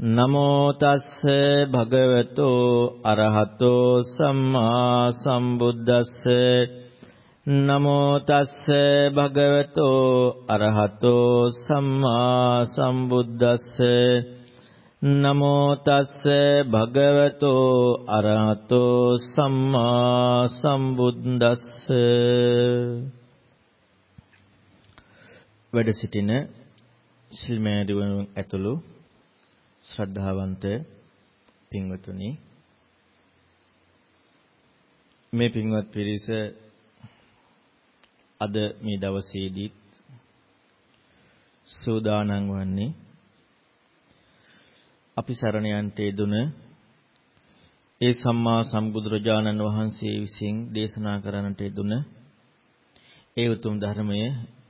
නමෝ තස්ස භගවතෝ අරහතෝ සම්මා සම්බුද්දස්ස. නමෝ තස්ස භගවතෝ අරහතෝ සම්මා සම්බුද්දස්ස. නමෝ තස්ස භගවතෝ අරහතෝ සම්මා සම්බුද්දස්ස. වැඩ සිටින සිල්මෑදිවරුන් ඇතුළු ශ්‍රද්ධාවන්ත පින්වතුනි මේ පින්වත් පිරිස අද මේ දවසේදීත් සූදානම් වන්නේ අපි සරණ යන්ට යෙදුන ඒ සම්මා සම්බුදුරජාණන් වහන්සේ විසින් දේශනා කරන්නට යෙදුන ඒ උතුම් ධර්මය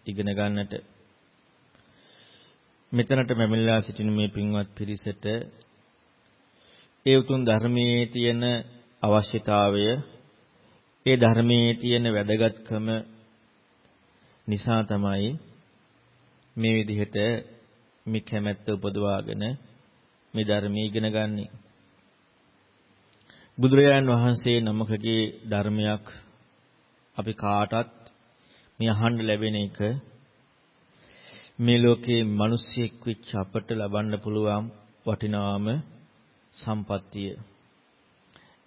ඉගෙන ගන්නට මෙතනට පැමිණලා සිටින මේ පින්වත් පිරිසට ඒ උතුම් ධර්මයේ තියෙන අවශ්‍යතාවය ඒ ධර්මයේ තියෙන වැදගත්කම නිසා තමයි මේ විදිහට මේ කැමැත්ත උපදවාගෙන මේ ධර්මයේ ඉගෙන ගන්නෙ. බුදුරජාණන් වහන්සේ නමකගේ ධර්මයක් අපි කාටත් මේ අහන්න ලැබෙන එක මේ ලෝකේ මිනිස්සෙක් වෙච්ච අපට ලබන්න පුළුවන් වටිනාම සම්පත්තිය.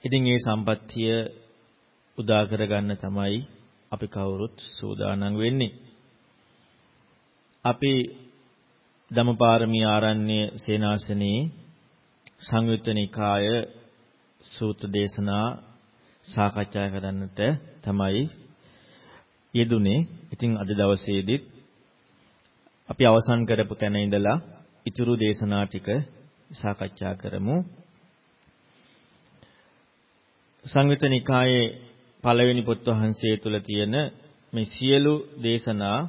ඉතින් මේ සම්පත්තිය උදා කරගන්න තමයි අපි කවුරුත් සූදානම් වෙන්නේ. අපි ධම්මපාරමී ආරණ්‍ය සේනාසනේ සංයුත්ත නිකාය සූත්‍ර දේශනා සාකච්ඡා කරන්නට තමයි යෙදුනේ. ඉතින් අද දවසේදීත් අපි අවසන් කරපු තැන ඉඳලා ඉතුරු දේශනා ටික සාකච්ඡා කරමු. සංයුත නිකායේ පළවෙනි පොත් වහන්සේ තුල තියෙන මේ සියලු දේශනා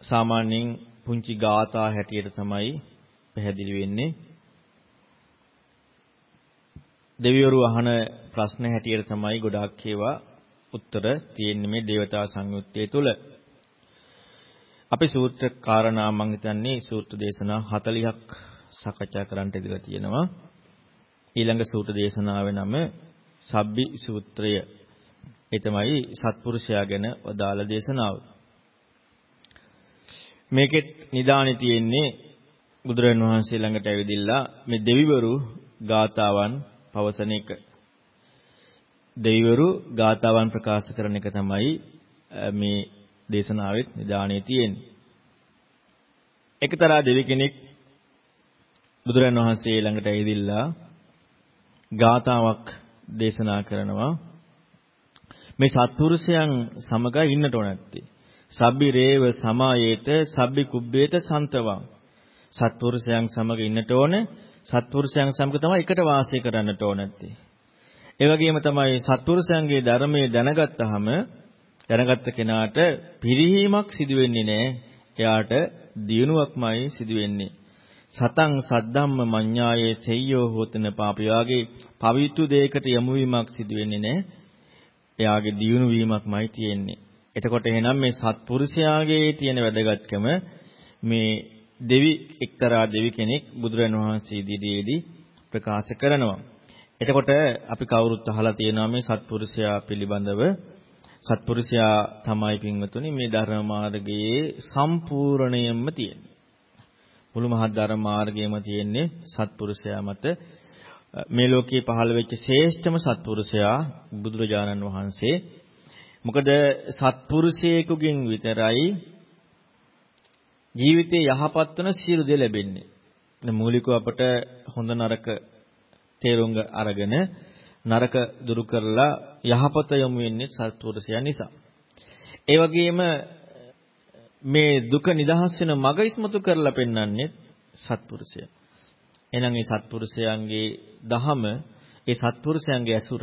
සාමාන්‍යයෙන් පුංචි ගාථා හැටියට තමයි පැහැදිලි වෙන්නේ. දෙවිවරු අහන ප්‍රශ්න හැටියට තමයි ගොඩාක් ඒවා උත්තර තියෙන්නේ මේ දේවතා සංයුත්තේ තුල. අපි සූත්‍ර කාරණා මම හිතන්නේ සූත්‍ර දේශනා 40ක් සාකච්ඡා කරන්නට ඉදලා තියෙනවා. ඊළඟ සූත්‍ර දේශනාවේ නම සබ්බි සූත්‍රය. ඒ තමයි සත්පුරුෂයා ගැන වදාළ දේශනාව. මේකෙත් නිදාණි තියෙන්නේ බුදුරන් වහන්සේ ළඟට ඇවිදිලා මේ දෙවිවරු ගාතාවන් පවසන එක. දෙවිවරු ගාතාවන් ප්‍රකාශ කරන එක තමයි මේ දේශනාවෙත් නිදාණේ තියෙන්නේ. එකතරා දෙවි කෙනෙක් බුදුරන් වහන්සේ ළඟට ඇවිදilla ගාතාවක් දේශනා කරනවා මේ සත්පුරුෂයන් සමග ඉන්නට ඕන නැත්තේ. සබ්බි රේව සමායේත සබ්බි කුබ්බේත සන්තවං. සත්පුරුෂයන් සමග ඉන්නට ඕනේ. සත්පුරුෂයන් සමග තමයි එකට වාසය කරන්නට ඕන නැත්තේ. ඒ වගේම තමයි සත්පුරුෂයන්ගේ ධර්මයේ දැනගත්තාම දැනගත්ත කෙනාට පිරිහීමක් සිදු වෙන්නේ නැහැ. එයාට දියුණුවක්මයි සිදු වෙන්නේ. සතං සද්ධම්ම මඤ්ඤායේ සෙය්‍යෝ හෝතන පාපයාගේ පවිතු දෙයකට යොමු වීමක් සිදු වෙන්නේ නැහැ. එයාගේ දියුණු වීමක්මයි තියෙන්නේ. එතකොට එහෙනම් මේ සත්පුරුෂයාගේ තියෙන වැදගත්කම මේ දෙවි එක්තරා දෙවි කෙනෙක් බුදුරන් වහන්සේ ඉදිරියේදී ප්‍රකාශ කරනවා. එතකොට අපි කවුරුත් අහලා තියෙනවා මේ සත්පුරුෂයා පිළිබඳව සත්පුරුෂයා තමයි පින්වතුනි මේ ධර්ම මාර්ගයේ සම්පූර්ණයෙන්ම තියෙන්නේ. මුළු මහත් ධර්ම මාර්ගයේම තියෙන්නේ සත්පුරුෂයා මත මේ ලෝකේ පහළ වෙච්ච ශ්‍රේෂ්ඨම සත්පුරුෂයා බුදුරජාණන් වහන්සේ. මොකද සත්පුරුෂයෙකුගෙන් විතරයි ජීවිතේ යහපත් වන සියලු දේ ලැබෙන්නේ. මූලිකව අපට හොඳ නරක තේරුම් අරගෙන නරක දුරු කරලා යහපත යොමු වෙන්නේ සත්පුරුෂයන් නිසා. ඒ වගේම මේ දුක නිදහස් වෙන මඟ ඉස්මතු කරලා පෙන්වන්නේ සත්පුරුෂය. එහෙනම් මේ සත්පුරුෂයන්ගේ දහම, ඒ සත්පුරුෂයන්ගේ ඇසුර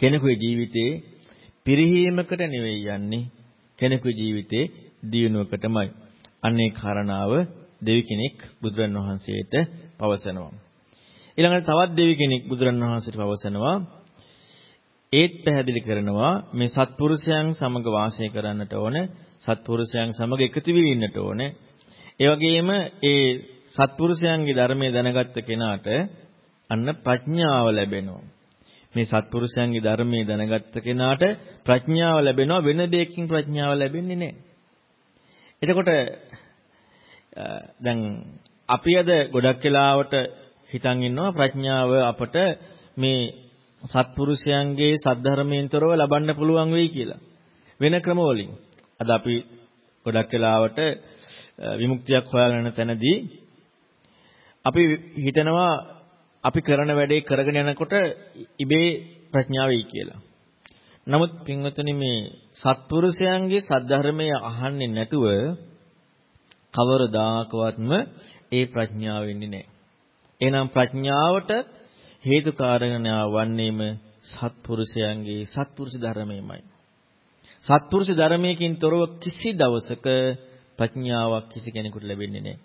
කෙනෙකුගේ ජීවිතේ පිරිහීමකට නෙවෙයි යන්නේ. කෙනෙකුගේ ජීවිතේ දියුණුවකටමයි. අන්නේ කාරණාව දෙවි කෙනෙක් බුදුරන් වහන්සේට පවසනවා. ඊළඟට තවත් දෙවි කෙනෙක් බුදුරණවහන්සේට පවසනවා ඒත් පැහැදිලි කරනවා මේ සත්පුරුෂයන් සමග වාසය කරන්නට ඕන සත්පුරුෂයන් සමග එකතු වී ඉන්නට ඕන ඒ වගේම ඒ සත්පුරුෂයන්ගේ ධර්මයේ දැනගත්ත කෙනාට අන්න ප්‍රඥාව ලැබෙනවා. මේ සත්පුරුෂයන්ගේ ධර්මයේ දැනගත්ත කෙනාට ප්‍රඥාව ලැබෙනවා වෙන දෙයකින් ප්‍රඥාව ලැබෙන්නේ නැහැ. එතකොට දැන් අපි අද ගොඩක් වෙලාවට හිතන් ඉන්නවා ප්‍රඥාව අපට මේ සත්පුරුෂයන්ගේ සද්ධර්මයෙන් තොරව ලබන්න පුළුවන් වෙයි කියලා. වෙන ක්‍රම වලින්. අද අපි ගොඩක් වෙලාවට විමුක්තියක් හොයාගෙන තැනදී අපි හිතනවා අපි කරන වැඩේ කරගෙන යනකොට ඉබේ ප්‍රඥාව වෙයි කියලා. නමුත් පින්වතුනි මේ සත්පුරුෂයන්ගේ සද්ධර්මය අහන්නේ නැතුව කවරදාකවත්ම ඒ ප්‍රඥාව වෙන්නේ නැහැ. එහෙනම් ප්‍රඥාවට හේතුකාරණා වන්නේම සත්පුරුෂයන්ගේ සත්පුරුෂ ධර්මයමයි. සත්පුරුෂ ධර්මයකින් තොරව කිසි දවසක ප්‍රඥාවක් කිසි කෙනෙකුට ලැබෙන්නේ නැහැ.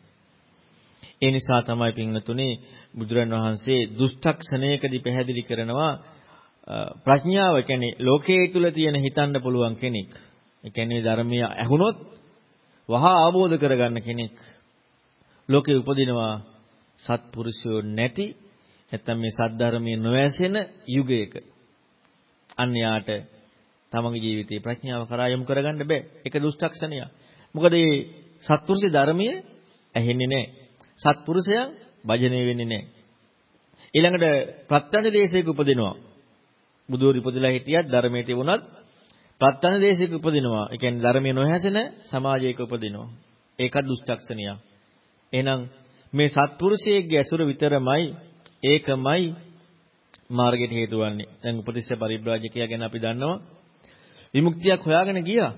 ඒ නිසා තමයි පින්වතුනි බුදුරන් වහන්සේ දුෂ්ටක්ෂණයකදී පැහැදිලි කරනවා ප්‍රඥාව කියන්නේ ලෝකයේ තුල තියෙන හිතන්න පුළුවන් කෙනෙක්. ඒ කියන්නේ ධර්මය ඇහුනොත් වහා ආબોධ කරගන්න කෙනෙක්. ලෝකේ උපදිනවා සත්පුරුෂයෝ නැති නැත්නම් මේ සද්ධර්මයේ නොඇසෙන යුගයක. අන්න යාට තමන්ගේ ජීවිතේ ප්‍රඥාව කරා යොමු කරගන්න බෑ. ඒක දුෂ්ටක්ෂණයක්. මොකද මේ සත්පුරුෂ ධර්මයේ ඇහෙන්නේ නැහැ. සත්පුරුෂයන් භජනය වෙන්නේ නැහැ. ඊළඟට ප්‍රත්‍යඥ දේශයක උපදිනවා. බුදුර ඉපදලා හිටියත් ධර්මයේ තිබුණත් ප්‍රත්‍යඥ දේශයක උපදිනවා. ඒ කියන්නේ ධර්මයේ නොහැසෙන සමාජයක උපදිනවා. ඒකත් දුෂ්ටක්ෂණියක්. එහෙනම් මේ සත්පුරුෂයෙක්ගේ ඇසුර විතරමයි ඒකමයි මාර්ගයට හේතු වන්නේ. දැන් උපතිස්ස පරිබ්‍රාජකයා ගැන අපි දන්නවා. විමුක්තියක් හොයාගෙන ගියා.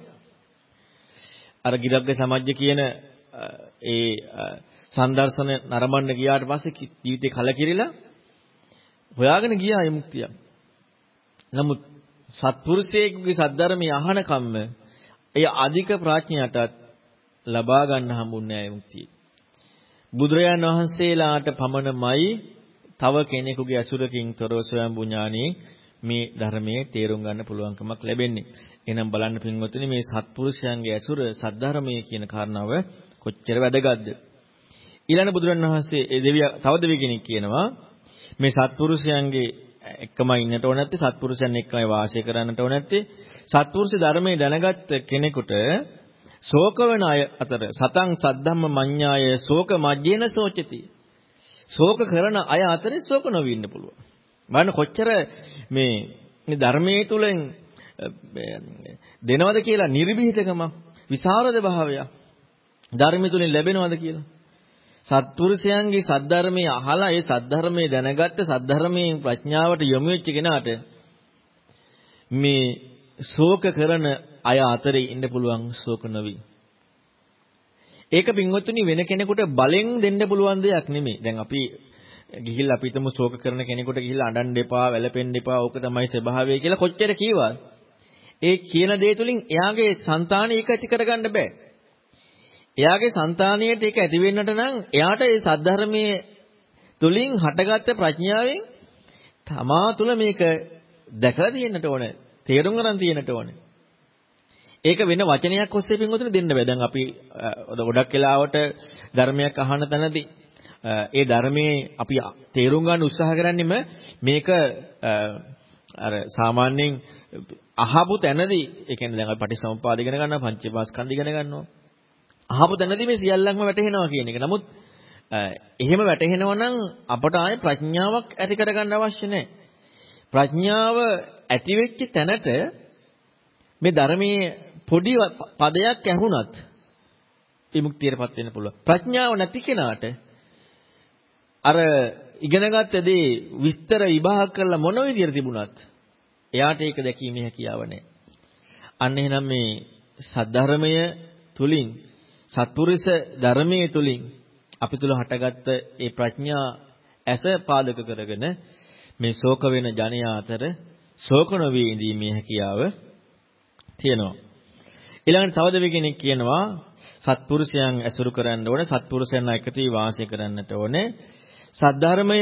අර ගිරග්ග සමජ්ජ කියන ඒ සම්දර්ශන නරඹන්න ගියාට පස්සේ ජීවිතේ කලකිරිලා හොයාගෙන ගියා විමුක්තිය. නමුත් සත්පුරුෂයෙකුගේ සද්ධර්මයේ අහන කම්ම එය අධික ප්‍රඥාටත් ලබා ගන්න හම්බුන්නේ නැහැ විමුක්තිය. බුදුරජාන් වහන්සේලාට පමණමයි තව කෙනෙකුගේ අසුරකින් තොරව ස්වයං බුඥාණී මේ ධර්මයේ තේරුම් ගන්න පුළුවන්කමක් ලැබෙන්නේ. එහෙනම් බලන්න පින්වතුනි මේ සත්පුරුෂයන්ගේ ඇසුර සද්ධර්මයේ කියන කාරණාව කොච්චර වැදගත්ද? ඊළඟ බුදුරණවහන්සේ ඒ දෙවිය තව දෙවිය කෙනෙක් කියනවා මේ සත්පුරුෂයන්ගේ එක්කමයි ඉන්නට ඕන නැත්තේ සත්පුරුෂයන් එක්කමයි වාසය කරන්නට ඕන නැත්තේ සත්පුරුෂ ධර්මයේ දැනගත් කෙනෙකුට ශෝක වෙන අය අතර සතං සද්ධම්ම මඤ්ඤාය ශෝක මජ්ජේන සෝචති ශෝක කරන අය අතරේ ශෝක නොවී ඉන්න පුළුවන් බලන්න කොච්චර මේ මේ ධර්මයේ තුලින් දෙනවද කියලා නිර්භීතකම විසරද භාවය ධර්මය තුලින් ලැබෙනවද කියලා සත්පුරුෂයන්ගේ සද්ධර්මයේ අහලා ඒ සද්ධර්මයේ දැනගත්ත සද්ධර්මයේ ප්‍රඥාවට යොමු වෙච්ච කෙනාට මේ ශෝක කරන අය අතරේ ඉන්න පුළුවන් ශෝක නොවි. ඒක පින්වත්තුනි වෙන කෙනෙකුට බලෙන් දෙන්න පුළුවන් දෙයක් නෙමෙයි. දැන් අපි ගිහිල්ලා අපි හිතමු ශෝක කරන කෙනෙකුට ගිහිල්ලා අඬන්න එපා, වැළපෙන්න එපා, ඕක තමයි ස්වභාවය කියලා කොච්චර කීවද? ඒ කියන දේ තුලින් එයාගේ సంతානෙ ඒක ඇති කරගන්න බෑ. එයාගේ సంతානයට ඒක ඇති වෙන්නට නම් එයාට ඒ සද්ධර්මයේ තුලින් හටගත්ත ප්‍රඥාවෙන් තමා තුල මේක දැකලා තියෙන්නට ඕනේ. තේරුම් ගන්න තියෙන්නට ඕනේ. ඒක වෙන වචනයක් ඔස්සේ පින්වතුනි දෙන්න බෑ. දැන් අපි ගොඩක් වෙලාවට ධර්මයක් අහන තැනදී ඒ ධර්මයේ අපි තේරුම් ගන්න උත්සාහ කරන්නේම මේක අර සාමාන්‍යයෙන් අහපු තැනදී ඒ කියන්නේ දැන් අපි පටිසමුපාද ඉගෙන ගන්නවා පංචේපාස්කන්ධ ඉගෙන ගන්නවා අහපු තැනදී මේ සියල්ලක්ම වැටහෙනවා කියන එක. නමුත් එහෙම වැටහෙනවා නම් අපට ආයේ ප්‍රඥාවක් ඇති කරගන්න අවශ්‍ය නැහැ. ප්‍රඥාව ඇති වෙච්ච තැනට මේ ධර්මයේ පොඩි පදයක් ඇහුණත් විමුක්තියටපත් වෙන්න පුළුවන්. ප්‍රඥාව නැති කෙනාට අර ඉගෙනගත්ත දේ විස්තර විභාග කරලා මොන විදියට තිබුණත් එයාට ඒක දැකීමේ හැකියාව නැහැ. අන්න එහෙනම් මේ සද්ධර්මය තුලින් සත්පුරුෂ ධර්මයේ තුලින් අපි තුල හටගත්ත ඒ ප්‍රඥා ඇස පාදක කරගෙන මේ ශෝක වෙන ජනයා අතර ශෝක නොවී ඉඳීමේ හැකියාව තියෙනවා. ඊළඟට තව දෙවි කෙනෙක් කියනවා සත්පුරුෂයන් ඇසුරු කරන්න ඕනේ සත්පුරුෂයන් එක්ක වාසය කරන්නට ඕනේ සද්ධර්මය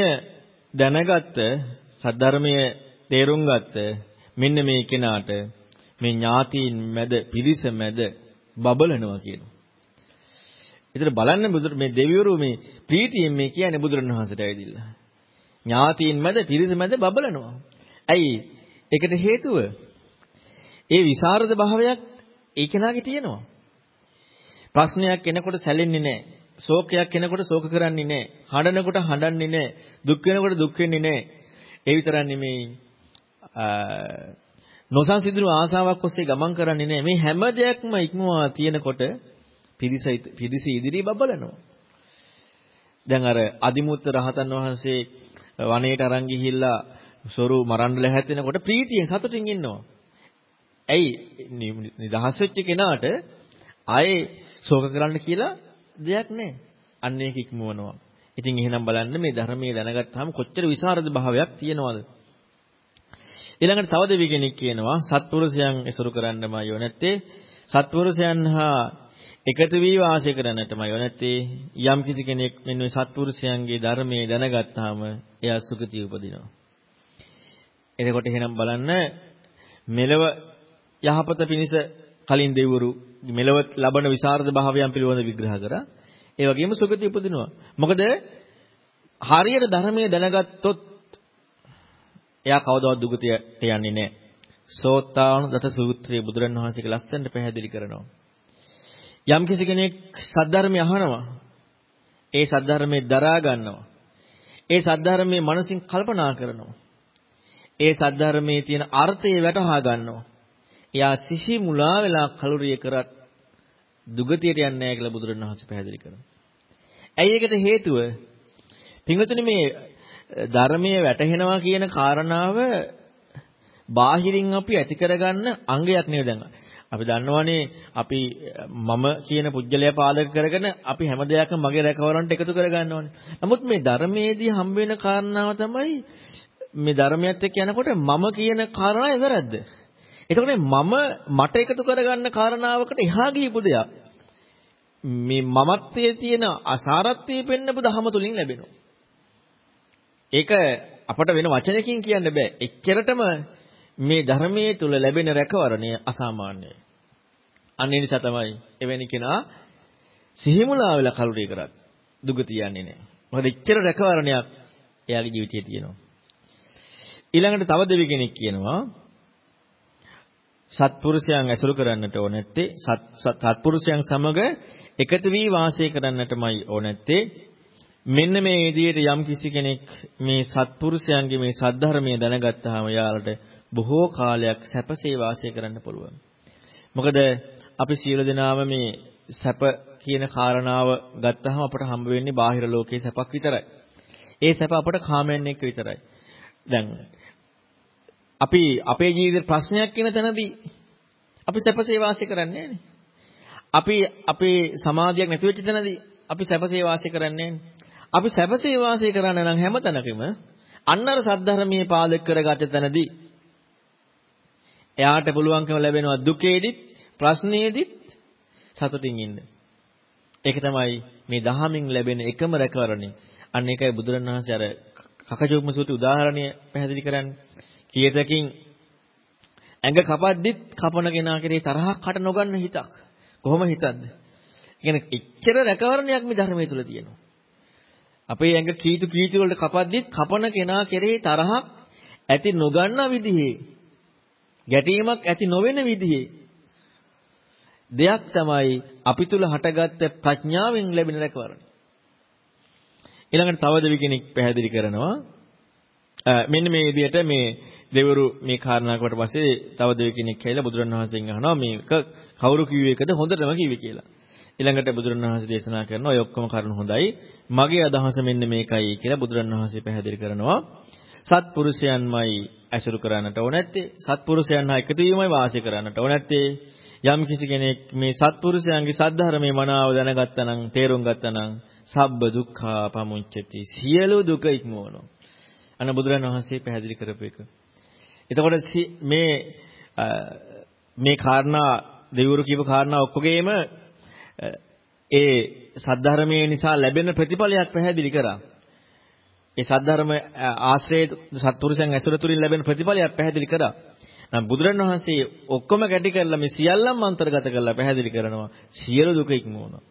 දැනගත්ත සද්ධර්මය තේරුම් ගත්ත මෙන්න මේ කෙනාට මේ ඥාතීන් මැද පිරිස මැද බබලනවා කියනවා ඒතර බලන්න බුදු මේ දෙවිවරු මේ ප්‍රීතියෙන් මේ කියන්නේ බුදුරණවහන්සේට ඇවිදින්න. ඥාතීන් මැද පිරිස මැද බබලනවා. ඇයි? ඒකට හේතුව ඒ විසරද භාවයක් ඒ කෙනාගේ තියෙනවා. ප්‍රශ්නයක් එනකොට සැලෙන්නේ නැහැ. ශෝකයක් එනකොට ශෝක කරන්නේ නැහැ. හඬනකොට හඬන්නේ නැහැ. දුක් වෙනකොට දුක් වෙන්නේ නැහැ. ඒ විතරක් නෙමෙයි නොසන්සිඳුණු ආසාවක් ඔස්සේ ගමන් කරන්නේ නැහැ. මේ හැම දෙයක්ම ඉක්මවා තියෙනකොට පිරිස පිරිස ඉදිරියේ බබලනවා. දැන් අර අදිමුත්ත රහතන් වහන්සේ වනයේට අරන් ගිහිල්ලා සොරු මරන්න ලැහැත්වෙනකොට ප්‍රීතියෙන් සතුටින් ඉන්නවා. ඇයි නිදහස් වෙච්ච කෙනාට ආයේ ශෝක කරන්න කියලා දෙයක් නැහැ. අන්න ඒක ඉක්මවනවා. ඉතින් එහෙනම් බලන්න මේ ධර්මයේ දැනගත්තාම කොච්චර විසරද භාවයක් තියෙනවද? ඊළඟට තව දෙවි කෙනෙක් කියනවා සත්පුරුෂයන් එසුරු කරන්නමයි යෝ නැත්තේ සත්පුරුෂයන් හා එකතු වී වාසය කරන්නටමයි යෝ නැත්තේ යම් කිසි කෙනෙක් මෙන්න මේ සත්පුරුෂයන්ගේ ධර්මයේ දැනගත්තාම එයා සුගතිය උපදිනවා. එතකොට එහෙනම් බලන්න මෙලව යහපත පිණිස කලින් දෙවිවරු මෙලව ලබන විසරද භාවයන් පිළිබඳ විග්‍රහ කරා. ඒ වගේම සුගතිය උපදිනවා. මොකද හරියට ධර්මයේ දැනගත්තොත් එයා කවදාවත් දුගතියට යන්නේ නැහැ. සෝතාන දත සූත්‍රයේ බුදුරණවහන්සේගේ ලස්සනට පැහැදිලි කරනවා. යම් කිසි කෙනෙක් සද්ධර්මය අහනවා. ඒ සද්ධර්මයේ දරා ගන්නවා. ඒ සද්ධර්මයේ මනසින් කල්පනා කරනවා. ඒ සද්ධර්මයේ තියෙන අර්ථය වැටහා ගන්නවා. එයා සිසි මුලා වෙලා කලුරිය කරත් දුගතියට යන්නේ නැහැ කියලා බුදුරණවහන්සේ පැහැදිලි කරනවා. ඇයි ඒකට හේතුව? පින්වතුනි මේ ධර්මයේ වැටහෙනවා කියන කාරණාව බාහිරින් අපි ඇති කරගන්න අංගයක් නෙවෙයි දැන්. අපි දන්නවනේ අපි මම කියන පුජ්‍යලයා පාදක කරගෙන අපි හැම දෙයක්ම මගේ රැකවරන්ට එකතු කරගන්නවනේ. නමුත් මේ ධර්මයේදී හම්බ වෙන කාරණාව තමයි මේ ධර්මයත් එක්ක යනකොට මම කියන කාරණාව වැරද්ද. එතකොට මම මට එකතු කරගන්න කාරණාවකට එහා ගියපු දෙයක්. මේ මමත්වයේ තියෙන අසාරත්වයේ පෙන්නපු දහම තුලින් ලැබෙනවා. ඒක අපට වෙන වචනකින් කියන්න බෑ. එච්චරටම මේ ධර්මයේ තුල ලැබෙන රැකවරණය අසාමාන්‍යයි. අන්න ඒ නිසා තමයි එවැනි කෙනා සිහිමුලා වෙලා කලුරිය කරත් දුගතිය යන්නේ නැහැ. මොකද එච්චර රැකවරණයක් එයාගේ ජීවිතයේ තියෙනවා. ඊළඟට තව දෙවි කෙනෙක් කියනවා සත්පුරුෂයන් ඇසුරු කරන්නට ඕන නැත්තේ සත්පුරුෂයන් සමග එකතු වී වාසය කරන්නටමයි ඕන නැත්තේ මෙන්න මේ විදිහට යම් කිසි කෙනෙක් මේ සත්පුරුෂයන්ගේ මේ සද්ධර්මය දැනගත්තාම යාලට බොහෝ කාලයක් සැපසේ වාසය කරන්න පුළුවන්. මොකද අපි සියලු දෙනාම මේ සැප කියන කාරණාව ගත්තාම අපට හම්බ වෙන්නේ බාහිර ලෝකයේ සැපක් විතරයි. ඒ සැප අපට කාමයන් එක්ක විතරයි. දැන් අපි අපේ ජීවිතේ ප්‍රශ්නයක් කියන තැනදී අපි සැපසේ වාසය කරන්නේ අපි අපේ සමාධියක් නැති වෙච්ච තැනදී අපි සැපසේ වාසය කරන්නේ අපි සැපසේ වාසය කරන්න නම් හැමතැනකම අන්නර සද්ධර්මයේ පාදක කරගත තැනදී එයාට පුළුවන්කම ලැබෙනවා දුකේදිත් ප්‍රශ්නේදිත් සතුටින් ඉන්න. ඒක තමයි මේ දහමින් ලැබෙන එකම රැකවරණය. අන්න ඒකයි බුදුරණවහන්සේ අර කකජෝග්ම සූත්‍රයේ උදාහරණය පැහැදිලි කරන්නේ. කීයතකින් ඇඟ කපද්දිත් කපන කෙනා කෙරේ තරහක් හට නොගන්න හිතක්. කොහොම හිතක්ද? ඒ කියන්නේ එච්චර රැකවරණයක් මේ ධර්මයේ තුල තියෙනවා. අපේ ඇඟ කීතු කීතු වලට කපද්දිත් කපන කෙනා කෙරෙහි තරහක් ඇති නොගන්නා විදිහේ ගැටීමක් ඇති නොවන විදිහේ දෙයක් තමයි අපි තුල හටගත්ත ප්‍රඥාවෙන් ලැබෙන රැකවරණ. ඊළඟට තව දෙවි කෙනෙක් පැහැදිලි කරනවා මෙන්න මේ විදිහට මේ දෙවරු මේ කාරණාවකට පස්සේ තව දෙවි කෙනෙක් කියලා බුදුරණවහන්සේගෙන් අහනවා මේක කවුරු කිව්වේකද හොඳටම කිව්වේ කියලා. ඊළඟට බුදුරණවහන්සේ දේශනා කරනවා ඔය ඔක්කොම කරුණු හොඳයි. මගේ අදහස මෙන්න මේකයි කියලා බුදුරණවහන්සේ පැහැදිලි කරනවා. සත්පුරුෂයන්මයි ඇසුරු කරන්නට ඕන නැත්තේ. සත්පුරුෂයන් හා එකතු වීමයි වාසය කරන්නට ඕන නැත්තේ. යම් කිසි කෙනෙක් මේ සත්පුරුෂයන්ගේ සද්ධර්මයේ මනාව දැනගත්තා නම් තේරුම් ගත්තා නම් සබ්බ දුක්ඛා පමුච්චති. සියලු දුක ඉක්මවනවා. අන්න බුදුරණවහන්සේ පැහැදිලි කරපු එක. එතකොට මේ මේ කාරණා දෙවිවරු කියපු කාරණා ඔක්කොගේම ඒ සද්ධර්මයේ නිසා ලැබෙන ප්‍රතිඵලයක් පැහැදිලි කරා. ඒ සද්ධර්ම ආශ්‍රයේ සත්පුරුෂයන් ඇසුර තුලින් ලැබෙන ප්‍රතිඵලයක් පැහැදිලි කරා. නම් බුදුරණවහන්සේ ඔක්කොම කැටි කරලා මේ සියල්ලම අන්තර්ගත කරලා පැහැදිලි කරනවා සියලු දුක ඉක්මවනවා.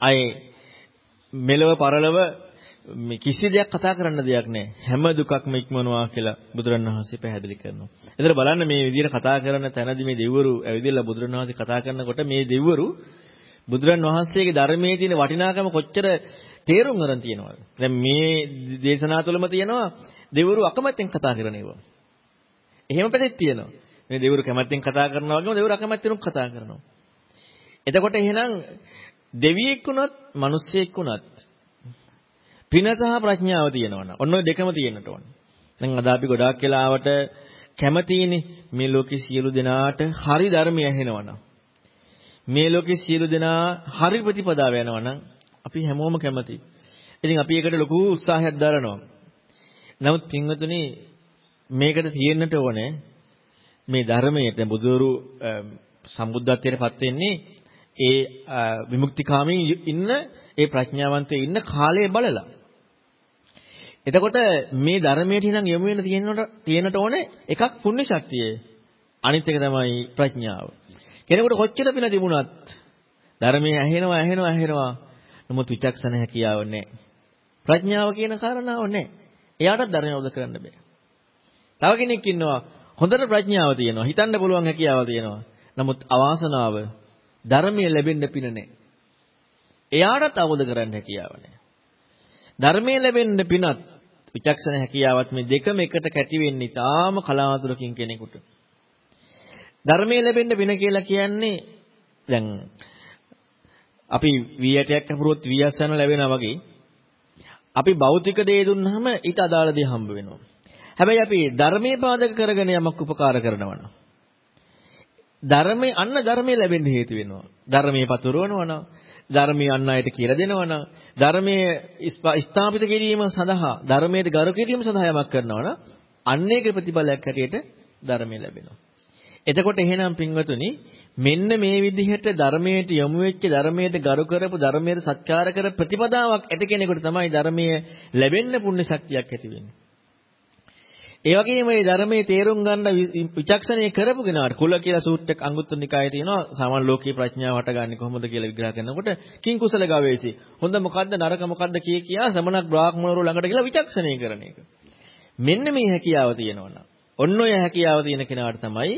අය මෙලව පරලව මේ කිසි දෙයක් කතා කරන්න දෙයක් නැහැ. හැම දුකක්ම ඉක්මනවා කියලා බුදුරණවහන්සේ පැහැදිලි කරනවා. ඒතර බලන්න මේ විදිහට කතා කරන තැනදී මේ දෙවිවරු ඇවිදලා බුදුරණවහන්සේ කතා කරනකොට මේ දෙවිවරු බුදුරණවහන්සේගේ ධර්මයේ තියෙන වටිනාකම කොච්චර තේරුම් ගන්න තියෙනවද? දැන් මේ දේශනා තුළම තියෙනවා දෙවිවරු අකමැත්තෙන් කතා කරන ඒවා. එහෙම පැත්තක් තියෙනවා. මේ දෙවිවරු කැමැත්තෙන් කතා කරනවා වගේම දෙවිවරු අකමැත්තෙන් කතා කරනවා. එතකොට එහෙනම් දෙවියෙක් වුණත්, මිනිස්සෙක් වුණත් පින සහ ප්‍රඥාව තියෙනවනම් ඔන්න ඔය දෙකම තියෙන්නට ඕන. දැන් අද අපි ගොඩාක් වෙලාවට කැමතිනේ මේ ලෝකේ සියලු දෙනාට හරි ධර්මය ඇහෙනවනම් මේ ලෝකේ සියලු දෙනා හරි ප්‍රතිපදාව යනවනම් අපි හැමෝම කැමතියි. ඉතින් අපි ඒකට ලොකු උත්සාහයක් දරනවා. නමුත් පින්වතුනි මේකට තියෙන්නට ඕනේ මේ ධර්මයට බුදුරු සම්බුද්ධත්වයට පත් වෙන්නේ ඒ විමුක්තිකාමී ඉන්න ඒ ප්‍රඥාවන්තයෝ ඉන්න කාලය බලලා. එතකොට මේ ධර්මයට හිනම් යොමු වෙන තියෙනට තියෙනට ඕනේ එකක් පුණ්‍ය ශක්තිය. අනිත් එක තමයි ප්‍රඥාව. කෙනෙකුට කොච්චර පින තිබුණත් ධර්මයේ ඇහෙනවා ඇහෙනවා ඇහෙනවා. නමුත් විචක්ෂණ හැකියාව නැහැ. ප්‍රඥාව කියන කාරණාව නැහැ. එයාටත් ධර්මය අවබෝධ කරන්න බෑ. තව කෙනෙක් ඉන්නවා හොඳට ප්‍රඥාව තියෙනවා. හිතන්න පුළුවන් හැකියාව තියෙනවා. නමුත් අවාසනාව ධර්මයේ ලැබෙන්න පින නැහැ. එයාටත් අවබෝධ කරගන්න හැකියාව නැහැ. ධර්මයේ ලැබෙන්න පිනත් විචක්ෂණ හැකියාවත් මේ දෙකම එකට කැටි වෙන්නේ තාම කලාතුරකින් කෙනෙකුට. ධර්මයේ ලැබෙන්න පින කියලා කියන්නේ දැන් අපි වී ඇටයක් කපුරොත් වී අස්සන ලැබෙනා වගේ අපි භෞතික දේ දුන්නාම ඊට අදාළ දේ හම්බ වෙනවා. හැබැයි අපි ධර්මයේ පාදක කරගෙන යමක් උපකාර කරනවා නම් ධර්මයේ අන්න ධර්මයේ ලැබෙන්න හේතු වෙනවා. ධර්මයේ පතුරවනවා නම් ධර්මයේ අන් අයට කියලා දෙනවා නම් ධර්මයේ ස්ථාපිත කිරීම සඳහා ධර්මයට ගරු කිරීම සඳහා යමක් කරනවා නම් අන්නේක ප්‍රතිඵලයක් හැටියට ධර්මයේ ලැබෙනවා. එතකොට එහෙනම් පින්වතුනි මෙන්න මේ විදිහට ධර්මයට යොමු වෙච්ච ධර්මයට ගරු කරපු ධර්මයට සත්කාර කර ප්‍රතිපදාවක් ඇති කෙනෙකුට තමයි ධර්මයේ ලැබෙන්න පුණ්‍ය ශක්තියක් ඇති වෙන්නේ. ඒ වගේම මේ ධර්මයේ තේරුම් ගන්න විචක්ෂණය කරපු කෙනාට කුල කියලා සූත්‍රයක් අංගුත්තර නිකායේ තියෙනවා. සාමාන්‍ය ලෝකේ ප්‍රඥාව හටගන්නේ කොහොමද කියලා විග්‍රහ කරනකොට කිං කුසල ගවේසි හොඳ මොකද්ද නරක මොකද්ද කිය කියා සමනක් බ්‍රාහ්මණවරු ළඟට ගිහලා විචක්ෂණය කරන එක. මෙන්න මේ හැකියාව තියෙනවනම් ඔන්න ඔය හැකියාව තියෙන කෙනාට තමයි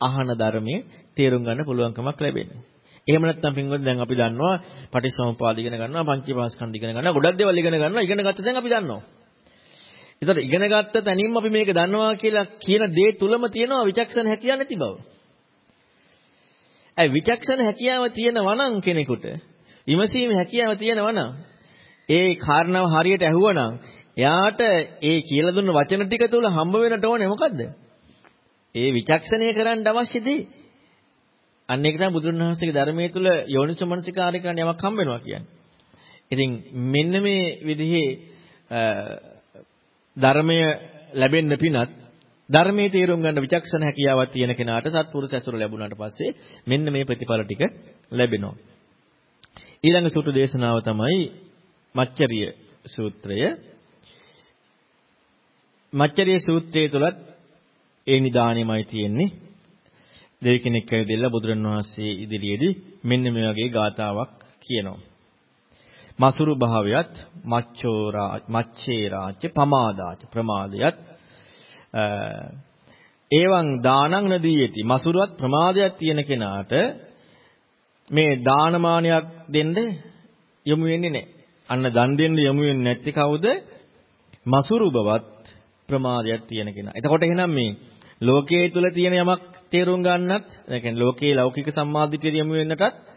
අහන ධර්මයේ තේරුම් ගන්න පුළුවන්කමක් ලැබෙන්නේ. එහෙම නැත්නම් පින්වත්නි දැන් අපි දන්නවා පටිච්චසමුපාද ඉගෙන ගන්නවා පංචීපාස්කන්ධ ඉගෙන ගන්නවා ගොඩක් දේවල් ඉගෙන ගන්නවා ඉගෙන ගත්ත දැන් අපි දන්නවා. ඒතර ඉගෙන ගත්ත තැනින්ම අපි මේක දන්නවා කියලා කියන දේ තුලම තියෙනවා විචක්ෂණ හැකියාව නැති බව. ඒ විචක්ෂණ හැකියාව තියෙනවා නම් කෙනෙකුට විමසීම හැකියාව තියෙනවා නම් ඒ කාරණාව හරියට ඇහුවනම් එයාට ඒ කියලා දුන්න වචන ටික තුල හම්බ වෙනට ඕනේ මොකද්ද? ඒ විචක්ෂණය කරන්න අවශ්‍ය දේ. අන්න ඒක තමයි බුදුන් වහන්සේගේ ධර්මයේ තුල යෝනිසමනසිකාරය කරන යමක් හම්බ වෙනවා කියන්නේ. ඉතින් මෙන්න මේ විදිහේ ධර්මය ලැබෙන්න පිණත් ධර්මයේ තේරුම් ගන්න විචක්ෂණ හැකියාවක් තියෙන කෙනාට සත්පුරුෂ ඇසුර ලැබුණාට පස්සේ මෙන්න මේ ප්‍රතිඵල ටික ලැබෙනවා. ඊළඟ සූත්‍ර දේශනාව තමයි මච්චරිය සූත්‍රය. මච්චරිය සූත්‍රයේ තුලත් ඒ නිදානෙමයි තියෙන්නේ. දෙවි කෙනෙක් ඇවිදලා බුදුරණවහන්සේ ඉදිරියේදී මෙන්න මේ වගේ ගාතාවක් කියනවා. මසුරු භාවයත් මච්චෝරා මච්චේරාච පමාදාච ප්‍රමාදයත් ඒවං දානං නදීයති මසුරුවත් ප්‍රමාදයක් තියෙන කෙනාට මේ දානමානයක් දෙන්න යොමු වෙන්නේ නැහැ. අන්න දන් දෙන්න යොමු වෙන්නේ නැති කවුද? මසුරු බවත් ප්‍රමාදයක් තියෙන කෙනා. එතකොට එහෙනම් මේ ලෝකයේ තුල තියෙන යමක් තේරුම් ගන්නත්, ඒ කියන්නේ ලෝකයේ ලෞකික සම්මාදිටිය යොමු වෙන්නටත්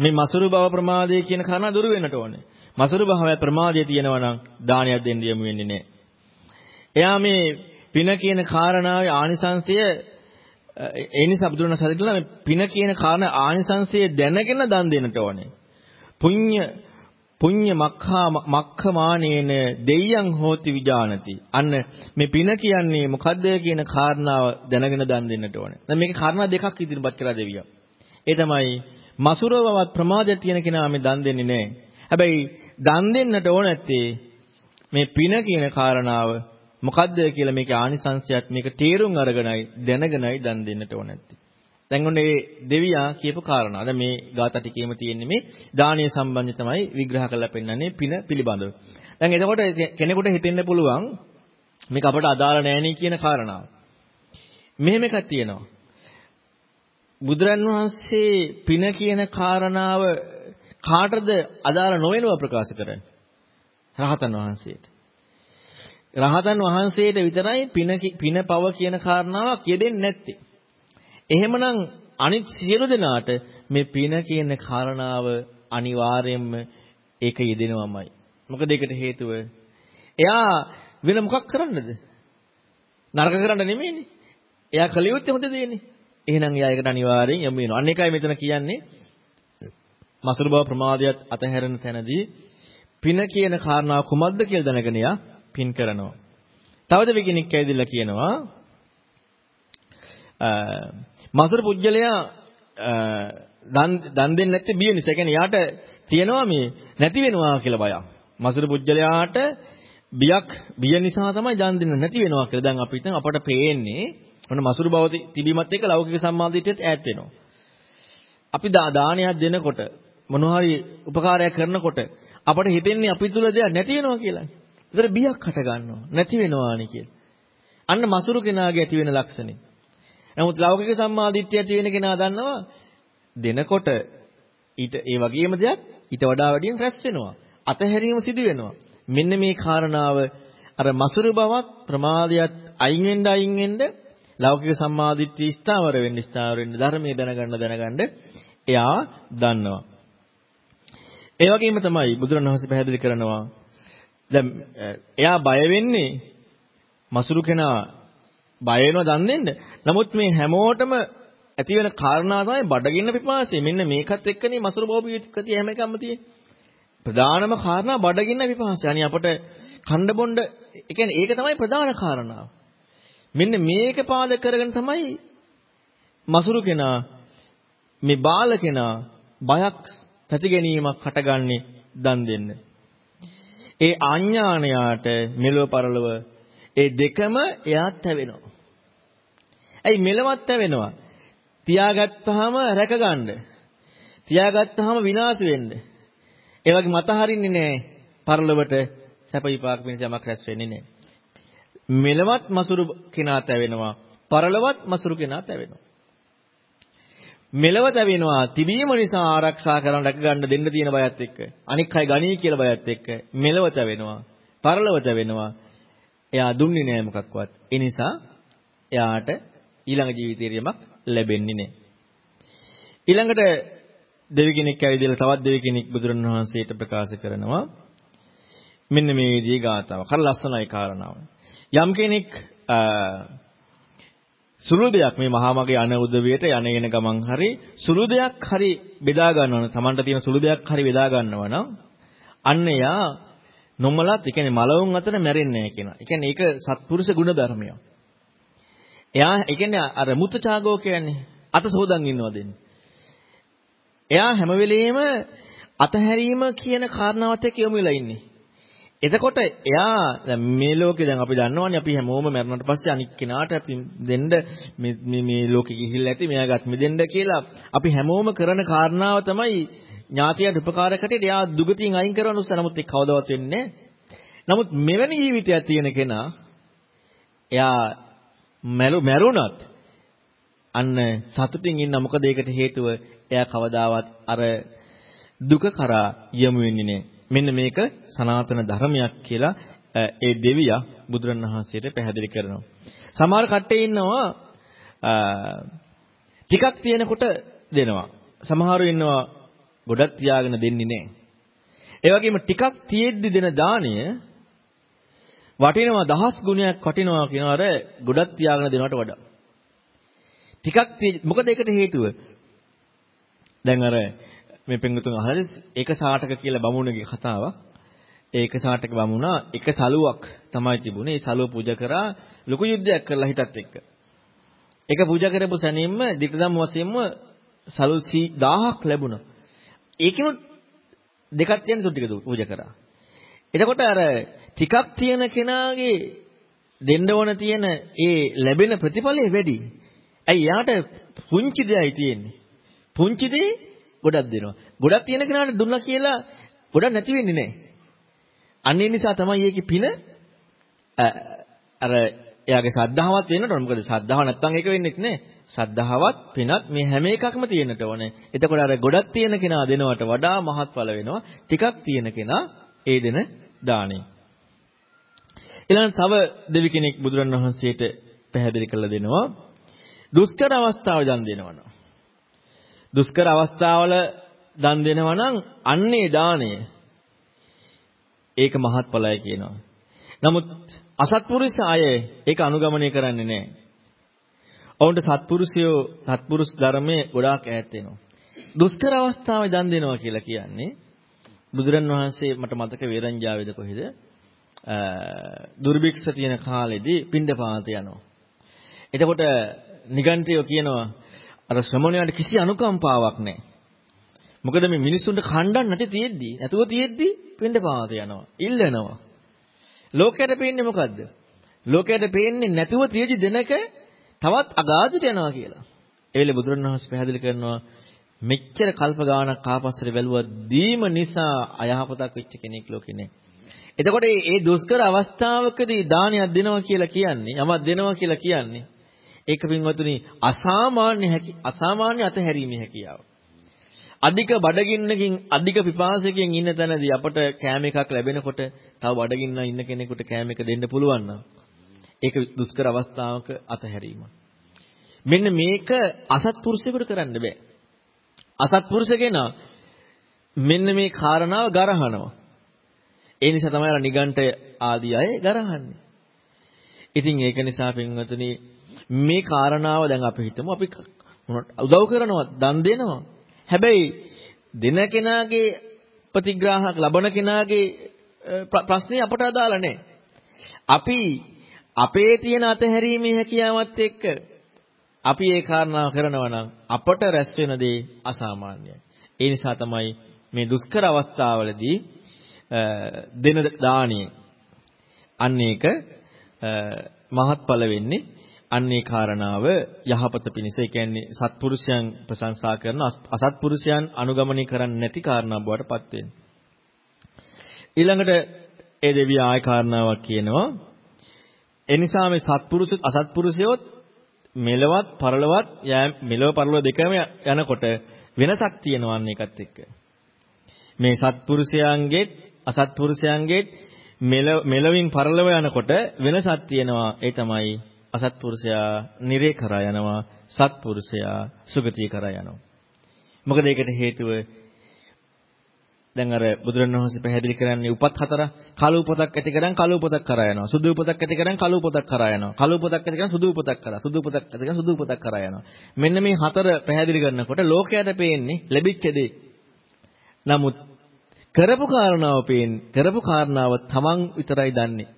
මේ මසුරු භව ප්‍රමාදය කියන කාරණා දුරු වෙන්නට ඕනේ. මසුරු භවය ප්‍රමාදය තියෙනවා නම් දානයක් දෙන්න යමු වෙන්නේ නැහැ. එයා මේ පින කියන කාරණාවේ ආනිසංශය ඒ නිසා බුදුරණ සදිකලා මේ පින කියන කාරණා ආනිසංශය දැනගෙන දන් දෙන්නට ඕනේ. පුඤ්ඤ පුඤ්ඤ මක්ඛා මක්ඛමානේන දෙයයන් හෝති විජානති. අන්න මේ පින කියන්නේ මොකද්ද කියන කාරණාව දැනගෙන දන් දෙන්නට ඕනේ. දැන් මේකේ කාරණා දෙකක් ඉදිරිපත් කරලා දෙවියා. ඒ තමයි මසුරවවත් ප්‍රමාදයක් තියෙන කෙනා මේ දන් දෙන්නේ නැහැ. හැබැයි දන් දෙන්නට ඕන නැත්තේ මේ පින කියන කාරණාව මොකද්ද කියලා මේකේ ආනිසංශයත් මේක තේරුම් අරගෙනයි දැනගෙනයි දන් දෙන්නට ඕන නැත්තේ. දැන් ඔන්නේ දෙවියා කියපු කාරණා. දැන් මේ ગાථා ටිකේම තියෙන්නේ මේ දානීය සම්බන්ධය තමයි විග්‍රහ කරලා පෙන්නන්නේ පින පිළිබඳව. දැන් එතකොට කෙනෙකුට හිතෙන්න පුළුවන් මේක අපට අදාළ නෑනේ කියන කාරණාව. මෙහෙම එකක් තියෙනවා. බුදුරන් වහන්සේ පින කියන කාරණාව කාටද අදාළ නොවනව ප්‍රකාශ කරන්නේ? රහතන් වහන්සේට. රහතන් වහන්සේට විතරයි පින පින පව කියන කාරණාවක් යෙදෙන්නේ නැත්තේ. එහෙමනම් අනිත් සියලු දෙනාට මේ පින කියන කාරණාව අනිවාර්යයෙන්ම ඒක යෙදෙනවමයි. මොකද ඒකට හේතුව එයා වෙන මොකක් කරන්නද? නරක කරන්න නෙමෙයිනේ. එයා කළ යුත්තේ හොඳ දෙන්නේ. එහෙනම් එයා ඒකට අනිවාර්යෙන් යමු වෙනවා. අන්න එකයි මෙතන කියන්නේ මසුරු බව ප්‍රමාදයට අතහැරෙන තැනදී පින කියන කාරණාව කුමක්ද කියලා දැනගෙන යා පින් කරනවා. තවද විකිනෙක් ඇවිදලා කියනවා මසුරු පුජ්‍යලයා දන් දන් දෙන්නේ නැත්තේ බිය නිසා. ඒ කියන්නේ යාට තියෙනවා මේ නැති වෙනවා කියලා බයක්. මසුරු පුජ්‍යලයාට බියක් බිය නිසා තමයි දන් දෙන්න නැති වෙනවා කියලා. දැන් අපිට අපට පේන්නේ මොන මසුරු බව තිබීමත් එක්ක ලෞකික සම්මාදිටියත් ඈත් වෙනවා. අපි දානයක් දෙනකොට මොනවා හරි උපකාරයක් කරනකොට අපට හිතෙන්නේ අපි තුල දෙයක් නැති වෙනවා කියලා. ඒතර බියක් හට ගන්නවා. නැති වෙනවානි කියලා. අන්න මසුරු කෙනාගේ ඇති වෙන ලක්ෂණේ. නමුත් ලෞකික සම්මාදිට්ඨිය ඇති වෙන කෙනා දන්නවා දෙනකොට ඊට ඒ වගේම දෙයක් ඊට වඩා වැඩියෙන් රැස් වෙනවා. අතහැරීම සිදු වෙනවා. මෙන්න මේ කාරණාව අර මසුරු බවත් ප්‍රමාදයට අයින් වෙන්න අයින් වෙන්න ලෞකික සම්මාදිට්ඨිය ස්ථාවර වෙන්න ස්ථාවර වෙන්න ධර්මයේ දැනගන්න දැනගන්න එයා දන්නවා. ඒ වගේම තමයි බුදුරණවහන්සේ පැහැදිලි කරනවා දැන් එයා බය වෙන්නේ මසුරු කෙනා බය වෙනවා දන් දෙන්න. නමුත් මේ හැමෝටම ඇති වෙන කාරණා තමයි බඩගින්න පිපාසය. මෙන්න මේකත් එක්කනේ මසුරු භෝපියකතිය හැම එකක්ම තියෙන්නේ. ප්‍රධානම කාරණා බඩගින්න පිපාසය. අනිත් අපට කණ්ඩ බොණ්ඩ ඒ කියන්නේ ඒක තමයි ප්‍රධාන කාරණාව. මෙන්න මේක පාදක කරගෙන තමයි මසුරු කෙනා මේ බාල කෙනා බයක් තති ගැනීමක් හටගන්නේ දන් දෙන්න. ඒ ආඥාණයාට මෙලොව පරලොව ඒ දෙකම එයාත් හැවෙනවා. ඇයි මෙලවත් වෙනවා? තියාගත්තාම රැකගන්න. තියාගත්තාම විනාශ වෙන්න. ඒ වගේ මත හරින්නේ නැහැ. පරලොවට සැප විපාක වෙනස යමක් රැස් වෙන්නේ නැහැ. මෙලවත් මසුරු කෙනා තැවෙනවා. පරලොවත් මසුරු කෙනා තැවෙනවා. මෙලව තැවෙනවා තිබීම නිසා ආරක්ෂා කරන් රැක ගන්න දෙන්න තියෙන බයත් එක්ක. අනික් අය ගණී කියලා බයත් එක්ක මෙලව තැවෙනවා. පරලොව තැවෙනවා. එයා දුන්නේ නෑ මොකක්වත්. ඒ නිසා එයාට ඊළඟ ජීවිතේට යමක් ලැබෙන්නේ නැහැ. ඊළඟට දෙවි කෙනෙක් ඇවිදලා තවත් දෙවි කෙනෙක් බුදුරණවහන්සේට ප්‍රකාශ කරනවා මෙන්න මේ විදිහේ ගාතාවක්. හරි ලස්සනයි කාරණාව. යම් කෙනෙක් සුළු දෙයක් මේ මහා මගේ අන උදවියට යන එන ගමන් හරි සුළු දෙයක් හරි බෙදා ගන්නවා නම් Tamanට තියෙන සුළු දෙයක් හරි බෙදා ගන්නවා නම් අන්න යා නොමලත් ඒ කියන්නේ මලවුන් අතර මැරෙන්නේ නැහැ කියනවා. ඒ කියන්නේ ඒක සත්පුරුෂ ගුණ ධර්මයක්. එයා ඒ කියන්නේ අර මුත්තචාගෝ කියන්නේ අත සෝදන් ඉන්නවා දෙන්නේ. එයා හැම වෙලෙම අතහැරීම කියන කාරණාවත් එක්ක යොමු වෙලා ඉන්නේ. එතකොට එයා දැන් මේ ලෝකේ දැන් අපි දන්නවනේ අපි හැමෝම මැරුණාට පස්සේ අනික් කෙනාට අපි දෙන්න මේ මේ ලෝකෙ ගිහිල්ලා ඇති මෙයාගත් මෙදෙන්න කියලා අපි හැමෝම කරන කාරණාව තමයි ඥාතියට උපකාර කටේ එයා දුගතියෙන් අයින් කරන උත්සාහ නමුත් ඒක කවදාවත් වෙන්නේ නමුත් මෙවැනි ජීවිතයක් තියෙන කෙනා එයා මැරුණත් අන්න සතුටින් ඉන්න මොකද ඒකට හේතුව? එයා කවදාවත් අර දුක කරා යමු වෙන්නේ නැහැ. මෙන්න මේක සනාතන ධර්මයක් කියලා ඒ දෙවියා බුදුරණවහන්සේට පැහැදිලි කරනවා. සමහර කට්ටිය ඉන්නවා ටිකක් තියෙනකොට දෙනවා. සමහරව ඉන්නවා ගොඩක් තියාගෙන දෙන්නේ නැහැ. ඒ වගේම ටිකක් තියෙද්දි දෙන දාණය වටිනවා දහස් ගුණයක් වටිනවා කියනවාර ගොඩක් තියාගෙන දෙනවට වඩා. ටිකක් මොකද ඒකට හේතුව? දැන් අර මේ පෙන්වතුන් අහලා ඒක සාටක කියලා බමුණගේ කතාවක්. ඒක සාටක බමුණා එක සලුවක් තමයි තිබුණේ. ඒ සලුව පූජා කරා ලොකු යුද්ධයක් කරලා හිටත් එක්ක. ඒක පූජා කරපු සැනින්ම ධිටදම් වශයෙන්ම සලු 1000ක් ලැබුණා. ඒකිනුත් දෙකක් තියෙන සුට් ටික පූජා කරා. එතකොට අර ටිකක් තියෙන කෙනාගේ දෙන්න ඕන තියෙන ඒ ලැබෙන ප්‍රතිඵලය වැඩි. ඇයි යාට පුංචි දෙයයි තියෙන්නේ. පුංචි දේ ගොඩක් දෙනවා. ගොඩක් තියෙන කෙනාට දුන්නා කියලා ගොඩක් නැති වෙන්නේ නැහැ. අන්න ඒ නිසා තමයි ඒකේ පින අර එයාගේ ශ්‍රද්ධාවත් වෙන්නට ඕන. මොකද ශ්‍රද්ධාව නැත්තම් ඒක වෙන්නේ නැහැ. ශ්‍රද්ධාවත් පිනත් මේ හැම එකක්ම තියෙන්නට ඕනේ. එතකොට අර ගොඩක් තියෙන කෙනා දෙනවට වඩා මහත්ඵල වෙනවා. ටිකක් තියෙන කෙනා ඒ දෙන දාණය. ඊළඟ තව දෙවි කෙනෙක් බුදුරණවහන්සේට පැහැදිලි කරලා දෙනවා. දුෂ්කර අවස්ථාව දන් දෙනවනම්. දුෂ්කර අවස්ථාවල දන් දෙනවා නම් අන්නේ දාණය ඒක මහත්ඵලයි කියනවා. නමුත් අසත්පුරුෂ අය ඒක අනුගමනය කරන්නේ නැහැ. ඔවුන්ට සත්පුරුෂයෝ සත්පුරුෂ ධර්මයේ ගොඩාක් ඈත් වෙනවා. දුෂ්කර අවස්ථාවේ දන් දෙනවා කියලා කියන්නේ බුදුරන් වහන්සේ මට මතක වේරංජාවේද කොහෙද දුර්භික්ෂ තියෙන කාලෙදී පින්ඩපාත යනවා. එතකොට නිගණ්ඨයෝ කියනවා අර ශ්‍රමණයාට කිසි අනුකම්පාවක් නැහැ. මොකද මේ මිනිස්සුන්ට කණ්ඩක් නැති තියෙද්දි, නැතුව තියෙද්දි පින්ඩපාත යනවා. ඉල්ලනවා. ලෝකයට පේන්නේ මොකද්ද? ලෝකයට පේන්නේ නැතුව තියෙදි දෙනක තවත් අගාධට යනවා කියලා. ඒ වෙලේ බුදුරණවහන්සේ පැහැදිලි කරනවා මෙච්චර කල්ප ගානක් ආපස්සට බැලුවා දීම නිසා අයහපතක් වෙච්ච කෙනෙක් ලෝකේ නැහැ. එතකොට මේ දුෂ්කර අවස්ථාවකදී දානයක් දෙනවා කියලා කියන්නේ යමක් දෙනවා කියලා කියන්නේ ඒක පින්වතුනි අසාමාන්‍ය හැකි අසාමාන්‍ය අතහැරීමේ හැකියාව. අධික බඩගින්නකින් අධික පිපාසයකින් ඉන්න තැනදී අපට කෑම එකක් ලැබෙනකොට තව බඩගින්න ඉන්න කෙනෙකුට කෑම එක දෙන්න පුළුවන් නම් ඒක දුෂ්කර අවස්ථාවක අතහැරීම. මෙන්න මේක අසත්පුරුෂයෙකුට කරන්න බෑ. අසත්පුරුෂ කෙනා මෙන්න මේ කාරණාව ගරහනවා. ඒ නිසා තමයි අර නිගණ්ඨය ආදී අය ගරහන්නේ. ඉතින් ඒක නිසා පින්වතුනි මේ කාරණාව දැන් අපි හිතමු අපි උදව් කරනවා දන් දෙනවා. හැබැයි දෙන කෙනාගේ ප්‍රතිග්‍රාහක ලබන කෙනාගේ ප්‍රශ්නේ අපට අදාළ නැහැ. අපි අපේ තියෙන අතහැරීමේ හැකියාවත් එක්ක අපි ඒ කාරණාව කරනවා නම් අපට රැස් වෙන දේ අසාමාන්‍යයි. ඒ නිසා තමයි මේ දුෂ්කර අවස්ථාවලදී දෙන දාණය අන්න ඒක මහත්ඵල වෙන්නේ අන්නේ කාරණාව යහපත පිණිස ඒ කියන්නේ සත්පුරුෂයන් ප්‍රශංසා කරන අසත්පුරුෂයන් අනුගමනය කරන්නේ නැති කාරණා බවට පත් වෙන්නේ. ඊළඟට ඒ දෙවිය ආය කාරණාවක් කියනවා. ඒ නිසා මේ සත්පුරුෂ අසත්පුරුෂයොත් මෙලවත් පරලවත් මෙලව පරලව දෙකම යනකොට වෙනසක් තියෙනවා අන්න එකත් එක්ක. මේ සත්පුරුෂයන්ගේ අසත්පුරුෂයන්ගේ මෙලවින් පරලව යනකොට වෙනසක් තියෙනවා. ඒ තමයි අසත්පුරුෂයා නිරේ කරා යනවා සත්පුරුෂයා සුගතිය කරා යනවා. මොකද ඒකට හේතුව දැන් අර බුදුරණවහන්සේ පැහැදිලි කරන්නේ උපත් හතර කළු උපතක් ඇති කරන් කළු උපතක් කරා යනවා. සුදු උපතක් ඇති කරන් කළු උපතක් කරා යනවා. කළු උපතක් ඇති කරන් සුදු උපතක් කරා. සුදු උපතක් ඇති කරන් සුදු උපතක් කරා යනවා. මෙන්න මේ හතර පැහැදිලි කරනකොට ලෝකයට පේන්නේ ලැබිච්ච දේ. නමුත් කරපු කාරණාව පේන්නේ කරපු කාරණාව තමන් විතරයි දන්නේ.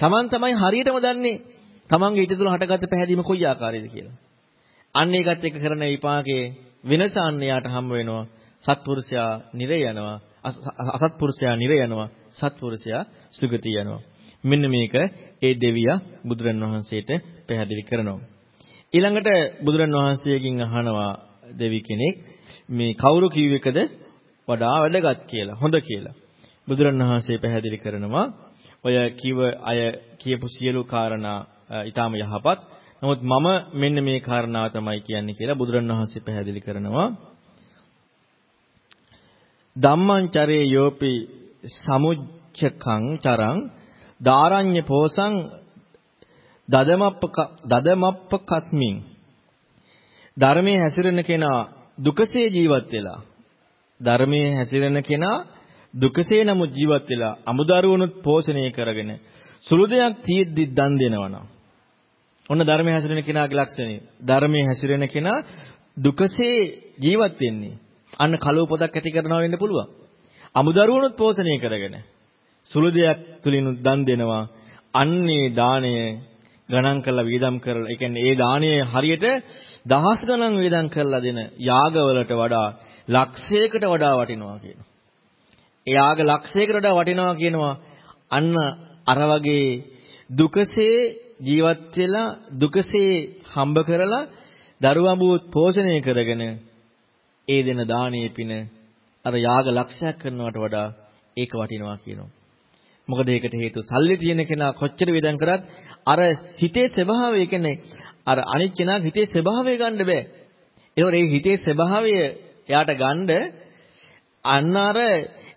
තමන් තමයි හරියටම දන්නේ තමන්ගේ ඊට තුල හටගත්ත පැහැදීම කොයි ආකාරයේද කියලා. අන්න ඒකත් එක්ක කරන විපාකයේ වෙනස අන්න යාට හම් වෙනවා. සත්පුරුෂයා නිරය යනවා. අසත්පුරුෂයා නිරය යනවා. සත්පුරුෂයා සුගතිය යනවා. මෙන්න මේක ඒ දෙවියා බුදුරන් වහන්සේට පැහැදිලි කරනවා. ඊළඟට බුදුරන් වහන්සේගෙන් අහනවා දෙවි කෙනෙක් මේ කවුරු කිව් එකද වඩා වැදගත් කියලා හොඳ කියලා. බුදුරන් වහන්සේ පැහැදිලි කරනවා ඔය කිව අය කියපු සියලු කාරණා ඊටාම යහපත්. නමුත් මම මෙන්න මේ කාරණාව තමයි කියන්නේ කියලා බුදුරණවහන්සේ පැහැදිලි කරනවා. ධම්මංචරේ යෝපි සමුච්චකං චරං දාරඤ්‍ය පෝසං දදමප්ප දදමප්ප කස්මින් ධර්මයේ හැසිරෙන කෙනා දුකසේ ජීවත් වෙලා ධර්මයේ හැසිරෙන කෙනා දුකසේ නමුත් ජීවත් වෙලා අමුදරුවනුත් පෝෂණය කරගෙන සුළු දෙයක් තියෙද්දි දන් දෙනවනම් ඔන්න ධර්මයේ හැසිරෙන කෙනාගේ ලක්ෂණය. ධර්මයේ හැසිරෙන කෙනා දුකසේ ජීවත් වෙන්නේ. අන්න කලෝ පොතක් ඇති කරනවා වෙන්න පුළුවන්. අමුදරුවනොත් පෝෂණය කරගෙන සුළු දෙයක් තුලින් දන් දෙනවා. අන්නේ දාණය ගණන් කරලා වේදම් කරලා ඒ කියන්නේ ඒ දාණය හරියට දහස් ගණන් වේදම් කරලා දෙන යාගවලට වඩා ලක්ෂයකට වඩා වටිනවා කියනවා. ඒ යාග ලක්ෂයකට වඩා වටිනවා කියනවා. අන්න අර වගේ දුකසේ ජීවත් වෙලා දුකසේ හම්බ කරලා දරුවඹුත් පෝෂණය කරගෙන ඒ දෙන දානයේ පින අර යාග ලක්ෂයක් කරනවට වඩා ඒක වටිනවා කියනවා. මොකද ඒකට හේතුව සල්ලි තියෙන කෙනා කොච්චර වේදන් කරත් අර හිතේ ස්වභාවය කියන්නේ අර අනිත් කෙනාගේ හිතේ ස්වභාවය ගන්න බෑ. ඒකෝර ඒ හිතේ ස්වභාවය එයාට ගන්න අන්න අර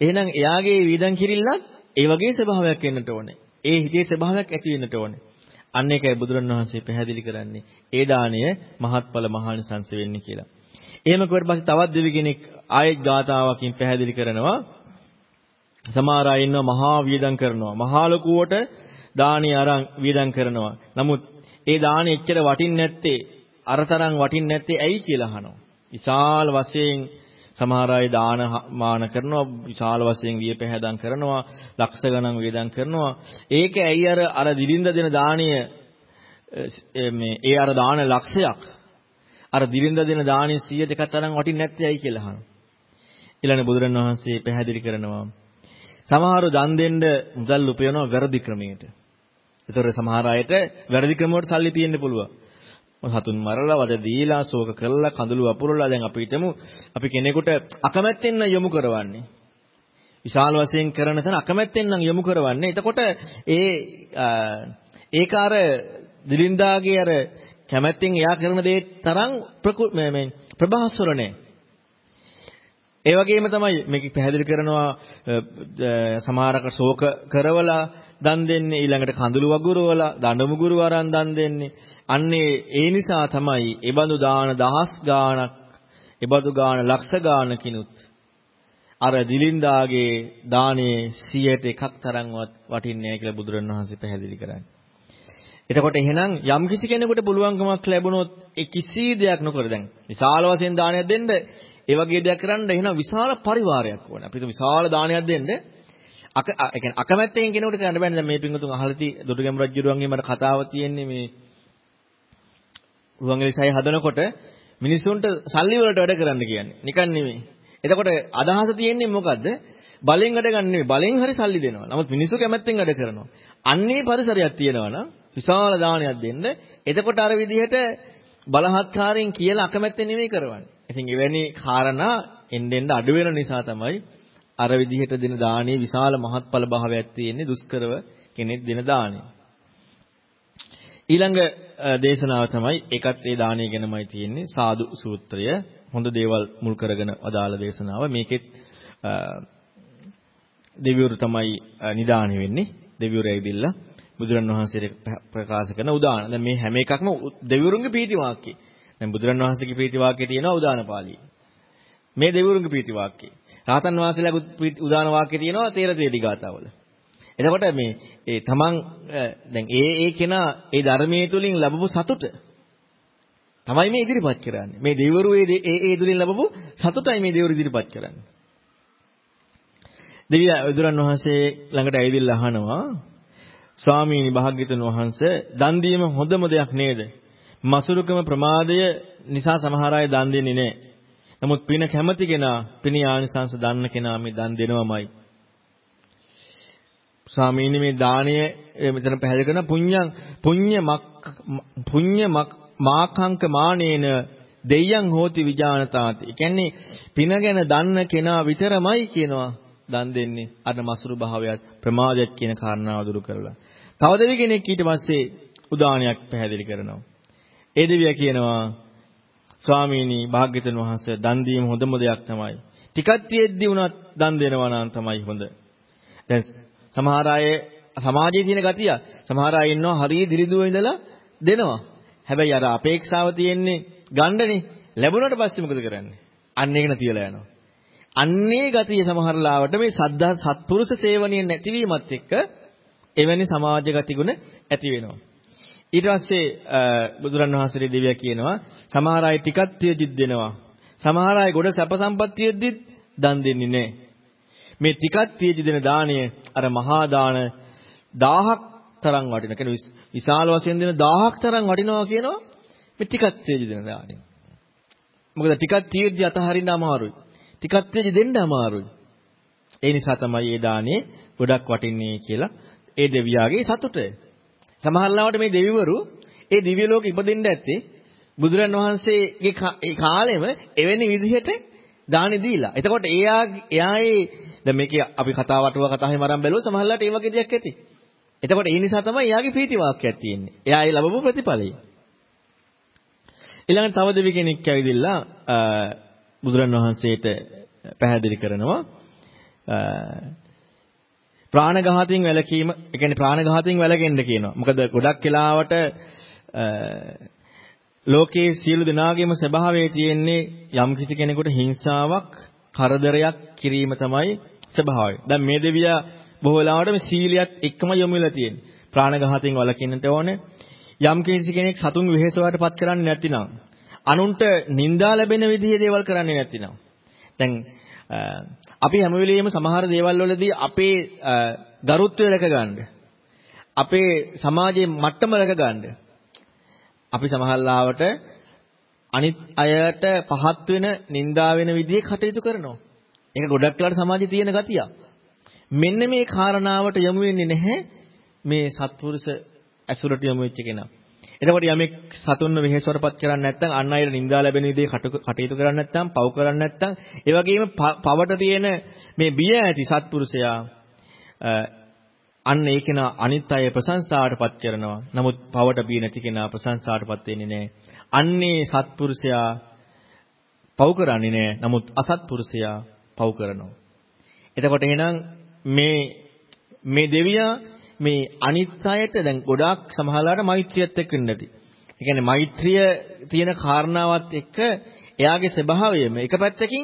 එහෙනම් එයාගේ වේදන් කිරිල්ලත් ඒ වගේ ස්වභාවයක් වෙන්නට ඕනේ. ඒ හිතේ ස්වභාවයක් ඇති වෙන්නට ඕනේ. අන්න ඒකයි බුදුරණවහන්සේ පැහැදිලි කරන්නේ. ඒ දාණය මහත්ඵල මහානිසංස වෙන්නේ කියලා. එහෙම කරුවට පස්සේ තවත් දෙවි කෙනෙක් ආයෙත් ගාතාවකින් පැහැදිලි කරනවා. සමහර අය ඉන්නවා මහා වියදම් කරනවා. මහා ලකුවට දානි අරන් වියදම් කරනවා. නමුත් ඒ දානි එච්චර වටින්නේ නැත්තේ අරතරන් වටින්නේ නැත්තේ ඇයි කියලා අහනවා. විශාල වශයෙන් සමහර අය දාන මාන කරනවා විශාල වශයෙන් වියපැහැදම් කරනවා ලක්ෂ ගණන් වේදම් කරනවා ඒක ඇයි අර අර දිලින්ද දෙන දාණය මේ ඒ අර දාන ලක්ෂයක් අර දිලින්ද දෙන දාණය 100 දෙකක් තරම් වටින්නේ නැත්තේ ඇයි කියලා අහනවා ඊළඟ බුදුරණවහන්සේ පැහැදිලි කරනවා සමහරව දන් දෙන්න මුදල් උපයනවා වැරදි ක්‍රමයකට. ඒතකොට සමහර අයට වැරදි ක්‍රම වලට සල්ලි තියෙන්න පුළුවන්. සතුන් මරලා වද දීලා ශෝක කරලා කඳුළු වපුරලා දැන් අපි හිතමු අපි කෙනෙකුට අකමැත්තෙන් යොමු කරවන්නේ. විශාල වශයෙන් කරන තැන අකමැත්තෙන් නම් යොමු කරවන්නේ. එතකොට ඒ ඒක අර දිලින්දාගේ අර කැමැත්තෙන් එයා කරන දේ තරම් ප්‍රභාස්වර නැහැ. ඒ වගේම තමයි මේක පැහැදිලි කරනවා සමහරක ශෝක කරවලා දන් දෙන්නේ ඊළඟට කඳුළු වගුරවලා දඬුමුගුරු වරන් දන් දෙන්නේ අන්නේ ඒ නිසා තමයි ඒබඳු දාන දහස් ගාණක් ඒබඳු ගාණ ලක්ෂ ගාණකිනුත් අර දිලින්දාගේ දානයේ 100ට එකක් තරම්වත් වටින්නේ නැහැ කියලා බුදුරණවහන්සේ පැහැදිලි කරන්නේ. එතකොට එහෙනම් යම් කිසි කෙනෙකුට පුළුවන්කමක් ලැබුණොත් ඒ කිසි දෙයක් නොකර දැන් විශාල වශයෙන් දානයක් දෙන්න ඒ වගේ දෙයක් කරන්න එහෙනම් විශාල පරිවාරයක් ඕන. අපිට විශාල දානයක් දෙන්න අක ඒ කියන්නේ අකමැත්තෙන් කෙනෙකුට කරන්න බෑනේ. දැන් මේ පිංගුතුන් අහලති දොඩගම් රජුරුවන්ගේ මට කතාව තියෙන්නේ මේ රුවන්වැලිසයි හදනකොට මිනිසුන්ට සල්ලි වලට වැඩ කරන්න කියන්නේ. නිකන් නෙමෙයි. එතකොට අදහස තියෙන්නේ මොකද්ද? බලෙන් වැඩ ගන්න නෙමෙයි. බලෙන් හරි සල්ලි දෙනවා. නමුත් මිනිස්සු කැමැත්තෙන් වැඩ කරනවා. අන්නේ පරිසරයක් තියෙනවා නම් විශාල දානයක් දෙන්න. එතකොට අර විදිහට බලහත්කාරයෙන් කියලා අකමැත්තෙන් නෙමෙයි කරවන්නේ. ඉතින් එවැනි කාරණා එන්නෙන් අඩු වෙන නිසා තමයි අර විදිහට දෙන දානේ විශාල මහත්ඵල භාවයක් තියෙන්නේ දුෂ්කරව කෙනෙක් දෙන දානේ. ඊළඟ දේශනාව තමයි ඒකත් ඒ දානේ ගැනමයි තියෙන්නේ සාදු සූත්‍රය. හොඳ දේවල් මුල් කරගෙන අදාළ දේශනාව. මේකෙත් දෙවිවරු තමයි නිදාණය වෙන්නේ. දෙවිවරු ඇවිදilla බුදුරන් වහන්සේට ප්‍රකාශ කරන උදාන. දැන් මේ හැම එකක්ම දෙවිවරුන්ගේ පීති වාක්‍යය. දැන් බුදුරන් වහන්සේගේ ප්‍රීති වාක්‍යය තියෙනවා උදාන පාළියේ. මේ දෙවිවරුන්ගේ ප්‍රීති වාක්‍යය. රාතන් වහන්සේලාගේ උදාන වාක්‍යය තියෙනවා තේර තේරි ගාතාවල. එතකොට මේ ඒ තමන් දැන් ඒ ඒ කෙනා ඒ ධර්මයේ තුලින් ලැබපු සතුට තමයි මේ ඉදිරිපත් කරන්නේ. මේ දෙවිවරු ඒ ඒ ඒ තුලින් ලැබපු සතුටයි මේ දෙවිවරු ඉදිරිපත් කරන්නේ. දෙවිය බුදුරන් වහන්සේ ළඟට ඇවිදilla අහනවා ස්වාමීනි භාග්‍යතුන් වහන්සේ දන් දීම හොඳම දෙයක් නේද? මසුරුකම ප්‍රමාදය නිසා සමහර අය දන් දෙන්නේ නැහැ. නමුත් පින කැමති කෙනා පින ආනිසංස දන්න කෙනා මේ දන් දෙනවමයි. ස්වාමීනි මේ දාණය මෙතන පැහැදිලි කරන පුඤ්ඤං පුඤ්ඤ මක් පුඤ්ඤ මාකංක මානේන දෙයයන් හෝති විජානතාති. ඒ කියන්නේ පින ගැන දන්න කෙනා විතරමයි කියනවා දන් දෙන්නේ. අර මසුරු භාවයත් ප්‍රමාදයක් කියන කාරණාව දුරු කරලා. තව දෙවි කෙනෙක් ඊට පස්සේ උදාහරණයක් පැහැදිලි කරනවා. ඒ දෙවියා කියනවා ස්වාමීනි භාග්‍යතුන් වහන්සේ දන් දීම හොඳම දෙයක් තමයි. ටිකක් තියෙද්දි උනත් දන් දෙනවා නම් තමයි හොඳ. දැන් සමහර අය සමාජයේ තියෙන ගතිය සමහර අය ඉන්නවා හරිය දිරිදුව ඉඳලා දෙනවා. හැබැයි අර අපේක්ෂාව තියෙන්නේ ගණ්ඩනේ. ලැබුණාට පස්සේ මොකද කරන්නේ? අන්න ඒක නැතිලා යනවා. අන්නේ ගතිය සමහර ලාවට මේ සද්ධා සත්පුරුෂ සේවනයේ නැතිවීමත් එක්ක එවැනි සමාජ ගතිගුණ ඇති වෙනවා. ඊට පස්සේ බුදුරන් වහන්සේගේ දෙවියා කියනවා සමහර අය ටිකක් තියදිත් දෙනවා. සමහර අය ගොඩ සැප සම්පත් තියදිත් දන් දෙන්නේ නැහැ. මේ ටිකක් තියදි දෙන දාණය අර මහා දාන 1000ක් තරම් වටින. කියන්නේ විශාල වශයෙන් දෙන 1000ක් තරම් වටිනවා කියනවා මේ ටිකක් තියදි දෙන දාණය. මොකද ටිකක් තියදි අතහරින්න අමාරුයි. ටිකක් තියදි දෙන්න අමාරුයි. ඒ නිසා තමයි මේ දාණය ගොඩක් වටින්නේ කියලා ඒ දෙවියාගේ සතුට. සමහර ලාවට මේ දෙවිවරු ඒ දිව්‍ය ලෝකෙ ඉපදෙන්න ඇත්තේ බුදුරන් වහන්සේගේ ඒ කාලෙම එවැනි විදිහට දානි දීලා. එතකොට එයා එයායේ දැන් මේකේ අපි කතා වටුව කතා හැම අරන් බැලුවොත් සමහරවිට ඒ වගේ දෙයක් ඇති. එතකොට ඒ නිසා තමයි එයාගේ ප්‍රීති වාක්‍යයක් තියෙන්නේ. එයා ඒ ලැබපු ප්‍රතිඵලය. ඊළඟට තව දෙවි කෙනෙක් ඇවිදilla බුදුරන් වහන්සේට පැහැදිලි කරනවා ප්‍රාණඝාතයෙන් වැළකීම, ඒ කියන්නේ ප්‍රාණඝාතයෙන් වැළකෙන්න කියනවා. මොකද ගොඩක් වෙලාවට ලෝකයේ සියලු දෙනාගේම ස්වභාවය තියෙන්නේ යම් කිසි කෙනෙකුට හිංසාවක්, කරදරයක් කිරීම තමයි ස්වභාවය. දැන් මේ දෙවියා බොහෝ වෙලාවට මේ සීලියත් එක්කම යොමු වෙලා තියෙන්නේ. ප්‍රාණඝාතයෙන් වළකින්නට ඕනේ. යම් කිසි කෙනෙක් සතුන් වෙහෙසවටපත් කරන්නේ නැතිනම්, අනුන්ට නිନ୍ଦා ලැබෙන විදිහේ දේවල් කරන්නේ නැතිනම්. දැන් අපි හැම වෙලෙම සමහර දේවල් වලදී අපේ ගරුත්වය රැක ගන්න. අපේ සමාජයේ මට්ටම රැක ගන්න. අපි සමහරලාවට අනිත් අයට පහත් වෙන, නිඳා වෙන විදිහේ කටයුතු කරනවා. ඒක ගොඩක් වෙලාවට සමාජයේ තියෙන ගතියක්. මෙන්න මේ කාරණාවට යොමු වෙන්නේ නැහැ මේ සත්පුරුෂ ඇසුරට යොමු වෙච්ච කෙනා. එතකොට යමෙක් සතුන්ව වෙහෙසවටපත් කරන්නේ නැත්නම් අන් අයට නිඳා ලැබෙන විදිහේ කටයුතු කරන්නේ නැත්නම් පව් කරන්නේ නැත්නම් ඒ වගේම පවට තියෙන මේ බිය ඇති සත්පුරුෂයා අන්න ඒ කෙනා අනිත් අය ප්‍රශංසාවටපත් කරනවා. නමුත් පවට බිය නැති කෙනා ප්‍රශංසාවටපත් වෙන්නේ නැහැ. අන්නේ සත්පුරුෂයා පව් කරන්නේ නැහැ. නමුත් අසත්පුරුෂයා පව් කරනවා. එතකොට එහෙනම් මේ මේ දෙවියා මේ අනිත් අයට දැන් ගොඩාක් සමහරලාට මෛත්‍රියත් එක්ක නැති. ඒ කියන්නේ මෛත්‍රිය තියෙන කාරණාවත් එක්ක එයාගේ ස්වභාවයම එක පැත්තකින්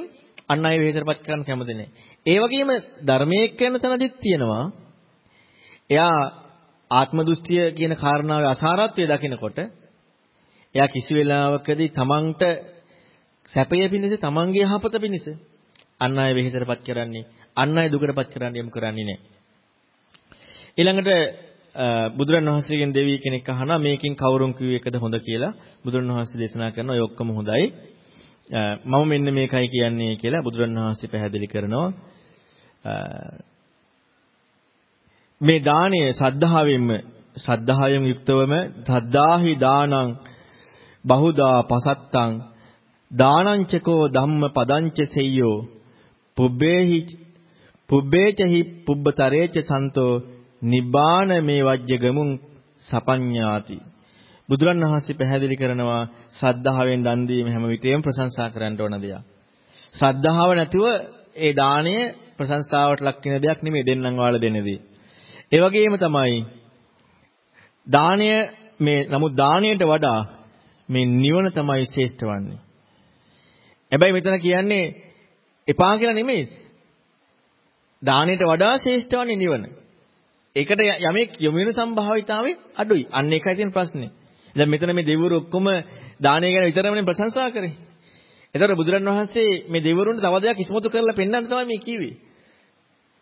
අන් අය වෙහෙසටපත් කරන්න කැමති නැහැ. ඒ වගේම ධර්මයේ කියන තැනදිත් තියෙනවා එයා ආත්ම දෘෂ්ටිය කියන කාරණාවේ අසාරත්වය දකිනකොට එයා කිසි වෙලාවකදී තමන්ට සැපය පිණිස තමන්ගේ යහපත පිණිස අන් අය වෙහෙසටපත් කරන්නේ අන් අය දුකටපත් කරන්න යමු කරන්නේ නැහැ. ඊළඟට බුදුරන් වහන්සේගෙන් දෙවි කෙනෙක් අහනවා මේකෙන් කවුරුන් කිව්ව එකද හොඳ කියලා. බුදුරන් වහන්සේ දේශනා කරනවා ඔය ඔක්කොම හොඳයි. මම මෙන්න මේකයි කියන්නේ කියලා බුදුරන් වහන්සේ පැහැදිලි කරනවා. මේ දාණය සද්ධාවෙන්ම ශ්‍රද්ධාවෙන් යුක්තවම සද්ධාහි දානං බහුදා පසත්තං දානංචකෝ ධම්ම පදංච සෙය්‍යෝ පුබ්බේහි පුබ්බේචහි පුබ්බතරේච සන්තෝ නිබ්බාන මේ වජ්‍ය ගමුන් සපඤ්ඤාති බුදුරන් වහන්සේ පැහැදිලි කරනවා සද්ධාවෙන් දන් දීම හැම විටෙම ප්‍රශංසා කරන්න ඕන දෙයක්. සද්ධාව නැතුව ඒ දාණය ප්‍රශංසාවට ලක් වෙන දෙයක් නෙමෙයි දෙන්නම් වාල දෙන්නේදී. ඒ වගේම තමයි දාණය මේ නමුත් දාණයට වඩා මේ නිවන තමයි ශ්‍රේෂ්ඨ වන්නේ. හැබැයි මෙතන කියන්නේ එපා කියලා නෙමෙයි. දාණයට වඩා ශ්‍රේෂ්ඨ වන්නේ නිවන. ඒකට යමෙක් යොමු වෙන සම්භාවිතාවේ අඩුයි. අන්න ඒකයි තියෙන ප්‍රශ්නේ. දැන් මෙතන මේ දෙවිවරු ඔක්කොම දානය ගැන විතරමනේ ප්‍රශංසා කරේ. ඒතර බුදුරන් වහන්සේ මේ දෙවිවරුන්ට තව දෙයක් ඉස්මතු කරලා පෙන්වන්න තමයි මේ කිව්වේ.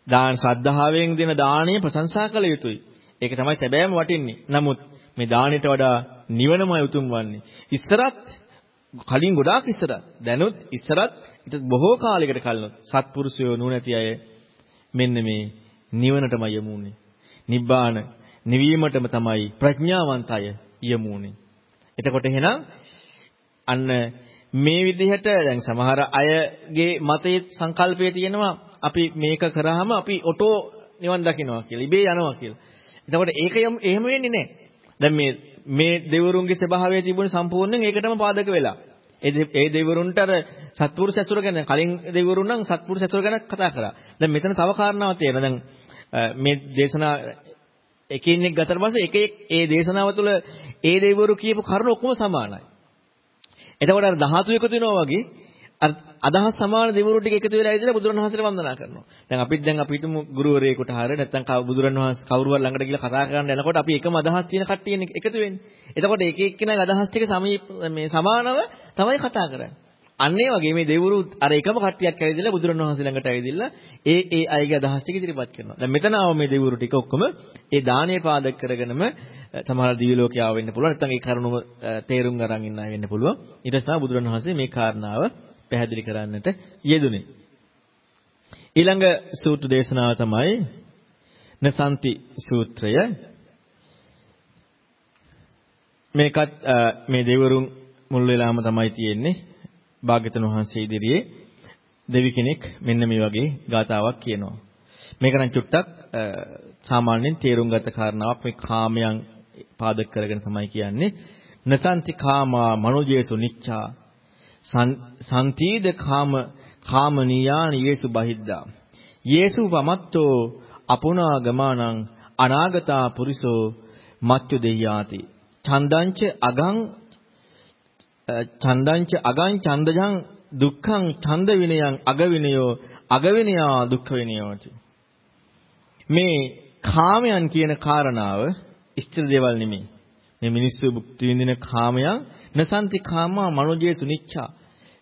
දාන ශ්‍රද්ධාවෙන් දෙන දාණය ප්‍රශංසා කළ යුතුයි. ඒක තමයි සැබෑම වටින්නේ. නමුත් මේ දාණයට වඩා නිවනමයි උතුම් වන්නේ. ඉස්සරත් කලින් ගොඩාක් ඉස්සරත් දැනුත් ඉස්සරත් ඊට බොහෝ කාලයකට කලින් සත්පුරුෂයෝ නුනැති අය මෙන්න මේ නිවනටමයි යමුනේ. නිබ්බාන නිවීමටම තමයි ප්‍රඥාවන්ත අය යමුනේ. එතකොට එහෙනම් අන්න මේ විදිහට දැන් සමහර අයගේ මතයේ සංකල්පය තියෙනවා අපි මේක කරාම අපි ඔටෝ නිවන් දකින්නවා කියලා. ඉබේ යනවා කියලා. එතකොට ඒක එහෙම වෙන්නේ නැහැ. දැන් මේ මේ දෙවරුන්ගේ ස්වභාවය තිබුණ සම්පූර්ණයෙන් ඒකටම පාදක වෙලා. ඒ දෙවරුන්ට අර සත්පුරුෂ ඇසුර ගැන කලින් දෙවරුන් නම් සත්පුරුෂ ඇසුර ගැන කතා කරා. දැන් මෙතන තව කාරණාවක් තියෙනවා. දැන් මේ දේශනා එකින් එක ගතට පස්සේ එක එක ඒ දේශනාව තුළ ඒ දෙවිවරු කියපු කරුණු ඔක්කොම සමානයි. එතකොට අර ධාතු එකතු වෙනවා වගේ අදහස් සමාන දෙවිවරු ටික එකතු වෙලා ඉඳලා බුදුරණවහන්සේට වන්දනා කරනවා. දැන් අපිත් දැන් අපි හිතමු ගුරුවරයෙකුට හරිය නැත්නම් බුදුරණවහන්සේ කවුරුවත් ළඟට ගිහලා කතා කරන්න යනකොට අපි එකම අදහස් තියෙන කට්ටියනේ එකතු වෙන්නේ. එතකොට එක එක්කෙනාගේ අදහස් ටික සමීප මේ සමානව තමයි කතා කරන්නේ. අන්න ඒ වගේ මේ දෙවිවරු අර එකම කට්ටියක් ඇවිදලා බුදුරණවහන්සේ ළඟට ඇවිදilla ඒ ඒ අයගේ අදහස් ටික ඉදිරිපත් කරනවා. දැන් මෙතන ආව මේ දෙවිවරු ටික ඔක්කොම ඒ දානීය පාදක කරගෙනම සමහර දිව්‍ය ලෝකේ ආව වෙන්න පුළුවන්. නැත්නම් ඒ කරුණම තේරුම් අරන් ඉන්න අය වෙන්න පුළුවන්. ඊට පස්සේ බුදුරණවහන්සේ මේ කාරණාව පැහැදිලි කරන්නට යෙදුනේ. ඊළඟ සූත්‍ර දේශනාව තමයි නසන්ති සූත්‍රය. මේකත් මේ දෙවරුන් මුල් වෙලාම තමයි තියෙන්නේ භාග්‍යතුන් වහන්සේ ඉදිරියේ දෙවි කෙනෙක් මෙන්න මේ වගේ ගාතාවක් කියනවා. මේක නම් චුට්ටක් සාමාන්‍යයෙන් තේරුම් ගත කාරණාවක් මේ කාමයන් පාදක කරගෙන තමයි කියන්නේ. නසන්ති කාමා මනෝජේසු නිච්ඡා සන්තිද කාම කාමනියාන යේසු බහිද්දා. යේසු වමත්තෝ අපුනා ගමානං අනාගතා පුරිසෝ මච්චු දෙයාති. චන්දංච අගං චන්දංච අගං චන්දජං දුක්ඛං ඡන්ද විනයං අග විනයෝ අග විනයා දුක්ඛ විනයෝති. මේ කාමයන් කියන කාරණාව ස්ථිර දේවල් නෙමෙයි. මේ මිනිස්සු භුක්ති විඳින කාමයන් නසන්ති කාමා මනෝජේසු නිච්ඡා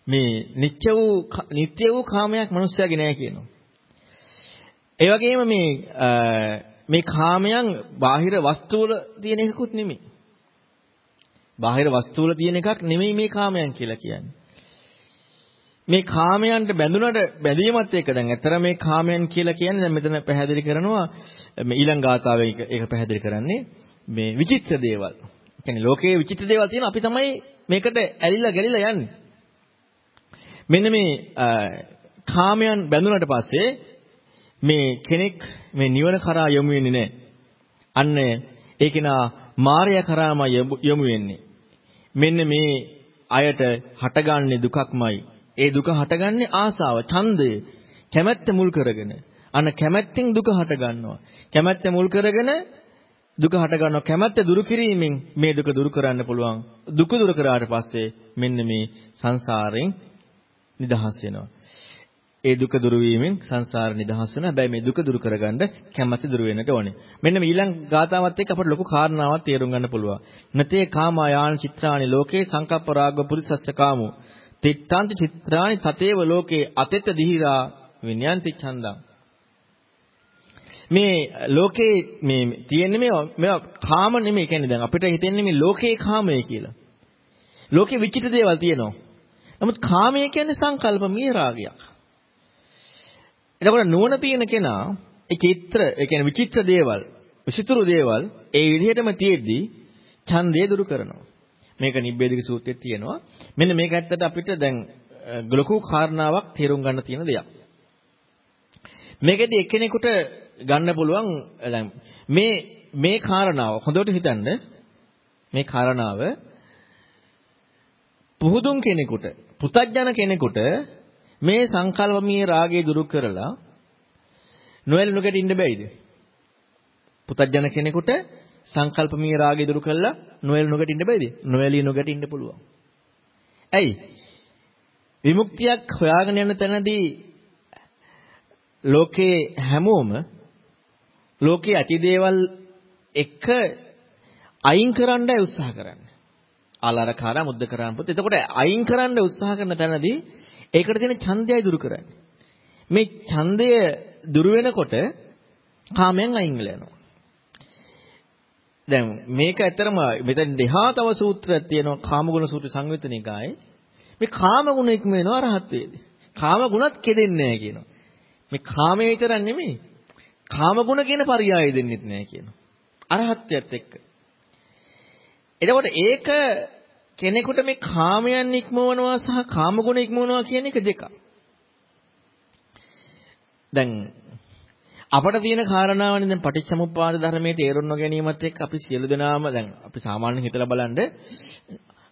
මේ නිත්‍ය වූ නිත්‍ය වූ කාමයක් මිනිස්සයාගේ නෑ කියනවා. ඒ වගේම මේ මේ කාමයන් බාහිර වස්තු වල තියෙන එකකුත් නෙමෙයි. බාහිර වස්තු වල තියෙන එකක් නෙමෙයි මේ කාමයන් කියලා කියන්නේ මේ කාමයන්ට බැඳුනට බැඳීමත් එක්ක දැන් ඇත්තට මේ කාමයන් කියලා කියන්නේ දැන් මෙතන පැහැදිලි කරනවා මේ ඊළඟ ගාථාවේ ඒක පැහැදිලි කරන්නේ මේ විචිත්‍ර දේවල්. ඒ කියන්නේ ලෝකයේ විචිත්‍ර දේවල් තියෙන අපි තමයි මේකට ඇලිලා ගැලිලා යන්නේ. මෙන්න මේ කාමයන් බැඳුනට පස්සේ මේ කෙනෙක් මේ නිවන කරා යොමු වෙන්නේ නැහැ. අන්න ඒකේනා මායя කරාම යොමු වෙන්නේ. මෙන්න මේ අයට හටගන්නේ දුකක්මයි. ඒ දුක හටගන්නේ ආසාව, ඡන්දය, කැමැත්ත මුල් කරගෙන. අන්න කැමැත්තෙන් දුක හට ගන්නවා. කැමැත්ත මුල් කරගෙන දුක හට ගන්නවා. කැමැත්ත දුරු කිරීමෙන් මේ දුක දුරු කරන්න පුළුවන්. දුක දුරු කරාට පස්සේ මෙන්න මේ සංසාරයෙන් නිදහස් වෙනවා. ඒ දුක දුරු වීමෙන් සංසාර නිදහස් වෙනවා. හැබැයි මේ දුක දුරු කරගන්න කැමැත්ත දුරු වෙන්නට ඕනේ. මෙන්න මේ ඊළඟ ගාතාවත් එක්ක අපට ලොකු කාරණාවක් තේරුම් ගන්න පුළුවන්. නතේ කාමායාන චිත්‍රානි ලෝකේ සංකප්ප රාග පුරිසස්ස කාමෝ තිත්තාන්ති චිත්‍රානි තතේව ලෝකේ අතෙත දිහිරා විඤ්ඤාන්ති ඡන්දං මේ ලෝකේ මේ තියෙන්නේ මේ මේවා කාම නෙමෙයි කියන්නේ දැන් අපිට හිතෙන්නේ මේ ලෝකේ කාමය කියලා. ලෝකේ විචිත දේවල් තියෙනවා. නමුත් කාමය කියන්නේ සංකල්ප මිය රාගයක්. එතකොට නුවණ තියෙන කෙනා ඒ චිත්‍ර ඒ කියන්නේ විචිත්‍ර දේවල්, විචිතුරු දේවල් ඒ විදිහටම තියෙද්දී ඡන්දය දුරු කරනවා. මේක නිබ්බේධික සූත්‍රයේ තියෙනවා. මෙන්න මේක ඇත්තට අපිට දැන් ලොකු කාරණාවක් තේරුම් ගන්න තියෙන දෙයක්. මේකෙදි එක්කෙනෙකුට ගන්න පුළුවන් දැන් මේ මේ කාරණාව හොඳට හිතන්න මේ කාරණාව පුහුදුන් කෙනෙකුට පුතඥන කෙනෙකුට මේ සංකල්පමීය රාගය දුරු කරලා නොයල් නොගැට ඉන්න බැයිද? පුතඥන කෙනෙකුට සංකල්පමීය රාගය දුරු කළා නොයල් නොගැට ඉන්න බෑද? නොයලී නොගැට ඉන්න පුළුවන්. ඇයි? විමුක්තියක් හොයාගෙන යන තැනදී ලෝකේ හැමෝම ලෝකේ ඇති දේවල් එක අයින් කරන්නයි උත්සාහ කරන්නේ. ආලාරකාරා මුද්දකරාන් පුත්. එතකොට අයින් කරන්න උත්සාහ කරන තැනදී ඒකට තියෙන ඡන්දයයි දුරු කරන්නේ. මේ ඡන්දය දුරු වෙනකොට කාමයෙන් අයින් වෙලා යනවා. දැන් මේක ඇත්තරම මෙතන දෙහා තව සූත්‍රයක් තියෙනවා කාමගුණ සූත්‍ර සංයුත්තනිකායේ. මේ කාමගුණ ඉක්ම වෙනවා රහත් වේදී. කාමගුණත් කෙදෙන්නේ නැහැ කියනවා. මේ කාමයේ විතරක් නෙමෙයි. කාමගුණ කියන පරියාය දෙන්නෙත් නැහැ කියනවා. අරහත්ත්වයට එක්ක. එතකොට ඒක කෙනෙකුට මේ කාමයන් ඉක්මවනවා සහ කාමගුණ ඉක්මවනවා කියන එක දෙකක්. දැන් අපට තියෙන කාරණාවනේ දැන් පටිච්චසමුප්පාද ධර්මයේ තේරුම් නොගැනීමත් එක්ක අපි සියලු දෙනාම දැන් අපි සාමාන්‍යයෙන් හිතලා බලන්න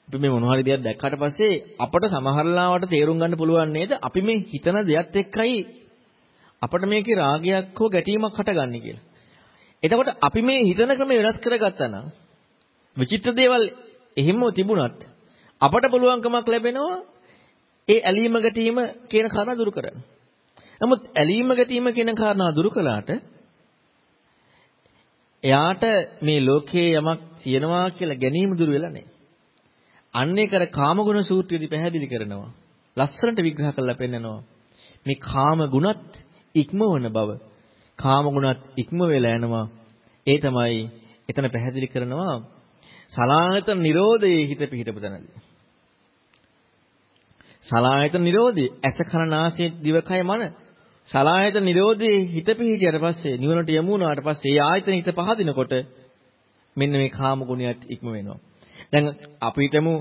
අපි මේ මොන හරි දෙයක් දැක්කට පස්සේ අපට සමහරලාවට තේරුම් ගන්න පුළුවන් නේද අපි මේ හිතන දෙයත් එක්කයි අපට මේකේ රාගයක් හෝ ගැටීමක් හටගන්නේ කියලා. එතකොට අපි මේ හිතන ක්‍රම වෙනස් කරගත්තා නම් විචිත්‍ර දේවල් එහෙම තිබුණත් අපට පුළුවන්කමක් ලැබෙනවා ඒ ඇලීම ගැටීම කියන කාරණා දුරු කරන්න. නමුත් ඇලීම ගැටීම කියන කාරණා දුරු කළාට එයාට මේ ලෝකයේ යමක් තියෙනවා කියලා ගැනීම දුර වෙලා නැහැ. අන්නේ කර කාමගුණ සූත්‍රයේදී පැහැදිලි කරනවා. ලස්සනට විග්‍රහ කරලා පෙන්නනවා. මේ කාම ගුණත් ඉක්මවන බව. කාම ගුණත් ඉක්ම වෙලා යනවා. ඒ තමයි එතන පැහැදිලි කරනවා සලායතන නිරෝධයේ හිත පිහිටපු තැනදී. සලායතන නිරෝධය ඇස කන නාසය දිවකය මන සලායතන නිරෝධයේ හිත පිහිටියට පස්සේ නිවනට යමු වුණාට පස්සේ ඒ ආයතන හිත පහදිනකොට මෙන්න මේ කාම ගුණයත් ඉක්ම වෙනවා. දැන් අපි හිතමු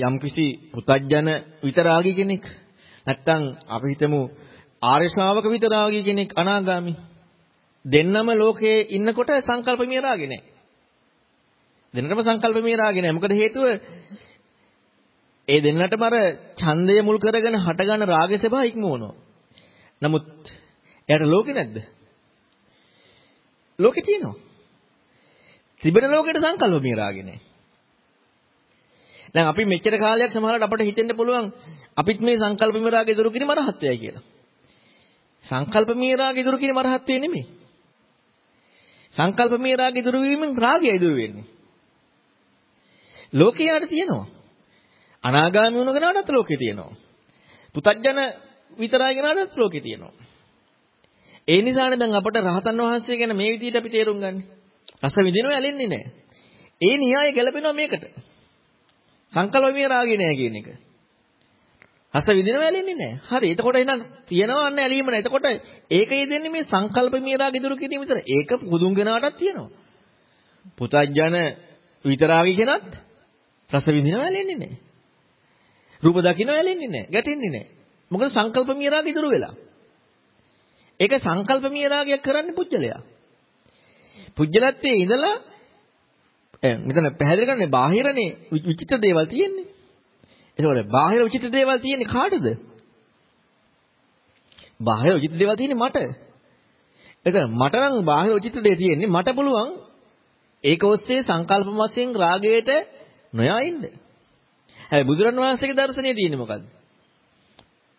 යම්කිසි පුතඥන විතරාගී කෙනෙක් නැත්තම් අපි හිතමු ආර්ය ශ්‍රාවක විතරාගී කෙනෙක් අනාගාමි දෙන්නම ලෝකේ ඉන්නකොට සංකල්පමය රාගේ නැහැ. දෙන්නටම සංකල්පමය රාගේ නැහැ. මොකද හේතුව ඒ දෙන්නටම අර ඡන්දය මුල් කරගෙන හටගන්න රාගයේ ස්වභාවය ඉක්මවනවා. නමුත් එයාට ලෝකේ නැද්ද? ලෝකේ තියෙනවා. තිබෙන ලෝකෙට සංකල්පමය රාගේ නැහැ. දැන් අපි මෙච්චර කාලයක් සමහරවිට අපිට හිතෙන්න පුළුවන් අපිත් මේ සංකල්පමය රාගය දුරු කිරීම අරහත්ත්වයයි කියලා. සංකල්පමය රාගය දුරු කිරීම අරහත්ත්වය නෙමෙයි. සංකල්පමය රාගය දුරු වීමෙන් රාගයයි දුරු වෙන්නේ. ලෝකයට තියෙනවා. අනාගාමී වුණ කෙනාටත් ලෝකේ තියෙනවා. පුතඥන විතරයි කෙනාටත් ලෝකේ තියෙනවා. ඒ නිසානේ දැන් අපට රහතන් වහන්සේ ගැන මේ විදිහට අපි තේරුම් ගන්න. රස විඳිනව ඇලෙන්නේ නැහැ. ඒ න්‍යාය ගැලපෙනවා මේකට. සංකල්පමය රාගය නෑ කියන එක. රස විඳිනව ඇලෙන්නේ නෑ. හරි. එතකොට එහෙනම් තියනවා අන්න ඇලීම නෑ. එතකොට ඒකයි දෙන්නේ මේ සංකල්පමය රාගය දුරු කිරීම විතර. ඒක පුදුන් කෙනාටත් තියෙනවා. පුතඥන විතරාගි කෙනත් රස විඳිනව ඇලෙන්නේ නෑ. රූප දකින්න ඇලෙන්නේ නෑ. ගැටෙන්නේ නෑ. මොකද සංකල්පමය රාගය දුරු වෙලා. ඒක සංකල්පමය රාගයක් කරන්නේ පුජ්‍යලයා. පුජ්‍යලත්වයේ ඉඳලා මෙතන පැහැදිලි කරන්නේ බාහිරනේ විචිත්‍ර දේවල් තියෙන්නේ. ඒකෝල බාහිර විචිත්‍ර දේවල් තියෙන්නේ කාටද? බාහිර විචිත්‍ර දේවල් තියෙන්නේ මට. එතන මට නම් බාහිර විචිත්‍ර දේ තියෙන්නේ මට පුළුවන් ඒක ඔස්සේ සංකල්ප වශයෙන් රාගයට නොයා ඉන්න. හැබැයි බුදුරන් වහන්සේගේ දර්ශනය තියෙන්නේ මොකද්ද?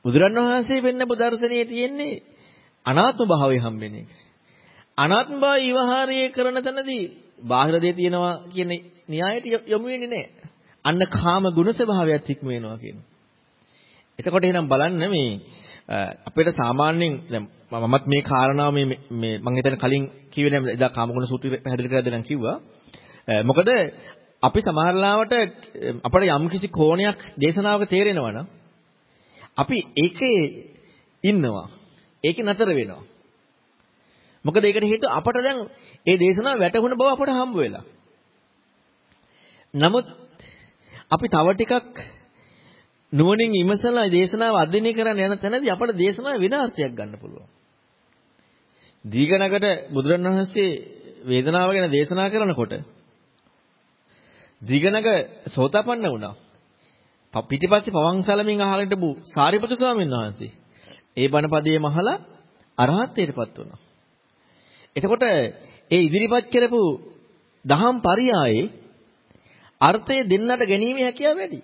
බුදුරන් වහන්සේ වෙන්නපු දර්ශනයේ තියෙන්නේ අනාත්ම භාවය හම්බෙන එක. අනාත්ම භාවය විවහාරය කරන තැනදී බාහිර දේ තියෙනවා කියන න්‍යායට යොමු වෙන්නේ නැහැ. අන්න කාම ගුණ ස්වභාවයත් හික්ම වෙනවා කියන. එතකොට එහෙනම් බලන්න මේ අපිට සාමාන්‍යයෙන් දැන් මමත් මේ කාරණාව මේ මේ මම හිතන කලින් කිව්වේ නෑ එදා කාමගුණ සූත්‍රය පැහැදිලි කරලා දෙන්න කිව්වා. මොකද අපි සමහරලාවට අපිට යම් කිසි කෝණයක් දේශනාවක තේරෙනවා නම් අපි ඒකේ ඉන්නවා. ඒකේ නතර වෙනවා. මොකද ඒකට හේතුව අපට දැන් ඒ දේශනාව වැටහුණ බව අපට හම්බ වෙලා. නමුත් අපි තව ටිකක් නුවණින් ඉමසලා දේශනාව අධ්‍යයනය කරන්න යන තැනදී අපට දේශනාව වෙන අර්ථයක් ගන්න පුළුවන්. දීඝනගර බුදුරණවහන්සේ වේදනාව ගැන දේශනා කරනකොට දීඝනග සෝතාපන්න වුණා. පිටිපස්සේ පවංසලමින් අහගෙන ඉඳපු සාරිපුත්‍ර ස්වාමීන් වහන්සේ ඒ බණ පදයේ මහලා අරහත්ත්වයටපත් වුණා. එතකොට ඒ ඉදිරිපත් කරපු දහම් පරියායේ අර්ථය දෙන්නට ගැනීම හැකියාව වැඩි.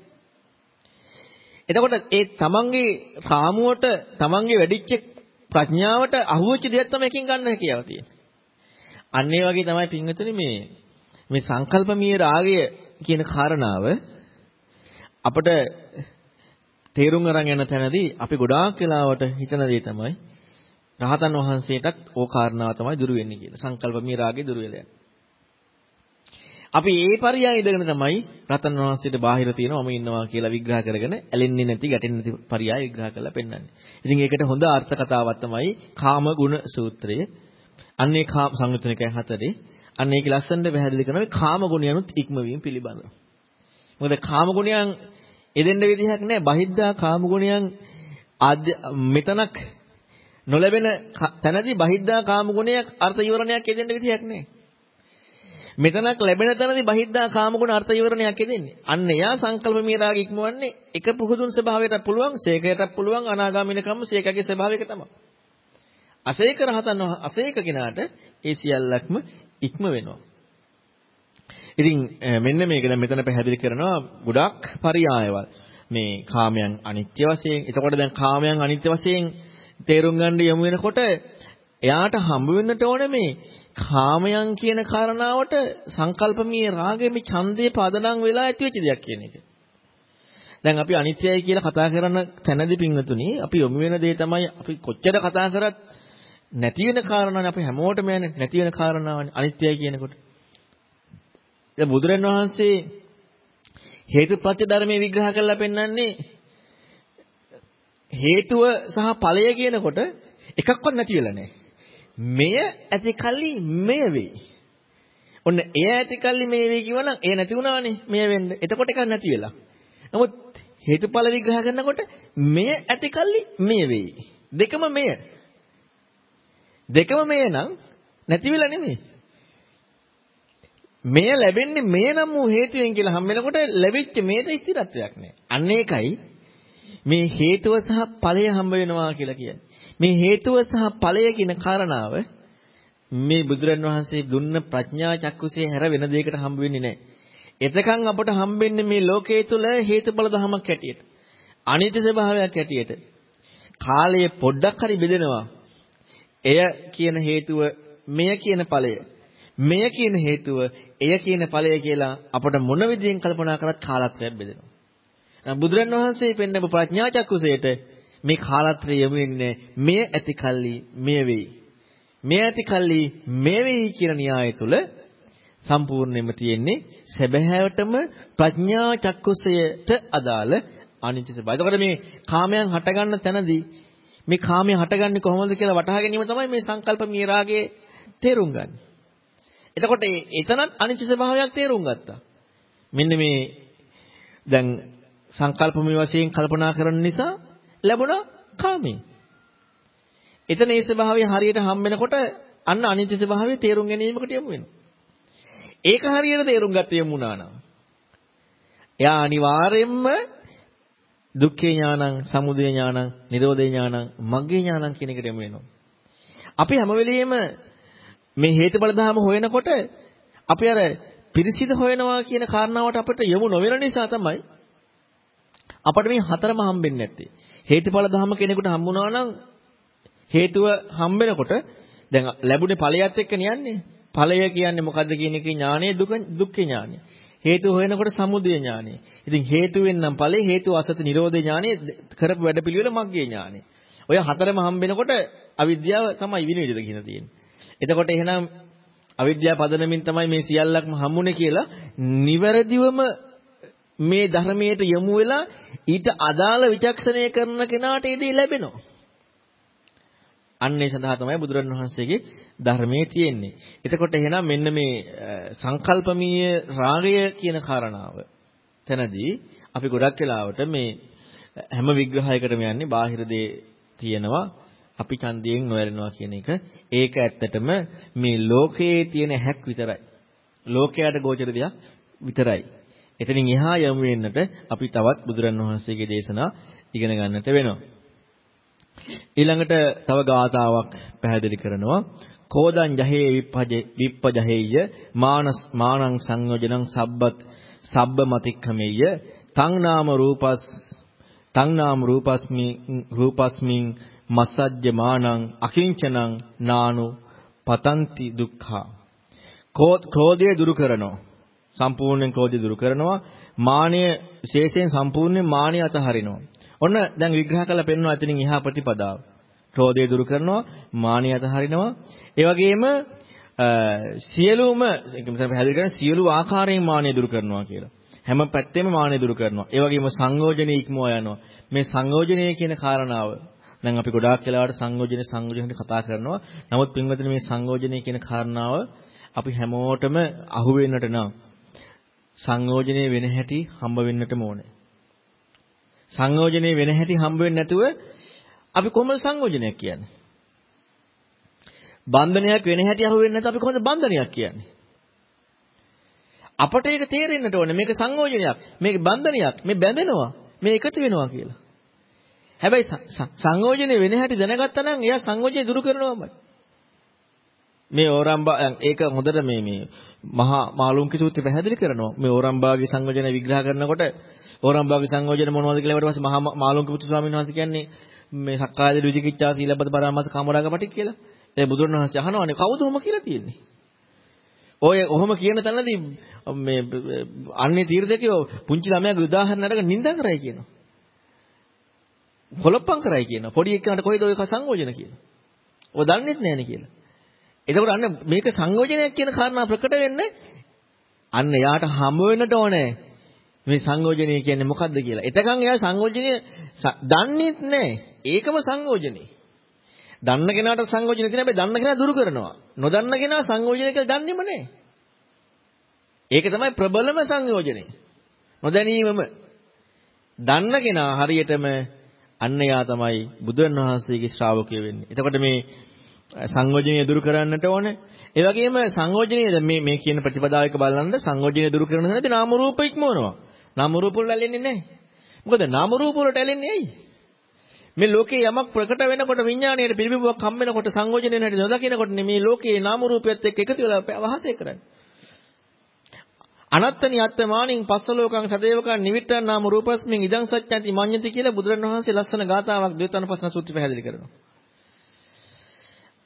එතකොට ඒ තමන්ගේ සාමුවට තමන්ගේ වැඩිච්ච ප්‍රඥාවට අහුවෙච්ච දෙයක් තමයි එකකින් ගන්න හැකියාව තියෙන්නේ. අන්න ඒ වගේ තමයි පින්වතුනි මේ මේ සංකල්පමීය රාගය කියන කාරණාව අපිට තේරුම් අරන් යන තැනදී අපි ගොඩාක් වෙලාවට හිතන දේ තමයි රහතන් වහන්සේටත් ඕ කාරණාව තමයි දුරු වෙන්නේ කියලා. සංකල්පමී රාගේ දුරු වෙලා අපි ඒ පරියය ඉඳගෙන තමයි රතන් වහන්සේට බාහිර තියෙනවම ඉන්නවා කියලා විග්‍රහ කරගෙන ඇලෙන්නේ නැති ගැටෙන්නේ නැති පරියය විග්‍රහ කරලා පෙන්වන්නේ. ඉතින් ඒකට හොඳ අර්ථ කතාවක් තමයි කාම ගුණ සූත්‍රය. අන්නේ කාම සංයුතනිකය හතරේ අන්න ඒක ලස්සනට පැහැදිලි කරනවා කාම ගුණයනුත් ඉක්මවීම පිළිබඳව. මොකද කාම ගුණයන් එදෙන්න විදිහක් නැහැ. බහිද්දා කාම ගුණයන් මෙතනක් නොලැබෙන තැනදී බහිද්දා කාම ගුණයක් අර්ථ විවරණයක් යෙදෙන්න විදියක් නැහැ. මෙතනක් ලැබෙන තැනදී බහිද්දා කාම ගුණ අර්ථ විවරණයක් යෙදෙන්නේ. අන්න එයා සංකල්ප මීරාග ඉක්මවන්නේ එක පුහුදුන් ස්වභාවයට පුළුවන්, සේකයට පුළුවන් අනාගාමිනකම් සේකගේ ස්වභාවයක තමයි. අසේක රහතන් අසේක කෙනාට ඒ සියල්ලක්ම ඉක්ම වෙනවා. ඉතින් මෙන්න මේක දැන් මෙතන පැහැදිලි කරනවා ගොඩක් පරියායවල්. මේ කාමයන් අනිත්‍ය වශයෙන්. එතකොට දැන් කාමයන් අනිත්‍ය වශයෙන් තේරුම් ගන්න යමු වෙනකොට එයාට හම්බ වෙන්නට ඕනේ මේ කාමයන් කියන කාරණාවට සංකල්පමීය රාගයේ මේ ඡන්දේ පදනම් වෙලා ඇති වෙච්ච දෙයක් කියන එක. දැන් අපි අනිත්‍යයි කියලා කතා කරන තැනදී පින්වතුනි අපි යොමු වෙන දේ තමයි අපි කොච්චර කතා කරත් නැති වෙන කාරණානේ අපි හැමෝටම යන්නේ නැති වෙන කාරණාවනේ අනිත්‍යයි කියනකොට. දැන් බුදුරන් වහන්සේ හේතුපත්‍ය ධර්මයේ විග්‍රහ කරලා පෙන්වන්නේ හේතුව සහ ඵලය කියනකොට එකක්වත් නැති වෙලා නැහැ. මෙය ඇති කල්ලි මෙය වෙයි. ඔන්න එය ඇති කල්ලි මේ වෙයි කියවනම් එය නැති වුණානේ මෙය වෙන්න. එතකොට එකක් නැති වෙලා. නමුත් හේතුඵල විග්‍රහ කරනකොට මෙය ඇතිකල්ලි මේ වෙයි. දෙකම මෙය. දෙකම මෙය නම් නැති වෙලා නෙමෙයි. මෙය ලැබෙන්නේ මේ නම් වූ හේතුවෙන් කියලා හම් වෙනකොට ලැබිච්ච මේට ස්ථිරත්වයක් නැහැ. අන්න ඒකයි මේ හේතුව සහ ඵලය හම්බ වෙනවා කියලා කියන්නේ. මේ හේතුව සහ ඵලය කියන කාරණාව මේ බුදුරන් වහන්සේ දුන්න ප්‍රඥා චක්කුසේ හැර වෙන දෙයකට හම්බ වෙන්නේ නැහැ. එතකන් අපට හම්බෙන්නේ මේ ලෝකයේ තුල හේතුඵල ධමයක් හැටියට. අනිත්‍ය ස්වභාවයක් හැටියට. කාලය පොඩ්ඩක් හරි බෙදෙනවා. එය කියන හේතුව මෙය කියන ඵලය. මෙය කියන හේතුව එය කියන ඵලය කියලා අපට මොන විදිහෙන් කල්පනා කරත් කාලත්‍රයක් බෙදෙනවා. බුදුරන් වහන්සේ පෙන්නපු ප්‍රඥා චක්කුසයට මේ කාලත්‍රය යමු වෙන්නේ මෙය ඇති කල්ලි මෙය වෙයි. මෙය ඇති කල්ලි මෙය වෙයි කියන න්‍යාය තුල සම්පූර්ණයෙන්ම තියෙන්නේ සැබෑවටම ප්‍රඥා චක්කුසයට අදාළ අනිත්‍ය ස්වභාවය. එතකොට මේ කාමයන් හටගන්න තැනදී මේ කාමය හටගන්නේ කොහොමද කියලා වටහා ගැනීම තමයි මේ සංකල්ප මේ රාගයේ තේරුම් ගන්න. එතකොට එතනත් අනිත්‍ය ස්වභාවයක් තේරුම් ගත්තා. මෙන්න මේ දැන් සංකල්පමය වශයෙන් කල්පනා කරන නිසා ලැබුණා කාමේ. එතන ඒ ස්වභාවය හරියට හම් වෙනකොට අන්න අනිත්‍ය ස්වභාවය තේරුම් ගැනීමකට යමු වෙනවා. ඒක හරියට තේරුම් ගත්ත යමු වුණා නම් එයා අනිවාර්යයෙන්ම දුක්ඛේ ඥානං, සමුදය ඥානං, නිරෝධේ ඥානං, මග්ගේ ඥානං කියන එකට යමු වෙනවා. අපි හැම වෙලෙම මේ හේතුඵල ධර්ම හොයනකොට අපි අර පිරිසිද හොයනවා කියන කාරණාවට අපිට යමු නොවන නිසා තමයි අපිට මේ හතරම හම්බෙන්නේ නැත්තේ. හේතුඵල ධර්ම කෙනෙකුට හම්බුණා නම් හේතුව හම්බෙනකොට දැන් ලැබුණේ ඵලයත් එක්ක යන්නේ. ඵලය කියන්නේ මොකද්ද කියන එකේ ඥානය දුක දුක්ඛ ඥානය. හේතු හොයනකොට සමුදය ඥානය. ඉතින් හේතුවෙන් නම් ඵලෙ හේතු අසත නිරෝධ ඥානය කරපු වැඩපිළිවෙල මග්ගේ ඥානය. ඔය හතරම හම්බෙනකොට අවිද්‍යාව තමයි විනිවිදද කියන තියෙන්නේ. එතකොට එහෙනම් අවිද්‍යාව පදනමින් තමයි මේ සියල්ලක්ම හම්බුනේ කියලා නිවැරදිවම මේ ධර්මයට යොමු වෙලා ඊට අදාළ විචක්ෂණය කරන කෙනාට ඒ දේ ලැබෙනවා. අන්න ඒ සඳහා තමයි බුදුරණවහන්සේගේ ධර්මයේ තියෙන්නේ. එතකොට එහෙනම් මෙන්න මේ සංකල්පමීය රාගය කියන කාරණාව තැනදී අපි ගොඩක් වෙලාවට මේ හැම විග්‍රහයකටම යන්නේ බාහිර දේ තියෙනවා අපි ඡන්දයෙන් නොයරනවා කියන එක. ඒක ඇත්තටම මේ ලෝකයේ තියෙන හැක් විතරයි. ලෝකයට ගෝචර දෙයක් විතරයි. එතනින් එහා යමු වෙන්නට අපි තවත් බුදුරණවහන්සේගේ දේශනා ඉගෙන ගන්නට වෙනවා. ඊළඟට තව ගාතාවක් පැහැදිලි කරනවා. කෝදං ජහේ විප්පජේ විප්පජහේය මානස් මානං සංයෝජනං සබ්බත් සබ්බ මතික්ඛමෙය තං නාම රූපස් තං නාම රූපස්මි රූපස්මින් මස්සජ්ජ මානං අකිංචනං නානු පතන්ති දුක්ඛා. ක්‍රෝධය දුරු කරනවා. සම්පූර්ණයෙන් ක්‍රෝධය දුරු කරනවා. මානය විශේෂයෙන් සම්පූර්ණයෙන් මානය අතහරිනවා. ඔන්න දැන් විග්‍රහ කරලා පෙන්වනවා එතනින් එහා ප්‍රතිපදාව. ක්‍රෝධය දුරු කරනවා, මානිය අතහරිනවා. ඒ වගේම සියලුම ඒක නිසා පැහැදිලි කරන සියලු ආකාරයෙන් මානිය දුරු කරනවා කියලා. හැම පැත්තෙම මානිය දුරු කරනවා. ඒ වගේම සංයෝජනේ ඉක්මවා යනවා. මේ සංයෝජනය කියන කාරණාව දැන් අපි ගොඩාක් වෙලාවට සංයෝජනේ සංයෝජනේ කතා කරනවා. නමුත් පින්වතුනි මේ සංයෝජනේ කියන කාරණාව අපි හැමෝටම අහු වෙන්නට නම් සංයෝජනේ වෙන හැටි හම්බ වෙන්නටම ඕනේ. සංයෝජනේ වෙන හැටි හම්බ වෙන්නේ නැතුව අපි කොහොමද සංයෝජනයක් කියන්නේ? බන්ධනයක් වෙන හැටි අහුවෙන්නේ නැත්නම් අපි කොහොමද බන්ධනයක් කියන්නේ? අපට ඒක තේරෙන්නට ඕනේ මේක සංයෝජනයක්, මේක බන්ධනයක්, මේ බැඳෙනවා, මේ එකතු වෙනවා කියලා. හැබැයි සංයෝජනේ වෙන හැටි දැනගත්තා නම් එයා සංයෝජනේ දුරු කරනවාමයි. මේ ඕරම්බා ඒක හොඳට මේ මේ මහා මාළුන්ගේ සූත්‍රය පැහැදිලි කරනවා. මේ ඕරම්බාගේ සංයෝජන විග්‍රහ කරනකොට ඕරම්බාගේ සංයෝජන මොනවද කියලා ඊට පස්සේ මහා මාළුන්ගේ පුතු ස්වාමීන් වහන්සේ කියන්නේ මේ සක්කාය දිවිචිකිච්ඡා සීලබ්බත පරාමාස කාමරාග පටික් කියලා. ඒ බුදුරණවහන්සේ අහනවානේ කවුද ඔහොම කියලා තියෙන්නේ? ඔය ඔහොම කියන තැනදී මේ අන්නේ තීර්ථකයෝ පුංචි ළමයාගේ උදාහරණ අරගෙන නිඳා කරයි කියනවා. කොලප්පම් කරයි කියනවා. පොඩි එක්කනට කොහෙද ඔය සංයෝජන කියලා. ඔය දන්නේත් නැහැනේ කියලා. එතකොට අන්න මේක සංයෝජනයක් කියන කාරණා ප්‍රකට වෙන්නේ අන්න යාට හමු වෙන්නට ඕනේ. මේ සංයෝජනය කියන්නේ මොකද්ද කියලා. එතකන් එයා සංයෝජනය දන්නේත් නැහැ. ඒකම සංයෝජනේ. දන්න කෙනාට සංයෝජන තියෙන හැබැයි දන්න කෙනා දුරු කරනවා. නොදන්න කෙනා සංයෝජන කියලා දන්නේම නැහැ. ඒක තමයි ප්‍රබලම සංයෝජනේ. නොදැනීමම. දන්න කෙනා හරියටම අන්න යා තමයි බුදුන් වහන්සේගේ ශ්‍රාවකය වෙන්නේ. එතකොට මේ සංයෝජනය දුරු කරන්නට ඕනේ. ඒ වගේම සංයෝජනය මේ මේ කියන ප්‍රතිපදාවක බලනද සංයෝජනය දුරු කරන හැටි නාම රූප ඉක්මවනවා. නාම රූප වල ඇලෙන්නේ නැහැ. මොකද නාම රූප වලට ඇලෙන්නේ ඇයි? මේ ලෝකේ යමක් ප්‍රකට වෙනකොට විඥාණයට පිළිබිඹුවක් හම් වෙනකොට සංයෝජනය වෙන හැටි නොදකිනකොට මේ ලෝකේ නාම රූපයත් එක්ක එකතු වෙලා වහසය කරන්නේ. අනත්තනි අත්තමානින් පස්සලෝකං සදේවකං නිවිට්ඨං නාම රූපස්මින් ඉදං සත්‍යන්ති මඤ්ඤති කියලා බුදුරණවහන්සේ ලස්සන ගාතාවක් ද්වේතනපස්න සූත්‍රය පැහැදිලි කරනවා.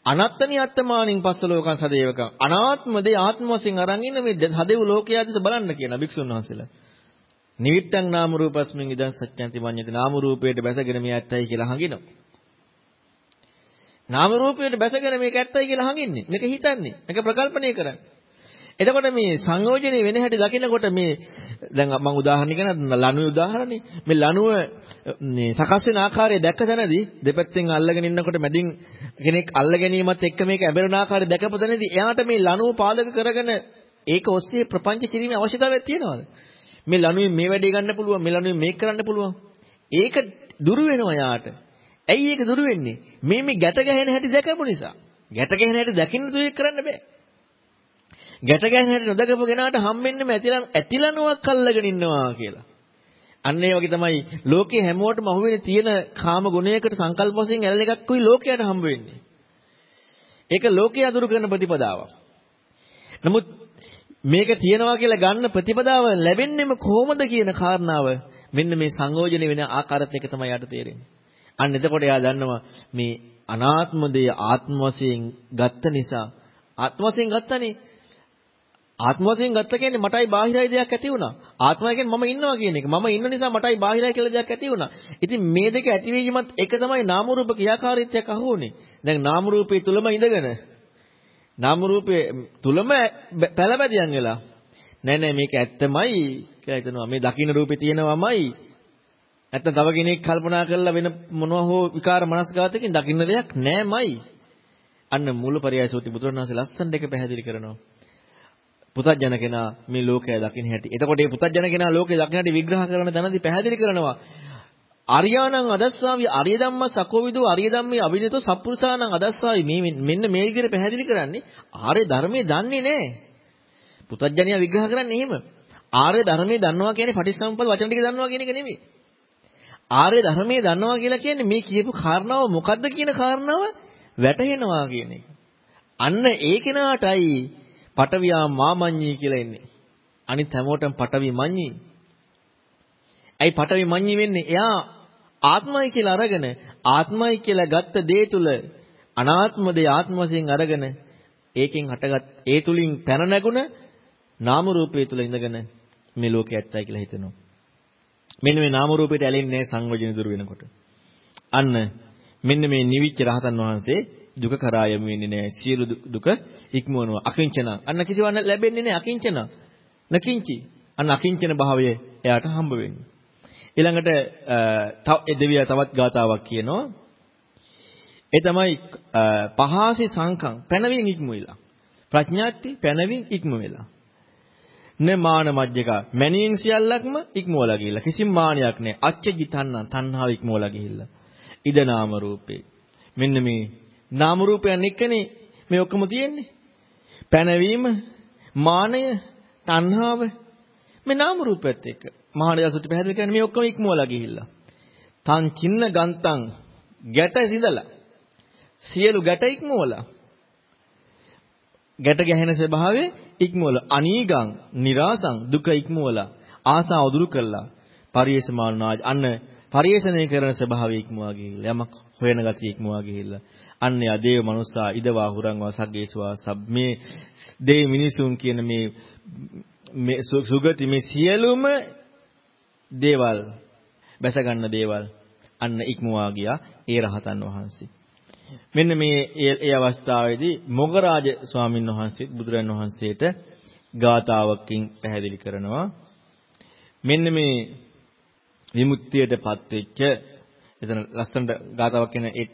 අනත්තනි අත්තමානින් පස්සලෝකං සදේවකං අනාත්ම දේ ආත්ම වශයෙන් අරන් ඉන්න මේ හදෙව් ලෝකයා දිස බලන්න කියන භික්ෂුන් වහන්සේලා. නිවිට්ඨං නාම රූපස්මින් ඉදං සත්‍යන්ති මඤ්ඤති නාම රූපයට බැසගෙන මේ ඇත්තයි කියලා හංගිනවා. නාම රූපයට බැසගෙන මේක ඇත්තයි කියලා හංගින්නේ. මේක හිතන්නේ. මේක ප්‍රකල්පණය කරන්නේ. එතකොට මේ සංයෝජනේ වෙන හැටි දකිනකොට මේ දැන් මම උදාහරණ කියන ලණුවේ උදාහරණේ මේ ලණුව මේ සකස් වෙන ආකාරය දැක්ක තැනදී දෙපැත්තෙන් අල්ලගෙන ඉන්නකොට මැදින් කෙනෙක් අල්ල ගැනීමත් එක්ක මේක ඇබරෙන ආකාරය දැකපු තැනදී එයාට මේ ලණුව පාදක කරගෙන ඒක ඔස්සේ ප්‍රපංච කිරීමේ අවශ්‍යතාවයක් තියෙනවද මේ ලණුවේ මේ වැඩේ ගන්න පුළුවන් මේ ලණුවේ මේක කරන්න පුළුවන් ඒක දුරු වෙනවා යාට ඇයි ඒක දුරු වෙන්නේ මේ මේ ගැට ගැහෙන හැටි දැකපු නිසා ගැට ගැහෙන හැටි දකින්න තුේ කරන්න බෑ ගැට ගැහෙන හැටි නොදකපු කෙනාට හම්බෙන්නේම ඇතිලන් ඇතිලනුවක් අල්ලගෙන ඉන්නවා කියලා. අන්න ඒ වගේ තමයි ලෝකේ හැමෝටම අහුවෙන තියෙන කාම ගුණයකට සංකල්ප වශයෙන් ඇලෙන එකක් කුයි ලෝකයට හම්බ වෙන්නේ. ඒක ලෝකයේ අදුරු කරන ප්‍රතිපදාවක්. නමුත් මේක තියනවා කියලා ගන්න ප්‍රතිපදාව ලැබෙන්නෙම කොහොමද කියන කාරණාව මෙන්න මේ සංයෝජන වෙන ආකාරات එක තමයි යාට තේරෙන්නේ. අන්න එතකොට එයා දන්නවා මේ අනාත්ම දේ ආත්ම වශයෙන් ගත්ත නිසා ආත්ම වශයෙන් ගත්තනේ ආත්ම වශයෙන් ගත්ත කියන්නේ මටයි බාහිරයි දෙයක් ඇති වුණා. ආත්මය කියන්නේ මම ඉන්නවා කියන එක. මම ඉන්න නිසා මටයි බාහිරයි කියලා දෙයක් ඇති වුණා. ඉතින් මේ දෙක ඇතිවීමත් එක තමයි නාම රූප ක්‍රියාකාරීත්වයක් අහුවුනේ. දැන් නාම රූපේ තුලම ඉඳගෙන නාම රූපේ තුලම පළබැදියන් වෙලා නෑ නෑ මේක ඇත්තමයි කියලා හිතනවා. මේ දකින්න රූපේ තියෙනවමයි. නැත්නම් තව කෙනෙක් කල්පනා කරලා වෙන මොනවා හෝ විකාර මනස්ගතකින් දකින්න දෙයක් නෑමයි. අන්න මූලපරයය සූත්‍රය බුදුරණාහි ලස්සන දෙක පැහැදිලි කරනවා. පුතඥ කෙනා මේ ලෝකය දකින්න හැටි. එතකොට මේ පුතඥ කෙනා ලෝකය දකින්න හැටි විග්‍රහ කරන තැනදී පැහැදිලි කරනවා. ආර්යාණං අදස්සාවි ආර්ය ධම්ම සකෝවිදෝ ආර්ය ධම්මේ අවිනිතෝ සප්පුරුසාණං අදස්සාවි මේ මෙන්න මේ විදිහට පැහැදිලි කරන්නේ ආර්ය ධර්මයේ දන්නේ නැහැ. පුතඥයා විග්‍රහ කරන්නේ එහෙම. ආර්ය ධර්මයේ දන්නවා කියන්නේ පටිච්චසමුප්පාද වචන ටික දන්නවා කියන එක නෙමෙයි. ආර්ය ධර්මයේ දන්නවා කියලා කියන්නේ මේ කියපු කාරණාව මොකද්ද කියන කාරණාව වැටහෙනවා කියන එක. අන්න ඒ කෙනාටයි පටවියා මාමඤ්ඤී කියලා එන්නේ. අනිත් හැමෝටම පටවි මඤ්ඤී. ඇයි පටවි මඤ්ඤී වෙන්නේ? එයා ආත්මයි කියලා අරගෙන ආත්මයි කියලා ගත්ත දේ තුල අනාත්ම දේ ආත්ම වශයෙන් අරගෙන ඒකෙන් හටගත් ඒ තුලින් පැන නැගුණ නාම රූපය තුල ඉඳගෙන මේ ලෝකය ඇත්තයි කියලා හිතනවා. මෙන්න මේ නාම රූපයට ඇලෙන්නේ සංවජන දුර වෙනකොට. අන්න මෙන්න මේ නිවිච්ච රහතන් වහන්සේ දුක කරා යමු වෙන්නේ නැහැ. සියලු දුක ඉක්මවනවා. අකිංචන. අන්න කිසිවක් ලැබෙන්නේ නැහැ අකිංචන. නකින්චි. අන්න අකිංචන භාවය එයාට හම්බ වෙන්නේ. ඊළඟට තව දෙවියා තවත් ගාතාවක් කියනවා. ඒ තමයි පහාසි සංකම් පැනවින් ඉක්ම වෙලා. ප්‍රඥාත්ති පැනවින් ඉක්ම වෙලා. න මාන මජ්ජක මැනියෙන් සියල්ලක්ම ඉක්මවලා ගිහිල්ලා කිසිම මානයක් නැහැ. අච්චජි තණ්හා තණ්හාව ඉක්මවලා ගිහිල්ලා. ඉද නාම රූපේ. මෙන්න මේ නාම රූපයන් එක්කනේ මේ ඔක්කොම තියෙන්නේ. පැනවීම, මානය, තණ්හාව මේ නාම රූපයත් එක්ක. මහානදසුති පැහැදිලි කරන්නේ මේ ඔක්කොම ඉක්මවලා ගිහිල්ලා. තන් චින්න ගන්තං ගැට සිඳලා. සියලු ගැට ඉක්මවලා. ගැට ගැහෙන ස්වභාවය ඉක්මවල. අනීගං නිරාසං දුක ඉක්මවල. ආසා උදුරු කළා. පරියේසමානාජ අන්න පරිේශණය කරන ස්වභාවය ඉක්මවා ගිහිල්ලා. යමක් හොයන ගතිය ඉක්මවා ගිහිල්ලා. අන්න යා දේව මනුස්සා ඉදවා හුරංවා සග්ගේසවා සබ් මේ දේව මිනිසුන් කියන මේ මේ සුගති මේ සියලුම දේවල් බැස ගන්න දේවල් අන්න ඉක්මවා ගියා ඒ රහතන් වහන්සේ. මෙන්න මේ ඒ අවස්ථාවේදී මොගරාජ ස්වාමීන් වහන්සේ බුදුරන් වහන්සේට ගාතාවකින් පැහැදිලි කරනවා. මෙන්න මේ විමුක්තියටපත් වෙච්ච එතන ලස්සනට ගාතාවක් කියන ඒ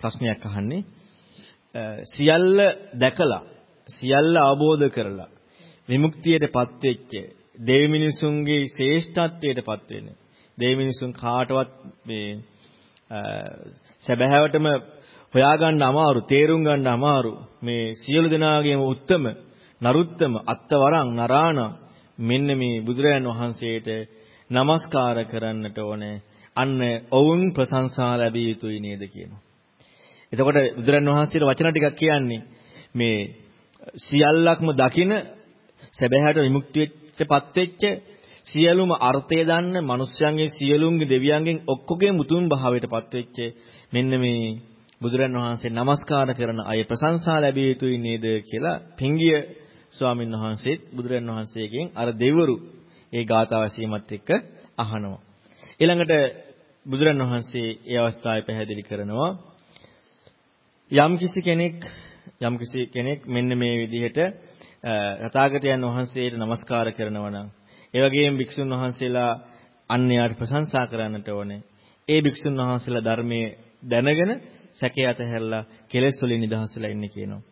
ප්‍රශ්නයක් අහන්නේ. සියල්ල දැකලා සියල්ල අවබෝධ කරලා විමුක්තියටපත් වෙච්ච දෙවි මිනිසුන්ගේ ශ්‍රේෂ්ඨත්වයටපත් වෙන දෙවි මිනිසුන් කාටවත් මේ සැබෑවටම හොයාගන්න අමාරු, තේරුම් ගන්න අමාරු මේ සියලු දෙනාගේම උත්තම නරුත්තම අත්තවරං නරාණ මෙන්න මේ බුදුරයන් වහන්සේට নমස්කාර කරන්නට ඕනේ. අන්න ඔවුන් ප්‍රශංසා ලැබිය යුතුයි නේද කියනවා. එතකොට බුදුරන් වහන්සේට වචන ටිකක් කියන්නේ මේ සියල්ලක්ම දකින සැබෑට විමුක්තියටපත් වෙච්ච සියලුම අර්ථය දන්න මිනිස්යන්ගේ සියලුන්ගේ දෙවියන්ගෙන් ඔක්කොගේ මුතුන් භාවයටපත් වෙච්ච මෙන්න මේ බුදුරන් වහන්සේ নমස්කාර කරන අය ප්‍රශංසා ලැබිය යුතුයි නේද කියලා පිංගිය ස්වාමීන් වහන්සේත් බුදුරන් වහන්සේගෙන් අර දෙවරු ඒ ගාථා වශයෙන්මත් එක්ක අහනවා. ඊළඟට බුදුරන් වහන්සේ ඒ අවස්ථාවේ පැහැදිලි කරනවා යම් කිසි කෙනෙක් යම් කිසි කෙනෙක් මෙන්න මේ විදිහට තථාගතයන් වහන්සේට নমස්කාර කරනවා නම් ඒ වගේම භික්ෂුන් වහන්සේලා අන්‍යයන්ට ප්‍රශංසා කරන්නට ඕනේ. ඒ භික්ෂුන් වහන්සේලා ධර්මයේ දැනගෙන සැකේ අතහැරලා කෙලෙස් වලින් නිදහස්ලා ඉන්නේ කියනවා.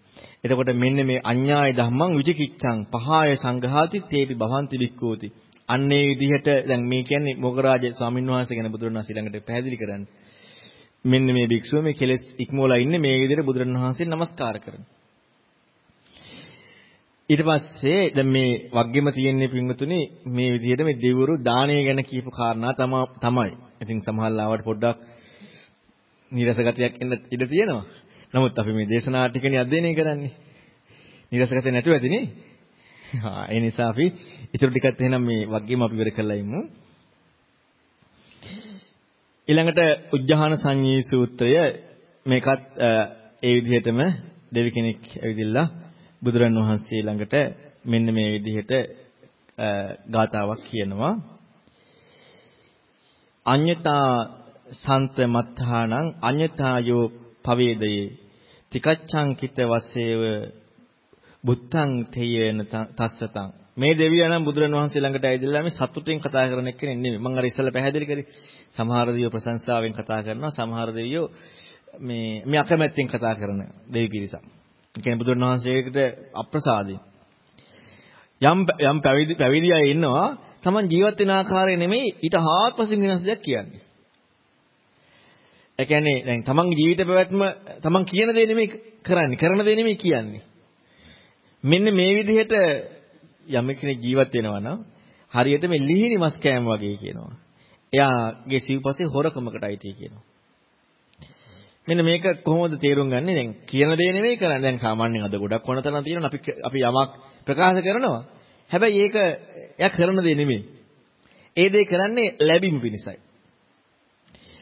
එතකොට මෙන්න මේ අඤ්ඤාය ධම්මං විචිකිච්ඡං පහාය සංඝාති තේපි භවಂತಿ වික්කෝති. අන්නේ විදිහට දැන් මේ කියන්නේ මොගරාජ ස්වාමීන් වහන්සේ ගැන බුදුරණවහන්සේ ළඟට පැහැදිලි කරන්නේ. මෙන්න මේ භික්ෂුව මේ කෙලෙස් ඉක්මවලා ඉන්නේ මේ විදිහට බුදුරණවහන්සේ නමස්කාර කරනවා. ඊට පස්සේ දැන් මේ වග්ගෙම තියෙන්නේ පින්වතුනි මේ විදිහට මේ දෙවිවරු දානය ගැන කියපු කාරණා තමයි. ඉතින් සමහර ලාවට පොඩ්ඩක් නිරසගතියක් එන්න ඉඩ තියෙනවා. නමුත් අපි මේ දේශනා ටිකනේ අධ්‍යයනය කරන්නේ. නිරසගතිය නැතුව ඇතිනේ. හා ඒ නිසා අපි ඊටු ටිකත් එහෙනම් මේ වග්ගෙම අපි ඉවර කරලා ඉමු. ඊළඟට උජ්ජහාන සංඤී සූත්‍රය මේකත් ඒ විදිහටම දෙවි කෙනෙක් ඇවිදilla බුදුරන් වහන්සේ ළඟට මෙන්න මේ විදිහට ගාතාවක් කියනවා. අඤ්ඤතා සන්ත මත්තානං අඤ්ඤතායෝ පවේදයේ තිකච්ඡං කිත වස්සේව බුත්තං තේයන තස්සතං. මේ දෙවියනම් බුදුරන් වහන්සේ ළඟට ඇවිදලා මේ සතුටින් කතා කරන එක්කෙනෙක් නෙමෙයි. මම අර ඉස්සෙල්ලා පැහැදිලි කරේ. සමහර දෙවියෝ ප්‍රශංසාවෙන් කතා කරනවා සමහර දෙවියෝ මේ මේ අකමැත්තෙන් කතා කරන දෙවි පිරිසක්. කියන්නේ බුදුන් වහන්සේකට අප්‍රසාදේ. යම් යම් පැවිදි පැවිදි අය ඉන්නවා Taman ජීවත් වෙන ආකාරය නෙමෙයි ඊට හාත්පසින් වෙනස් දෙයක් කියන්නේ. ඒ කියන්නේ දැන් Tamanගේ ජීවිත පැවැත්ම Taman කියන දේ නෙමෙයි කරන්නේ, කරන දේ නෙමෙයි කියන්නේ. මෙන්න මේ විදිහට යම් කෙනෙක් ජීවත් වෙනවා නම් හරියට මේ ලිහිණි මස් කෑම වගේ කියනවා. එයාගේ සිව්පස්සේ හොරකමකට අයිති කියනවා. මෙන්න මේක කොහොමද තේරුම් ගන්නේ? දැන් කියන දේ නෙමෙයි කරන්නේ. දැන් සාමාන්‍යයෙන් අද ගොඩක් වුණ තියෙනවා. අපි අපි යමක් ප්‍රකාශ කරනවා. හැබැයි ඒක එයා කරන දේ නෙමෙයි. ඒ දේ කරන්නේ ලැබීම පිණිසයි.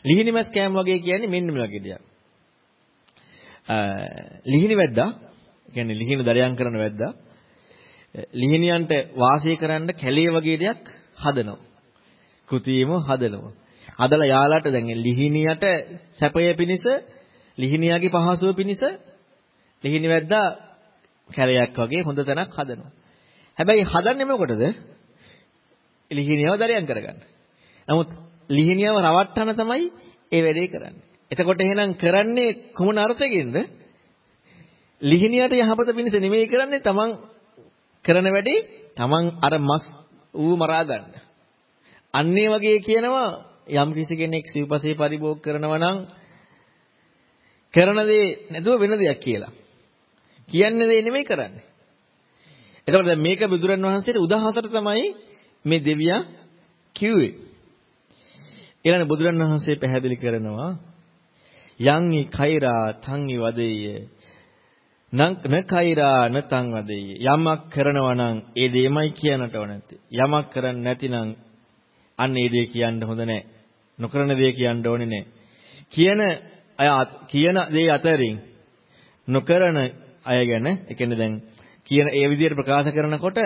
ලිහිණි මස් කෑම වගේ කියන්නේ මෙන්න මේ වගේ දෙයක්. ලිහිණි වැද්දා කියන්නේ ලිහිණි දරයන් කරන වැද්දා ලිහිණියන්ට වාසය කරන්න කැලේ වගේ දෙයක් හදනවා. කෘතියම හදනවා. හදලා යාළාට දැන් ලිහිණියට සැපය පිණිස ලිහිණියාගේ පහසුව පිණිස ලිහිණි වැද්දා කැලයක් වගේ හොඳ තැනක් හදනවා. හැබැයි හදන්නේ මොකටද? ලිහිණියව දරයන් කරගන්න. නමුත් ලිහිණියව රවට්ටන තමයි ඒ වැඩේ කරන්නේ. එතකොට එහෙනම් කරන්නේ කොමුණ අර්ථයෙන්ද? ලිහිණියට යහපත පිණිස නෙමෙයි කරන්නේ තමන් කරන වැඩේ තමන් අර මස් ඌ මරා ගන්න. අන්නේ වගේ කියනවා යම් කිසි කෙනෙක් සිව්පසේ පරිභෝග කරනවා නම් කරන දේ නැතුව වෙන දෙයක් කියලා. කියන්නේ දේ නෙමෙයි කරන්නේ. එතකොට දැන් මේක බුදුරන් වහන්සේට උදාහසට තමයි මේ දෙවියා කිව්වේ. ඊළඟ බුදුරන් වහන්සේ පැහැදිලි කරනවා යං ි කෛරා තං ි වදෙය්‍ය නං කෛරා නතං වදෙය්‍ය යමක් කරනවා නම් ඒ දෙයමයි කියන්නට ඕන නැත්තේ යමක් කරන්නේ නැතිනම් අන්න ඒ දේ කියන්න හොඳ නැහැ නොකරන දේ කියන්න ඕනේ නැහැ. කියන අය කියන දේ අතරින් නොකරන අය ගැන ඒ කියන්නේ දැන් කියන ඒ විදිහට ප්‍රකාශ කරනකොට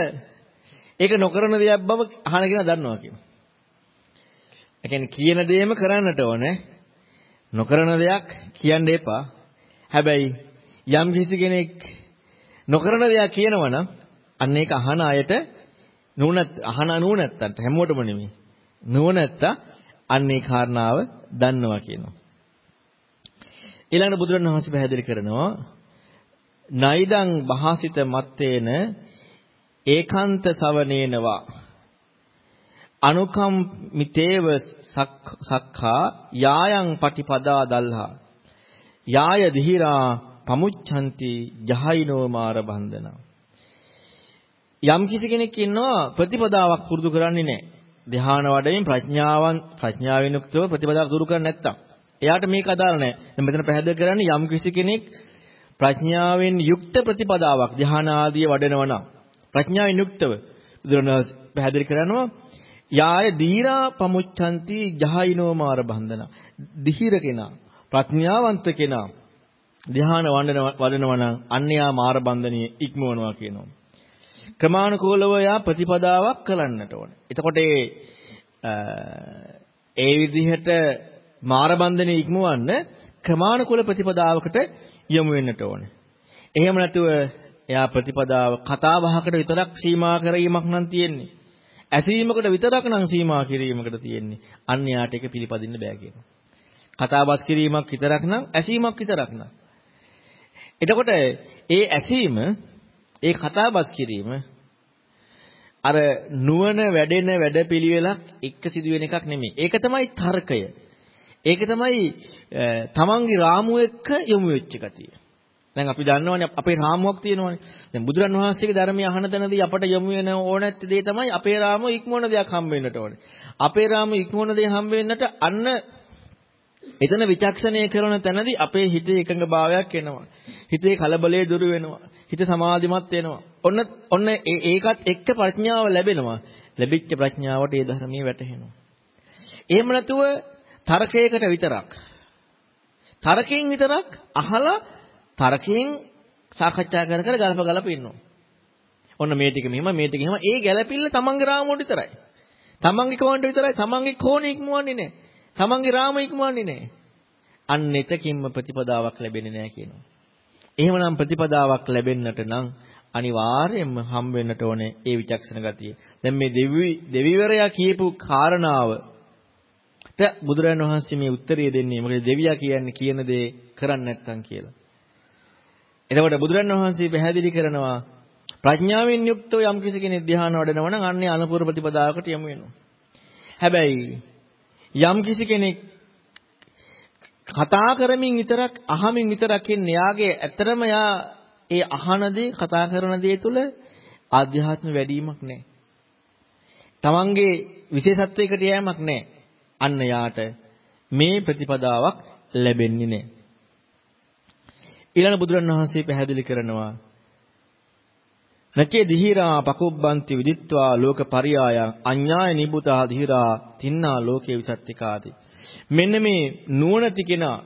ඒක නොකරන දෙයක් බව අහන කෙනා දන්නවා කියනවා. ඒ කියන්නේ කියන දේම කරන්නට ඕනේ. නොකරන දෙයක් කියන්න එපා. හැබැයි යම් කිසි කෙනෙක් නොකරන දෙයක් කියනවනම් අන්න ඒක අහන අයට නුවණත් අහන නුවණත්තන්ට හැමෝටම නෙමෙයි. නුවණත්තා අන්නේ කාරණාව දන්නවා කියනවා. ඊළඟට බුදුරණවහන්සේ පැහැදිලි කරනවා නයිදං භාසිත මත්තේන ඒකාන්ත සවනේනවා අනුකම්මිතේව සක්ඛා යායන් පටිපදා දල්හා යාය දිහිරා පමුච්ඡanti ජහයිනෝ මාර බන්ධනා යම් කිසි කෙනෙක් ඉන්නවා ප්‍රතිපදාවක් පුරුදු කරන්නේ නැහැ. ධ්‍යාන වඩමින් ප්‍රඥාවන් ප්‍රඥාවෙන් යුක්තව ප්‍රතිපදාවක් දුරු කරන්නේ නැත්තම්. එයාට මේක අදාළ නැහැ. දැන් මෙතන පැහැදිලි කරන්නේ යම් කිසි කෙනෙක් ප්‍රඥාවෙන් යුක්ත ප්‍රතිපදාවක් ධ්‍යාන ආදී වඩනවා නම් ප්‍රඥාවෙන් යුක්තව බුදුරණවහන්සේ පැහැදිලි කරනවා යාය දීරා පමුච්ඡanti ජහයිනෝ මාර බන්ධන. දිහිර කෙනා ප්‍රඥාවන්ත කෙනා ධ්‍යාන වඩනවා නම් අන්‍යයා මාර බන්ධනිය ඉක්මවනවා කියනවා. ක්‍රමානුකූලව යා ප්‍රතිපදාවක් කරන්නට ඕනේ. එතකොට ඒ විදිහට මාර බන්ධනේ ඉක්මවන්න ක්‍රමානුකූල ප්‍රතිපදාවකට යොමු වෙන්නට ඕනේ. එහෙම නැතුව එයා ප්‍රතිපදාව කතා බහකට විතරක් සීමා කිරීමක් නම් තියෙන්නේ. ඇසීමකට විතරක් නම් සීමා කිරීමකට තියෙන්නේ. අන්න යාට ඒක පිළිපදින්න බෑ කියනවා. කතාබස් කිරීමක් විතරක් නම් ඇසීමක් විතරක් නම්. එතකොට ඒ ඇසීම ඒ කතාබස් කිරීම අර නුවණ වැඩෙන වැඩපිළිවෙලක් එක්ක සිදුවෙන එකක් නෙමෙයි. ඒක තමයි තර්කය. ඒක තමයි තමන්ගේ රාමුව එක්ක යොමු වෙච්ච ගතිය. දැන් අපි දන්නවනේ අපේ රාමුවක් තියෙනවනේ. දැන් බුදුරන් වහන්සේගේ ධර්මය අහන තැනදී අපට යොමු වෙන ඕනෑත් දේ තමයි අපේ රාමුව ඉක්මවන දෙයක් හම්බ වෙන්නට ඕනේ. අපේ රාමුව ඉක්මවන දේ හම්බ වෙන්නට අන්න එතන විචක්ෂණය කරන තැනදී අපේ හිතේ එකඟභාවයක් එනවා. හිතේ කලබලය දුරු වෙනවා. හිත සමාධිමත් වෙනවා. ඔන්න ඔන්න ඒකත් එක්ක ප්‍රඥාව ලැබෙනවා. ලැබිච්ච ප්‍රඥාවට ඒ ධර්මයේ වැටහෙනවා. එහෙම නැතුව තර්කයකට විතරක් තර්කයෙන් විතරක් අහලා තර්කයෙන් සාකච්ඡා කර කර ගලප ගලප ඉන්නවා. ඔන්න මේ ටික මෙහෙම මේ ටික මෙහෙම ඒ ගැළපිල්ල තමන්ගේ රාමුවට විතරයි. තමන්ගේ කෝණයට විතරයි තමන්ගේ කෝණෙ ඉක්මවන්නේ නැහැ. තමන්ගේ රාම ඉක්මවන්නේ නැහැ. අන්න එතකින්ම ප්‍රතිපදාවක් ලැබෙන්නේ නැහැ කියනවා. එහෙමනම් ප්‍රතිපදාවක් ලැබෙන්නට නම් අනිවාර්යයෙන්ම හම් වෙන්නට ඕනේ ඒ විචක්ෂණ ගතිය. දැන් මේ දෙවි දෙවිවරයා කියපු කාරණාව ට බුදුරජාණන් වහන්සේ මේ උත්තරය දෙන්නේ මොකද දෙවියා කියන්නේ කියන දේ කරන්නේ නැත්නම් කියලා. එතකොට බුදුරජාණන් වහන්සේ පැහැදිලි කරනවා ප්‍රඥාවෙන් යුක්තව යම් කිසි කෙනෙක් ධ්‍යාන වඩනවා නම් අන්නේ අනුපූර්ව ප්‍රතිපදාවකට යමු වෙනවා. හැබැයි යම් කිසි කෙනෙක් කතා කරමින් විතරක් අහමින් විතරක් ඉන්නේ යාගේ ඇත්තරම යා ඒ අහන දේ කතා කරන දේ තුල ආධ්‍යාත්ම වැඩිවීමක් නැහැ. තමන්ගේ විශේෂත්වයකට යෑමක් නැහැ. අන්න යාට මේ ප්‍රතිපදාවක් ලැබෙන්නේ නැහැ. ඊළඟ බුදුරණවහන්සේ පැහැදිලි කරනවා නචේ දිහිරා පකුබ්බන්ති විදිත්වා ලෝක පරියායන් අඤ්ඤාය නිබුතා දිහිරා තින්නා ලෝකේ විසත්තිකාති මෙන්න මේ නුවණති කෙනා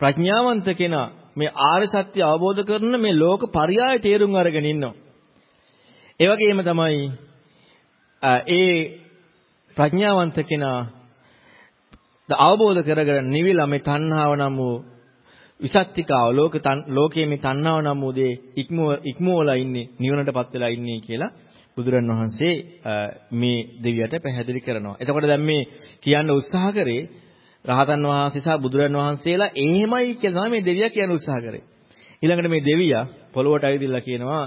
ප්‍රඥාවන්ත කෙනා මේ ආර්ය සත්‍ය අවබෝධ කරන මේ ලෝක පරියාය තේරුම් අරගෙන ඉන්නවා. ඒ වගේම තමයි ඒ ප්‍රඥාවන්ත කෙනා අවබෝධ කරගෙන නිවිලා මේ තණ්හාව නම් වූ විසත්තිකාව ලෝක ලෝකයේ මේ තණ්හාව නම් වූ දේ ඉක්මව ඉක්මවලා ඉන්නේ නිවනටපත් වෙලා ඉන්නේ කියලා බුදුරන් වහන්සේ මේ දෙවියට පැහැදිලි කරනවා. එතකොට දැන් මේ කියන්න උත්සාහ කරේ රහතන් වහන්සේ සහ බුදුරන් වහන්සේලා එහෙමයි කියලා තමයි මේ දෙවියා කියන්න උත්සාහ කරේ. ඊළඟට මේ දෙවියා පොළොවට ඇවිදilla කියනවා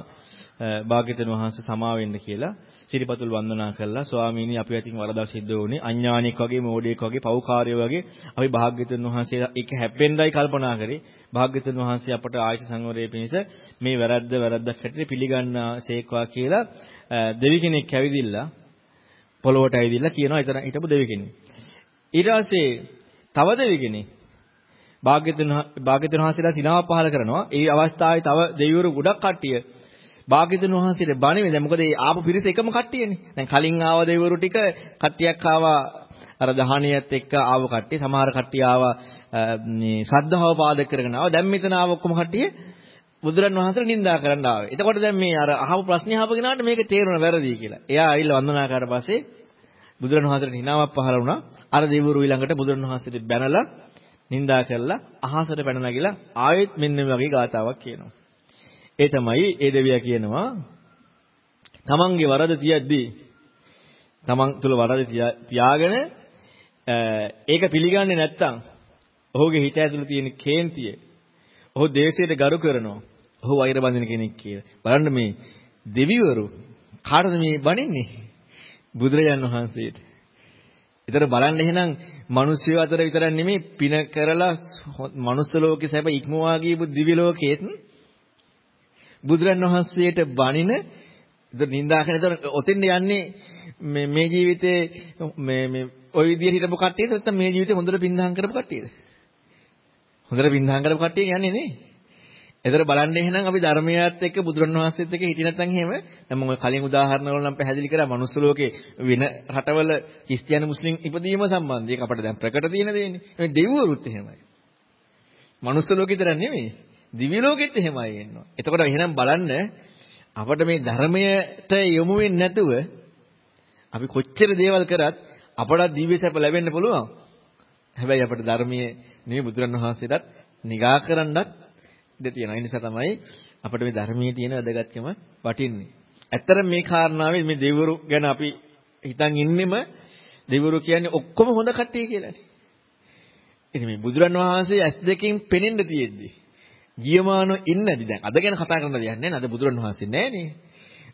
භාග්‍යතුන් වහන්සේ සමා වෙන්න කියලා. සිරිපතුල් වන්දනා කළා. ස්වාමීනි අපි අතින් වරදක් සිද්ධ වුණේ. අඥානියෙක් වගේ මෝඩයෙක් වගේ පව්කාරයෝ වගේ අපි භාග්‍යතුන් වහන්සේ ඒක හැප්පෙන්නයි කල්පනා කරේ. භාග්‍යතුන් වහන්සේ අපට ආයත සංවරයේ පිණිස මේ වැරද්ද වැරද්දක් හැටියට පිළිගන්නා සේක්වා කියලා දෙවි කෙනෙක් ඇවිදිලා පොළොවට ඇවිදිලා කියනවා. එතන හිටපු දෙවි කෙනෙක්. ඊට පස්සේ තව දෙවි කෙනෙක් භාග්‍යතුන් භාග්‍යතුන් වහන්සේලා සිනාව පහල කරනවා. ඒ අවස්ථාවේ තව දෙවිවරු ගොඩක් කට්ටිය භාග්‍යතුන් වහන්සේට බණෙන්නේ දැන් මොකද ඒ ආපු පිරිස එකම කට්ටියනේ. දැන් කලින් ආව දෙවිවරු ටික කට්ටියක් ආවා අර දහණියත් එක්ක ආව කට්ටිය සමහර කට්ටිය ආවා මේ ශ්‍රද්ධාව පාදක කරගෙන ආවා. දැන් මෙතන ආව ඔක්කොම කට්ටිය බුදුරන් වහන්සේට නිඳා කරන්න ආවේ. එතකොට දැන් මේ අර අහපු ප්‍රශ්නේ අහපු කෙනාට මේක තේරුණ වැරදි කියලා. එයා ආවිල්ලා වන්දනා කරලා පස්සේ බුදුරන් වහන්සේට හිනාවක් පහළ වුණා. අර දෙවිවරු ඊළඟට බුදුරන් වහන්සේට බැනලා නිඳා කරලා අහසට පැනලා ගිලා ආයෙත් මෙන්න මේ වගේ ගාතාවක් කියනවා. ඒ තමයි ඒ දෙවියා කියනවා තමන්ගේ වරද තියද්දී තමන් තුල වරද තියාගෙන ඒක පිළිගන්නේ නැත්තම් ඔහුගේ හිත ඇතුළේ තියෙන කේන්තිය ඔහු දේශයට ගරු කරනවා. ඔහු වෛර බඳින කෙනෙක් කියලා. බලන්න මේ දෙවිවරු කාටද මේ බණින්නේ? බුදුරජාන් වහන්සේට. ඒතර බලන්න එහෙනම් මිනිස්සු අතර විතරක් නෙමෙයි පින කරලා මනුස්ස ලෝකේ සැප ඉක්මවා ගියපු දිව්‍ය ලෝකෙත් බුදුරන් වහන්සේට බණින ඒතර නින්දා කරන ඒතර ඔතෙන් යන්නේ මේ මේ ජීවිතේ මේ මේ ওই විදිහට හිටපු කට්ටියද නැත්නම් මේ ජීවිතේ හොඳට පින්දහම් කරපු කට්ටියද? හොඳට පින්දහම් කරපු කට්ටිය යන්නේ නේ. එතන බලන්න එහෙනම් අපි ධර්මයත් එක්ක බුදුරණවහන්සේත් එක්ක හිටිය නැත්නම් එහෙම දැන් මම කලින් උදාහරණ වල නම් පැහැදිලි කරා මනුස්ස ලෝකේ වෙන රටවල ක්‍රිස්තියානි මුස්ලිම් ඉපදීම සම්බන්ධය ඒක අපිට දැන් ප්‍රකට තියෙන දෙන්නේ. මේ දෙවිවරුත් එහෙමයි. මනුස්ස ලෝකෙ විතර නෙමෙයි. දිව්‍ය ලෝකෙත් එහෙමයි එන්නවා. එතකොට එහෙනම් බලන්න අපිට මේ ධර්මයට යොමු වෙන්නේ නැතුව අපි කොච්චර දේවල් කරත් අපට දිව්‍ය සැප ලැබෙන්න පුළුවන්. හැබැයි අපිට ධර්මයේ නෙමෙයි බුදුරණවහන්සේටත් නිගා කරන්නත් ඉඩ තියෙනවා. ඒ නිසා තමයි අපිට මේ ධර්මයේ තියෙන වැදගත්කම වටින්නේ. ඇත්තට මේ කාරණාවේ මේ දෙවිවරු ගැන අපි හිතන් ඉන්නෙම දෙවිවරු කියන්නේ ඔක්කොම හොඳ කට්ටිය කියලානේ. ඉතින් මේ බුදුරන් වහන්සේ ඇස් දෙකෙන් පෙනෙන්න තියෙද්දි ජීවමානව ඉන්නේද දැන් අද ගැන කතා කරන්න දෙයක් නැහැ නේද? අද බුදුරන් වහන්සේ නැහනේ.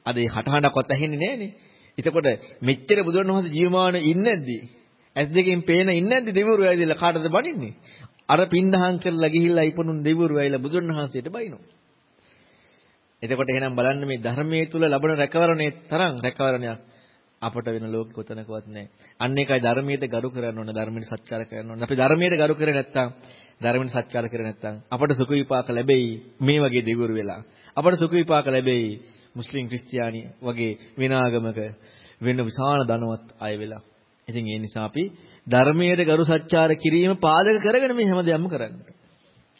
අද මේ හටහඬක්වත් ඇහෙන්නේ නැහනේ. එතකොට මෙච්චර බුදුරන් වහන්සේ ජීවමානව ඉන්නේද්දි ඇස් දෙකෙන් පේන ඉන්නේද්දි දෙවිවරු ඇවිදලා කාටද බණින්නේ? අර පින්දහම් කරලා ගිහිල්ලා ඉපනුන් දෙවිවරු ඇවිල්ලා බුදුරණවහන්සේට බයිනෝ. එතකොට එහෙනම් බලන්න මේ ධර්මයේ තුල ලබන රැකවරණේ තරම් රැකවරණයක් අපට වෙන ලෝකෙ කොතනකවත් නැහැ. අන්න ඒකයි ධර්මයට ගරු කරන්න ඕන ධර්මයට සත්කාර කරන්න ඕන. අපි ධර්මයට ගරු කරේ නැත්නම් ධර්මයට සත්කාර කරේ නැත්නම් අපට සුඛ විපාක ලැබෙයි මේ වගේ දෙවිවරු වෙලා. අපට සුඛ විපාක ලැබෙයි මුස්ලිම් ක්‍රිස්තියානි වගේ වෙන ආගමක වෙන විශාල ධනවත් අය වෙලා. ඉතින් ඒ නිසා අපි ධර්මයේ ගරු සත්‍චාර කිරීම පාදක කරගෙන මේ හැමදේම කරන්නේ.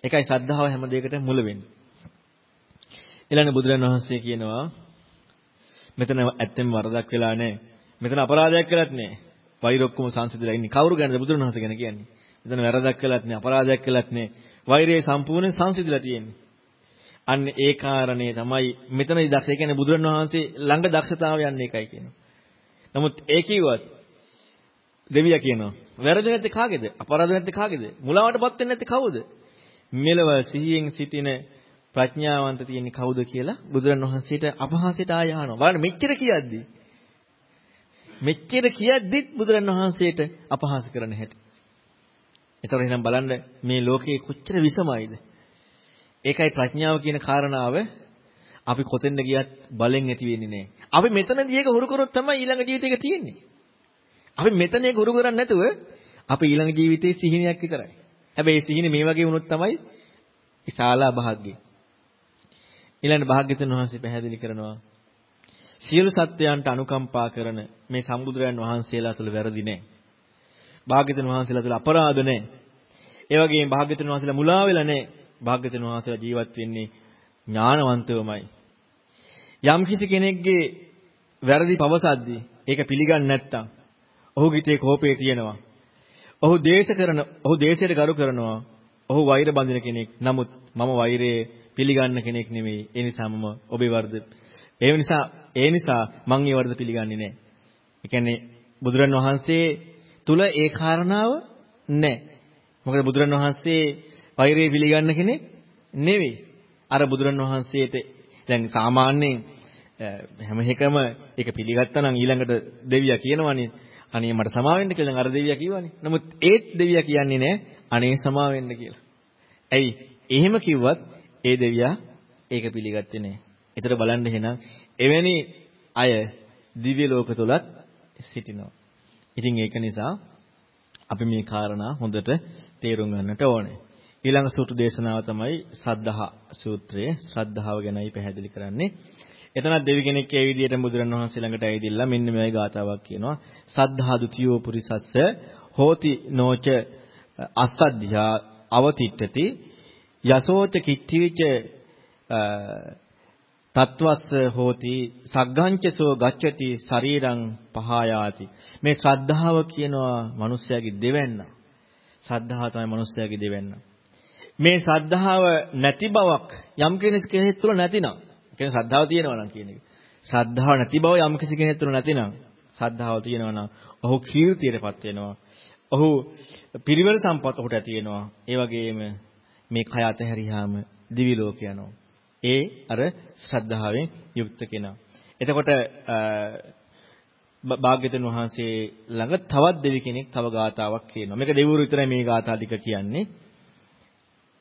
ඒකයි සද්ධාව හැම දෙයකටම මුල වෙන්නේ. ඊළඟ බුදුරන් වහන්සේ කියනවා මෙතන ඇත්තෙන් වරදක් වෙලා නැහැ. මෙතන අපරාධයක් කළත් නැහැ. වෛරොක්කම සංසිඳලා ඉන්නේ. කවුරු ගැනද බුදුරන් වහන්සේ ගැන කියන්නේ? මෙතන වැරදක් කළත් නැහැ. අපරාධයක් කළත් නැහැ. වෛරය සම්පූර්ණයෙන් සංසිඳලා තියෙන්නේ. අන්න ඒ කාරණේ තමයි මෙතනදී දක්ෂ. ඒ කියන්නේ බුදුරන් වහන්සේ ළඟ දක්ෂතාවය යන්නේ ඒකයි කියනවා. නමුත් ඒ කිව්වත් දෙවියා කියනවා. වැරදි නැත්තේ කාගේද? අපරාධ නැත්තේ කාගේද? මුලාවටපත් වෙන්නේ නැත්තේ කවුද? මෙලව සිහියෙන් සිටින ප්‍රඥාවන්ත තියෙන්නේ කවුද කියලා බුදුරණවහන්සේට අපහාසයට ආය අහනවා. බලන්න මෙච්චර කියද්දි මෙච්චර කියද්දිත් බුදුරණවහන්සේට අපහාස කරන්න හැටි. ඒතර එහෙනම් බලන්න මේ ලෝකේ කොච්චර විසමයිද? ඒකයි ප්‍රඥාව කියන කාරණාව අපි කොතෙන්ද ගියත් බලෙන් ඇති වෙන්නේ නැහැ. අපි මෙතනදී ඒක හුරු කරොත් තමයි ඊළඟ ජීවිතේක තියෙන්නේ. අපි මෙතනේ ගුරු කරන්නේ නැතුව අපි ඊළඟ ජීවිතේ සිහිනයක් විතරයි. හැබැයි සිහිනේ මේ වගේ වුණොත් තමයි විශාල භාග්‍යය. ඊළඟ භාග්‍යතුන් වහන්සේ පැහැදිලි කරනවා සියලු සත්වයන්ට අනුකම්පා කරන මේ සම්බුදුරයන් වහන්සේලා තුළ වැරදි නැහැ. භාග්‍යතුන් වහන්සේලා තුළ අපරාධ නැහැ. ඒ වගේම භාග්‍යතුන් වහන්සේලා මුලා වෙලා නැහැ. භාග්‍යතුන් වහන්සේලා ජීවත් වෙන්නේ ඥානවන්තවමයි. යම් කිසි කෙනෙක්ගේ වැරදි පවසද්දී ඒක පිළිගන්නේ නැත්නම් ඔහුගේ හිතේ කෝපය තියෙනවා. ඔහු දේශ කරන ඔහු දේශයට ගරු කරනවා. ඔහු වෛර බඳින කෙනෙක්. නමුත් මම වෛරයේ පිළිගන්න කෙනෙක් නෙමෙයි. ඒ නිසා මම ඔබේ වර්ධ ඒ නිසා ඒ නිසා මම ඒ වර්ධ පිළිගන්නේ නැහැ. ඒ කියන්නේ බුදුරන් වහන්සේ තුල ඒ කාරණාව නැහැ. මොකද බුදුරන් වහන්සේ වෛරය පිළිගන්න කෙනෙක් නෙවෙයි. අර බුදුරන් වහන්සේට දැන් සාමාන්‍යයෙන් හැම එකම ඒක පිළිගත්තා නම් ඊළඟට දෙවියා කියනවනේ අනේ මට සමා වෙන්න කියලා අර දෙවියා කිව්වනේ. නමුත් ඒත් දෙවියා කියන්නේ නැහැ අනේ සමා වෙන්න කියලා. ඇයි? එහෙම කිව්වත් ඒ දෙවියා ඒක පිළිගත්තේ නැහැ. ඒතර බලන්න එහෙනම් එවැනි අය දිව්‍ය ලෝක තුලත් සිටිනවා. ඉතින් ඒක නිසා අපි මේ කාරණා හොඳට තේරුම් ගන්නට ඕනේ. ඊළඟ සූත්‍ර දේශනාව තමයි සද්ධා සූත්‍රය. ශ්‍රද්ධාව ගැනයි පැහැදිලි කරන්නේ. එතනත් දෙවි කෙනෙක් ඒ විදිහට බුදුරණවහන්සේ ළඟට ඇවිදilla මෙන්න මේ ගාතාවක් කියනවා. සද්ධා ဒ ුතියෝ පුරිසස්ස හෝති නොච අසද්ධා අවතිට්ඨති යසෝච කිච්චීච තත්වස්ස හෝති සග්ගංචසෝ ගච්ඡති ශරීරං පහයාති මේ ශ්‍රද්ධාව කියනවා මිනිස්යාගේ දෙවැන්න ශ්‍රද්ධාව තමයි මිනිස්යාගේ දෙවැන්න මේ ශ්‍රද්ධාව නැති බවක් යම් කෙනෙක් තුළ නැතිනම් කියන්නේ ශ්‍රද්ධාව තියෙනවා නම් කියන එක. ශ්‍රද්ධාව නැති බව යම් කිසි කෙනෙක් තුළ නැතිනම් ශ්‍රද්ධාව තියෙනවා නම් ඔහු කීර්තියටපත් වෙනවා. ඔහු පිරිවර සම්පත් ඔහුට ඇති වෙනවා. ඒ වගේම මේ කය අතහැරියාම දිවි ලෝක යනවා. ඒ අර ශ්‍රද්ධාවෙන් යුක්ත කෙනා. එතකොට භාග්‍යතුන් වහන්සේ ළඟ තවත් දෙවි කෙනෙක් තව ගාතාවක් කියනවා. මේක දෙවිවරු විතරයි මේ ගාථා ටික කියන්නේ.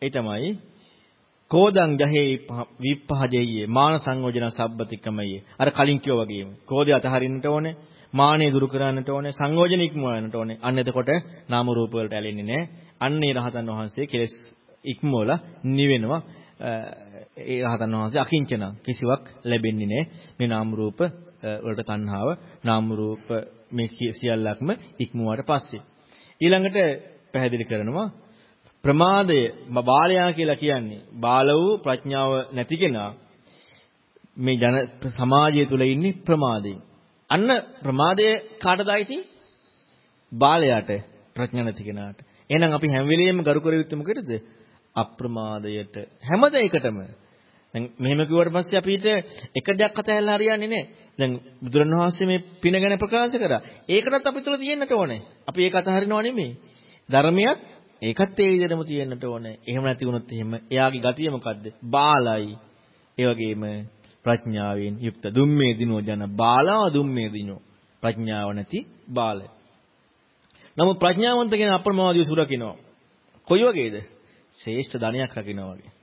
ඒ තමයි කෝදං ජහේ විප්පහජෙය්‍ය මාන සංයෝජන සබ්බතිකමයේ. අර කලින් කිව්වා වගේම. ක්‍රෝධය අතහරින්නට ඕනේ. මානෙ දුරු කරන්නට ඕනේ. සංයෝජන ඉක්මවන්නට ඕනේ. අන්න එතකොට නාම රූප වලට ඇලෙන්නේ නැහැ. අන්නේ රහතන් වහන්සේ කෙලස් ඉක්මවලා නිවෙනවා. ඒ රහතන් වහන්සේ අකිංචන කිසිවක් ලැබෙන්නේ නැහැ. මේ නාම රූප වලට තණ්හාව නාම රූප මේ සියල්ලක්ම ඉක්මුවාට පස්සේ ඊළඟට පැහැදිලි කරනවා ප්‍රමාදය බාලයා කියලා කියන්නේ බාල වූ ප්‍රඥාව නැති කෙනා මේ ජන සමාජය තුල ඉන්නේ ප්‍රමාදයෙන්. අන්න ප්‍රමාදය කාටද අයිති? බාලයාට ප්‍රඥා නැති කෙනාට. එහෙනම් අපි හැම වෙලෙම ගරු කර යුත්තේ මොකේද? අප්‍රමාදයට. හැම දෙයකටම. දැන් මෙහෙම කිව්වට පස්සේ අපිට එක දෙයක් අතහැරලා හරියන්නේ නැහැ. දැන් බුදුරණවහන්සේ මේ පින ගැන ප්‍රකාශ කරා. ඒකටත් අපි තුල තියෙන්නට ඕනේ. අපි ඒක අතහරිනව නෙමෙයි. ධර්මයක් ඒකත් ඒ විදිහටම තියෙන්නට ඕනේ. එහෙම නැති වුණොත් එහෙම එයාගේ ගතිය මොකද්ද? බාලයි. ඒ වගේම ප්‍රඥාවෙන් යුක්ත දුම්මේ දිනෝ ජන බාලා දුම්මේ දිනෝ. ප්‍රඥාව නැති බාලය. නමුත් ප්‍රඥාවන්ත කෙනා අප්‍රමාදීව සුරකිනවා. කොයි වගේද? ශ්‍රේෂ්ඨ ධනයක් රකින්නවා වගේ.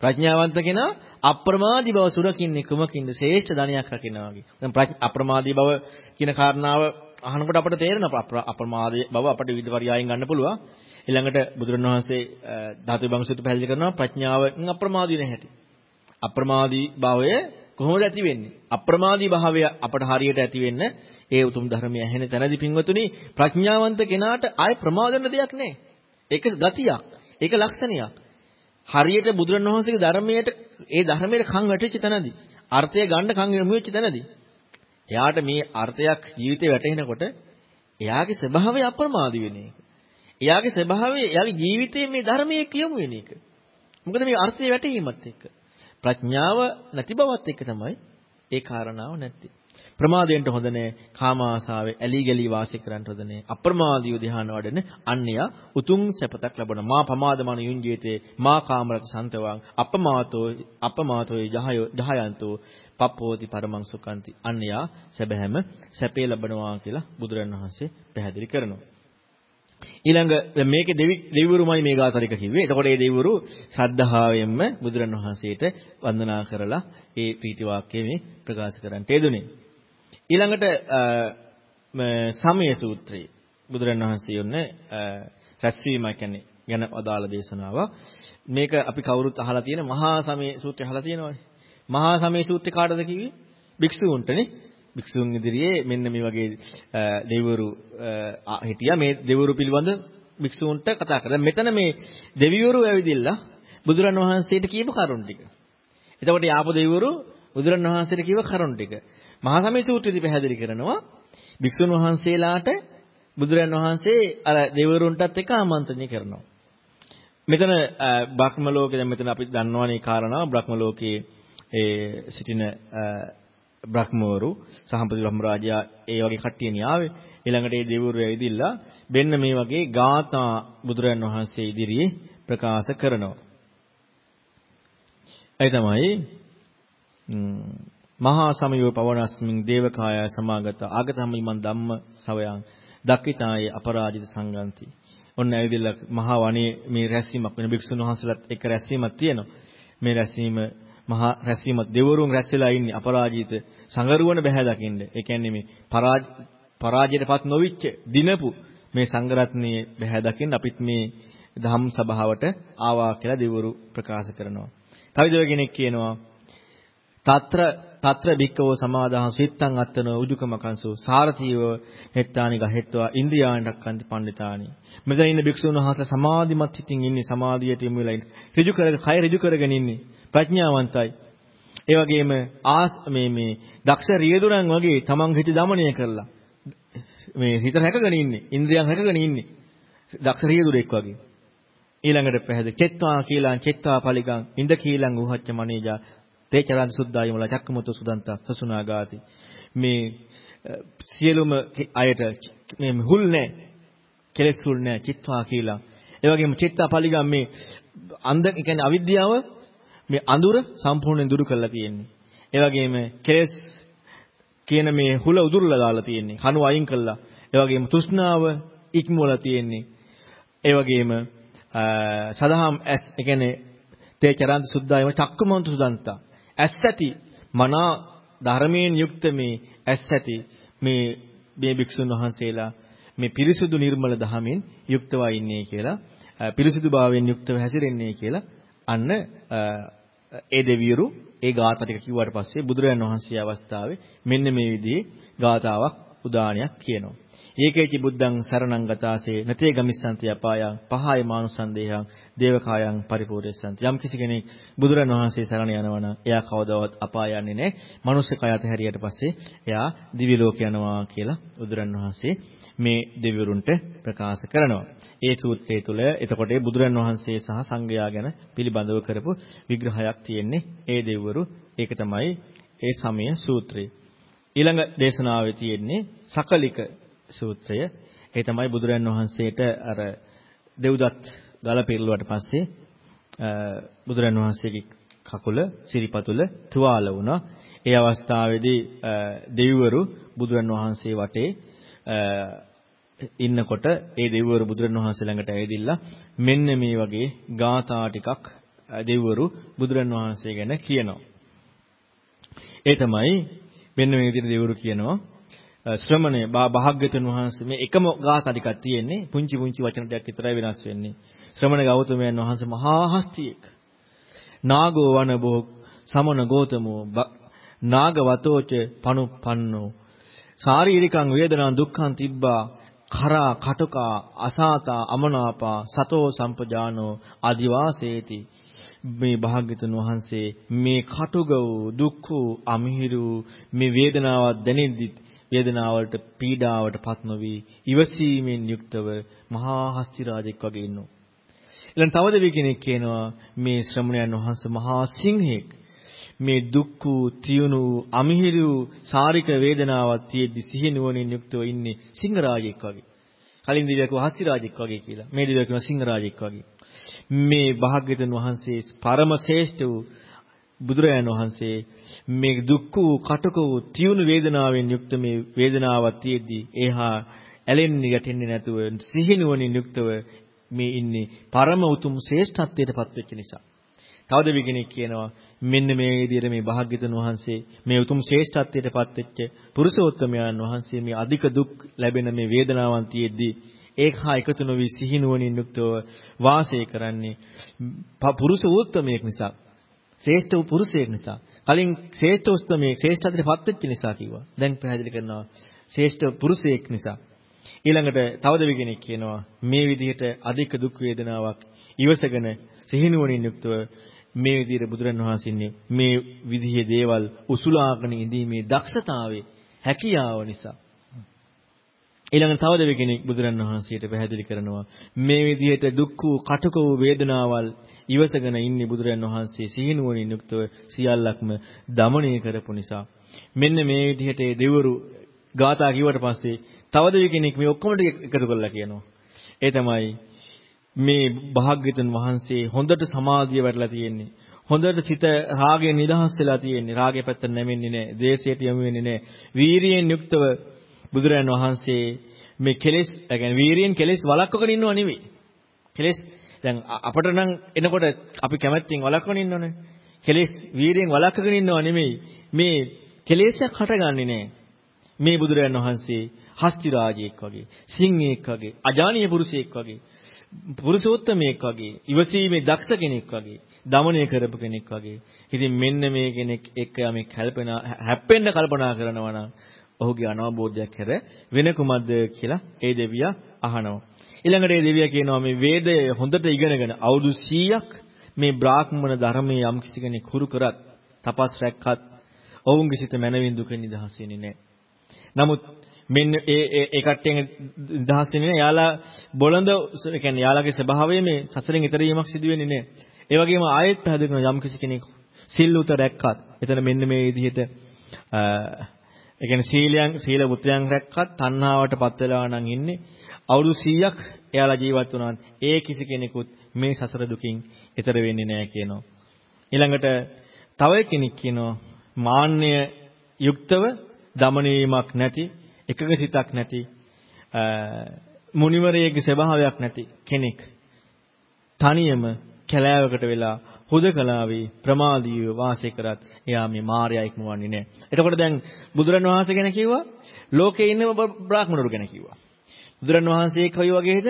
ප්‍රඥාවන්ත කෙනා අප්‍රමාදී බව සුරකින්නේ කුමකින්ද? ශ්‍රේෂ්ඨ ධනයක් රකින්නවා වගේ. දැන් අප්‍රමාදී බව කියන කාරණාව අහනකොට අපට තේරෙනවා අප්‍රමාදී බව අපිට විවිධ පරයයන් ගන්න පුළුවන්. ඊළඟට බුදුරණවහන්සේ ධාතු බංසුත් පැහැදිලි කරනවා ප්‍රඥාවෙන් අප්‍රමාදී නැහැටි. අප්‍රමාදී භාවය කොහොමද ඇති වෙන්නේ? අප්‍රමාදී භාවය අපට හරියට ඇති වෙන්න ඒ උතුම් ධර්මය ඇහෙන තැනදී පින්වතුනි ප්‍රඥාවන්ත කෙනාට ආය ප්‍රමාද වෙන්න දෙයක් නැහැ. ඒක ගතියක්. ඒක ලක්ෂණයක්. හරියට බුදුරණවහන්සේගේ ධර්මයට ඒ ධර්මයට කන් වැටෙච්ච තැනදී අර්ථය ගන්න කන් යොමු වෙච්ච තැනදී එයාට මේ අර්ථයක් ජීවිතේ වැටෙනකොට එයාගේ ස්වභාවය අප්‍රමාදී වෙන එක. එයාගේ ස්වභාවය එයාගේ ජීවිතයේ මේ ධර්මයේ කියමු වෙන එක. මොකද මේ අර්ථය වැටීමත් එක්ක ප්‍රඥාව නැති බවත් එක්ක තමයි ඒ කාරණාව නැත්තේ. ප්‍රමාදයෙන් හොඳ නැහැ. කාම ආසාවේ ඇලි ගලි වාසය කරන්න හොඳ නැහැ. අප්‍රමාදීව ධ්‍යාන වඩන අන්‍යයා උතුම් සැපතක් ලබන මා පමාදමන යුංජේතේ මා කාමරත සන්තවං අපමාතෝ අපමාතෝ ජහයෝ ජහයන්තෝ පප්පෝති පරමං සුඛන්ති අන්‍යයා සැබෑම සැපේ ලබනවා කියලා බුදුරණවහන්සේ පැහැදිලි කරනවා. ඊළඟ මේකේ දෙවි දෙවිවරුමයි මේ ගාතරික කිව්වේ. එතකොට මේ දෙවිවරු ශ්‍රද්ධාවෙන්ම බුදුරණවහන්සේට වන්දනා කරලා ඒ ප්‍රීති වාක්‍යය මේ ප්‍රකාශ කරන්නට යෙදුනේ. ඊළඟට සමය සූත්‍රය බුදුරණවහන්සේ යොන්නේ රැස්වීම කියන්නේ ගැන අදාළ දේශනාව. මේක අපි කවුරුත් අහලා තියෙන මහා සමය සූත්‍රය අහලා තියෙනවනේ. මහා සමය සූත්‍රය කාටද කිව්වේ? භික්ෂුන්ටනේ. භික්ෂුන් ඉදිරියේ මෙන්න මේ වගේ දෙවිවරු හිටියා මේ දෙවිවරු පිළිබඳ භික්ෂුන්ට කතා කරා. මෙතන මේ දෙවිවරු ඇවිදිලා බුදුරන් වහන්සේට කියපු කරුණ ටික. එතකොට යාප දෙවිවරු බුදුරන් වහන්සේට කියව කරුණ ටික. මහා සමය සූත්‍රයේදී පැහැදිලි කරනවා භික්ෂුන් වහන්සේලාට බුදුරන් වහන්සේ අර දෙවිවරුන්ටත් එක ආමන්ත්‍රණය කරනවා. මෙතන බ්‍රහ්ම ලෝකේ දැන් මෙතන අපි දන්නවනේ කාරණා බ්‍රහ්ම ලෝකයේ ඒ සිටින බ්‍රහ්මවරු සහම්පති බ්‍රහ්ම රාජයා ඒ වගේ කට්ටියනේ ආවේ. ඊළඟට ඒ දෙවිවරු ඇවිදිලා මෙන්න මේ වගේ ගාථා බුදුරන් වහන්සේ ඉදිරියේ ප්‍රකාශ කරනවා. ඒ තමයි මහා සමයෝ පවනස්මින් දේවකාය සමාගත ආගතම්මිමන් ධම්ම සවයන් දක්කිතාය අපරාජිත සංගන්ති. ඔන්න ඇවිදලා මහා වනේ මේ රැස්වීමක් වෙන භික්ෂුන් වහන්සේලාත් එක්ක රැස්වීමක් තියෙනවා. මේ රැස්වීම මහා රැස්වීමත් දෙවරුන් රැස් වෙලා ඉන්නේ අපරාජිත සංගරුවන බහැ දකින්න. ඒ කියන්නේ මේ පරාජ පරාජයටපත් නොවිච්ච දිනපු මේ සංගරත්නයේ බහැ දකින්න අපිත් මේ ධම් සභාවට ආවා කියලා දෙවරු ප්‍රකාශ කරනවා. තව දෙව කෙනෙක් කියනවා తත්‍ර తత్‍ර භික්කවෝ සමාදාහං සිත්තං අත්තනෝ උජුකමකංසෝ සාරතිව හෙත්තානි ගහෙත්වා ඉන්ද්‍රියාණක්කන්ති පණ්ඩිතානි මෙතන ඉන්න භික්ෂුන් වහන්සේ සමාධිමත් හිතින් ඉන්නේ සමාධියට යොමු වෙලා ඉන්නේ ඍජු කරගෙන කය ඍජු කරගෙන ඉන්නේ ප්‍රඥාවන්තයි ඒ වගේම ආස් මේ මේ දක්ෂ රියදුරන් වගේ තමන් හිත දමණය කරලා මේ හිත රැකගෙන ඉන්නේ ඉන්ද්‍රියන් රැකගෙන ඉන්නේ දක්ෂ රියදුරෙක් වගේ ඊළඟට පැහැද චෙත්වා කීලං චෙත්වා පලිගං ඉඳ කීලං උහච්ච මනේජා තේචරන් සුද්ධාය මුල චක්කමුතු සුදන්ත සසුනාගාති මේ සියලුම අයට මේ හුල් නැහැ කෙලස් හුල් නැහැ චිත්වා කියලා ඒ වගේම චිත්තා පලිගම් මේ අන්ධ කියන්නේ අවිද්‍යාව මේ අඳුර සම්පූර්ණයෙන් දුරු කරලා තියෙන්නේ. ඒ වගේම කෙලස් කියන මේ හුල උදුරලා දාලා තියෙන්නේ. කණු අයින් කළා. ඒ වගේම තෘෂ්ණාව ඉක්මවලා තියෙන්නේ. ඒ වගේම සදහම් ඇස් ඒ කියන්නේ තේ චරන්ත සුද්ධායම චක්කමන්තු සුදන්තා. ඇස් ඇති මනා ධර්මයෙන් යුක්ත මේ ඇස් ඇති මේ මේ භික්ෂුන් වහන්සේලා මේ පිරිසුදු නිර්මල දහමින් යුක්තව ඉන්නේ කියලා පිරිසුදු භාවයෙන් යුක්තව හැසිරෙන්නේ කියලා අන්න ඒ දෙවියරු ඒ ගාථා ටික කිව්වට පස්සේ බුදුරජාණන් වහන්සේ අවස්ථාවේ මෙන්න මේ විදිහේ ගාථාවක් උදානයක් කියනවා. ඒකේචි බුද්ධං සරණං ගතාසේ නතේ ගමිස්සන්ති අපායං පහය මානුසන්දේහං දේවකායං පරිපූර්ණසන්ති යම් කිසි කෙනෙක් බුදුරන් වහන්සේ සරණ යනවා නම් එයා කවදාවත් අපාය යන්නේ නැහැ. මනුස්ස කය අතහැරියට පස්සේ එයා දිව්‍ය ලෝක යනවා කියලා බුදුරන් වහන්සේ මේ දෙවිවරුන්ට ප්‍රකාශ කරනවා. ඒ සූත්‍රය තුළ එතකොට බුදුරන් වහන්සේ සහ සංඝයා ගැන පිළිබඳව කරපු විග්‍රහයක් තියෙන්නේ ඒ දෙවිවරු. ඒක තමයි ඒ සමය සූත්‍රය. ඊළඟ දේශනාවේ තියෙන්නේ සකලික සූත්‍රය. ඒ තමයි බුදුරන් වහන්සේට අර දෙව්දත් ගල පිරලුවට පස්සේ බුදුරන් වහන්සේගේ කකුල සිරිපතුල තුවාල වුණා. ඒ අවස්ථාවේදී දෙවිවරු බුදුරන් වහන්සේ වටේ ඉන්නකොට ඒ දෙවිවරු බුදුරණවහන්සේ ළඟට ඇවිදilla මෙන්න මේ වගේ ගාථා ටිකක් දෙවිවරු බුදුරණවහන්සේ ගැන කියනවා. ඒ තමයි මෙන්න මේ විදිහට දෙවිවරු කියනවා ශ්‍රමණේ භාග්‍යතුන් වහන්සේ මේ එකම ගාථා ටිකක් තියෙන්නේ පුංචි පුංචි වචන ටිකක් විතරයි වෙනස් වෙන්නේ. ශ්‍රමණ ගෞතමයන් වහන්සේ මහා හස්තියෙක්. නාගෝ වනබෝ සමන ගෝතමෝ නාගවතෝච පනුප්පන්නෝ ශාරීරිකං වේදනා දුක්ඛං තිබ්බා කරා කටුකා අසාතා අමනාපා සතෝ සම්පජානෝ ආදිවාසේති මේ භාග්‍යතුන් වහන්සේ මේ කටුග වූ දුක් වූ අමිහිරු මේ වේදනාවක් දැනෙද්දි වේදනාවලට පීඩාවට පත් නොවි ඉවසීමෙන් යුක්තව මහා හස්ති රාජෙක් වගේ ඉන්නවා. ඊළඟ තව දෙවි කෙනෙක් කියනවා මේ ශ්‍රමණයන් වහන්සේ මහා සිංහෙක්. මේ දුක් වූ තියුණු අමිහිරි වූ සාරික වේදනාවක් තියෙද්දි සිහි නුවණින් යුක්තව ඉන්නේ සිංහරාජෙක් වගේ. කලින් දිවියක හස්ති රාජෙක් වගේ කියලා. මේ දිවියක සිංහරාජෙක් වගේ. මේ භාග්‍යවතුන් වහන්සේ පරම ශ්‍රේෂ්ඨ වූ බුදුරජාණන් වහන්සේ මේ දුක් වූ කටක වූ තියුණු වේදනාවෙන් යුක්ත මේ වේදනාවක් තියෙද්දි එහා ඇලෙන්නේ ගැටෙන්නේ නැතුව සිහි නුවණින් යුක්තව මේ ඉන්නේ පරම උතුම් ශ්‍රේෂ්ඨත්වයට පත්වෙච්ච නිසා. තව දෙවි කෙනෙක් කියනවා මෙන්න මේ විදිහට මේ භාග්‍යතුන් වහන්සේ මේ උතුම් ශ්‍රේෂ්ඨත්වයට පත්වෙච්ච පුරුෂෝත්තමයන් වහන්සේ මේ අධික දුක් ලැබෙන මේ වේදනාවන් තියෙද්දී ඒක හා එකතු නොවි සිහිනුවණින් යුක්තව වාසය කරන්නේ පුරුෂෝත්තමයෙක් නිසා ශ්‍රේෂ්ඨ පුරුෂයෙක් නිසා. කලින් ශ්‍රේෂ්ඨ උස්තමයේ ශ්‍රේෂ්ඨත්වයට පත්වෙච්ච නිසා කිව්වා. දැන් පැහැදිලි කරනවා ශ්‍රේෂ්ඨ පුරුෂයෙක් නිසා. ඊළඟට තවද කෙනෙක් කියනවා මේ විදිහට අධික දුක් වේදනාවක් ඉවසගෙන සිහිනුවණින් යුක්තව මේ විදිහට බුදුරණවහන්සේන්නේ මේ විදිහේ දේවල් උසුලාගෙන ඉඳීමේ දක්ෂතාවයේ හැකියාව නිසා. ඊළඟට තවද කෙනෙක් බුදුරණවහන්සේට පැහැදිලි කරනවා මේ විදිහට දුක් වූ කටක වූ වේදනාවල් ඉවසගෙන ඉන්නේ බුදුරණවහන්සේ සිහිනුවණින් යුක්තව සියල්ලක්ම দমনය කරපු නිසා. මෙන්න මේ විදිහට ඒ දෙවරු ගාථා කිව්වට පස්සේ තව දෙවි කෙනෙක් මේ ඔක්කොම ටික එකතු කරලා කියනවා ඒ තමයි මේ භාග්‍යතුන් වහන්සේ හොඳට සමාධිය වැඩලා තියෙන්නේ. හොඳට සිත රාගයෙන් නිදහස් වෙලා තියෙන්නේ. රාගය පැත්තට නැමෙන්නේ නැහැ. ද්වේෂයට යොමු වෙන්නේ නැහැ. වීරියෙන් යුක්තව බුදුරයන් වහන්සේ මේ කෙලෙස්, ඒ කියන්නේ වීරියෙන් කෙලෙස් වළක්වගෙන ඉන්නව නෙවෙයි. කෙලෙස් දැන් අපට නම් එනකොට අපි කැමැත්තෙන් වළක්වගෙන ඉන්නවනේ. කෙලෙස් වීරියෙන් වළක්වගෙන ඉන්නව නෙමෙයි. මේ කෙලෙසයක් හටගන්නේ නැහැ. මේ බුදුරයන් වහන්සේ හස්ති රාජයෙක් වගේ, සිංහයෙක් වගේ, අජානීය පුරුෂයෙක් වගේ, පුරුෂෝත්තමයෙක් වගේ, ඉවසීමේ දක්ෂ කෙනෙක් වගේ, දමනය කරපු කෙනෙක් වගේ. ඉතින් මෙන්න මේ කෙනෙක් එක්ක යමෙක් හැල්පෙන හැප්පෙන්න කල්පනා කරනවා නම් ඔහුගේ අනවබෝධයක් කර වෙන කුමක්ද කියලා ඒ දෙවියා අහනවා. ඊළඟට ඒ දෙවියා කියනවා මේ වේදය හොඳට ඉගෙනගෙන අවුරුදු 100ක් මේ බ්‍රාහ්මණ ධර්මයේ යම් කිසි කෙනෙක් හුරු කරත් තපස් රැක්කත් ඔවුන්ගේ සිත මනවින් දුක නිදහස් වෙන්නේ නැහැ. නමුත් මෙන්න ඒ ඒ කට්ටියන් නිදහස් වෙන්නේ නැහැ. යාලා බොළඳ ඒ කියන්නේ යාලාගේ ස්වභාවය මේ සසරෙන් ඈතර වීමක් සිදු වෙන්නේ නැහැ. ඒ වගේම ආයෙත් පැහැදිලි කරන යම් කිසි කෙනෙක් සිල් උත රැක්කත් එතන මෙන්න මේ විදිහට ඒ කියන්නේ සීලයන් සීල මුත්‍රයන් රැක්කත් තණ්හාවටපත් වෙලා නම් ඉන්නේ අවුරුදු 100ක් එයාලා ජීවත් වුණා. ඒ කිසි කෙනෙකුත් මේ සසර දුකින් ඈතර වෙන්නේ නැහැ කියනවා. ඊළඟට තව කෙනෙක් කියනවා මාන්නය යුක්තව දමණීමක් නැති, එකක සිතක් නැති, මුනිවරයෙක්ගේ ස්වභාවයක් නැති කෙනෙක් තනියම කැලෑවකට වෙලා හුදකලාවේ ප්‍රමාදීව වාසය කරත් එයා මේ මායя ඉක්මවන්නේ නැහැ. එතකොට දැන් බුදුරන් වහන්සේ ගැන කිව්වා ලෝකේ ඉන්න බ්‍රාහ්මණවරු ගැන කිව්වා. බුදුරන් වහන්සේ කවි වගේද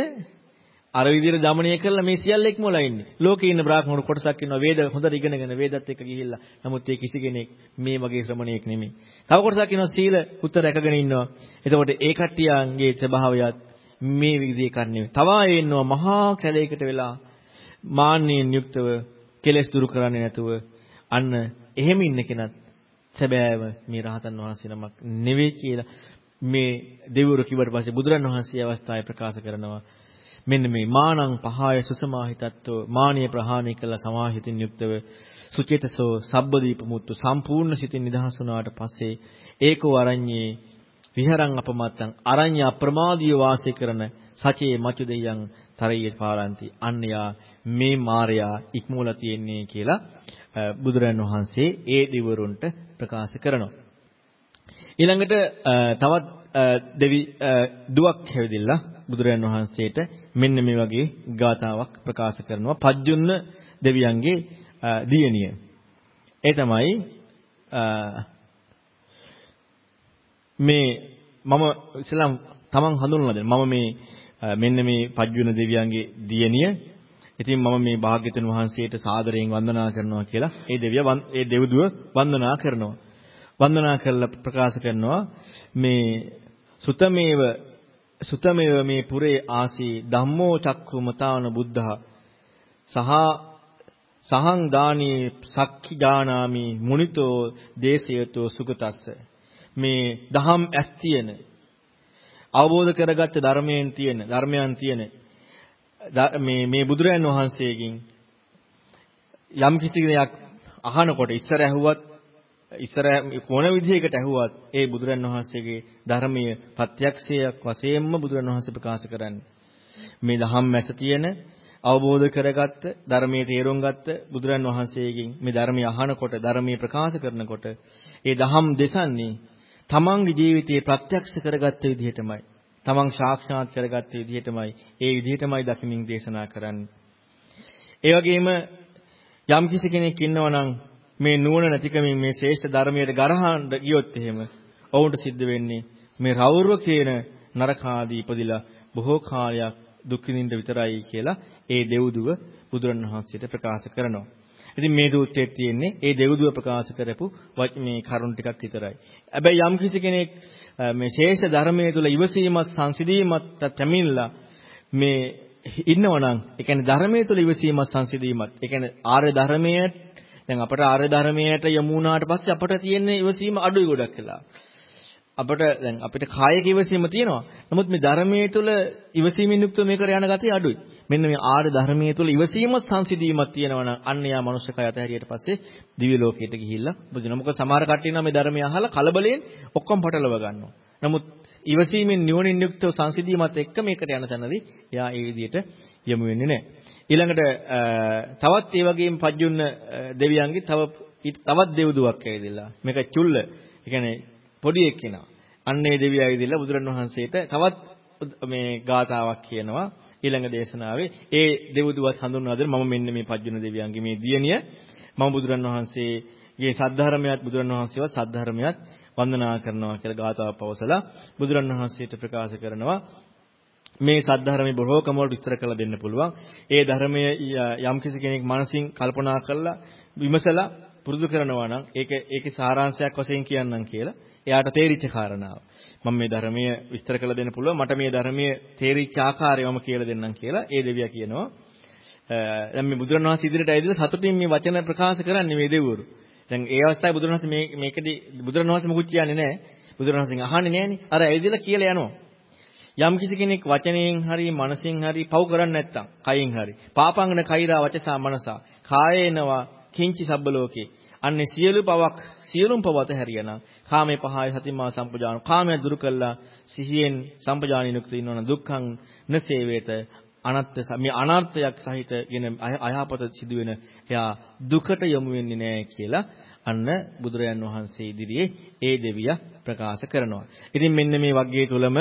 අර විදිහට দমনය කරලා මේ සියල්ල ඉක්මවලා ඉන්නේ. ලෝකේ ඉන්න බ්‍රාහ්මණ කොටසක් ඉන්නවා වේද හොඳට ඉගෙනගෙන වේදත් එක්ක ගිහිල්ලා. නමුත් ඒ කිසි කෙනෙක් මේ වගේ ශ්‍රමණයෙක් නෙමෙයි. තව කොටසක් ඉන්නවා සීල උත්තර රැකගෙන ඉන්නවා. එතකොට ඒ කට්ටියගේ ස්වභාවයත් මේ විදිහේ කන්නේ. තවා ඉන්නවා මහා කැලේකට වෙලා මාන්නයෙන් යුක්තව කෙලෙස් දුරු කරන්නේ නැතුව අන්න එහෙම ඉන්න කෙනත් සැබෑව මේ රහතන් වහන්සේ නමක් නෙවෙයි කියලා මේ දෙවිවරු කිව්වට පස්සේ බුදුරන් වහන්සේ අවස්ථාවේ ප්‍රකාශ කරනවා මෙන්න මේ මානං පහය සුසමාහිතත්ව මානිය ප්‍රහාණය කළ සමාහිතින් යුක්තව සුචේතසෝ සබ්බදීප මුත්තු සම්පූර්ණ සිතින් නිදහස් වුණාට පස්සේ ඒකෝ අරඤ්ඤේ විහරං අපමත්තං අරඤ්ඤ අප්‍රමාදීය වාසය කරන සචේ මචු දෙයයන් තරයේ පාරන්ති. අන්‍යයා මේ මායයා ඉක්මවලා තියෙන්නේ කියලා බුදුරන් වහන්සේ ඒ දිවරුන්ට ප්‍රකාශ කරනවා. ඊළඟට තවත් දෙවි දුවක් හැවිදිලා බුදුරන් වහන්සේට මෙන්න මේ වගේ ගාතාවක් ප්‍රකාශ කරනවා පජ්ජුන්න දෙවියන්ගේ දියණිය. ඒ තමයි මේ මම ඉස්ලාම් තමන් හඳුන්වලා දෙන්න. මම මේ මෙන්න මේ පජ්ජුන දෙවියන්ගේ දියණිය. ඉතින් මම මේ භාග්‍යතුන් වහන්සේට සාදරයෙන් වන්දනා කරනවා කියලා ඒ දෙවිය ඒ දෙව්දුව වන්දනා කරනවා. වන්දනා කරලා ප්‍රකාශ කරනවා මේ සුතමේව සුතමේව මේ පුරේ ආසී ධම්මෝ චක්කුමතාන බුද්ධහ. සහ සහං දානී සක්ඛි ඥානාමි මුනිතෝ දේශයතෝ සුගතස්ස. මේ දහම් ඇස් තියෙන අවබෝධ කරගත්ත ධර්මයෙන් තියෙන ධර්මයන් තියෙන මේ මේ බුදුරයන් වහන්සේගෙන් යම් කිසි දෙයක් අහනකොට ඉස්සර ඇහුවත් ඉස්සර මොන විදිහකට ඇහුවත් ඒ බුදුරන් වහන්සේගේ ධර්මීය ප්‍රත්‍යක්ෂයක් වශයෙන්ම බුදුරන් වහන්සේ ප්‍රකාශ කරන්නේ. මේ දහම් මැස තියෙන අවබෝධ කරගත්ත ධර්මයේ තේරුම් ගත්ත බුදුරන් වහන්සේගෙන් මේ ධර්මය අහනකොට ධර්මයේ ප්‍රකාශ කරනකොට ඒ දහම් දෙසන්නේ තමන්ගේ ජීවිතයේ ප්‍රත්‍යක්ෂ කරගත්ත විදිහටමයි. තමන් සාක්ෂාත් කරගත්ත විදිහටමයි. ඒ විදිහටමයි දකිමින් දේශනා කරන්නේ. ඒ වගේම යම් කිසි කෙනෙක් ඉන්නවා නම් මේ නුවණ නැතිකමින් මේ ශ්‍රේෂ්ඨ ධර්මයට ගරහන්න ගියොත් එහෙම ඔවුන්ට සිද්ධ වෙන්නේ මේ රෞර්ව කියන නරකාදී ඉපදිලා බොහෝ කාලයක් දුක් විඳින්න විතරයි කියලා ඒ දෙව්දුව බුදුරණවහන්සේට ප්‍රකාශ කරනවා. ඉතින් මේ දූතයේ තියෙන්නේ ඒ දෙව්දුව ප්‍රකාශ කරපු මේ කරුණ ටිකක් විතරයි. හැබැයි යම් කිසි කෙනෙක් මේ ශේෂ ධර්මයේ තුල ඉවසීමත් සංසිඳීමත් පැමිණලා මේ ඉන්නවනම් ඒ කියන්නේ ධර්මයේ තුල ඉවසීමත් සංසිඳීමත් ඒ කියන්නේ ආර්ය ධර්මයේ දැන් අපට ආර්ය ධර්මයට යමු වුණාට පස්සේ අපට තියෙන ඉවසීම අඩුයි ගොඩක් වෙලා. අපට දැන් අපිට කායික ඉවසීම තියෙනවා. නමුත් මේ ධර්මයේ තුල ඉවසීමෙන් යුක්තව මේකට යන ගතිය අඩුයි. මෙන්න මේ ආර්ය ධර්මයේ තුල ඉවසීම සංසිඳීමක් තියෙනවා නම් අන්න යා මනුෂ්‍ය කය අතහැරියට පස්සේ දිව්‍ය ලෝකයට ගිහිල්ලා බුදුන මොකද සමහර කට්ටිය නම් මේ ධර්මය අහලා කලබලයෙන් ඔක්කොම පටලව ගන්නවා. නමුත් ඉවසීමෙන් නිවනින් යුක්තව සංසිඳීමත් එක්ක මේකට යන තැනදී යා ඒ විදිහට යමු වෙන්නේ නැහැ. ඊළඟට තවත් ඒ වගේම පජ්ජුන්න දෙවියන්ගේ තව තවත් දෙව්දුවක් ඇවිදලා. මේක චුල්ල ඒ කියන්නේ පොඩි එක්කෙනා. අන්නේ දෙවියා ඇවිදලා බුදුරණවහන්සේට තවත් මේ ගාතාවක් කියනවා ඊළඟ දේශනාවේ. ඒ දෙව්දුවත් හඳුන්වා දෙන මම මෙන්න මේ පජ්ජුන දෙවියන්ගේ මේ දියණිය. මම බුදුරණවහන්සේගේ සද්ධර්මයක් බුදුරණවහන්සේවත් සද්ධර්මයක් වන්දනා කරනවා කියලා ගාතාවක් පවසලා බුදුරණවහන්සේට ප්‍රකාශ කරනවා. මේ සද්ධර්මයේ බොහෝකම වල විස්තර කරලා දෙන්න පුළුවන්. ඒ ධර්මයේ යම්කිසි කෙනෙක් මනසින් කල්පනා කරලා විමසලා පුරුදු කරනවා නම් ඒක ඒකේ සාරාංශයක් වශයෙන් කියන්නම් කියලා එයාට තේරිච්ච කාරණාව. මම මේ ධර්මයේ විස්තර කරලා දෙන්න පුළුවන්. මට මේ ධර්මයේ තේරිච්ච ආකාරය මම කියලා දෙන්නම් කියලා ඒ දෙවියා කියනවා. දැන් මේ බුදුරණවහන්සේ ඉදිරියට ඇවිදලා සතුටින් මේ වචන ප්‍රකාශ කරන්නේ මේ දෙවිවරු. දැන් ඒ අවස්ථාවේ බුදුරණවහන්සේ මේ මේකදී බුදුරණවහන්සේ මොකුත් කියන්නේ නැහැ. බුදුරණවහන්සේගෙන් අහන්නේ නැහනේ. අර ඇවිදලා කියලා යනවා. යම් කිසි කෙනෙක් වචනයෙන් හරි මනසින් හරි පව් කරන්නේ නැත්තම් කයින් හරි. පාපංගන කෛරා වචසා මනසා. කායේනවා කිංචි සබ්බලෝකේ අන්නේ සියලු පවක් සියලුම පවත හැරියනම් කාමේ පහය සතිමා සම්පජාන. කාමය දුරු කළා සිහියෙන් සම්පජානිනුක්ත ඉන්නවනම් දුක්ඛං නසේවේත අනත්ත මේ අනර්ථයක් සහිත කියන අයහපත සිදුවෙන එයා දුකට යොමු වෙන්නේ නැහැ කියලා අන්න බුදුරයන් වහන්සේ ඉදිරියේ ඒ දෙවියා ප්‍රකාශ කරනවා. ඉතින් මෙන්න මේ වග්ගය තුලම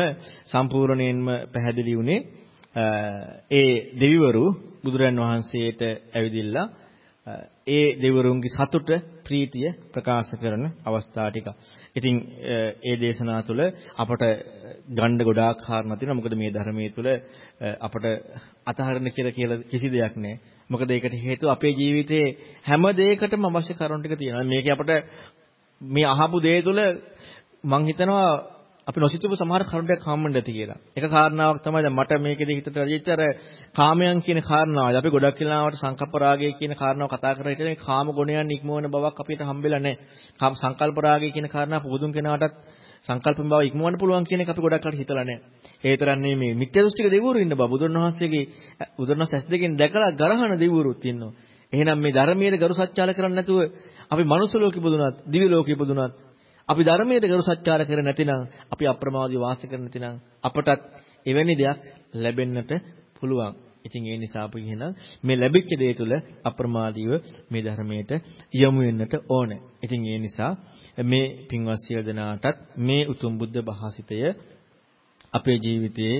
සම්පූර්ණයෙන්ම පැහැදිලි වුණේ ඒ දෙවිවරු බුදුරයන් වහන්සේට ඇවිදිලා ඒ දෙවිවරුන්ගේ සතුට ප්‍රීතිය ප්‍රකාශ කරන අවස්ථා ටික. ඉතින් ඒ දේශනා තුළ අපට ගණ්ඩ ගොඩාක් කාරණා තියෙනවා. මොකද මේ ධර්මයේ තුළ අපට අතහරින්න කියලා කියලා කිසි දෙයක් නැහැ. මොකද ඒකට හේතුව අපේ ජීවිතයේ හැම දෙයකටම අවශ්‍ය කරුණු ටික තියෙනවා. මේකේ අපට මේ අහපු දේ තුළ මං හිතනවා අපි නොසිතපු සමහර කරුණු ටික හම්බෙන්න ඇති කියලා. එක කාරණාවක් තමයි දැන් මට මේකෙදි හිතට ඇවිත් අර කාමයන් කියන කාරණාව. අපි ගොඩක් වෙලාවට සංකප්ප රාගය කියන කාරණාව කතා කරලා හිටියේ මේ කාම ගුණයන් ඉක්මවන බවක් අපිට හම්බෙලා නැහැ. සංකල්ප රාගය කියන කාරණාව පුදුම් කෙනාටත් සංකල්පම බව ඉක්මවන්න පුළුවන් කියන එක අපි ගොඩක් අර හිතලා නැහැ. ඒ තරන්නේ මේ මිත්‍යා දෘෂ්ටික දෙවිවරු ඉන්න බව බුදුරණවහන්සේගේ බුදුරණවහන්සේ ඇස් දෙකෙන් දැකලා ගරහන දෙවිවරුත් ඉන්නවා. එහෙනම් මේ ධර්මයේ ගරු සත්‍යාල කරන්නේ නැතුව අපි මනුස්ස ලෝකෙ ඉපදුනත්, දිව්‍ය ලෝකෙ ඉපදුනත් අපි ධර්මයේ ගරු සත්‍යාල කර නැතිනම්, අපි අප්‍රමාදීව වාසය කර නැතිනම් අපටත් එවැනි දෙයක් ලැබෙන්නට පුළුවන්. ඉතින් ඒ නිසා අපි කියනවා මේ ලැබිච්ච දේ තුළ අප්‍රමාදීව මේ ධර්මයට යොමු වෙන්නට ඕනේ. ඉතින් ඒ නිසා මේ පින්වත් සියලු දෙනාටත් මේ උතුම් බුද්ධ භාසිතය අපේ ජීවිතයේ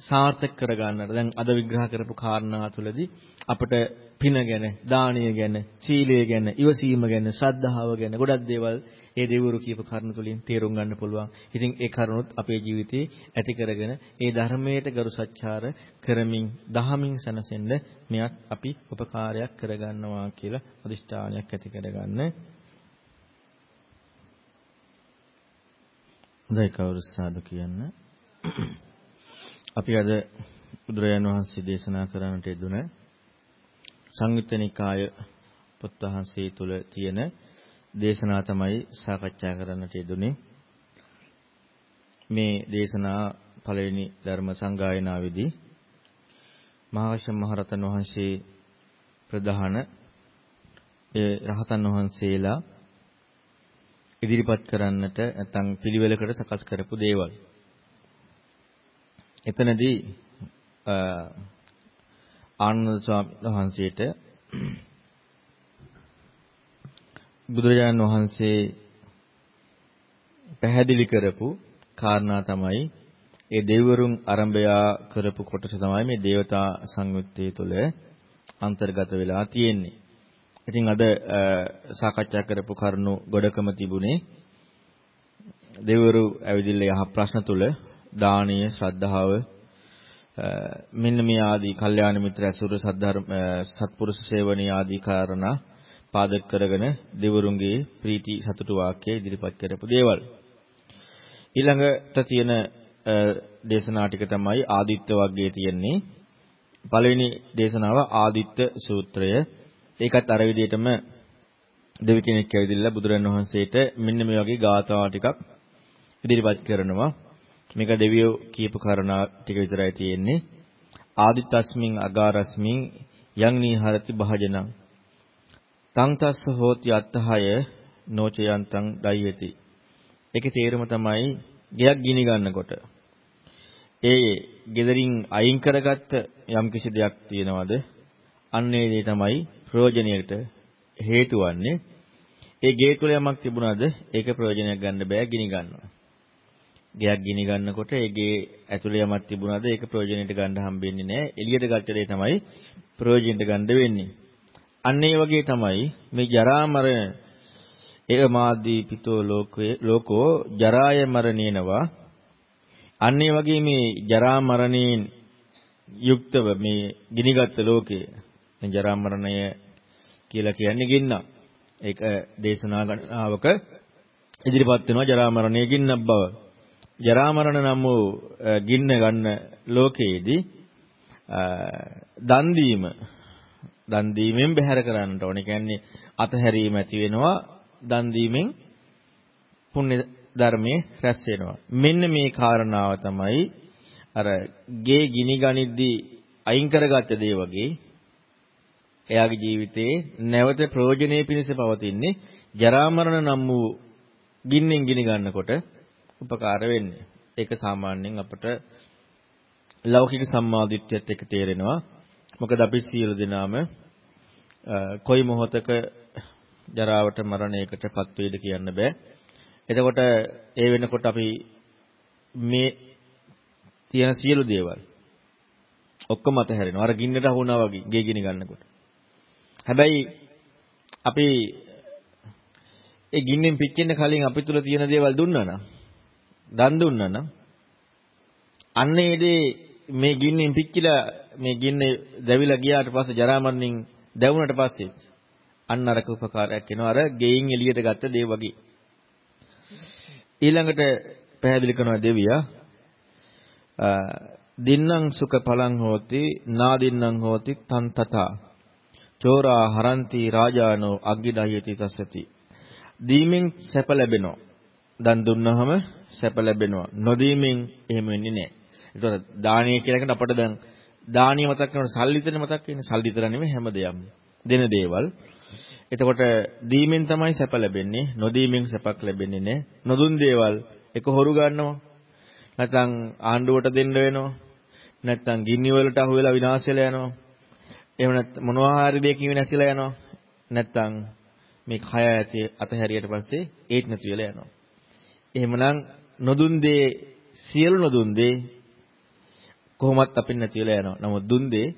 සාර්ථක කරගන්නට දැන් අද විග්‍රහ කරපු කාරණා තුළදී අපිට පින ගැන, දානීය ගැන, සීලය ගැන, ඉවසීම ගැන, ශ්‍රද්ධාව ගැන ගොඩක් දේවල් ඒ දෙවිවරු කියපු කරුණු තුලින් තේරුම් ගන්න පුළුවන්. ඉතින් ඒ කරුණුත් අපේ ජීවිතේ ඇති කරගෙන ඒ ධර්මයට ගරු සත්‍චාර කරමින් දහමින් සැනසෙන්න මෙයත් අපි උපකාරයක් කරගන්නවා කියලා අදිෂ්ඨානයක් ඇති කරගන්න. හොඳයි කවුරු සාදු කියන්න. අපි අද බුදුරජාණන් වහන්සේ දේශනා කරන්නට යෙදුන සංයුත්ත නිකාය පොත් වහන්සේ තුල තියෙන දේශනා තමයි සාකච්ඡා කරන්නට යෙදුනේ. මේ දේශනා පළවෙනි ධර්ම සංගායනාවේදී මහාශම් මහරතන් වහන්සේ ප්‍රධාන ඒ රහතන් වහන්සේලා ඉදිරිපත් කරන්නට නැත්නම් පිළිවෙලකට සකස් කරපු දේවල්. එතනදී ආනන්ද ස්වාමීන් වහන්සේට බුදුරජාණන් වහන්සේ පැහැදිලි කරපු කාරණා තමයි ඒ දෙවිවරුන් ආරම්භයා කරපු කොටස තමයි මේ දේවතා සංයුත්තේ තුළ අන්තර්ගත වෙලා තියෙන්නේ. ඉතින් අද සාකච්ඡා කරපු කරුණු ගොඩකම තිබුණේ දෙවිවරු ඇවිදින්න යහ ප්‍රශ්න තුල දානීය ශ්‍රද්ධාව මෙන්න මේ ආදී කල්යාණ මිත්‍ර ඇසුර සද්ධර්ම සත්පුරුෂ සේවනීය ආදී කාරණා පාදක කරගෙන දෙවරුන්ගේ ප්‍රීති සතුටු වාක්‍ය ඉදිරිපත් කරපු දේවල්. ඊළඟට තියෙන දේශනා ටික තමයි ආදිත්‍ය වර්ගයේ තියෙන්නේ. පළවෙනි දේශනාව ආදිත්‍ය සූත්‍රය. ඒකත් අර විදිහටම දෙවි කෙනෙක් ඇවිදilla බුදුරන් වහන්සේට මෙන්න මේ වගේ ගාථා ටිකක් ඉදිරිපත් කරනවා. මේක දෙවියෝ කියපු කාරණා ටික විතරයි තියෙන්නේ. ආදිත්තස්මින් අගාරස්මින් යං නීහරති භාජනං තං තස්ස හෝති අත්තහය නොචයන්තං ඩයති. ඒකේ තේරුම තමයි ගයක් ගිනි ගන්නකොට ඒ gederin අයින් කරගත්ත යම් කිසි දෙයක් තියෙනවද අන්නේ දේ තමයි ප්‍රයෝජනයට හේතු වන්නේ ඒ ගේ තුල යමක් තිබුණාද? ඒක ප්‍රයෝජනයක් ගන්න බෑ ගිනි ගන්නවා. ගයක් ගිනි ගන්නකොට ඒ ගේ ඇතුලේ යමක් තිබුණාද? ඒක ප්‍රයෝජනයට ගන්න හම්බෙන්නේ නැහැ එළියට ගත්ත දේ තමයි ප්‍රයෝජනයට ගන්න වෙන්නේ. අන්න ඒ වගේ තමයි මේ ජරා මරණ ඒ මාදී පිතෝ ලෝකේ ලෝකෝ ජරාය මරණේනවා අන්න ඒ වගේ මේ ජරා මරණයෙන් යුක්තව මේ ගිනිගත් ලෝකේ ජරා මරණය කියලා කියන්නේ ගින්න. ඒක දේශනා ගණනාවක ඉදිරිපත් වෙනවා ජරා මරණය ගින්නක් බව. ජරා මරණ නම් වූ ගින්න ගන්න ලෝකයේදී දන් දීම දන් දීමෙන් බැහැර කරන්නට ඕනේ. කියන්නේ අතහැරීම ඇති වෙනවා දන් දීමෙන් පුණ්‍ය ධර්මයේ රැස් වෙනවා. මෙන්න මේ කාරණාව තමයි අර ගේ ගිනි ගනිද්දී අයින් කරගත්ත දේ වගේ එයාගේ ජීවිතේ නැවත ප්‍රයෝජනෙයි පිණිස පවතින්නේ ජරා මරණ නම් වූ ගින්නෙන් ගිනි ගන්නකොට උපකාර වෙන්නේ. ඒක සාමාන්‍යයෙන් අපට ලෞකික සම්මාදිට්ඨියත් එක්ක තේරෙනවා. මොකද අපි සියලු දෙනාම කොයි මොහොතක ජරාවට මරණයකටපත් වේද කියන්න බෑ. එතකොට ඒ වෙනකොට අපි මේ තියෙන සියලු දේවල් ඔක්කොම අතහැරෙනවා. අර ගින්නට අහුණා වගේ ගේ ගිනි ගන්නකොට. හැබැයි අපි ඒ ගින්නෙන් පිච්චෙන්න කලින් අපි තුල තියෙන දේවල් දුන්නා නම් දන් දුන්නා නම් අන්න ඒ දේ මේ ගින්නෙන් පිච්චිලා මේ ගින්නේ දැවිලා ගියාට පස්සේ ජරා මරණින් දැවුනට පස්සේ අන්න අරක උපකාරයක් වෙනවා අර ගෙයින් එළියට ගත්ත දේ වගේ. ඊළඟට පැහැදිලි කරනවා දෙවියා දින්නම් සුඛ පලං හෝති නාදින්නම් හෝති තන්තතා. චෝරා හරಂತಿ රාජානෝ අග්ගිඩයති තස්සති දීමෙන් සැප ලැබෙනවා දන් දුන්නහම සැප ලැබෙනවා නොදීමෙන් එහෙම වෙන්නේ නැහැ ඒතකොට දානීය කියලා කියන අපිට දැන් දානීය මතක් කරනකොට සල්ලිතන මතක් වෙන්නේ. සල්ලිතර නෙමෙයි හැමදේම දෙන දේවල්. එතකොට දීමෙන් තමයි සැප ලැබෙන්නේ. නොදීමෙන් සැපක් ලැබෙන්නේ නැහැ නොදුන් දේවල් එක හොරු ගන්නවා. නැත්නම් ආණ්ඩුවට දෙන්න වෙනවා. නැත්නම් ගින්නි වලට අහු වෙලා විනාශ වෙලා යනවා. එහෙම නැත්නම් මොනවා හරි දෙයකින් වෙනස්ලා යනවා. නැත්නම් මේ කය ඇති අතහැරියට පස්සේ ඒත් නැති වෙලා යනවා. එහෙමනම් නොදුන් දේ සියලු නොදුන් දේ කොහොමත් අපින් නැති වෙලා යනවා. නමුත් දුන් දේ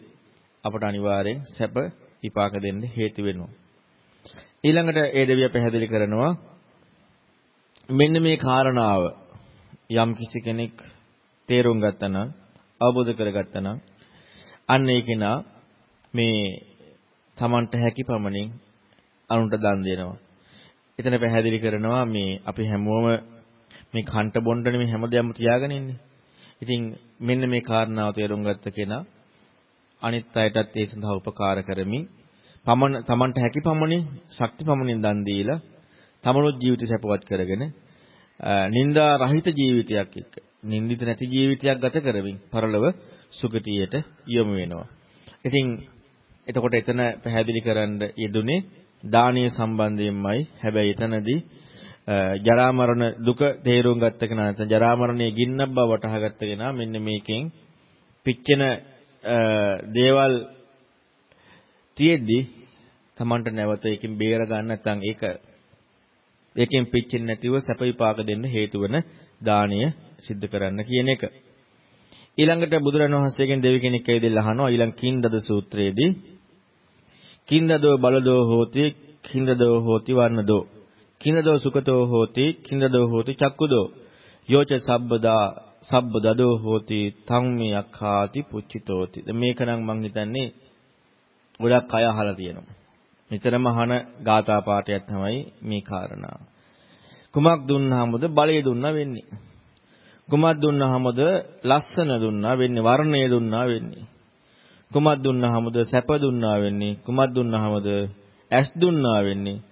අපට අනිවාර්යෙන් සැප විපාක දෙන්න හේතු වෙනවා. ඊළඟට ඒ දෙවිය පැහැදිලි කරනවා මෙන්න මේ කාරණාව යම් කිසි කෙනෙක් තේරුම් ගත්තා නම් අවබෝධ කරගත්තා නම් අන්න ඒ කෙනා මේ Tamanට හැකි පමණින් අනුන්ට දන් දෙනවා. එතන පැහැදිලි කරනවා මේ අපි හැමෝම මේ කන්ට බොණ්ඩනේ මේ හැමදේම තියාගෙන ඉන්නේ. ඉතින් මෙන්න මේ කාරණාව තේරුම් ගත්ත කෙනා අනිත් අයටත් ඒ සඳහා උපකාර කරමින් පමණ Tamanට හැකි පමණින් ශක්ති පමණින් දන් දීලා තමනුත් ජීවිත සැපවත් කරගෙන නිന്ദා රහිත ජීවිතයක් එක්ක නින්දිත නැති ජීවිතයක් ගත කරමින් පරලොව සුගතියට යොමු වෙනවා. ඉතින් එතකොට එතන පැහැදිලි කරන්න යෙදුනේ දානීය සම්බන්ධයෙන්මයි. හැබැයි එතනදී ජරා මරණ දුක තේරුම් ගත්ත කෙනා නැත්නම් ජරා මරණයේ ගින්නක් බව වටහා ගත්ත කෙනා මෙන්න මේකෙන් පිච්චෙන දේවල් තියෙද්දි Tamanට නැවත ඒකෙන් බේර ගන්න නැත්නම් ඒක ඒකෙන් පිච්චෙන්නේ නැතිව සැප විපාක දෙන්න හේතු වෙන දානීය සිද්ධ කරන්න කියන එක. ඊළඟට බුදුරණන් වහන්සේගෙන් දෙවි කෙනෙක් ඇවිදලා අහනවා ඊළඟ කින්දද සූත්‍රයේදී කින්දදෝ බලදෝ හෝති කින්දදෝ හෝති වන්නදෝ. කින්දදෝ සුඛතෝ හෝති කින්දදෝ හෝති චක්කුදෝ. යෝච සබ්බදා සබ්බදදෝ හෝති තම්මියක්ඛාති පුච්චිතෝති. මේක නම් මං හිතන්නේ ගොඩක් අය අහලා තියෙනවා. නිතරම අහන ගාථා පාඨයක් තමයි මේ කාරණා. කුමක් දුන්නාමද බලය දුන්නා වෙන්නේ. කුමක් දුන්නාමද ලස්සන දුන්නා වෙන්නේ වර්ණය දුන්නා වෙන්නේ. කුමක් දුන්නාමද සැප දුන්නා වෙන්නේ කුමක් දුන්නාමද ඇස් දුන්නා වෙන්නේ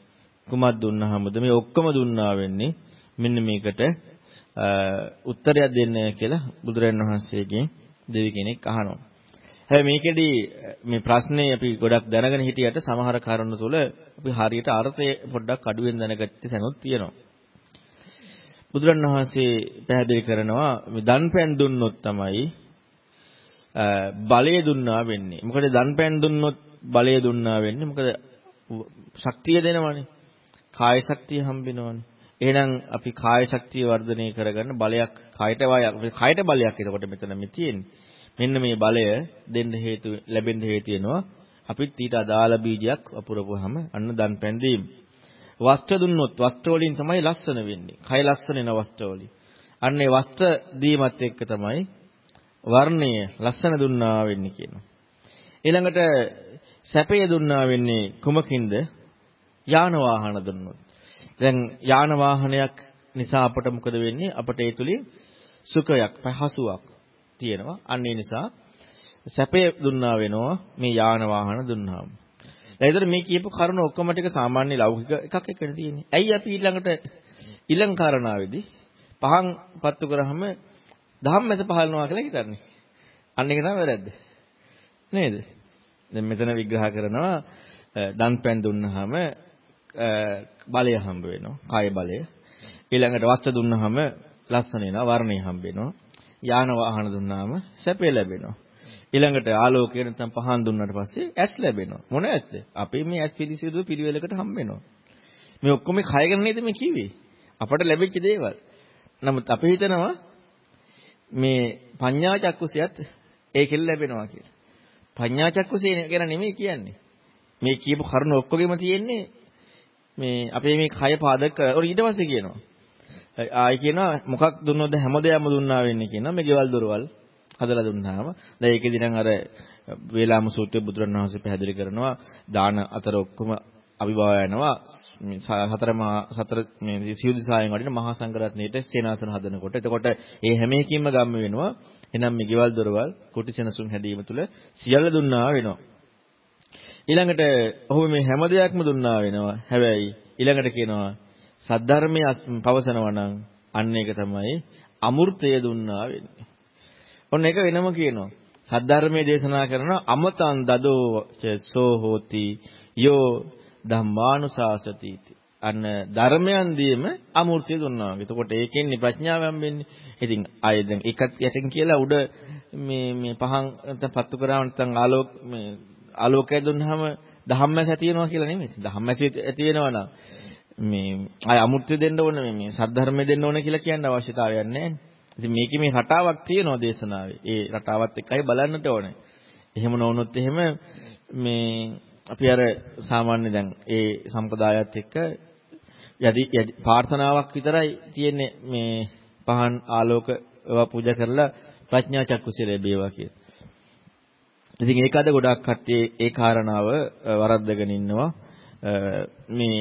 කුමක් දුන්නාමද මේ ඔක්කොම දුන්නා වෙන්නේ මෙන්න මේකට උත්තරයක් දෙන්න කියලා බුදුරජාණන් වහන්සේගෙන් දෙවි කෙනෙක් අහනවා. හැබැයි මේකෙදි මේ ප්‍රශ්නේ අපි ගොඩක් දැනගෙන හිටියට සමහර කාරණා තුළ අපි හරියට අර්ථය පොඩ්ඩක් අඩුවෙන් දැනගත්තේ තැනුත් තියෙනවා. බුදුරණන් වහන්සේ පැහැදිලි කරනවා මේ දන්පැන් දුන්නොත් තමයි බලය දුන්නා වෙන්නේ. මොකද දන්පැන් දුන්නොත් බලය දුන්නා වෙන්නේ. මොකද ශක්තිය දෙනවනේ. කාය ශක්තිය හම්බෙනවනේ. එහෙනම් අපි කාය ශක්තිය වර්ධනය කරගන්න බලයක් කායට වායක් කායට බලයක් එතකොට මෙතන මේ තියෙන්නේ. මෙන්න මේ බලය දෙන්න හේතු ලැබෙන්න හේතු වෙනවා. අපිත් ඊට අදාළ බීජයක් වපුරපුවාම අන්න දන් පැන්දීම. වස්ත්‍ර දුන්නොත් වස්ත්‍ර වලින් තමයි ලස්සන වෙන්නේ. කය ලස්සන වෙන වස්ත්‍ර වලින්. අන්න ඒ වස්ත්‍ර දීමත් එක්ක තමයි වර්ණය ලස්සන දුන්නා වෙන්නේ කියනවා. ඊළඟට සැපය දුන්නා වෙන්නේ කුමකින්ද? යාන වාහන දුන්නොත්. දැන් යාන වාහනයක් නිසා අපට මොකද වෙන්නේ? අපට ඒ තුලින් සුඛයක්, පහසුවක් තියෙනවා. අන්න ඒ නිසා සැපය දුන්නා වෙනවා මේ යාන වාහන දුන්නාම. දැන් ඒතර මේ කියපු කරුණ ඔක්කොම ටික සාමාන්‍ය ලෞකික එකක් එක්කනේ තියෙන්නේ. ඇයි අපි ඊළඟට ඊළඟ කාරණාවේදී පහන් පත්තු කරාම ධම්මස පහළනවා කියලා හිතන්නේ. අන්න ඒක තමයි වැරද්ද. නේද? දැන් මෙතන විග්‍රහ කරනවා දන්පැන් දුන්නාම බලය හම්බ වෙනවා. කාය බලය. ඊළඟට වස්ත්‍ර දුන්නාම ලස්සන වෙනවා, වර්ණය හම්බ වෙනවා. යාන වාහන දුන්නාම සැපේ ලැබෙනවා. ඊළඟට ආලෝකය නැත්නම් පහන් දුන්නාට පස්සේ ඇස් ලැබෙනවා. මොන ඇස්ද? අපේ මේ ඇස් පිළිසිදු පිළිවෙලකට හම්බ වෙනවා. මේ ඔක්කොම කය ගැන නේද මේ කිව්වේ? අපට ලැබිච්ච දේවල්. නමුත් අපි හිතනවා මේ පඤ්ඤා චක්කුසියත් ඒකෙන් ලැබෙනවා කියලා. පඤ්ඤා චක්කුසිය ගැන නෙමෙයි කියන්නේ. මේ කියපු කරුණ ඔක්කොගෙම තියෙන්නේ මේ අපේ මේ කය පාදක කර ඊට පස්සේ කියනවා. ආයි කියනවා මොකක් දුන්නොත් හැම දෙයක්ම දුන්නා වෙන්නේ කියනවා. මේ ගෙවල් දොරවල් හදලා දුන්නාම දැන් ඒකෙදි නම් අර වේලාම සූත්‍රයේ බුදුරණවහන්සේ පැහැදිලි කරනවා දාන අතර ඔක්කොම අවිභව යනවා හතර මා සතර මේ සිව් දිසායෙන් වඩින මහා සංඝරත්නයේට සේනාසන හදනකොට. එතකොට ඒ හැම එකකින්ම ගම්ම වෙනවා. එනම් මේ ගෙවල් දොරවල් කුටි සෙනසුන් හැදීම තුළ සියල්ල දුන්නා වෙනවා. ඊළඟට ඔහු මේ හැම දෙයක්ම දුන්නා වෙනවා. හැබැයි ඊළඟට කියනවා සද්ධර්මයේ පවසනවා නම් අන්න ඒක තමයි අමෘතය දුන්නා වෙන්නේ. ඔන්න ඒක වෙනම කියනවා. සද්ධර්මයේ දේශනා කරන අමතං දදෝ චසෝ හෝති යෝ ධම්මානුශාසති අන්න ධර්මයන් දීම අමූර්තිය දුන්නා. එතකොට ඒකෙන්නේ ප්‍රඥාවෙන් වෙන්නේ. ඉතින් ආයෙ දැන් එකත් යටින් කියලා උඩ මේ මේ පහන් නැත්නම් පත්තු කරාම නැත්නම් ආලෝක මේ ආලෝකය දුන්නාම ධම්මැස ඇති වෙනවා කියලා නෙමෙයි. ධම්මැස ඇති වෙනවා නම් මේ ආයෙ අමූර්තිය දෙන්න ඕන මේ මේ සද්ධර්මය දෙන්න ඕන කියලා කියන්න අවශ්‍යතාවයක් නැහැ. ඉතින් මේකේ මේ රටාවක් තියෙනවා දේශනාවේ. ඒ රටාවත් එක්කයි බලන්නට ඕනේ. එහෙම නොවුනොත් එහෙම මේ අපි අර සාමාන්‍ය දැන් ඒ සම්ප්‍රදායත් එක්ක යදි ප්‍රාර්ථනාවක් විතරයි තියෙන්නේ මේ පහන් ආලෝක ඒවා පූජා කරලා ප්‍රඥා චක්කුසිය ලැබේවා කියලා. ඉතින් ඒක අද ගොඩක් කට්ටිය ඒ කාරණාව වරද්දගෙන ඉන්නවා. මේ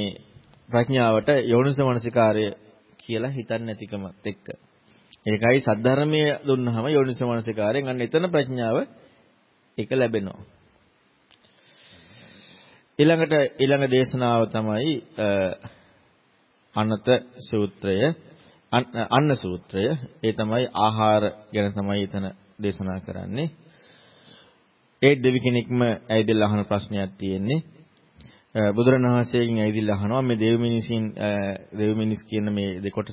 ප්‍රඥාවට යෝනිසමනසිකාරය කියලා හිතන්නේ නැතිකමත් එක්ක. ඒකයි සද්ධර්මයේ දුන්නාම යෝනිසමනසිකාරයෙන් අන්න එතන ප්‍රඥාව ඒක ලැබෙනවා. ඊළඟට ඊළඟ දේශනාව තමයි අනත සූත්‍රය අන්න සූත්‍රය. ඒ තමයි ආහාර ගැන තමයි එතන දේශනා කරන්නේ. ඒ දෙවි කෙනෙක්ම ඇයිදලා අහන ප්‍රශ්නයක් තියෙන්නේ. බුදුරණවහන්සේගෙන් ඇයිදලා අහනවා මේ දෙවි මිනිසින් දෙවි මිනිස් කියන මේ දෙකොට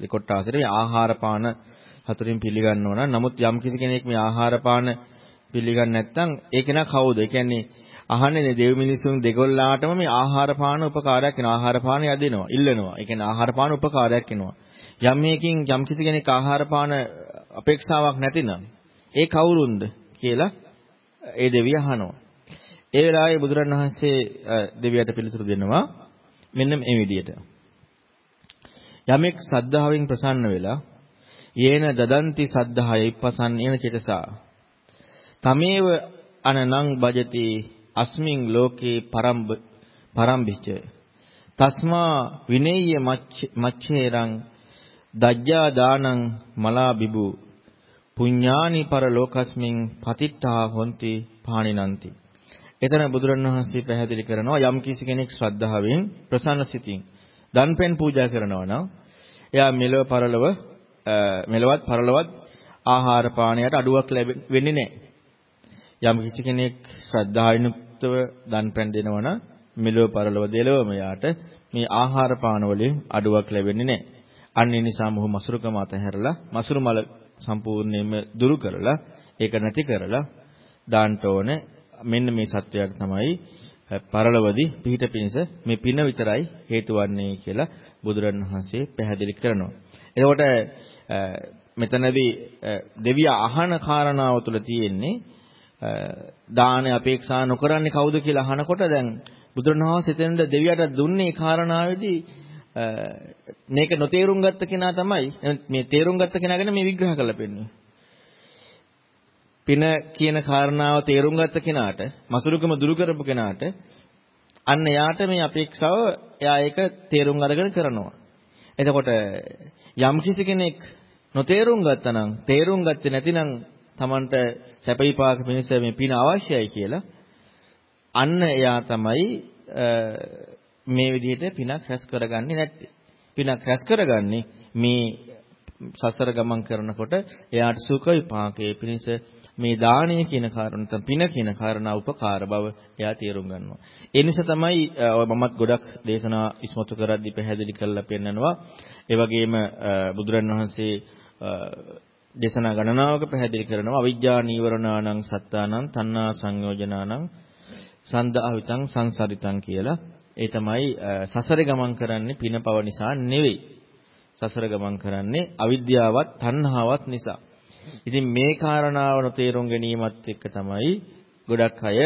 දෙකොට ආසරේ ආහාර පාන හතරින් පිළිගන්නව නම් නමුත් යම් කිසි කෙනෙක් මේ ආහාර පාන පිළිගන්නේ නැත්නම් ඒක නා කවුද? ඒ කියන්නේ අහන්නේ දෙව් මිනිසුන් දෙගොල්ලාටම මේ ආහාර පාන උපකාරයක් වෙනවා. ආහාර පාන යදිනවා, ඉල්ලනවා. ඒ කියන්නේ ආහාර පාන උපකාරයක් වෙනවා. යම් මේකින් යම් කිසි කෙනෙක් ආහාර පාන අපේක්ෂාවක් නැතිනම් ඒ කවුරුන්ද කියලා ඒ දෙවිය අහනවා. ඒ වෙලාවේ බුදුරණවහන්සේ දෙවියට පිළිතුරු දෙනවා මෙන්න මේ විදිහට. යමෙක් සද්ධාවෙන් ප්‍රසන්න වෙලා යේන දදන්ති සද්ධාය ඉපසන්නේන චිතසා තමේව අනනං බජති අස්මින් ලෝකේ පරම්බ පරම්බිච්ච තස්මා විනේය මච්ඡේරං දජ්ජා දානං මලා බිබු පුඤ්ඤානි පරලෝකස්මින් පතිට්ඨා හොಂತಿ පාණිනಂತಿ එතන බුදුරණවහන්සේ පැහැදිලි කරනවා යම් කිසි කෙනෙක් ශ්‍රද්ධාවෙන් ප්‍රසන්න සිතින් දන්පෙන් පූජා කරනවා නම් එයා මෙලව පරලව මෙලවත් පරලවත් ආහාර පානයට අඩුවක් වෙන්නේ නැහැ. යම් කිසි කෙනෙක් ශ්‍රද්ධාවෙනුත්ව දන් පැන් දෙනවා නම් මෙලොව පරලොව දෙලොවම යාට මේ ආහාර පාන වලින් අඩුවක් ලැබෙන්නේ නැහැ. අන්න ඒ නිසා මොහු මසුරුකම අතහැරලා මසුරු මල සම්පූර්ණයෙන්ම දුරු කරලා ඒක නැති කරලා දාන්න ඕනේ. මෙන්න මේ සත්‍යයක් තමයි පරලවදී පිහිට පිණිස මේ පින විතරයි හේතු වන්නේ කියලා බුදුරණවහන්සේ පැහැදිලි කරනවා. එතකොට මෙතනදී දෙවියා අහන කාරණාව තුළ තියෙන්නේ දාන අපේක්ෂා නොකරන්නේ කවුද කියලා අහනකොට දැන් බුදුරණවහන්සේ එතෙන්ද දෙවියට දුන්නේ කාරණාවේදී මේක නොතේරුම් ගත්ත කෙනා තමයි මේ තේරුම් ගත්ත කෙනා ගැන මේ විග්‍රහ කරලා පෙන්වන්නේ. පින කියන කාරණාව තේරුම් ගත්ත කෙනාට, මසුරුකම දුරු කරපු කෙනාට අන්න එයාට මේ අපේක්ෂාව එයා ඒක තේරුම් අරගෙන කරනවා. එතකොට යම් කිසි කෙනෙක් නොතේරුම් ගත්තා නම්, තේරුම් ගත්තේ නැතිනම් Tamanට සැප විපාක පිණිස මේ පින අවශ්‍යයි කියලා අන්න එයා තමයි මේ විදිහට පිනක් රැස් කරගන්නේ නැත්තේ. පිනක් රැස් කරගන්නේ මේ සසර ගමන් කරනකොට එයාට සුඛ විපාකයේ පිණිස මේ දාණය කියන කාරණා නැත්නම් පින කියන කාරණා උපකාර බව එයා තේරුම් ගන්නවා. ඒ නිසා තමයි මමත් ගොඩක් දේශනා ඉස්මතු කරද්දී පැහැදිලි කරලා පෙන්නනවා. ඒ වගේම බුදුරන් වහන්සේ දේශනා ගණනාවක පැහැදිලි කරනවා අවිජ්ජා නීවරණානං සත්තානං තණ්හා සංයෝජනානං සන්දාහිතං සංසරිතං කියලා. ඒ තමයි සසර ගමන් කරන්නේ පින පව නිසා නෙවෙයි. සසර ගමන් කරන්නේ අවිද්‍යාවත් තණ්හාවත් නිසා. ඉතින් මේ කාරණාවන තේරුම් ගැනීමත් එක්ක තමයි ගොඩක් අය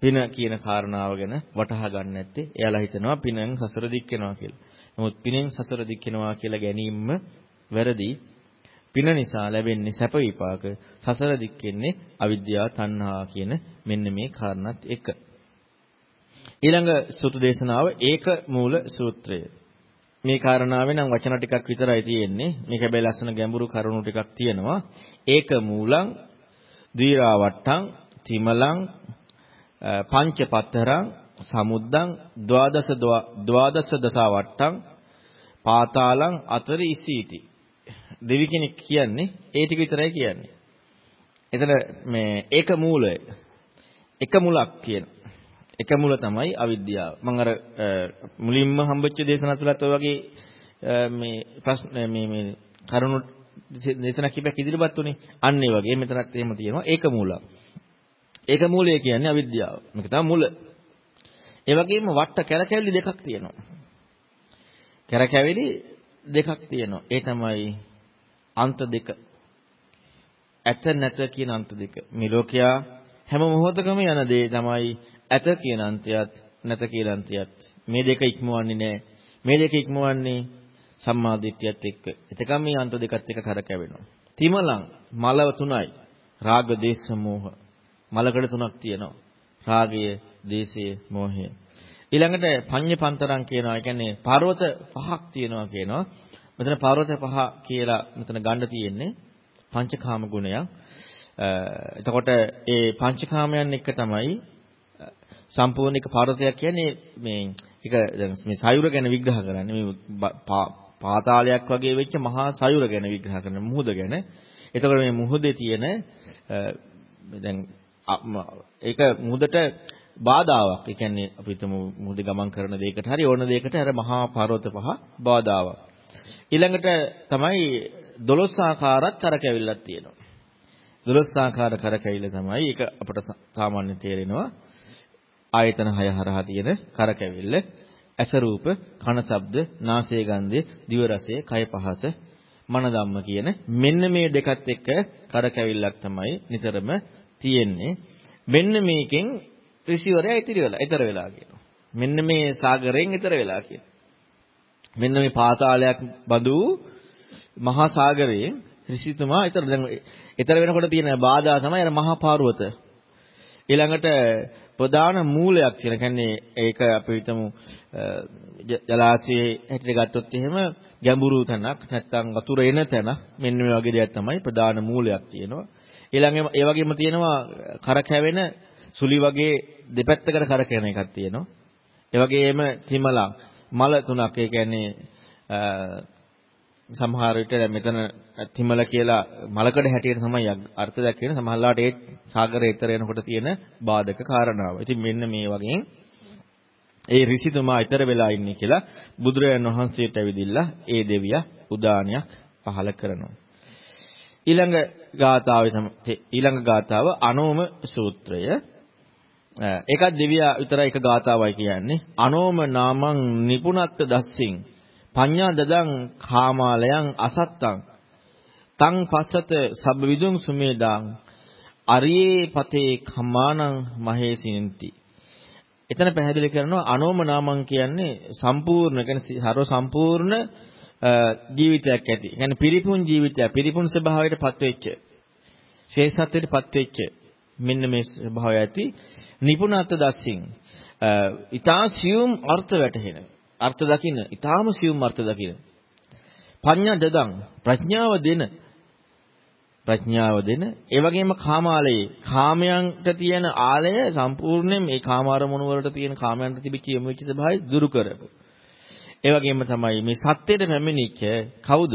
පින කියන කාරණාව ගැන වටහා ගන්න නැත්තේ. එයාලා හිතනවා පිනෙන් සසර දික් වෙනවා කියලා. නමුත් පිනෙන් සසර දික් වෙනවා කියලා ගැනීමම වැරදි. පින නිසා ලැබෙන්නේ සැප විපාක. සසර දික් වෙන්නේ අවිද්‍යාව තණ්හා කියන මෙන්න මේ කාරණාත් එක්ක. ඊළඟ සූත්‍ර දේශනාව ඒක මූල සූත්‍රය. මේ කාරණාවේ නම් වචන ටිකක් විතරයි තියෙන්නේ. මේක හැබැයි ලස්සන ගැඹුරු කරුණු ටිකක් තියෙනවා. ඒක මූලං ද්විරාවට්ටං තිමලං පංචපත්තරං සමුද්දං ද්වාදස ද්වාදස දසවට්ටං පාතාලං අතර ඉසීති. දෙවි කෙනෙක් කියන්නේ ඒ ටික විතරයි කියන්නේ. එතන මේ ඒක මූලය. එක මුලක් කියන. එක මුල තමයි අවිද්‍යාව. මම අර මුලින්ම හම්බෙච්ච දේශනා තුලත් ඔය වගේ මේ ප්‍රශ්න මේ මේ කරුණු දේශනා කිපයක් ඉදිරිපත් උනේ. අන්න ඒ වගේ මෙතනත් එහෙම තියෙනවා. ඒක මූලක්. ඒක මූලය කියන්නේ අවිද්‍යාව. මේක තමයි මුල. ඒ වගේම වට කැරකැවිලි දෙකක් තියෙනවා. කැරකැවිලි දෙකක් තියෙනවා. ඒ තමයි අන්ත දෙක. ඇත නැත කියන අන්ත දෙක. මේ ලෝකයා හැම මොහොතකම යන දේ තමයි ඇත කියන අන්තයත් නැත කියන අන්තයත්. මේ දෙක ඉක්මවන්නේ නැහැ. මේ දෙක ඉක්මවන්නේ සම්මා දිට්ඨියත් එක්ක. එතකම මේ අන්ත දෙකත් එක්ක කරකැවෙනවා. තිමලං මලව තුනයි. රාග, දේශ, මෝහ. මලකඩ තුනක් තියෙනවා. රාගය, දේශය, මෝහය. ඊළඟට පඤ්ඤපන්තරම් කියනවා. ඒ කියන්නේ පර්වත පහක් තියෙනවා කියනවා. මෙතන පර්වත පහ කියලා මෙතන ගන්න තියෙන්නේ පංචකාම ගුණයක්. එතකොට ඒ පංචකාමයන් එක තමයි සම්පූර්ණ එක පර්වතයක් කියන්නේ මේ ඒක මේ සයුර ගැන විග්‍රහ කරන්නේ මේ පාතාලයක් වගේ වෙච්ච මහා සයුර ගැන විග්‍රහ කරන මුහුද ගැන. එතකොට මේ මුහුදේ තියෙන දැන් ඒක මුහුදට බාධාවක්. ඒ කියන්නේ අපි හිතමු මුහුදේ ගමන් කරන දෙයකට හරි ඕන දෙයකට අර මහා පර්වත පහ බාධාවක්. ඊළඟට තමයි 12 ආකාරات කරකැවිල්ලක් තියෙනවා. 12 ආකාර කරකැවිල්ල තමයි ඒක අපට සාමාන්‍ය තේරෙනවා. ආයතන 6 හරහා තියෙන කරකැවිල්ල. ඇස රූප, කන ශබ්ද, නාසය ගන්ධය, දිව රසය, කය පහස, මන ධම්ම කියන මෙන්න මේ දෙකත් එක්ක කරකැවිල්ලක් තමයි නිතරම තියෙන්නේ. මෙන්න මේකෙන් ඍෂිවරයා ඉතිරි වෙලා, ඊතර වෙලා කියනවා. මෙන්න මේ සාගරයෙන් ඊතර වෙලා කියනවා. මෙන්න මේ පාතාලයක් බඳු මහා සාගරයෙන් ඍෂිතුමා ඊතර දැන් ඊතර වෙනකොට තියෙන බාධා තමයි අර මහා පර්වත. ඊළඟට ප්‍රධාන මූලයක් කියන කියන්නේ ඒක අපි හිතමු ජලාශයේ හැටියට ගත්තොත් එහෙම ගැඹුරු තැනක් නැත්නම් වතුර එන තැන මෙන්න මේ වගේ දෙයක් තමයි ප්‍රධාන මූලයක් තියෙනවා. ඊළඟ ඒ වගේම තියෙනවා කරකැවෙන සුලි වගේ දෙපැත්තකට කරකැවෙන එකක් තියෙනවා. ඒ වගේම තිමලක් මල තුනක් ඒ කියන්නේ සමහර විට මෙතන තිමල කියලා මලකඩ හැටියට තමයි අර්ථ දැක්වෙන සමහරලාට ඒ සාගරයේ ඊතර යනකොට තියෙන බාධක කාරණාව. ඉතින් මෙන්න මේ වගේ ඒ ඍෂිතුමා ඊතර වෙලා ඉන්නේ කියලා බුදුරජාණන් වහන්සේට ඇවිදිලා ඒ දෙවියා උදානයක් පහල කරනවා. ඊළඟ ගාථාවේ ඊළඟ ගාථාව අනෝම සූත්‍රය. ඒකත් දෙවියා විතරයි එක ගාථාවයි කියන්නේ. අනෝම නාමං නිපුණත්ත දස්සින් පඤ්ඤා දදං කාමාලයන් අසත්තං තං පස්සත සබ්බ විදුං සුමේදාං අරියේ පතේ කමානං මහේසින්ති එතන පැහැදිලි කරනවා අනෝම නාමං කියන්නේ සම්පූර්ණ කියන්නේ ਸਰව සම්පූර්ණ ජීවිතයක් ඇති. කියන්නේ පිරිපුන් ජීවිතයක්, පිරිපුන් ස්වභාවයට පත් වෙච්ච. ශේෂත්වයට පත් වෙච්ච. මෙන්න මේ ස්වභාවය ඇති නිපුණත් දස්සින්. ඊතා සියුම් අර්ථ වැටහෙන. අර්ථ දකින්න, ඊ타ම සියුම් අර්ථ දකින්න. පඤ්ඤා දදං ප්‍රඥාව දෙන ප්‍රඥාව දෙන ඒ වගේම කාමාලයේ කාමයන්ට තියෙන ආලය සම්පූර්ණයෙන් මේ කාම අරමුණු වලට තියෙන කාමයන්ට තිබිච්ච යොමු වෙච්ච ස්වභාවය දුරු කරපු. ඒ වගේම තමයි මේ සත්‍යයට පැමිණිච්ච කවුද?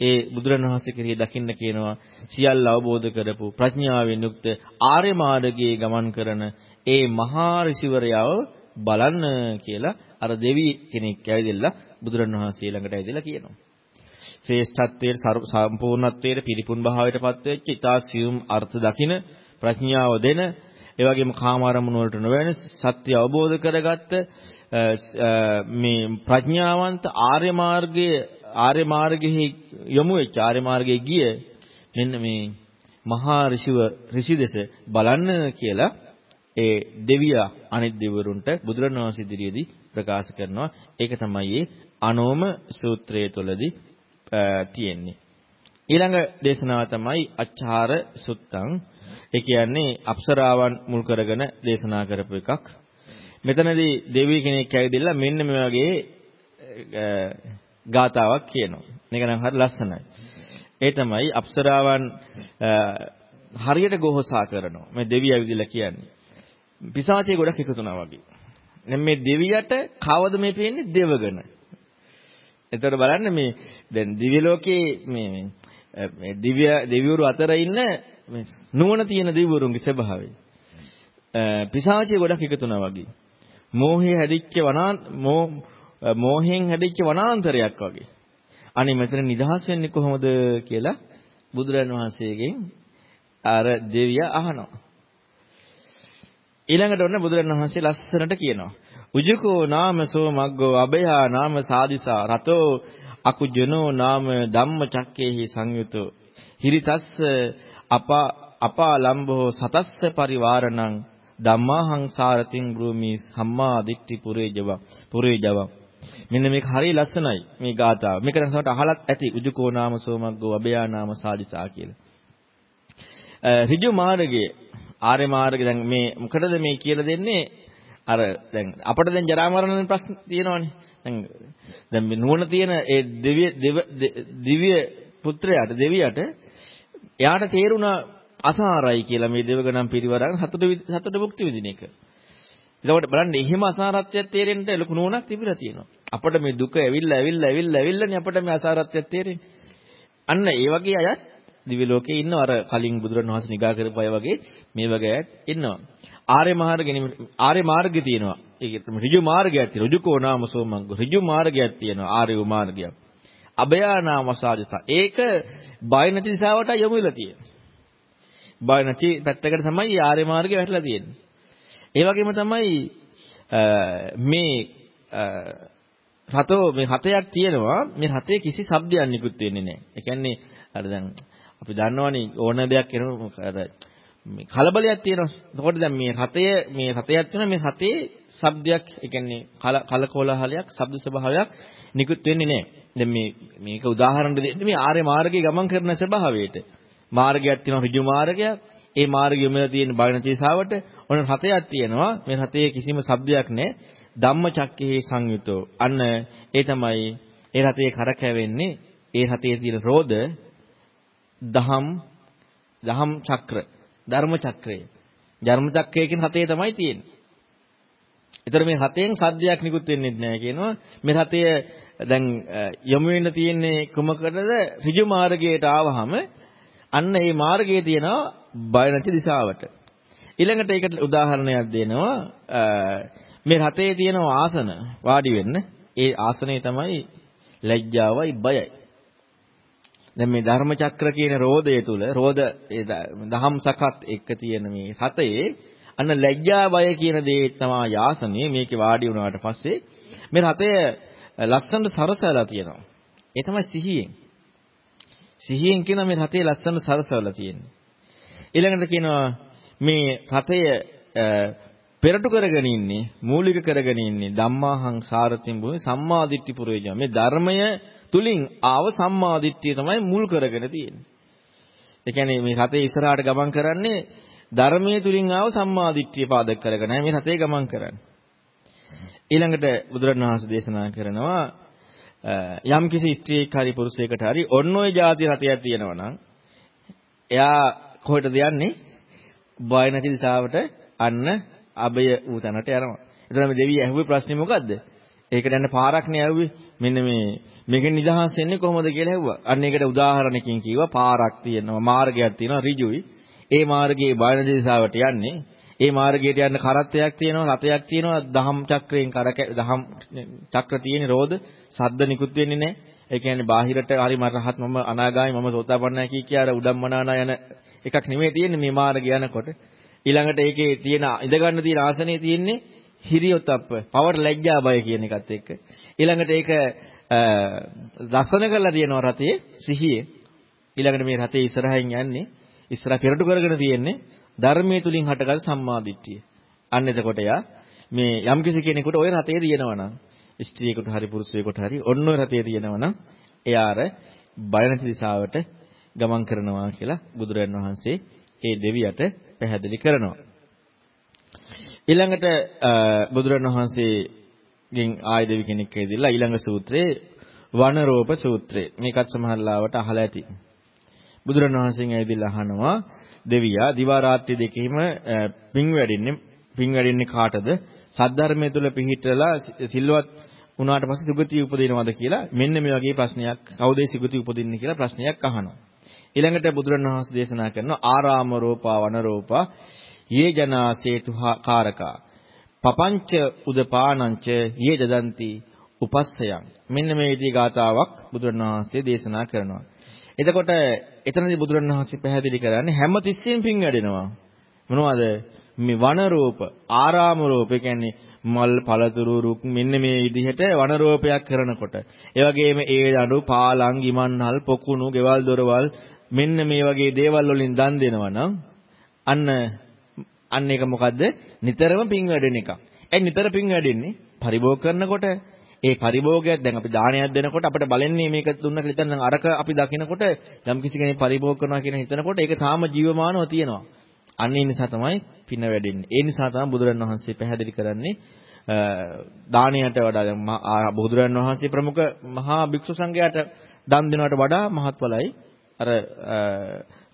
ඒ බුදුරණවහන්සේ කෙරෙහි දකින්න කියනවා සියල්ල අවබෝධ කරපු ප්‍රඥාවෙන් යුක්ත ආර්ය මාර්ගයේ ගමන් කරන ඒ මහා ඍෂිවරයව බලන්න කියලා අර දෙවි කෙනෙක් ඇවිදලා බුදුරණවහන්සේ ළඟට ඇවිදලා කියනවා. ශ්‍රේෂ්ඨත්වයේ සම්පූර්ණත්වයේ පිරිපුන් භාවයට පත් වෙච්ච ඊතා සියුම් අර්ථ දකින ප්‍රඥාව දෙන ඒ වගේම කාම අරමුණු වලට නොවැන සත්‍ය අවබෝධ කරගත්ත මේ ප්‍රඥාවන්ත ආර්ය මාර්ගයේ ආර්ය මාර්ගෙහි යොමු වෙච්ච ආර්ය මාර්ගයේ ගිය මෙන්න මේ මහා ඍෂිව ඍෂි දෙස බලන්න කියලා ඒ දෙවියා අනිත් දෙවිවරුන්ට බුදුරණවහන්සේ ඉදිරියේදී ප්‍රකාශ කරනවා. ඒක තමයි මේ අනෝම සූත්‍රයේ තුලදී තියෙන්නේ. ඊළඟ දේශනාව තමයි අච්චාර සුත්තං. ඒ කියන්නේ අප්සරාවන් මුල් කරගෙන දේශනා කරපු එකක්. මෙතනදී දෙවි කෙනෙක් ඇවිදilla මෙන්න මේ වගේ ගාතාවක් කියනවා. මේක නම් හරි ලස්සනයි. ඒ තමයි අප්සරාවන් හරියට ගොහසා කරනවා. මේ දෙවිය ඇවිදilla කියන්නේ. පිසාචේ ගොඩක් එකතු වුණා වගේ. දැන් මේ දෙවියට කවද මේ පේන්නේ දෙවගණ. එතකොට බලන්න මේ දැන් දිව්‍ය ලෝකයේ මේ මේ දිව්‍ය දෙවිවරු අතර ඉන්න නුවණ තියෙන දෙවිවරුන්ගේ ස්වභාවය. පිසාචේ ගොඩක් එකතු වුණා වගේ. මෝහයේ හැදිච්ච වනා මෝහෙන් හැදිච්ච වනාන්තරයක් වගේ. අනේ මෙතන නිදහස් වෙන්නේ කොහොමද කියලා බුදුරන් වහන්සේගෙන් අර දෙවියා අහනවා. ඊළඟට ඔන්න බුදුරන් වහන්සේ ලස්සනට කියනවා. උජුකෝ නාම සෝ මග්ගෝ අබයා නාම සාදිසා රතෝ අකුජනෝ නාම ධම්මචක්කේහි සංයුතෝ හිරිතස්ස අපා අපා ලම්බෝ සතස්ස පරිවාරණං ධම්මාහං සාරතින් බ්‍රූමි සම්මා දිට්ඨි පුරේජව පුරේජව මෙන්න මේක හරිය ලස්සනයි මේ ගාථාව. මේක නම් සමහරට අහලත් ඇති උජුකෝ නාම සෝමග්ගෝ අබයා නාම සාදිසා කියලා. ඍජු මාර්ගයේ ආර්ය මාර්ගය දැන් මේ මොකටද මේ කියලා දෙන්නේ අර දැන් අපිට දැන් ජරා මරණ ප්‍රශ්න තියෙනවනේ. දැන් දැන් මේ නුවණ තියෙන ඒ දිව්‍ය දිව්‍ය පුත්‍රයාට දෙවියට එයාට තේරුණා අසාරයි කියලා මේ දෙවගණන් පිරිවරන් සතුට සතුට භුක්ති විඳින එක. එතකොට බලන්න එහෙම අසාරත්වයක් තේරෙන්න ලොකු නුවණක් තිබිලා තියෙනවා. අපිට මේ දුක ඇවිල්ලා ඇවිල්ලා ඇවිල්ලා ඇවිල්ලානේ අපිට මේ අසාරත්වයක් තේරෙන්නේ. අන්න ඒ වගේ අයත් දිව්‍ය ලෝකේ ඉන්නව අර කලින් බුදුරණවහන්සේ නිගා කරපු අය වගේ මේ වගේ අයත් ඉන්නවා. ආර්ය මාර්ගෙ ආර්ය මාර්ගය තියෙනවා. ඒක ඍජු මාර්ගයක් තියෙනවා. ඍජුකෝ නාම සෝමංග ඍජු මාර්ගයක් තියෙනවා. ආර්ය මාර්ගයක්. අභයා නාම සාධිතා. ඒක බය නැති දිශාවට යොමු වෙලා තියෙනවා. බය නැති පැත්තකට තමයි ආර්ය මාර්ගය වැටලා තියෙන්නේ. ඒ වගේම තමයි මේ රතෝ මේ හතයක් තියෙනවා මේ හතේ කිසි શબ્දයක් නිකුත් වෙන්නේ නැහැ. ඒ කියන්නේ අර දැන් අපි දන්නවනේ ඕන දෙයක් කරනකොට අර මේ කලබලයක් තියෙනවා. එතකොට දැන් මේ රතය මේ රතයක් තියෙනවා මේ රතේ ශබ්දයක් ඒ කියන්නේ කලකෝලහලයක් ශබ්ද ස්වභාවයක් නිකුත් වෙන්නේ නැහැ. දැන් මේ මේක උදාහරණ දෙන්න මේ ආර්ය මාර්ගයේ ගමන් කරන ස්වභාවයට මාර්ගයක් තියෙනවා ඍජු මාර්ගයක්. ඒ මාර්ගය මෙල තියෙන බාගනචේසාවට ඔන්න රතයක් තියෙනවා. මේ රතේ කිසිම ශබ්දයක් නැහැ. ධම්මචක්කේ සංයුතෝ. අන්න ඒ තමයි ඒ රතේ කරකැවෙන්නේ ඒ රතේ තියෙන රෝධ දහම් දහම් චක්‍ර ධර්ම චක්‍රය. ධර්ම චක්‍රය කියන හතේ තමයි තියෙන්නේ. ඒතර මේ හතෙන් සද්දයක් නිකුත් වෙන්නේ නැහැ කියනවා. මේ හතය දැන් යොමු වෙන්න තියෙන්නේ කුමකටද? ඍජු මාර්ගයට ආවහම අන්න ඒ මාර්ගයේ තියෙනවා බය නැති දිශාවට. ඊළඟට ඒකට උදාහරණයක් දෙනවා මේ හතේ තියෙන ආසන වාඩි වෙන්න. ඒ ආසනේ තමයි ලැජ්ජාවයි බයයි. දැන් මේ ධර්ම චක්‍ර කියන රෝදය තුල රෝද දහම් සකත් එක්ක තියෙන මේ හතේ අන්න ලැජ්ජා බය කියන දේ තමයි යාසනේ මේකේ වාඩි වුණාට පස්සේ මේ රතය ලස්සනට සරසලා තියෙනවා. ඒ තමයි සිහියෙන්. සිහියෙන් කියන මේ රතේ ලස්සනට සරසවලා තියෙන්නේ. ඊළඟට කියනවා මේ රතය පෙරටු කරගෙන ඉන්නේ මූලික කරගෙන ඉන්නේ ධම්මාහං සාරතින් භූමි සම්මාදිට්ඨි පුරේජම මේ ධර්මය තුලින් ආව සම්මාදිට්ඨිය තමයි මුල් කරගෙන තියෙන්නේ. ඒ කියන්නේ මේ රතේ ඉස්සරහට ගමන් කරන්නේ ධර්මයේ තුලින් ආව සම්මාදිට්ඨිය පාදක කරගෙන මේ රතේ ගමන් කරන්නේ. ඊළඟට බුදුරණවහන්සේ දේශනා කරනවා යම් කිසි ස්ත්‍රියෙක් හරි පුරුෂයෙකුට හරි ඔන්න ඔය જાති රතයක් තියෙනවා නම් එයා කොහෙටද යන්නේ? බය නැති දිශාවට අන්න අබය වූ තැනට යනවා. එතන මේ දෙවිය ඇහුවේ ප්‍රශ්නේ මොකද්ද? ඒකට යන්න පාරක් නේ ඇහුවේ. මෙන්න මේ මේකෙන් නිදහස් වෙන්නේ කොහොමද කියලා ඇහුවා. අන්න ඒකට උදාහරණකින් කිව්වා පාරක් තියෙනවා, මාර්ගයක් තියෙනවා ඍජුයි. ඒ මාර්ගයේ බාහිර දිශාවට යන්නේ. ඒ මාර්ගයට යන්න කරත්තයක් තියෙනවා, රතයක් තියෙනවා, දහම් චක්‍රයෙන් කරක දහම් චක්‍ර තියෙන රෝද සද්ද නිකුත් වෙන්නේ නැහැ. ඒ කියන්නේ බාහිරට හරි මරහත් මම අනාගාමී මම සෝතාපන්නයි කිය කිය අර උඩම්මනානා යන එකක් නෙමෙයි තියෙන්නේ මේ මාර්ගය යනකොට. ඊළඟට ඒකේ තියෙන ඉඳ ගන්න තියෙන ආසනයේ තියෙන්නේ හිරියොතප්ප, පවර ලැජ්ජා බය කියන එකත් එක්ක. ඊළඟට ඒක දසන කරලා තියෙනවා රතේ සිහියේ. ඊළඟට මේ රතේ ඉස්සරහින් යන්නේ ඉස්සරහ පෙරටු කරගෙන තියෙන්නේ ධර්මයේ තුලින් හටගත් සම්මාදිට්ඨිය. අන්න එතකොට යා මේ යම්කිසි කෙනෙකුට ওই රතේ දිනනවා නම් ස්ත්‍රියෙකුට හරි පුරුෂයෙකුට හරි ඔන්න ඔය රතේ දිනනවා නම් එයා අර බය නැති දිශාවට ගමන් කරනවා කියලා බුදුරජාන් වහන්සේ ඒ දෙවියට පැහැදිලි කරනවා. ඊළඟට බුදුරජාන් වහන්සේගෙන් ආය දෙවි කෙනෙක් ඇවිදලා ඊළඟ සූත්‍රයේ වනරෝප සූත්‍රය. මේකත් සමහරලාවට අහලා ඇති. බුදුරජාන් වහන්සේගෙන් ඇවිදලා අහනවා දෙවියා දිවා රාත්‍රී දෙකෙහිම පිං වැඩින්නේ පිං වැඩින්නේ කාටද? සද්ධර්මයේ තුල පිහිටලා සිල්වත් උනාට පස්සේ සුගතිය උපදිනවද කියලා මෙන්න මේ වගේ ප්‍රශ්නයක් කවුද සුගතිය උපදින්නේ කියලා ප්‍රශ්නයක් අහනවා. ඊළඟට බුදුරණවහන්සේ දේශනා කරනවා ආරාම රූපා වන රූපා යේ ජනා සේතුහා කාරකා පපංච උදපානංච යේ දදಂತಿ උපස්සයන් මෙන්න මේ විදිහේ ගාතාවක් බුදුරණවහන්සේ දේශනා කරනවා. එතකොට එතනදී බුදුරණවහන්සේ පැහැදිලි කරන්නේ හැම තිස්සෙම පිං වැඩෙනවා. මොනවද? මේ වන රූප, ආරාම රූප, ඒ කියන්නේ මල් පළතුරු රුක් මෙන්න මේ විදිහට වන රූපයක් කරනකොට ඒ වගේම ඒ දඬු පාලං ගිමන්හල් පොකුණු ගෙවල් දොරවල් මෙන්න මේ වගේ දේවල් වලින් දන් දෙනවා නම් අන්න අන්න ඒක මොකද්ද නිතරම පිං වැඩෙන එක. ඒ නිතර පිං වැඩෙන්නේ පරිභෝග කරනකොට ඒ පරිභෝගයක් දැන් අපි දානයක් දෙනකොට අපිට බලන්නේ මේක දුන්න කියලා හිතන්න අරක අපි දකිනකොට යම් කිසි කෙනෙක් පරිභෝග කරනවා කියන හිතනකොට ඒක තාම ජීවමානව තියෙනවා. අන්න ඒ නිසා තමයි පින වැඩෙන්නේ. ඒ නිසා තමයි බුදුරණවහන්සේ පැහැදිලි කරන්නේ දානයට වඩා දැන් බුදුරජාණන් වහන්සේ ප්‍රමුඛ මහා භික්ෂු සංඝයාට දන් දෙනවට වඩා මහත්ඵලයි අර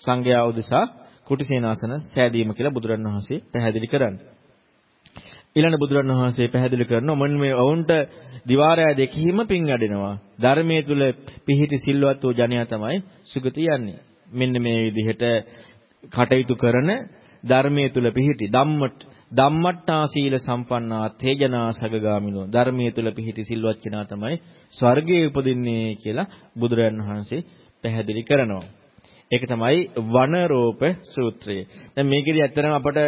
සංඝයා උදෙසා කුටිසේනාසන සෑදීම කියලා බුදුරජාණන් වහන්සේ පැහැදිලි කරන්නේ. ඊළඟ බුදුරජාණන් වහන්සේ පැහැදිලි කරනවා මොන් මේ වුන්ට දිවාරය දෙකෙහිම පිං වැඩෙනවා. ධර්මයේ තුල පිහිටි සිල්වත් වූ ජනයා තමයි සුගති යන්නේ. මෙන්න මේ විදිහට කටයුතු කරන ධර්මයේ තුල පිහිටි ධම්මට ධම්මට්ටා සීල සම්පන්නා තේජනා සගගාමිනෝ ධර්මයේ තුල පිහිටි සිල්වත් කෙනා තමයි ස්වර්ගයේ උපදින්නේ කියලා බුදුරයන් වහන්සේ පැහැදිලි කරනවා. ඒක තමයි වනරෝප සූත්‍රය. දැන් මේකෙදි ඇත්තටම අපට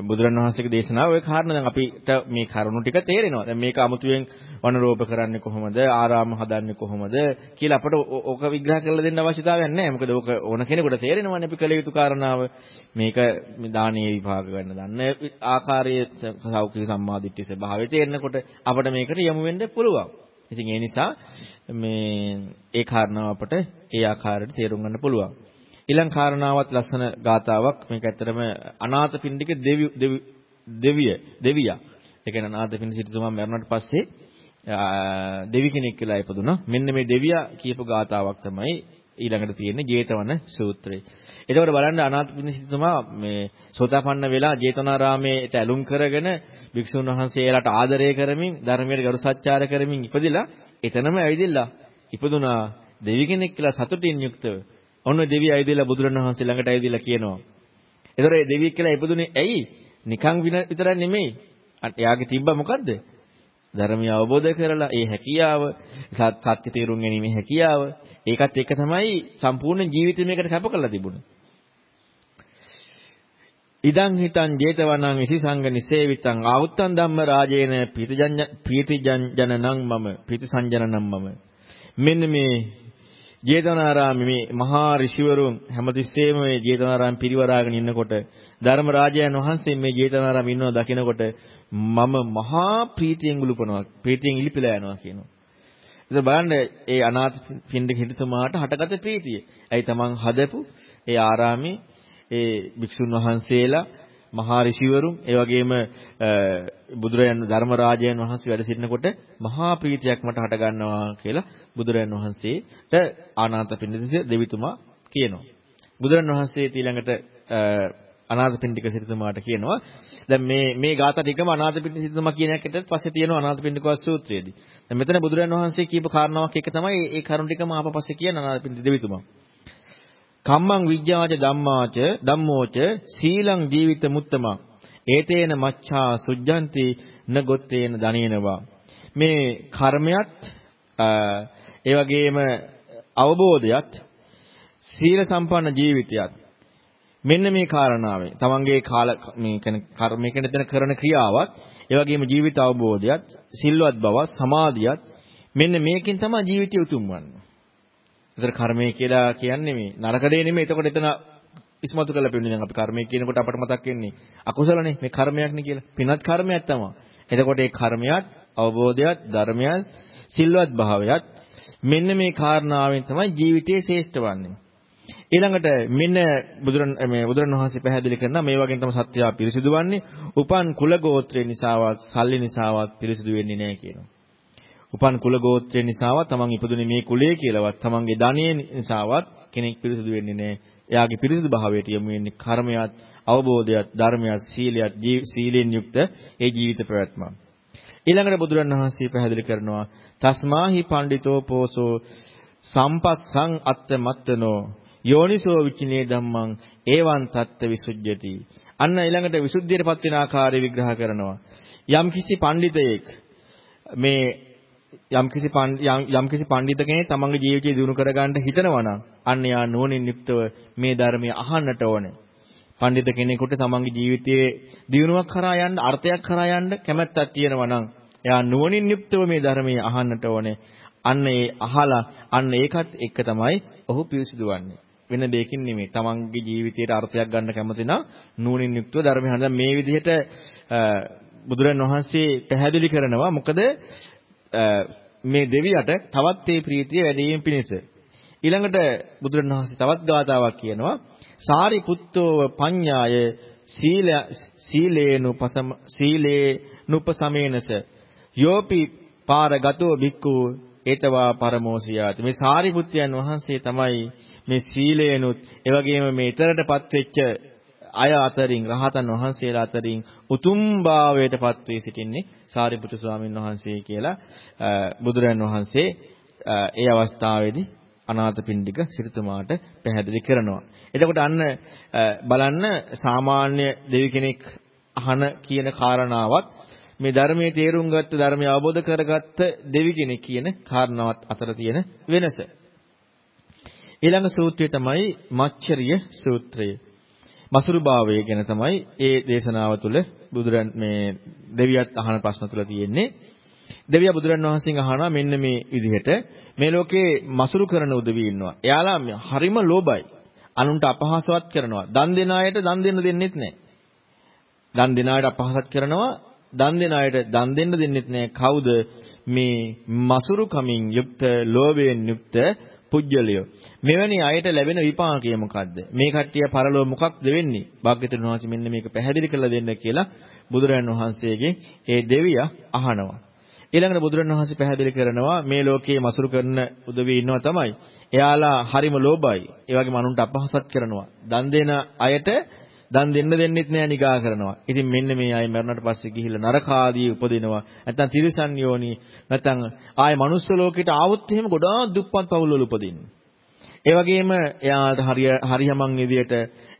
බුදුරණවහන්සේගේ දේශනාව ඔය කාරණා දැන් අපිට මේ කරුණු ටික තේරෙනවා. දැන් මේක අමුතුවෙන් වනරෝප කරන්නේ කොහොමද? ආරාම හදන්නේ කොහොමද කියලා අපට ඕක විග්‍රහ කරලා දෙන්න අවශ්‍යතාවයක් නැහැ. මොකද ඕක ඕන කෙනෙකුට තේරෙනවනේ අපි කළ යුතු කාරණාව. මේක දානීය විභාග ගන්න දන්න ආකාරයේ සෞඛ්‍ය සම්මාදිට්ඨි ස්වභාවය තේරෙනකොට අපිට මේකට යමු වෙන්න පුළුවන්. ඉතින් ඒ නිසා මේ ඒ කාරණාව අපට ඒ ආකාරයට තේරුම් ගන්න පුළුවන්. ඊළඟ කාරණාවත් ලස්සන ගාතාවක් මේක ඇත්තටම අනාථපිණ්ඩික දෙවි දෙවිය දෙවියා. ඒ කියන්නේ අනාථපිණ්ඩික සිටුතුමා මරණයට පස්සේ දෙවි කෙනෙක් කියලා ඉපදුනා. මෙන්න මේ දෙවියා කියපු ගාතාවක් තමයි ඊළඟට තියෙන්නේ ජේතවන සූත්‍රය. එතකොට බලන්න අනාථපිණ්ඩික සිටුතුමා මේ සෝතාපන්න වෙලා ජේතවනාරාමයට ඇලුම් කරගෙන භික්ෂුන් වහන්සේලාට ආදරය කරමින් ධර්මයට ගරු සත්‍යාර කරමින් ඉපදිලා එතනම ඇවිදilla ඉපදුනා දෙවි කෙනෙක් කියලා සතුටින් යුක්තව ඔන්න දෙවිය ඇවිදලා බුදුරණවහන්සේ ළඟට ඇවිදලා කියනවා. ඒතර ඒ දෙවියෙක් කියලා ඉපදුනේ ඇයි? නිකන් විතරක් නෙමෙයි. එයාගේ තිබ්බ මොකද්ද? ධර්මය අවබෝධ කරලා ඒ හැකියාව සත්‍ය තේරුම් ගැනීමේ හැකියාව ඒකත් එක තමයි සම්පූර්ණ ජීවිතය මේකට කැප කරලා තිබුණේ. ඉදං හිතං 제තවනං විසිසංග නිසේවිතං ආවුත්තං ධම්ම රාජේන පීතිජනනං මම පීතිසංජනනං මම මෙන්න මේ ජේතවනාරාමේ මේ මහා ඍෂිවරුන් හැමතිස්සෙම මේ ජේතවනාරාම පිරිවරාගෙන ඉන්නකොට ධර්ම රාජයන් වහන්සේ මේ ජේතවනාරාම ඉන්නව දකිනකොට මම මහා ප්‍රීතියෙන් උලුපනවා ප්‍රීතියෙන් ඉලිපිලා යනවා කියනවා. ඒක බලන්න ඒ අනාථ පින්ඩික හිටතුමාට හටගත ප්‍රීතිය. ඇයි තමන් හදපු ඒ ආරාමේ ඒ භික්ෂුන් වහන්සේලා මහා ඍෂිවරුන් ඒ වගේම බුදුරයන් ධර්මරාජයන් වහන්සේ වැඩ සිටිනකොට මහා ප්‍රීතියක් මට හට ගන්නවා කියලා බුදුරයන් වහන්සේට ආනාථපිණ්ඩික දෙවිතුමා කියනවා. බුදුරන් වහන්සේ ඊළඟට අනාථපිණ්ඩික සිටුමාට කියනවා දැන් මේ මේ ગાථා ටිකම අනාථපිණ්ඩික සිටුමා කියන එකට පස්සේ තියෙනවා අනාථපිණ්ඩික සූත්‍රයේදී. දැන් මෙතන බුදුරන් වහන්සේ කියපු කාරණාවක් එක තමයි ඒ කරුණ ටිකම ආපපස්සේ කියන අනාථපිණ්ඩික දෙවිතුමා. කම්මං විඥාච ධම්මාච ධම්මෝච සීලං ජීවිත මුත්තමං. ඒතේන මච්ඡා සුජ්ජಂತಿ නගොත්තේන දනේනවා මේ කර්මයක් ඒ වගේම අවබෝධයත් සීල සම්පන්න ජීවිතයත් මෙන්න මේ කාරණාවේ. තමන්ගේ කාල මේ කියන්නේ කර්මය කියන දෙන කරන ක්‍රියාවක් ඒ වගේම ජීවිත අවබෝධයත් සිල්වත් බව සමාධියත් මෙන්න මේකෙන් තමයි ජීවිතය උතුම් වන්නේ. ඒතර කර්මය කියලා කියන්නේ මේ නරක දේ නෙමෙයි. එතකොට එතන ඉස්මතු කරලා පෙන්නන්නේ දැන් අපි කර්මය කියනකොට අපට මතක් වෙන්නේ අකුසලනේ මේ කර්මයක්නේ කියලා. පිනත් කර්මයක් තමයි. එතකොට ඒ කර්මයක් අවබෝධයත් ධර්මයත් සිල්වත් භාවයත් මෙන්න මේ කාරණාවෙන් තමයි ජීවිතයේ ශ්‍රේෂ්ඨ වන්නේ. ඊළඟට මෙන්න බුදුරන් මේ බුදුරණවහන්සේ පැහැදිලි කරනවා මේ වගේ තමයි සත්‍යය පිරිසිදු වන්නේ. උපන් කුල ගෝත්‍රය නිසාවත් සල්ලි නිසාවත් පිරිසිදු වෙන්නේ නැහැ කියනවා. උපන් කුල ගෝත්‍රය නිසාවත් තමන් ඉපදුනේ මේ කුලයේ කියලාවත් තමන්ගේ ධනෙ නිසාවත් කෙනෙක් පිරිසිදු වෙන්නේ නැහැ. එයාගේ පිරිසිදු භාවයට යොමු වෙන්නේ කර්මයක්, අවබෝධයක්, ධර්මයක්, සීලයක්, සීලෙන් යුක්ත ඒ ජීවිත ප්‍රවැත්ම. ඊළඟට බුදුරණවහන්සේ පැහැදිලි කරනවා තස්මාහි පණ්ඩිතෝ පෝසෝ සම්පස්සං අත්ත මත්තනෝ යෝනිසෝ විචිනේ ධම්මං ඒවං තත්ත විසුද්ධ්‍යති. අන්න ඊළඟට විසුද්ධියටපත් වෙන ආකාරය විග්‍රහ කරනවා. යම් කිසි පඬිතෙක් මේ යම් කිසි යම් කිසි පඬිත කෙනෙක් තමන්ගේ ජීවිතය දිනු කරගන්න හිතනවා නම් අන්න යා නුවණින් යුක්තව මේ ධර්මය අහන්නට ඕනේ. පඬිත කෙනෙකුට තමන්ගේ ජීවිතයේ දිනුවක් කරා යන්න අර්ථයක් කරා යන්න කැමැත්තක් තියෙනවා නම් එයා නුවණින් යුක්තව මේ ධර්මයේ අහන්නට ඕනේ. අන්න ඒ අහලා අන්න ඒකත් එක්ක තමයි ඔහු පිරිසිදු වන්නේ. වෙන දෙයකින් නෙමෙයි. තමන්ගේ ජීවිතයට අර්ථයක් ගන්න කැමති නම් නුවණින් යුක්තව ධර්මය හඳ මේ විදිහට බුදුරන් වහන්සේ පැහැදිලි කරනවා. මොකද මේ දෙවියට තවත් ඒ ප්‍රීතිය වැඩි වීම පිණිස. ඊළඟට බුදුරන් වහන්සේ තවත් ගාතාවක් කියනවා. සාරිපුත්තෝ පඤ්ඤාය සීල සීලේනුපසම සීලේනුපසමේනස. යෝපි පාරගතෝ බික්කු ඒතවා පරමෝසියාති. මේ සාරිපුත්යන් වහන්සේ තමයි මේ සීලේනුත් ඒ වගේම මේ ඊතරටපත් වෙච්ච අය අතරින් රහතන් වහන්සේලා අතරින් උතුම් භාවයටපත් වී සිටින්නේ සාරිපුත්‍ර ස්වාමීන් වහන්සේ කියලා බුදුරන් වහන්සේ ඒ අවස්ථාවේදී අනාථපිණ්ඩික සිරිතුමාට පැහැදිලි කරනවා. එතකොට අන්න බලන්න සාමාන්‍ය දෙවි කෙනෙක් අහන කියන කාරණාවත් මේ ධර්මයේ තේරුම් ගත්ත ධර්මය අවබෝධ කරගත්ත දෙවි කෙනෙක් කියන කාරණාවත් අතර තියෙන වෙනස. ඊළඟ සූත්‍රය තමයි මච්චරිය සූත්‍රය. මසුරු භාවය ගැන තමයි ඒ දේශනාව තුළ බුදුරන් මේ දෙවියත් අහන ප්‍රශ්න තුළ තියෙන්නේ. දෙවියා බුදුරන් වහන්සේගෙන් අහනවා මෙන්න මේ විදිහට මේ ලෝකේ මසුරු කරන උදවිය ඉන්නවා. එයාලා හරිම ලෝභයි. අනුන්ට අපහාසවත් කරනවා. දන් දෙන අයට දන් දෙන්න දෙන්නෙත් නැහැ. දන් දෙන අයට අපහාසත් කරනවා. දන් දෙන අයට දන් දෙන්න දෙන්නෙත් නැහැ. කවුද මේ මසුරු කමින් යුක්ත ලෝභයෙන් යුක්ත පුජ්‍යලිය. මෙවැනි අයට ලැබෙන විපාකය මොකද්ද? මේ කට්ටිය පරලෝක මොකක්ද වෙන්නේ? භාග්‍යතුන් වහන්සේ මෙන්න මේක පැහැදිලි කරලා දෙන්න කියලා බුදුරජාණන් වහන්සේගෙන් ඒ දෙවියා අහනවා. ඊළඟට බුදුරජාණන් වහන්සේ පැහැදිලි කරනවා මේ ලෝකයේ මසුරු කරන උදවිය ඉන්නවා තමයි. එයාලා හරිම ලෝභයි. ඒ වගේම අනුන්ට අපහසත් කරනවා. දන් දෙන අයට දන් දෙන්න දෙන්නෙත් නෑ නිගා කරනවා. ඉතින් මෙන්න මේ අය මරණයට පස්සේ ගිහිල්ලා නරක ආදී උපදිනවා. නැත්නම් තිරිසන් යෝනි නැත්නම් ආයේ මනුස්ස ලෝකෙට ආවොත් එහෙම ගොඩාක් දුප්පත් පවුල් වල උපදින්නේ. ඒ වගේම එයාට හරිය හරියමං විදියට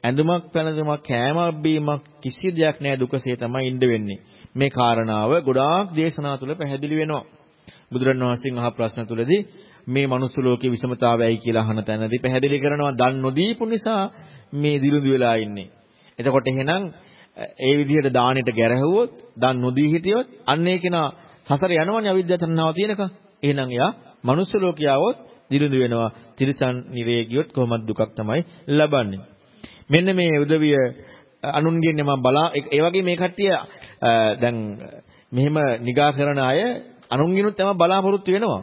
ඇඳුමක් පැළඳුමක් කෑමක් බීමක් කිසි දෙයක් නෑ දුකසේ තමයි ඉන්න වෙන්නේ. මේ කාරණාව ගොඩාක් දේශනා තුළ පැහැදිලි වෙනවා. බුදුරණවහන්සේගෙන් අහ ප්‍රශ්න තුළදී මේ මනුස්ස ලෝකයේ විෂමතාවයයි කියලා අහන තැනදී පැහැදිලි කරනවා දන් නොදීපු නිසා මේ දිලුඳු වෙලා ඉන්නේ. එතකොට එහෙනම් ඒ විදිහට දානෙට ගැරහුවොත් දන් නොදී හිටියොත් අන්න ඒ කෙනා සසර යනවනේ අවිද්‍යාව තණ්හාව තියෙනකම්. එහෙනම් එයා මනුස්ස ලෝකියාවොත් දිරුඳු වෙනවා. තිරිසන් නිරේ ගියොත් කොහොමද දුකක් තමයි ලබන්නේ. මෙන්න මේ උදවිය අනුන්ගෙන් මම බලා ඒ වගේ මේ කට්ටිය දැන් මෙහෙම නිගා කරන අය අනුන්ගෙනුත් තම බලාපොරොත්තු වෙනවා.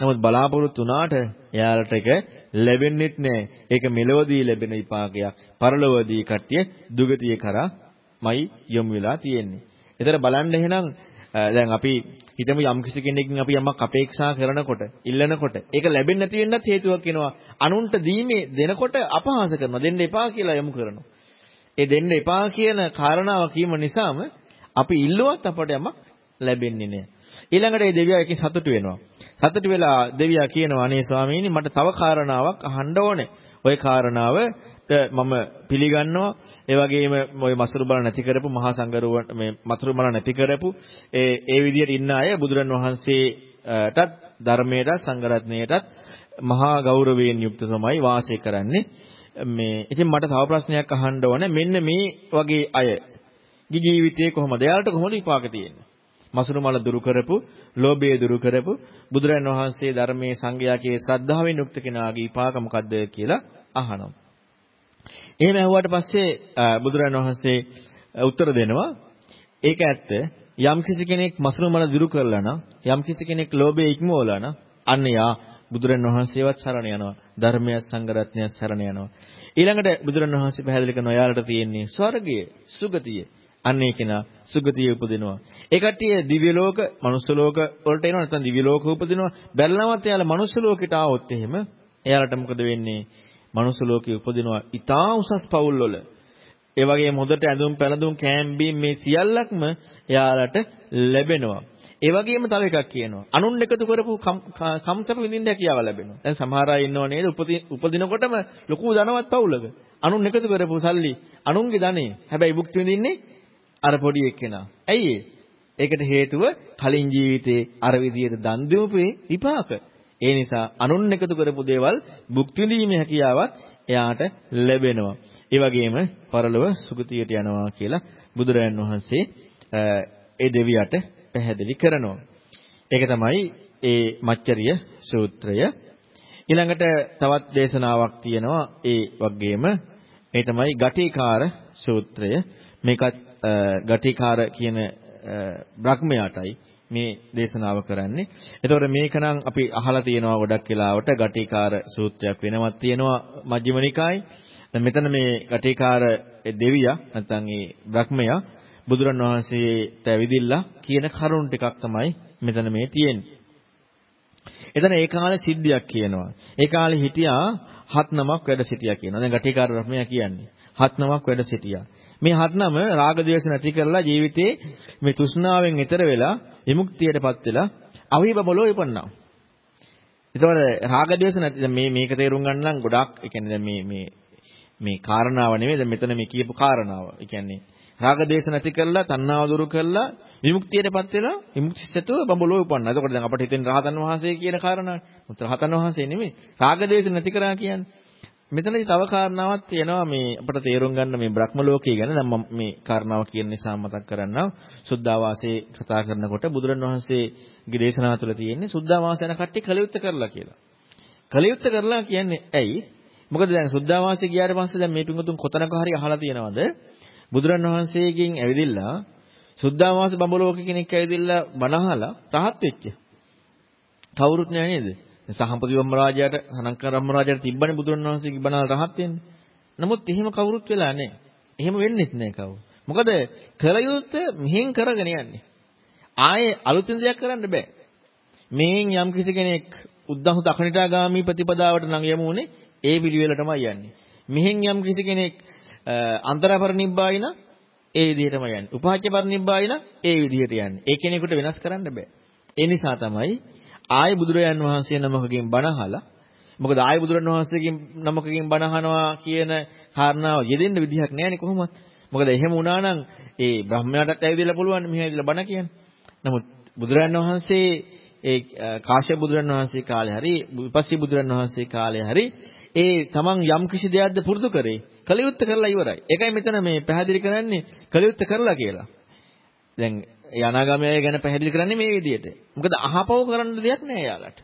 නමුත් බලාපොරොත්තු වුණාට එයාලට ඒක ලැබෙන්නෙත් නෑ. ඒක මෙලොවදී ලැබෙන විපාකයක්. පරලොවදී කට්ටිය දුගතිය කරාමයි යොමු වෙලා තියෙන්නේ. ඒතර බලන්න එහෙනම් දැන් අපි හිතමු යම් කිසි කෙනෙක්ගෙන් අපි යමක් අපේක්ෂා කරනකොට, ඉල්ලනකොට ඒක ලැබෙන්නේ නැති වෙන්නත් හේතුවක් වෙනවා. අනුන්ට දීමේ දෙනකොට අපහාස කරනවා. දෙන්න එපා කියලා යමු කරනවා. ඒ දෙන්න එපා කියන කාරණාව කීම නිසාම අපි ඉල්ලුවත් අපට යමක් ලැබෙන්නේ නැහැ. ඊළඟට මේ දෙවියා එකකින් සතුටු වෙනවා. සතුටු වෙලා දෙවියා කියනවා අනේ ස්වාමීනි මට තව කාරණාවක් අහන්න ඕනේ. ওই කාරණාව මම පිළිගන්නවා. ඒ වගේම ওই මසුරු බල නැති කරපු මහා සංගරුව මේ මසුරු බල නැති කරපු ඒ ඒ විදිහට ඉන්න අය බුදුරන් වහන්සේටත් ධර්මයටත් සංඝරත්නයටත් මහා ගෞරවයෙන් යුක්ත තමයි වාසය කරන්නේ. මේ ඉතින් මට තව ප්‍රශ්නයක් අහන්න ඕනේ. මෙන්න මේ වගේ අය ජීවිතේ කොහොමද? එයාලට කොහොමද විපාක තියෙන්නේ? මසුරු මල දුරු කරපු, ලෝභය දුරු කරපු බුදුරන් වහන්සේ ධර්මයේ සංගයාගේ ශ්‍රද්ධාවෙන් යුක්ත කෙනාගේ විපාක මොකද්ද කියලා අහනවා. එහෙම ඇහුවාට පස්සේ බුදුරන් වහන්සේ උත්තර දෙනවා. ඒක ඇත්ත. යම් කිසි කෙනෙක් මසුරු මල දුරු කරලා නම්, යම් කිසි කෙනෙක් ලෝභය ඉක්මවලා නම්, අන්න යා බුදුරන් වහන්සේවත් සරණ යනවා. ධර්මය සංගරත්නය සරණ යනවා. ඊළඟට බුදුරන් වහන්සේ පැහැදිලි කරනවා යාලට තියෙන්නේ ස්වර්ගය, සුගතිය. අන්න ඒ කෙනා සුගතිය උපදිනවා. ඒ කට්ටිය දිව්‍ය ලෝක, මනුස්ස ලෝක වලට එනවා නැත්නම් දිව්‍ය ලෝක උපදිනවා. බැලනවත් එයාලා මනුස්ස ලෝකෙට ආවොත් එහෙම එයාලට මොකද වෙන්නේ? මනුස්ස ලෝකෙ උපදිනවා. ඊටා උසස් පවුල් වල. ඒ වගේම හොඳට ඇඳුම් පැළඳුම් කෑම් බීම් මේ සියල්ලක්ම එයාලට ලැබෙනවා. ඒ වගේම තව එකක් කියනවා. අනුන් එකතු කරපු කම්සප විඳින්න හැකියාව ලැබෙනවා. දැන් සමහර අය ඉන්නව නේද උපදිනකොටම ලොකු ධනවත් පවුලක. අනුන් එකතු කරපු සල්ලි අනුන්ගේ ධනෙ. හැබැයි භුක්ති විඳින්නේ අර පොඩි එක්කෙනා. ඇයි ඒකට හේතුව කලින් ජීවිතේ අර විදියට දන් දීපේ විපාක. ඒ නිසා අනුන් එකතු කරපු දේවල් භුක්ති විඳීමේ හැකියාවක් එයාට ලැබෙනවා. ඒ වගේම පරලොව සුගතියට යනවා කියලා බුදුරජාන් වහන්සේ ඒ දෙවියට පැහැදිලි කරනවා. ඒක තමයි ඒ මච්චරිය සූත්‍රය. ඊළඟට තවත් දේශනාවක් තියෙනවා ඒ වගේම ඒ තමයි ගටිකාර සූත්‍රය. මේකත් ගටිකාර කියන බ්‍රහ්මයාටයි මේ දේශනාව කරන්නේ. එතකොට මේක නම් අපි අහලා තියෙනවා ගොඩක් වෙලාවට ගටිකාර සූත්‍රයක් වෙනවත් තියෙනවා මජ්ක්‍ධිම නිකායේ. දැන් මෙතන මේ ගටිකාර දෙවියා නැත්නම් ඒ බ්‍රහ්මයා බුදුරන් වහන්සේට ඇවිදිලා කියන කරුණ ටිකක් තමයි මෙතන මේ තියෙන්නේ. එතන ඒ කාලේ සිද්ධියක් කියනවා. ඒ කාලේ හිටියා හත් නමක් වැඩ සිටියා කියනවා. දැන් ගටිකාර බ්‍රහ්මයා කියන්නේ. හත් නමක් වැඩ සිටියා. මේ හත්නම රාග ද්වේෂ නැති කරලා ජීවිතේ මේ තෘෂ්ණාවෙන් ඈතර වෙලා විමුක්තියටපත් වෙලා අවිබබලෝ ඉපන්නා. ඒතකොට රාග ද්වේෂ නැති මේ මේක තේරුම් ගන්න නම් ගොඩාක් ඒ කියන්නේ මේ මේ මේ කාරණාව නෙමෙයි දැන් මෙතන මේ කියපු කාරණාව. ඒ කියන්නේ රාග ද්වේෂ නැති කරලා තණ්හාව දුරු කරලා විමුක්තියටපත් වෙලා විමුක්තිසතෝ බඹලෝ උපන්නා. එතකොට දැන් අපිට හිතෙන රහතන් වහන්සේ කියන කාරණා. මුත් රහතන් වහන්සේ නෙමෙයි. රාග ද්වේෂ නැති කරා කියන්නේ මෙතනදී තව කාරණාවක් තියෙනවා මේ අපිට තේරුම් ගන්න මේ බ්‍රහ්ම ලෝකයේ ගැන නම් මම මේ කාරණාව කියන නිසා මතක් කරන්නම්. සුද්ධාවාසයේ කතා කරනකොට බුදුරණවහන්සේගේ දේශනාව තුළ තියෙන්නේ සුද්ධාවාස යන කට්ටිය කලියුත්ත කරලා කියලා. කලියුත්ත කරලා කියන්නේ ඇයි? මොකද දැන් සුද්ධාවාසයේ ගියාට පස්සේ දැන් මේ පිංගුතුන් කොතනක හරි අහලා තියෙනවද? බුදුරන් වහන්සේගෙන් ඇවිදිලා සුද්ධාවාස බඹලෝක කෙනෙක් ඇවිදිලා බණහලා රහත් වෙච්ච. කවුරුත් නෑ නේද? සහම්පති බ්‍රහ්ම රාජයාට සනංකර බ්‍රහ්ම රාජයාට තිබ්බනේ බුදුරන් වහන්සේගේ බණහල රහත් වෙන්නේ. නමුත් එහෙම කවුරුත් වෙලා නෑ. එහෙම වෙන්නෙත් නෑ කවුරු. මොකද කල යුත්තේ මෙහෙන් කරගෙන යන්නේ. ආයේ අලුතින් දෙයක් කරන්න බෑ. මෙහෙන් යම් කිසි කෙනෙක් උද්දහු දකණිටාගාමි ප්‍රතිපදාවට නම් යමුනේ ඒ පිළිවෙලටමයි යන්නේ. මෙහෙන් යම් කිසි කෙනෙක් අන්තරපරිනිබ්බායින ඒ විදිහටම යන්නේ. උපහාච්‍ය පරිනිබ්බායින ඒ විදිහට යන්නේ. ඒ කෙනෙකුට වෙනස් කරන්න බෑ. ඒ නිසා තමයි ආය බුදුරයන් වහන්සේ නමකගෙන් බණ අහලා මොකද ආය බුදුරන් වහන්සේගෙන් නමකගෙන් බණ අහනවා කියන කාරණාව යෙදෙන්න විදිහක් නැහැනේ කොහොමවත්. මොකද එහෙම වුණා නම් ඒ බ්‍රහ්මයාටත් ඇවිදලා පුළුවන් මෙහෙ ඇවිදලා බණ කියන්නේ. නමුත් බුදුරන් වහන්සේ ඒ කාශ්‍යප බුදුරන් වහන්සේ කාලේ හරි විපස්සී බුදුරන් වහන්සේ කාලේ හරි ඒ තමන් යම් කිසි දෙයක්ද පුරුදු කරේ කලියුත්ත කරලා ඉවරයි. ඒකයි මෙතන මේ පැහැදිලි කරන්නේ කලියුත්ත කරලා කියලා. දැන් ඒ අනාගාමී ගැන පැහැදිලි කරන්නේ මේ විදිහට. මොකද අහපව කරන්න දෙයක් නෑ යාලට.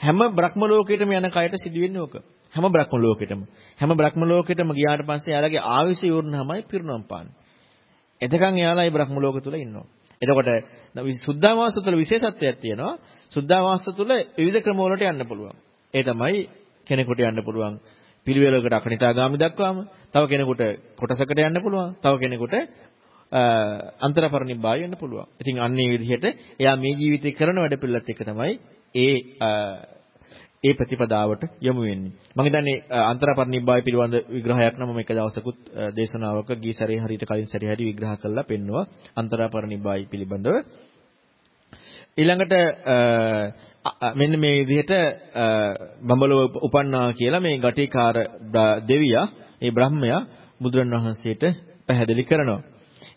හැම බ්‍රහ්ම ලෝකෙටම යන කයට සිදුවෙන්නේ ඕක. හැම බ්‍රහ්ම ලෝකෙටම. හැම බ්‍රහ්ම ලෝකෙටම ගියාට පස්සේ යාලගේ ආවිස යෝරණමයි පිරුණම් පාන්නේ. එතකන් යාලා ඒ බ්‍රහ්ම ලෝක තුල ඉන්නවා. එතකොට සුද්ධාවාස තුළ විශේෂත්වයක් තියෙනවා. සුද්ධාවාස තුළ විවිධ ක්‍රම වලට යන්න පුළුවන්. ඒ තමයි කෙනෙකුට යන්න පුළුවන් පිළිවෙලකට අකනිතාගාමි දක්වාම තව කෙනෙකුට කොටසකට යන්න පුළුවන් තව කෙනෙකුට අන්තරපරිනිබ්බාය වෙන්න පුළුවන්. ඉතින් අන්න ඒ විදිහට එයා මේ ජීවිතේ කරන වැඩ පිළිලත් එක තමයි ඒ ඒ ප්‍රතිපදාවට යොමු වෙන්නේ. මම හිතන්නේ අන්තරපරිනිබ්බාය පිළිබඳ විග්‍රහයක් නම් මම එක දවසකුත් දේශනාවක ගී සැරේ හරියට කලින් සැරේ හරි විග්‍රහ කරලා පෙන්නවා අන්තරපරිනිබ්බාය පිළිබඳව. ඊළඟට මෙන්න මේ විදිහට බඹලව උපන්නා කියලා මේ ගටිකාර දෙවියා, ඒ බ්‍රහ්මයා බුදුරණවහන්සේට පැහැදිලි කරනවා.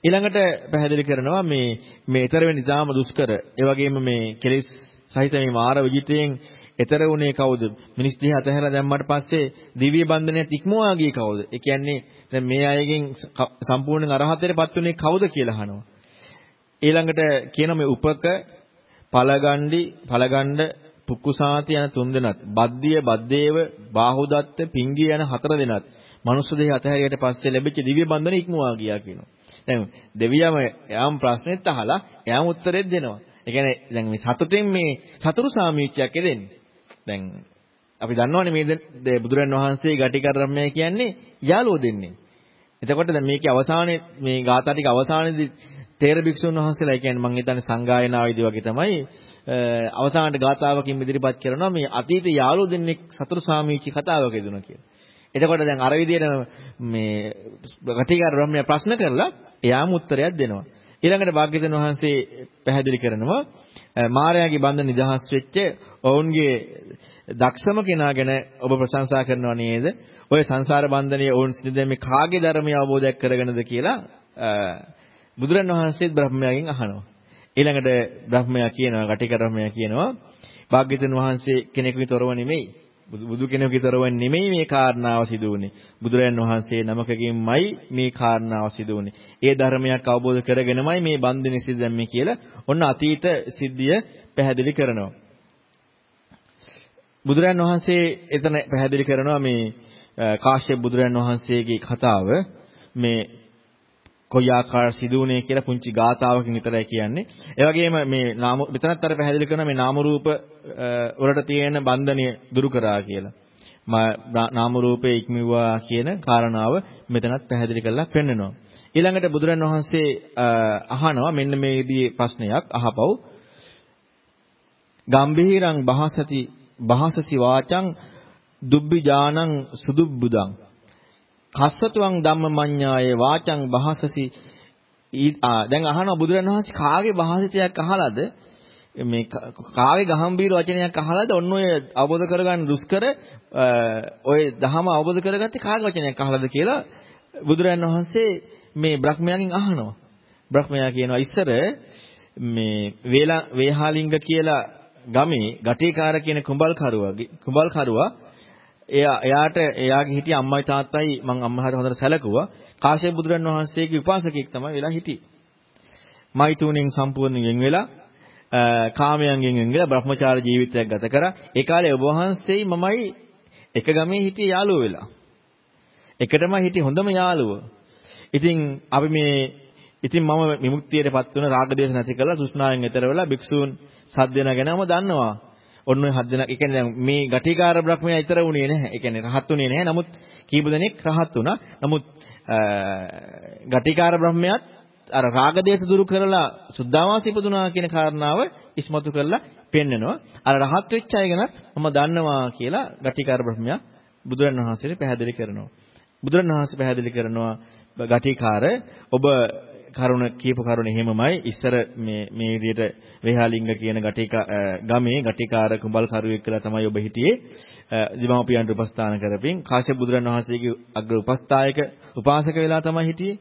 ඊළඟට පැහැදිලි කරනවා මේ මේ ඊතර වෙන ඉතාම දුෂ්කර, ඒ වගේම මේ කෙලෙස් සහිත මේ මාර විජිතයෙන් ඊතර උනේ කවුද? මිනිස් දිහ අතහැරලා දැම්මට පස්සේ දිව්‍ය බන්ධනයත් ඉක්මවා ගියේ කවුද? ඒ කියන්නේ දැන් මේ අයගෙන් සම්පූර්ණ අරහතේටපත් උනේ කවුද කියලා අහනවා. ඊළඟට කියන මේ උපක පලගණ්ඩි පලගණ්ඩ පුක්කුසාති යන තුන් දෙනත් බද්දිය බද්දේව බාහුදත්ත පිංගිය යන හතර දෙනත් මනුස්ස දෙහි අතහැරියට පස්සේ ලැබිච්ච දිව්‍ය බන්ධන ඉක්මවා ගියා කියනවා. දැන් දෙවියම යාම් ප්‍රශ්නෙත් අහලා එයාම උත්තරෙත් දෙනවා. ඒ කියන්නේ දැන් මේ සතුටෙන් මේ සතුරු සාමීච්ඡයක් එදෙන්නේ. දැන් අපි දන්නවනේ මේ බුදුරන් වහන්සේ ගටිකරම්මය කියන්නේ යාළුවෝ දෙන්නේ. එතකොට දැන් මේකේ අවසානයේ මේ ගාථා ටික අවසානයේදී තේර භික්ෂුන් වහන්සේලා කියන්නේ මම හිතන්නේ සංගායනාවේදී වගේ තමයි අවසානට ගාථාවකින් ඉදිරිපත් කරනවා මේ අතීත යාළුවෝ දෙන්නෙක් සතුරු සාමීචි කතාවක යෙදුණා කියලා. එතකොට දැන් අර විදියට මේ ගටිකාර බ්‍රහ්මයා ප්‍රශ්න කරලා එයාම උත්තරයක් දෙනවා. ඊළඟට භාග්‍යවතුන් වහන්සේ පැහැදිලි කරනවා මායාගේ බන්ධ නිදහස් වෙච්ච ඔවුන්ගේ දක්ෂම කෙනා ගැන ඔබ ප්‍රශංසා කරනවා නේද? ඔය සංසාර බන්ධනයේ ඔවුන් සිඳෙන්නේ කාගේ ධර්මය අවබෝධයක් කරගෙනද කියලා බුදුරන් වහන්සේත් බ්‍රහ්මයාගෙන් අහනවා. ඊළඟට බ්‍රහ්මයා කියනවා, ගටික බ්‍රහ්මයා කියනවා, භාග්‍යවතුන් වහන්සේ කෙනෙකුගේ තොරව නෙමෙයි. බුදු කෙනෙකුගේ තොරව නෙමෙයි මේ කාරණාව සිදු වුනේ. බුදුරයන් වහන්සේ නමකකින්මයි මේ කාරණාව සිදු වුනේ. ඒ ධර්මයක් අවබෝධ කරගෙනමයි මේ බන්ධනේ සිද්ධ දැම්මේ කියලා ඔන්න අතීත සිද්ධිය පැහැදිලි කරනවා. බුදුරයන් වහන්සේ එතන පැහැදිලි කරනවා මේ කාශ්‍යප බුදුරයන් වහන්සේගේ කතාව මේ කොයි ආකාර සිදුුනේ කියලා පුංචි ගාතාවකින් විතරයි කියන්නේ. ඒ වගේම මේ නාම මෙතනත් අර පැහැදිලි කරන මේ නාම රූප වලට තියෙන බන්ධනය දුරු කරා කියලා. නාම රූපේ ඉක්මවුවා කියන කාරණාව මෙතනත් පැහැදිලි කරලා පෙන්නනවා. ඊළඟට බුදුරන් වහන්සේ අහනවා මෙන්න මේ විදිහේ ප්‍රශ්නයක් අහපව්. ගම්භීරං බහසති බහසසි වාචං දුබ්බි ජානං සුදුබ්බුදං කස්සතුං ධම්මමඤ්ඤායේ වාචං බහසසි දැන් අහනවා බුදුරණවහන්සේ කාගේ භාසිතයක් අහලාද? මේ කාගේ ගහම්බීර වචනයක් අහලාද? ඔන්න ඔය අවබෝධ කරගන්න දුෂ්කර ඔය දහම අවබෝධ කරගත්තේ කාගේ වචනයක් අහලාද කියලා බුදුරජාණන් වහන්සේ මේ බ්‍රහ්මයාගෙන් අහනවා. බ්‍රහ්මයා කියනවා ඉස්සර මේ වේලා වේහාලිංග කියලා ගමේ ගටේකාර කියන කුඹල්කරුවා කුඹල්කරුවා එයා එයාට එයාගේ හිටිය අම්මයි තාත්තයි මං අම්මහට හොඳට සැලකුවා. කාශ්‍යප බුදුරන් වහන්සේගේ උපාසකෙක් තමයි වෙලා හිටියේ. මෛතුණෙන් සම්පූර්ණයෙන් වෙලා කාමයන්ගෙන් වෙන් වෙලා බ්‍රහ්මචාර ජීවිතයක් ගත කරා. ඒ කාලේ ඔබ වහන්සේයි මමයි එක ගමේ හිටියේ යාළුවෝ වෙලා. එකටම හිටියේ හොඳම යාළුවෝ. ඉතින් අපි මේ ඉතින් මම විමුක්තියටපත් වුණ රාගදේශ නැති කළා තෘෂ්ණාවෙන් එතර වෙලා භික්ෂූන් සද්ද වෙනගෙනම දන්නවා. ඔන්න ඔය හත් දෙනා ඒ කියන්නේ දැන් මේ ගටිකාර බ්‍රහ්මයා ඊතර උනේ නැහැ. ඒ කියන්නේ රහත් උනේ නැහැ. නමුත් කීප දෙනෙක් රහත් වුණා. නමුත් ගටිකාර බ්‍රහ්මයාත් අර රාගදේශ දුරු කරලා සුද්ධාවාස ඉපදුනා කියන කාරණාව ඉස්මතු කරලා පෙන්නනවා. අර රහත් වෙච්ච අය ගැනත් මම දන්නවා කියලා ගටිකාර බ්‍රහ්මයා බුදුරණවහන්සේට පැහැදිලි කරනවා. බුදුරණවහන්සේ පැහැදිලි කරනවා ගටිකාර ඔබ කරුණ කියපු කරුණ එහෙමමයි. ඉස්සර මේ මේ විදිහට වේහාලිංග කියන ගටික ගමේ ගටිකාර කුඹල් කරුවෙක් කියලා තමයි ඔබ හිටියේ. දිමෝපියන්ට උපස්ථාන කරමින් කාශ්‍යප බුදුරන් වහන්සේගේ අග්‍ර උපස්ථායක උපාසක වෙලා තමයි හිටියේ.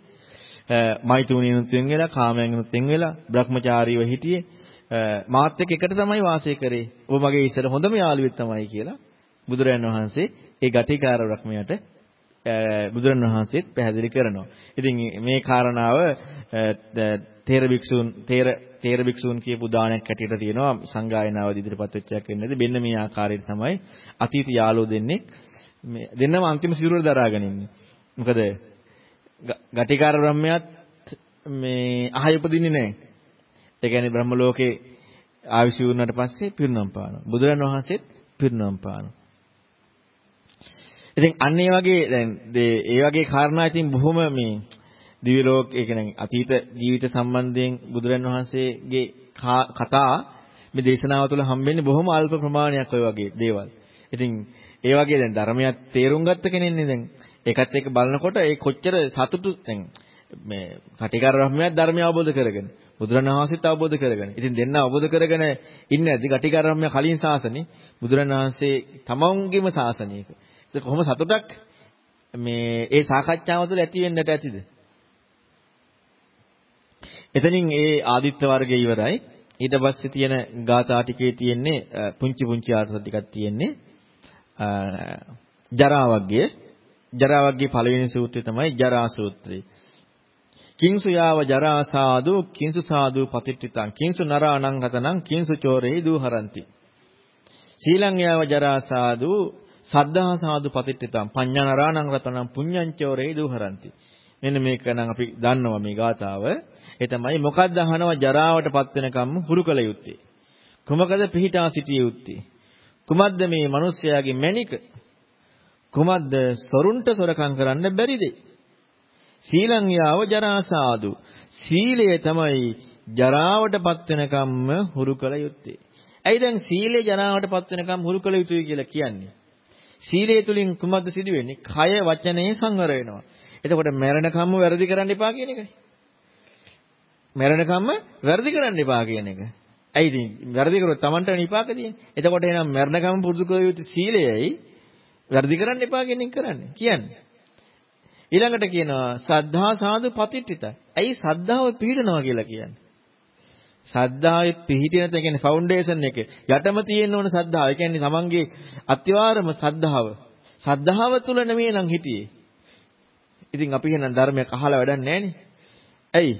මෛතුණියනුත් වෙන් වෙලා කාමයන්නුත් වෙන් වෙලා Brahmachariව හිටියේ. මාත් එක්ක එකට තමයි වාසය කරේ. ඔබ මගේ ඉස්සර හොඳම යාළුවෙක් තමයි කියලා බුදුරන් වහන්සේ ඒ ගටිකාර රක්මයට බුදුරණවහන්සේත් පැහැදිලි කරනවා. ඉතින් මේ කාරණාව තේර භික්ෂූන් තේර තේර භික්ෂූන් කියපු දානයක් හැටියට තියෙනවා සංගායනාවදී ඉදිරිපත් වෙච්චයක් වෙන්නේ. මෙන්න මේ ආකාරයට තමයි අතීත යාළුවෝ දෙන්නේ මේ දෙන්නම අන්තිම සිරුර දරාගෙන ඉන්නේ. මොකද ගටිකාර බ්‍රහ්මයාත් මේ අහය උපදින්නේ නැහැ. ඒ කියන්නේ බ්‍රහ්ම ලෝකේ ආවිසි වුණාට පස්සේ පිරිනොම් පානවා. බුදුරණවහන්සේත් පිරිනොම් පානවා. ඉතින් අන්න ඒ වගේ දැන් ඒ වගේ කාරණා ඉතින් බොහොම මේ දිව්‍ය ලෝක ඒ කියන්නේ අතීත ජීවිත සම්බන්ධයෙන් බුදුරන් වහන්සේගේ කතා මේ දේශනාව තුළ හම්බෙන්නේ බොහොම අල්ප ප්‍රමාණයක් ඔය වගේ දේවල්. ඉතින් ඒ වගේ දැන් ධර්මයක් තේරුම් ගත්ත කෙනෙක්නේ දැන් ඒකත් එක්ක බලනකොට ඒ කොච්චර සතුටු දැන් මේ කටිකාර බ්‍රහ්මයාත් ධර්මය අවබෝධ කරගෙන බුදුරණවහන්සේත් අවබෝධ කරගෙන. ඉතින් දෙන්න අවබෝධ කරගෙන ඉන්නේ නැද්දි කටිකාර බ්‍රහ්මයා කලින් සාසනේ බුදුරණවහන්සේ තමන්ගේම සාසනයක. ඒක කොහොම සතුටක් මේ ඒ සාකච්ඡාව තුළ ඇති වෙන්නට ඇතිද? එතනින් ඒ ආදිත්‍ය වර්ගය ඉවරයි. ඊට පස්සේ තියෙන ගාථා ටිකේ තියෙන්නේ පුංචි පුංචි අර්ථ ටිකක් තියෙන්නේ ජරා වර්ගය. ජරා වර්ගයේ පළවෙනි සූත්‍රය තමයි ජරා සූත්‍රය. කිංසු යාව ජරා සාදු කිංසු සාදු පතිට්ඨිතං කිංසු නරාණං හතනං කිංසු චෝරේ දූහරಂತಿ සීලං යාව ජරා සාදු සද්ධා සාදු පතිට්ඨිතං පඤ්ඤා නරාණං රතනං පුඤ්ඤං චෝරේ දූහරಂತಿ මෙන්න මේක නම් අපි දන්නවා මේ ගාතාව ඒ තමයි මොකද්ද අහනවා ජරාවටපත් වෙනකම් හුරු කළ යුත්තේ කුමකද පිහිටා සිටිය යුත්තේ කුමද්ද මේ මිනිස්යාගේ මැණික කුමද්ද සොරුන්ට සොරකම් කරන්න බැරිද සීලං යාව ජරා සාදු. සීලය තමයි ජරාවටපත් වෙනකම්ම හුරු කළ යුත්තේ. ඇයි දැන් සීලය ජරාවටපත් වෙනකම් හුරු කළ යුතුයි කියලා කියන්නේ? සීලය තුලින් කුමක්ද සිදු වෙන්නේ? කය වචනේ සංවර වෙනවා. එතකොට මරණකම්ම වැරදි කරන්න එපා කියන එකනේ. මරණකම්ම වැරදි කරන්න එපා කියන එක. ඇයි ඉතින් වැරදි කරොත් Tamanට විපාක තියෙන්නේ. එතකොට එහෙනම් මරණකම්ම පුරුදු කළ යුතු සීලයයි වැරදි කරන්න එපා කියන එක කරන්නේ. කියන්නේ. ඊළඟට කියනවා සද්ධා සාදු පතිට්ඨිතයි. ඇයි සද්ධාව පිළිනවා කියලා කියන්නේ? සද්ධාවේ පිහිටින තැන කියන්නේ ෆවුන්ඩේෂන් එක. යටම තියෙන්න ඕන සද්ධාව. ඒ කියන්නේ තමන්ගේ අත්‍යවාරම සද්ධාව. සද්ධාව තුල නෙමෙයි නම් හිටියේ. ඉතින් අපි එහෙනම් ධර්මයක් අහලා වැඩක් නැහැනේ. ඇයි?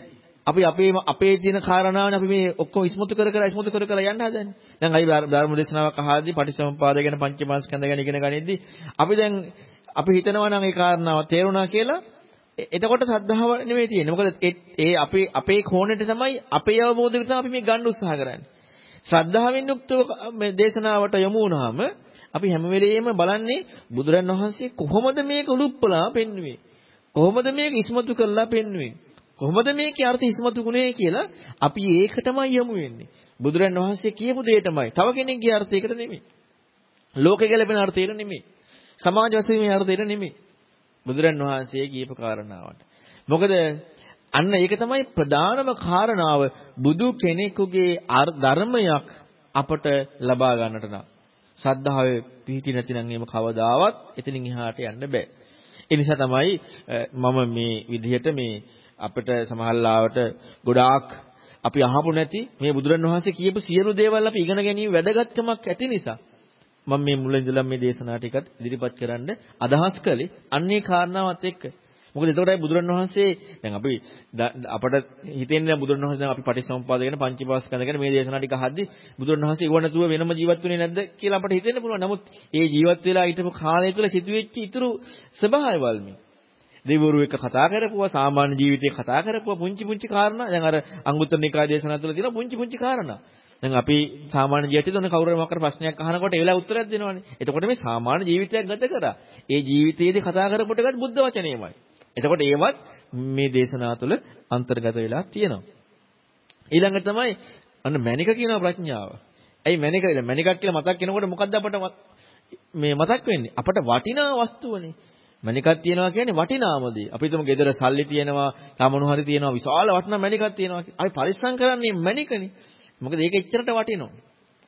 අපි අපේ අපේ තියෙන කාරණාවනේ අපි මේ ඔක්කොම ඉස්මතු කර කර ඉස්මතු කර කර යන්න හදන්නේ. දැන් අයි ධර්ම දේශනාවක් අහද්දී පටිච්චසමුපාද ගැන පංචමාස්කන්ධ ගැන ඉගෙන ගනිද්දී අපි දැන් අපි හිතනවා නම් ඒ කාරණාව තේරුණා කියලා එතකොට සද්ධාව නෙමෙයි තියෙන්නේ. මොකද ඒ අපේ අපේ කෝණයට තමයි අපේ අවබෝධය තමයි අපි මේ ගන්න උත්සාහ කරන්නේ. ශ්‍රද්ධාවෙන් යුක්තව මේ දේශනාවට යොමු වුණාම අපි හැම වෙලෙම බලන්නේ බුදුරන් වහන්සේ කොහොමද මේක උලුප්පලා පෙන්වුවේ? කොහොමද මේක ඉස්මතු කරලා පෙන්වුවේ? කොහොමද මේකේ අර්ථ ඉස්මතු වුණේ කියලා අපි ඒකටමයි යමු වෙන්නේ. බුදුරන් වහන්සේ කියපු දෙයටමයි. තව කෙනෙක්ගේ අර්ථයකට නෙමෙයි. ලෝකේ ගැලපෙන අර්ථයකට නෙමෙයි. සමාජ වශයෙන් මේ අර්ථයට නෙමෙයි. බුදුරන් වහන්සේ කියපු කාරණාවට. මොකද අන්න ඒක තමයි ප්‍රධානම කාරණාව බුදු කෙනෙකුගේ ධර්මයක් අපට ලබා ගන්නට නම්. සද්ධාවේ පිහිටි නැතිනම් එහෙම කවදාවත් එතනින් එහාට යන්න බෑ. ඒ නිසා තමයි මම මේ විදිහට මේ අපිට සමහරලාවට ගොඩාක් අපි අහපු නැති මේ බුදුරන් වහන්සේ කියපු සියලු දේවල් අපි ඉගෙන ගැනීම වැදගත්කමක් ඇති නිසා මම මේ මුල ඉඳලා මේ දේශනා ටිකත් ඉදිරිපත් කරන්න අදහස් කළේ අන්නේ කාරණාවත් එක්ක. මොකද එතකොටයි බුදුරණවහන්සේ දැන් අපි අපට හිතෙන්නේ දැන් බුදුරණවහන්සේ දැන් අපි පටිච්චසමුප්පාද ගැන පංචීපාස්කන්ධ ගැන මේ දේශනා ටික අහද්දී බුදුරණවහන්සේ ඉව නැතුව වෙනම ජීවත් වෙන්නේ නැද්ද කියලා අපට හිතෙන්න පුළුවන්. නමුත් ඒ ජීවත් වෙලා හිටපු කාලය තුළ සිදුවෙච්ච ඊතුරු ස්වභාවයවල් මේ. දෙවිවරු එක්ක කතා කරපුවා සාමාන්‍ය ජීවිතේ කතා කරපුවා පුංචි පුංචි කාරණා දැන් අර අංගුත්තර නිකාය දේශනා තුළ තියෙන පුංචි පුංචි කාරණා. දැන් අපි සාමාන්‍ය ජීවිතේ ඔන්න කවුරු හරි මොකක් ප්‍රශ්නයක් අහනකොට ඒ වෙලාව උත්තරයක් දෙනවනේ. එතකොට මේ සාමාන්‍ය ජීවිතයක් ගත කරා. ඒ ජීවිතයේදී කතා කරපොට ගත් බුද්ධ වචනේමයි. එතකොට ඒවත් මේ දේශනා තුළ අන්තර්ගත වෙලා තියෙනවා. ඊළඟට තමයි අන්න මැනික කියන ප්‍රඥාව. ඇයි මැනික මැනිකක් කියලා මතක් වෙනකොට මොකද්ද අපට මේ මතක් වෙන්නේ? අපට වටිනා වස්තුවනේ. මණිකක් තියනවා කියන්නේ වටිනාමදී. අපි හිතමු ගෙදර සල්ලි තියෙනවා, තමනු හරි තියෙනවා, විශාල වටිනා මණිකක් තියෙනවා. අපි පරිස්සම් කරන්නේ මණිකනේ. මොකද ඒක එච්චරට වටිනවා.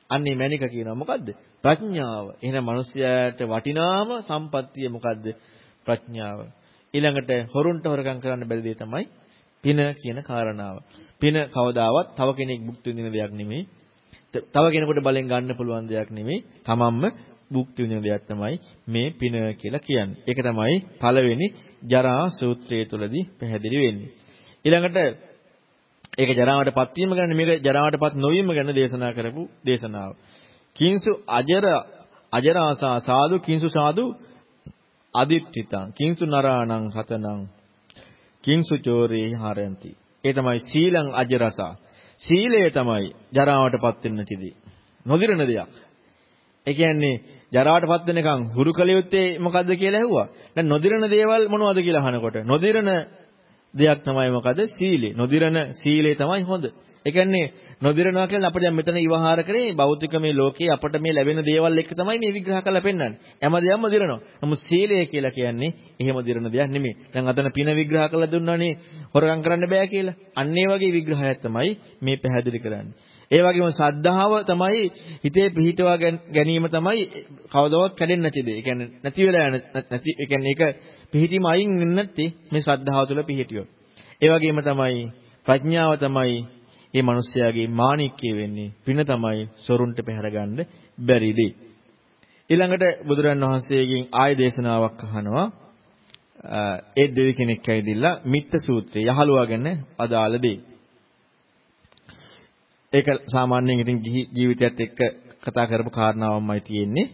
අන්නේ මැනික කියනවා මොකද්ද? ප්‍රඥාව. එහෙනම් මිනිස්යාට වටිනාම සම්පත්තිය මොකද්ද? ප්‍රඥාව. ඊළඟට හොරුන්ට හොරකම් කරන්න බැරි දේ තමයි පින කියන කාරණාව. පින කවදාවත් තව කෙනෙක් භුක්ති විඳින දෙයක් නෙමෙයි. තව කෙනෙකුට බලෙන් ගන්න පුළුවන් දෙයක් නෙමෙයි. තමන්ම භුක්ති විඳින දෙයක් තමයි මේ පින කියලා කියන්නේ. ඒක තමයි පළවෙනි ජරා සූත්‍රයේ තුලදී පැහැදිලි වෙන්නේ. ඊළඟට ඒක ජරාවටපත් වීම ගැන මේක ජරාවටපත් නොවීම ගැන දේශනා කරපු දේශනාව. කිංසු අජර අජරාසා සාදු කිංසු සාදු අදිත්‍තිතං කිංසු නරාණං හතනං කිංසු චෝරේ හරಂತಿ. ඒ තමයි සීලං අජරසා. සීලය තමයි ජරාවටපත් වෙන්න තිදී. නොදිරණ දෙයක්. ඒ කියන්නේ ජරාවටපත් වෙනකන් හුරු කළ යුත්තේ මොකද්ද කියලා ඇහුවා. දැන් නොදිරණ දේවල් මොනවද කියලා අහනකොට නොදිරණ දෙයක් තමයි මොකද? සීලය. නොදිරන සීලය තමයි හොඳ. ඒ කියන්නේ නොදිරනවා කියලා අපිට දැන් මෙතන ඉවහාර කරේ භෞතික මේ ලෝකේ අපට මේ ලැබෙන දේවල් එක්ක තමයි මේ විග්‍රහ කරලා පෙන්වන්නේ. හැම දෙයක්ම දිරනවා. නමුත් සීලය කියලා කියන්නේ එහෙම දිරන දෙයක් නෙමෙයි. දැන් අතන පින විග්‍රහ කරලා දුන්නානේ හොරගම් කරන්න බෑ කියලා. අන්න ඒ වගේ විග්‍රහයක් තමයි මේ පැහැදිලි කරන්නේ. ඒ වගේම සද්ධාව තමයි හිතේ පිහිටවා ගැනීම තමයි කවදාවත් කැඩෙන්නේ නැති දේ. ඒ කියන්නේ නැති වෙලා යන නැති ඒ කියන්නේ ඒක පිහිටීම අයින් වෙන්නේ නැත්තේ මේ ශ්‍රද්ධාව තුළ පිහිටියොත්. ඒ වගේම තමයි ප්‍රඥාව තමයි ඒ මිනිස්යාගේ මාණික්කය වෙන්නේ පින තමයි සොරුන්ට පැහැරගන්න බැරි දෙයි. ඊළඟට බුදුරන් වහන්සේගෙන් ආය දේශනාවක් අහනවා. ඒ දෙවි කෙනෙක් ඇවිදිලා මිත්ත සූත්‍රය යහලුවා ගැන අදාළ දෙයි. ඒක සාමාන්‍යයෙන් ඉතින් ජීවිතයත් එක්ක කතා කරපු කාරණාවක්මයි තියෙන්නේ.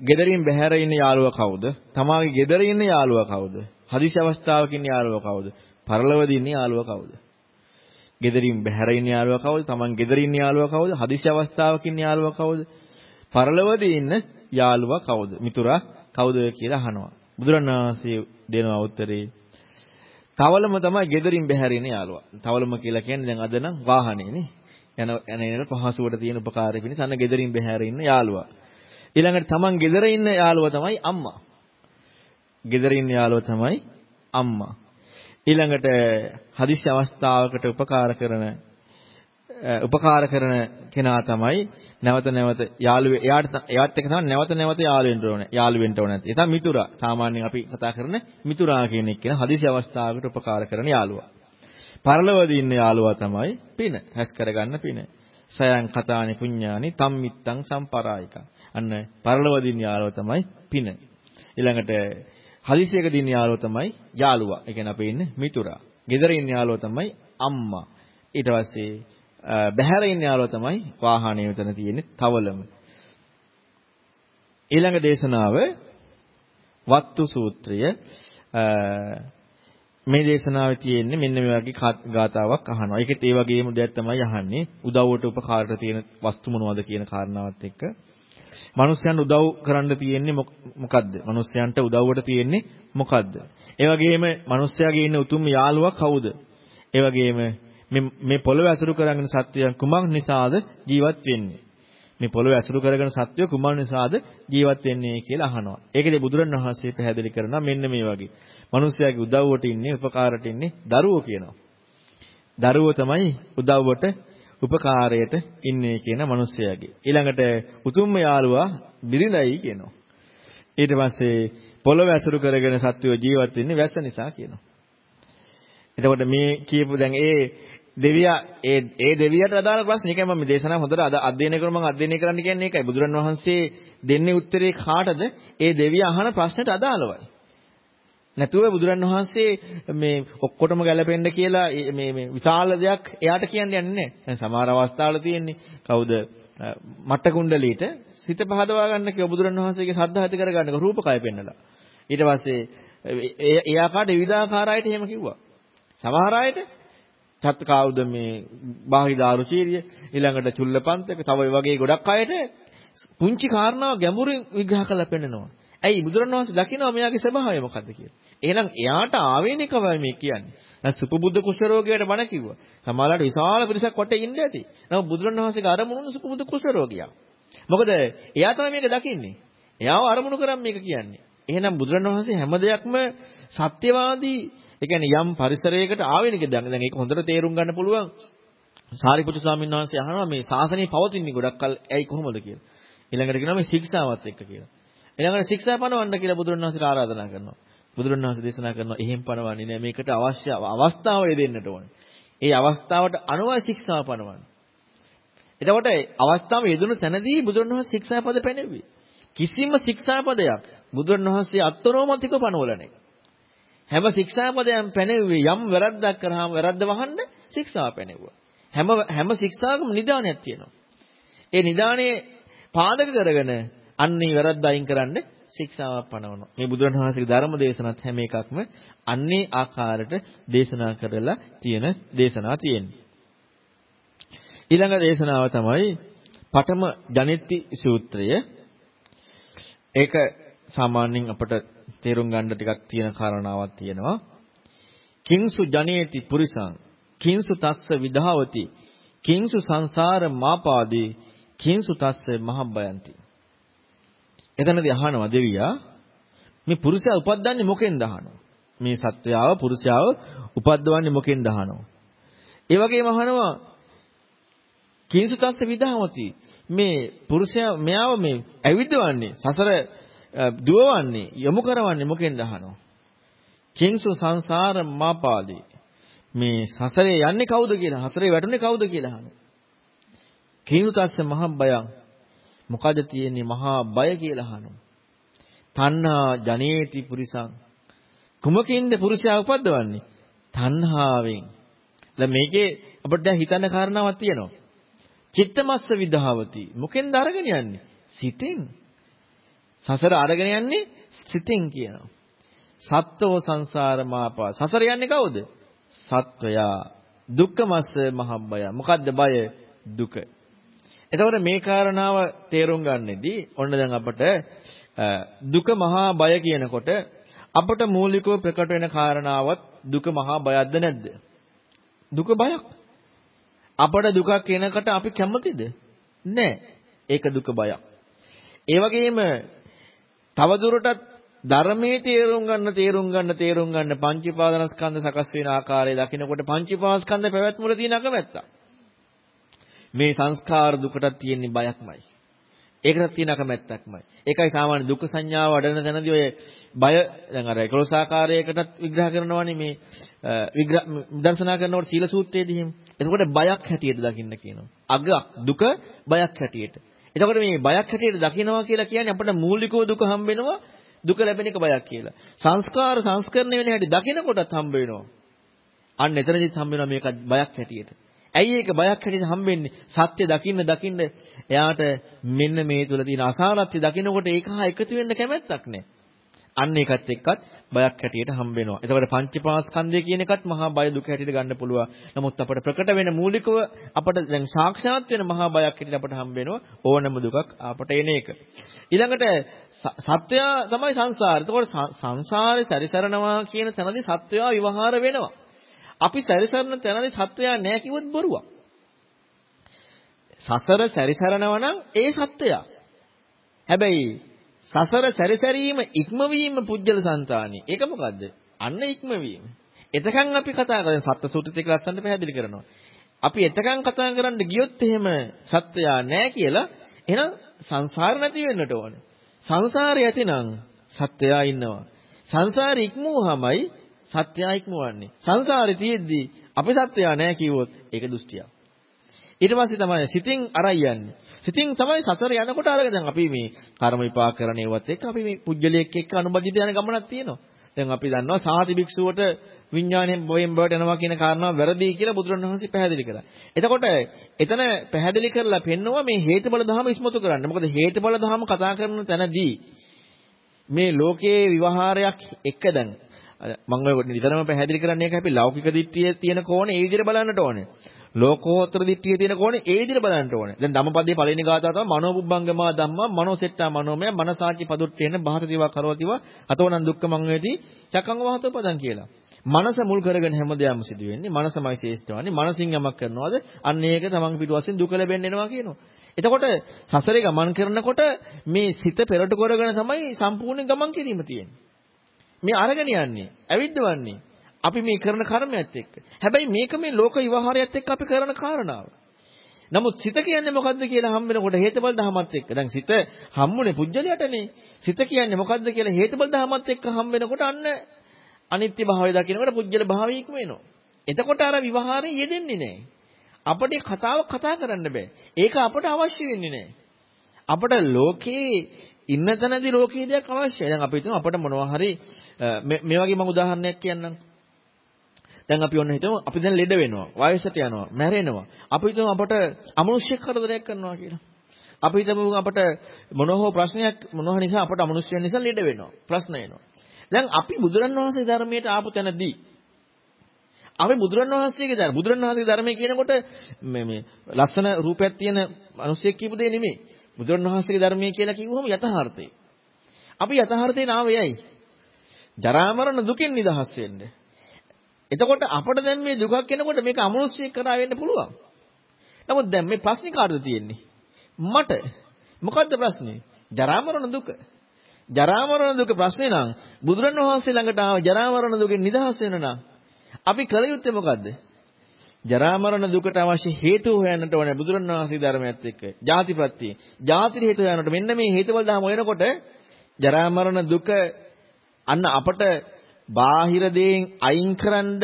ගෙදරින් බැහැර ඉන්න යාළුවා කවුද? තමාගේ ගෙදර ඉන්න යාළුවා කවුද? හදිසි අවස්ථාවක ඉන්න යාළුවා කවුද? පරලොවදී ඉන්න යාළුවා කවුද? ගෙදරින් බැහැර ඉන්න යාළුවා කවුද? Taman ගෙදර ඉන්න යාළුවා කවුද? හදිසි අවස්ථාවක ඉන්න යාළුවා කවුද? පරලොවදී ඉන්න යාළුවා කවුද? මිතුරා කවුද කියලා අහනවා. බුදුරණාහි දෙනවා උත්තරේ තවලම තමයි ගෙදරින් බැහැර ඉන්න යාළුවා. තවලම කියලා කියන්නේ දැන් අද නම් වාහනේ නේ. යන යන එන පහසුවට තියෙන උපකාරය පිණිස අන්න ගෙදරින් බැහැර ඉන්න යාළුවා. ඊළඟට Taman ගෙදර ඉන්න යාළුවා තමයි අම්මා. ගෙදර ඉන්න යාළුවා තමයි අම්මා. ඊළඟට හදිසි අවස්ථාවකට උපකාර කරන උපකාර කරන කෙනා තමයි නැවත නැවත යාළුවේ එයාට එයාත් එක්ක තමයි නැවත නැවත යාළු වෙන්න ඕනේ. යාළු වෙන්න ඕනේ නැති. ඒ තමයි මිතුරා. සාමාන්‍යයෙන් අපි කතා කරන මිතුරා කියන එක කියන හදිසි අවස්ථාවකට උපකාර කරන යාළුවා. පරලොවදී ඉන්න යාළුවා තමයි පින. හැස් කරගන්න පින. සයන් කතානි පුඤ්ඤානි තම්මිත්තං සම්පරායික. අන්න පරලොවදී ඉන්න යාළුවා තමයි පින. ඊළඟට හදිසියකදී ඉන්න යාළුවා තමයි යාළුවා. ඒ කියන්නේ අපේ ඉන්නේ මිතුරා. ගෙදර ඉන්න යාළුවා තමයි අම්මා. ඊට පස්සේ බැහැර ඉන්න යාළුවා තමයි වාහනේ උතන තියෙන්නේ තවලම. ඊළඟ දේශනාව වත්තු සූත්‍රය මේ දේශනාවේ තියෙන්නේ මෙන්න මේ වගේ ගාතාවක් අහනවා. ඒකෙත් ඒ වගේම දෙයක් තමයි අහන්නේ. උදව්වට උපකාරට තියෙන වස්තු මොනවද කියන කාරණාවත් එක්ක. මිනිස්යන්ට උදව් කරන්න තියෙන්නේ මොකද්ද? මිනිස්යන්ට උදව්වට තියෙන්නේ මොකද්ද? ඒ වගේම මිනිස්යාගේ ඉන්න උතුම් යාළුවා කවුද? ඒ වගේම මේ මේ පොළොව ඇසුරු කරගෙන සත්වයන් කුමක් නිසාද ජීවත් වෙන්නේ? මේ පොළොව ඇසුරු කරගෙන සත්වය කුමක් නිසාද ජීවත් වෙන්නේ කියලා අහනවා. ඒකදී බුදුරණවහන්සේ පැහැදිලි කරනවා මෙන්න මේ වගේ. මිනිස්යාගේ උදව්වට ඉන්නේ, උපකාරයට ඉන්නේ දරුවෝ කියනවා. දරුවෝ තමයි උදව්වට උපකාරයට ඉන්නේ කියන මිනිස්යාගේ. ඊළඟට උතුම්ම යාළුවා බිරිඳයි කියනවා. ඊට පස්සේ පොළොව ඇසුරු කරගෙන සත්වය ජීවත් වෙන්නේ වැස්ස නිසා කියනවා. එතකොට මේ කියපු දැන් ඒ දෙවියා ඒ ඒ දෙවියට අදාළ ප්‍රශ්න. ඒකයි මම මේ දේශනාව හොඳට අධ්‍යයනය කරන මම අධ්‍යයනය කරන්න කියන්නේ ඒකයි. බුදුරන් වහන්සේ දෙන්නේ උත්තරේ කාටද? ඒ දෙවියා අහන ප්‍රශ්නට අදාළවයි. නැතුව බුදුරන් වහන්සේ මේ ඔක්කොටම ගැලපෙන්න කියලා මේ මේ විශාල දෙයක් එයාට කියන්න යන්නේ නැහැ. දැන් සමහර අවස්ථාවල තියෙන්නේ කවුද මට්ට කුණ්ඩලීට සිත පහදවා ගන්න කිව්ව බුදුරන් වහන්සේගේ සද්ධා ඇති කරගන්නක රූපකය පෙන්නලා. ඊට පස්සේ ඒ ආකාරයට විවිධාකාර අයට එහෙම කිව්වා. සමහර අයට චත් කවුද මේ බාහිදාරු චීරිය ඊළඟට චුල්ලපන්තක තව ඒ වගේ ගොඩක් අයට පුංචි කාරණාව ගැඹුරින් විග්‍රහ කරලා පෙන්නනවා. ඇයි බුදුරණවහන්සේ දකිනවා මෙයාගේ ස්වභාවය මොකද්ද කියලා. එහෙනම් එයාට ආවේනිකවයි මේ කියන්නේ. දැන් සුපබුද්ධ කුෂ්ඨ රෝගියාට බණ කිව්වා. සමහරවිට විශාල පිරිසක් වටේ ඉන්න ඇති. නමුත් බුදුරණවහන්සේගේ අරමුණු සුපබුද්ධ කුෂ්ඨ රෝගියා. මොකද එයා තමයි මේක දකින්නේ. එයාව අරමුණු කරන් මේක කියන්නේ. එහෙනම් බුදුරණවහන්සේ හැම දෙයක්ම සත්‍යවාදී ඒ කියන්නේ යම් පරිසරයකට ආවෙනක දැන් දැන් ඒක හොඳට තේරුම් ගන්න පුළුවන්. සාරිපුත්‍ර ස්වාමීන් වහන්සේ අහනවා මේ ශාසනය පවතින්නේ ගොඩක් කල් ඇයි කොහොමද කියලා. ඊළඟට කියනවා මේ ශික්ෂාවත් එක්ක කියලා. ඊළඟට ශික්ෂා පනවන්න කියලා බුදුරණවහන්සේට ආරාධනා කරනවා. බුදුරණවහන්සේ දේශනා කරනවා එහෙම පනවන්නේ නෑ මේකට අවශ්‍ය අවස්ථාව දෙන්නට ඕනේ. ඒ අවස්ථාවට අනුවයි ශික්ෂාව පනවන්නේ. එතකොට අවස්ථාව යෙදුණු තැනදී බුදුරණවහන්සේ ශික්ෂාපද පැනෙව්වේ. කිසිම ශික්ෂාපදයක් බුදුරණවහන්සේ අත්නෝමතික පනවල නැහැ. හැම ශික්ෂාපදයන් පැනෙව්වේ යම් වැරද්දක් කරාම වැරද්ද වහන්න ශික්ෂාව පැනෙවුවා. හැම හැම ශික්ෂාවකම නිදානයක් තියෙනවා. ඒ නිදානේ පාදක කරගෙන අන්නේ වැරද්ද අයින් කරන්න ශික්ෂාවක් පනවනවා. මේ බුදුරණවහන්සේගේ ධර්ම දේශනත් හැම එකක්ම අන්නේ ආකාරයට දේශනා කරලා තියෙන දේශනා තියෙන්නේ. ඊළඟ දේශනාව තමයි පඨම ජනිත්‍ති සූත්‍රය. ඒක සාමාන්‍යයෙන් අපට තේරුම් ගන්න ටිකක් තියෙන කාරණාවක් තියෙනවා. කිංසු ජනේති පුරිසං කිංසු තස්ස විධාවති කිංසු සංසාර මාපාදී කිංසු තස්ස මහබ්බයන්ති. එතනදී අහනවා දෙවියා මේ පුරුෂයා උපද්දන්නේ මොකෙන්ද අහනවා. මේ සත්වයාව පුරුෂයාව උපද්දවන්නේ මොකෙන්ද අහනවා. ඒ වගේම අහනවා කිංසු තස්ස විධාවති මේ පුරුෂයා මෙයාව මේ ඇවිදවන්නේ සසර දුවවන්නේ යොමු කරවන්නේ මොකෙන්ද අහනවා. කිංසු සංසාර මාපාදී මේ සසරේ යන්නේ කවුද කියලා, හසරේ වැටුනේ කවුද කියලා අහනවා. කීනුතස්ස මහබ්බයං මොකද තියෙන්නේ මහා බය කියලා අහනවා. තණ්හා ජනේති පුරිසං කුමකින්ද පුරුෂයා උපද්දවන්නේ? තණ්හාවෙන්. දැන් මේකේ අපිට දැන් හිතන්න කාරණාවක් තියෙනවා. චිත්තමස්ස විධාවති. මොකෙන්ද අරගෙන යන්නේ? සිතෙන්. සසර අරගෙන යන්නේ සිතෙන් කියනවා. සත්වෝ සංසාර මාපා. සසර යන්නේ කවුද? සත්වයා. දුක්ඛමස්ස මහබ්බය. මොකද්ද බය? දුක. එතකොට මේ කාරණාව තේරුම් ගන්නෙදී ඔන්න දැන් අපට දුක මහා බය කියනකොට අපට මූලිකව ප්‍රකට වෙන කාරණාවත් දුක මහා බයක්ද නැද්ද? දුක බයක්. අපට දුකක් එනකොට අපි කැමතිද? නැහැ. ඒක දුක බයක්. ඒ වගේම තවදුරටත් ධර්මයේ තේරුම් ගන්න තේරුම් ගන්න තේරුම් ගන්න පංචීපාදනස්කන්ධ සකස් වෙන ආකාරය දකිනකොට පංචීපාස්කන්ධ පැවැත්මුල තියෙන අකමැත්ත. මේ සංස්කාර දුකටත් තියෙන බයක්මයි. ඒකටත් තියෙන අකමැත්තක්මයි. ඒකයි සාමාන්‍ය දුක් සංඥාව වඩන තැනදී ඔය බය දැන් අර 11 ආකාරයකටත් විග්‍රහ කරනවානේ මේ විග්‍රහ දර්ශනා කරනකොට සීල සූත්‍රයේදී එහෙම. එතකොට බයක් හැටියට දකින්න කියනවා. අග දුක බයක් හැටියට. එතකොට මේ බයක් හැටියට දකිනවා කියලා කියන්නේ අපිට මූලිකව දුක හම්බ වෙනවා දුක ලැබෙන එක බයක් කියලා. සංස්කාර සංස්කරණය වෙන හැටි දකිනකොටත් හම්බ වෙනවා. අන්න එතනදිත් හම්බ වෙනවා මේක බයක් හැටියට. ඇයි ඒක බයක් හැටියට හම්බෙන්නේ? සත්‍ය දකින්න දකින්න එයාට මෙන්න මේ තුල තියෙන අසාරත්‍ය දකිනකොට ඒක හා එකතු වෙන්න කැමැත්තක් නැහැ. අන්න ඒකත් එක්කත් බයක් හැටියට හම්බ වෙනවා. එතකොට පංචපාස්කන්ධය කියන එකත් මහා බය දුක හැටියට ගන්න පුළුවන්. නමුත් අපට ප්‍රකට වෙන මූලිකව අපට දැන් සාක්ෂාත් වෙන මහා බයක් හැටියට අපට හම්බ වෙනවා ඕනම දුකක් අපට එන එක. ඊළඟට සත්‍යය තමයි සංසාරය. එතකොට සංසාරේ සැරිසරනවා කියන තැනදී සත්‍යය විවහාර වෙනවා. අපි සැරිසරන තැනදී සත්‍යය නැහැ කිව්වොත් බොරුවක්. සසර සැරිසරනවා නම් ඒ සත්‍යය. හැබැයි සසර සැරිසැරීම ඉක්මවීම පුජ්‍යල సంతානි. ඒක මොකද්ද? අන්න ඉක්මවීම. එතකන් අපි කතා කරන්නේ සත්‍ය සූත්‍රයත් එක්ක ලස්සනට පැහැදිලි කරනවා. අපි එතකන් කතා කරන්න ගියොත් එහෙම සත්‍යය නැහැ කියලා එහෙනම් සංසාර නැති වෙන්නට ඕනේ. සංසාරය ඇතිනම් සත්‍යය ඉන්නවා. සංසාරේ ඉක්මුවාමයි සත්‍යය ඉක්මවන්නේ. සංසාරේ තියෙද්දි අපි සත්‍යය නැහැ කිව්වොත් ඒක දෘෂ්ටියක්. ඊට පස්සේ තමයි සිතින් අරයි යන්නේ. සිතින් තමයි සසර යනකොට අරගෙන දැන් අපි මේ කර්ම විපාක කරන ඒවත් එක්ක අපි මේ පුජ්‍යලයක් එක්ක අනුබද්ධිත යන ගමනක් තියෙනවා. දැන් අපි දන්නවා සාති භික්ෂුවට විඥාණයෙන් බොයෙන් බවට යනවා කියන කාරණාව වැරදි කියලා බුදුරණවහන්සේ පැහැදිලි කළා. එතකොට එතන පැහැදිලි කරලා පෙන්නවා මේ හේතුඵල ධර්ම ඉස්මතු කරන්න. මොකද හේතුඵල ධර්ම කතා කරන තැනදී මේ ලෝකයේ විවහාරයක් එක දැන් මම ඔය නිතරම පැහැදිලි කරන්නේ ඒක අපි ලෞකික දිට්ඨියේ තියෙන කෝණේ ඒ විදිහට බලන්නට ඕනේ. ලෝකෝත්තර දිට්ඨියේ තියෙන කෝණේ ඒ විදිහට බලන්න ඕනේ. දැන් ධම්මපදයේ පළවෙනි ගාථාව තමයි මනෝබුබ්බංගමා ධම්මා මනෝසෙට්ටා මනෝමය මනසාචි පදුට්ඨේන බහතතිවා කරවතිවා අතෝනං දුක්ඛමං වේදී චක්කංග වහතෝ පදං කියලා. මනස මුල් කරගෙන හැමදේම සිදු වෙන්නේ මනසමයි ශ්‍රේෂ්ඨවන්නේ. මනසින් යමක් කරනවාද අන්න ඒක තමන් පිටුවසින් දුක ලැබෙන්න එනවා කියනවා. එතකොට සසරේ ගමන් කරනකොට මේ සිත පෙරට කරගෙන තමයි සම්පූර්ණ ගමන් කිරීම තියෙන්නේ. මේ අරගෙන යන්නේ, ඇවිද්දවන්නේ. අපි මේ කරන කර්මයත් එක්ක. හැබැයි මේක මේ ලෝක විවහාරයත් එක්ක අපි කරන කාරණාව. නමුත් සිත කියන්නේ මොකද්ද කියලා හම් වෙනකොට හේතුඵල ධමත් එක්ක. දැන් සිත හම්මුනේ පුජ්‍යලයටනේ. සිත කියන්නේ මොකද්ද කියලා හේතුඵල ධමත් එක්ක හම් වෙනකොට අන්න අනිත්‍ය භාවය දකිනකොට පුජ්‍යල භාවය ඉක්ම වෙනවා. එතකොට අර විවහාරේ යෙදෙන්නේ නැහැ. අපිට කතාව කතා කරන්න බෑ. ඒක අපට අවශ්‍ය වෙන්නේ නැහැ. අපට ලෝකේ ඉන්න තැනදී ලෝකයේ දෙයක් අවශ්‍යයි. දැන් අපි හිතමු අපට මොනවා හරි Uh, මේ වගේ මම උදාහරණයක් කියන්නම්. දැන් අපි ඔන්න හිතමු අපි දැන් ලෙඩ වෙනවා, වයසට යනවා, මැරෙනවා. අපි හිතමු අපට අමනුෂ්‍ය කරදරයක් කරනවා කියලා. අපි හිතමු අපට මොනෝ ප්‍රශ්නයක් මොනවා නිසා අපට අමනුෂ්‍යයන් නිසා ලෙඩ වෙනවා. ප්‍රශ්න එනවා. දැන් අපි බුදුරන් වහන්සේ ධර්මයට ආපු තැනදී අපි බුදුරන් වහන්සේගේ ධර්ම බුදුරන් වහන්සේගේ ධර්මයේ කියනකොට මේ මේ ලස්සන රූපයක් තියෙන මිනිසෙක් කියපු දෙය නෙමෙයි. බුදුරන් වහන්සේගේ ධර්මයේ කියලා කිව්වම යථාර්ථය. අපි යථාර්ථේ නාවයයි. ජරා මරණ දුකෙන් නිදහස් වෙන්න. එතකොට අපිට දැන් මේ දුකක් එනකොට මේක අමනුෂ්‍යයෙක් කරා වෙන්න පුළුවන්. නමුත් දැන් මේ ප්‍රශ්නේ කාටද තියෙන්නේ? මට. මොකද්ද ප්‍රශ්නේ? ජරා මරණ දුක. ජරා මරණ දුක ප්‍රශ්නේ නම් බුදුරණවහන්සේ ළඟට ආව ජරා මරණ දුකෙන් නිදහස් වෙන නම් අපි කල යුත්තේ මොකද්ද? ජරා මරණ දුකට අවශ්‍ය හේතු හොයන්නට ඕනේ බුදුරණවහන්සේ ධර්මයත් එක්ක. ජාතිප්‍රත්‍ය. ජාති හේතු හොයන්නට මෙන්න මේ හේතුවල දහම හොයනකොට ජරා මරණ දුක අන්න අපට බාහිර දේෙන් අයින් කරන්න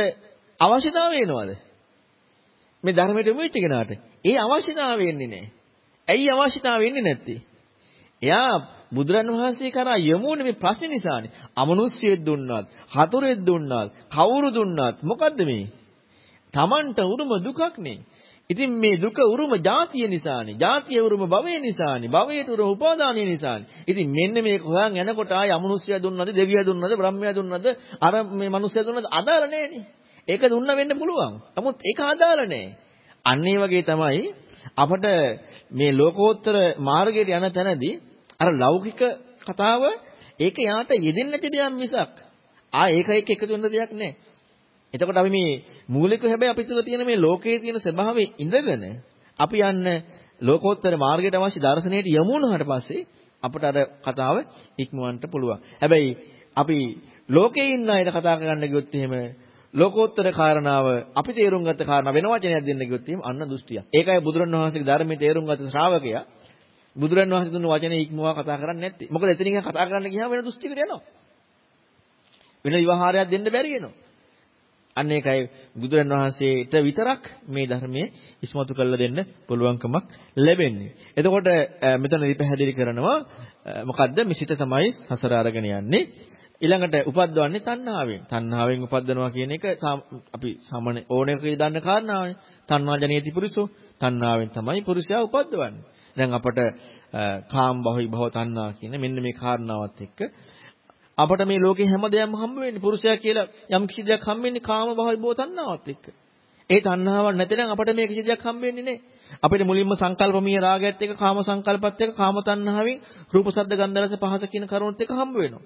අවශ්‍යතාවය එනවද? මේ ධර්මයට යොමු වෙච්ච කෙනාට. ඒ අවශ්‍යතාවය එන්නේ නැහැ. ඇයි අවශ්‍යතාවය එන්නේ නැත්තේ? එයා බුදුරන් වහන්සේ කරා යමුනේ මේ ප්‍රශ්නේ නිසානේ. අමනුෂ්‍යයෙක් දුන්නත්, හතුරෙක් දුන්නත්, කවුරු දුන්නත් මොකද්ද මේ? Tamanට උරුම දුකක් නේ. ඉතින් මේ දුක උරුම જાතිය නිසානේ. જાතිය උරුම භවය නිසානේ. භවයට උරුම උපාදානය නිසානේ. ඉතින් මෙන්න මේක හොයන් යනකොට ආය අමනුෂ්‍යය දුන්නද, දෙවියා දුන්නද, බ්‍රහ්මයා දුන්නද, අර මේ මනුස්සයා දුන්නද අදාළ නෑනේ. ඒක දුන්න වෙන්න පුළුවන්. නමුත් ඒක අදාළ නෑ. අන්න ඒ වගේ තමයි අපට මේ ලෝකෝත්තර මාර්ගයට යන තැනදී අර ලෞකික කතාව ඒක යාට යෙදෙන්නේ නැති දෙයක් මිසක් ආ ඒක එක්ක එකතු වෙන දෙයක් නෑ. එතකොට අපි මේ මූලික හැබැයි අපි තුල තියෙන මේ ලෝකයේ තියෙන ස්වභාවය ඉඳගෙන අපි යන්න ලෝකෝත්තර මාර්ගයට අවශ්‍ය දර්ශනයට යමු වුණාට පස්සේ අපට අර කතාව ඉක්මවන්න පුළුවන්. හැබැයි අපි ලෝකේ ඉන්න අයට කතා කරන්න ගියොත් එහෙම ලෝකෝත්තර කාරණාව අපි තේරුම් ගත්ත කාරණා වෙන වචනයක් දෙන්න ගියොත් එහෙම අන්න දෘෂ්ටිය. ඒකයි බුදුරණවහන්සේගේ ධර්මයේ තේරුම් ගත්ත ශ්‍රාවකයා බුදුරණවහන්සේ දුන්න වචනේ ඉක්මවා කතා කරන්නේ නැත්තේ. මොකද එතනින් කතා කරන්න ගියාම වෙන දෘෂ්ටියකට යනවා. වෙන විවහාරයක් දෙන්න බැරි වෙනවා. අන්න ඒකයි බුදුරන් වහන්සේට විතරක් මේ ධර්මයේ ඉස්මතු කරලා දෙන්න පුළුවන්කමක් ලැබෙන්නේ. එතකොට මෙතනදී පැහැදිලි කරනවා මොකද්ද මිසිත තමයි හසර අරගෙන යන්නේ. ඊළඟට උපද්දවන්නේ තණ්හාවෙන්. තණ්හාවෙන් උපද්දනවා කියන එක අපි සාමාන්‍ය ඕනෙක දන්න කාරණාවනේ. තණ්හා ජනේති පුරුෂෝ. තණ්හාවෙන් තමයි පුරුෂයා උපද්දවන්නේ. දැන් අපට කාම භවයි භව තණ්හා කියන මෙන්න මේ කාරණාවත් එක්ක අපට මේ ලෝකේ හැම දෙයක්ම හම්බ වෙන්නේ පුරුෂයා කියලා යම් කිසි දෙයක් හම්බ වෙන්නේ කාම භවයි බෝ තණ්හාවත් එක්ක. ඒ තණ්හාවක් නැතිනම් අපට මේ කිසි දෙයක් හම්බ වෙන්නේ නැහැ. අපිට මුලින්ම සංකල්පමීය රාගයත් එක්ක කාම සංකල්පත් එක්ක කාම තණ්හාවෙන් රූප ශබ්ද ගන්ධ රස පහස කියන කරුණුත් එක්ක හම්බ වෙනවා.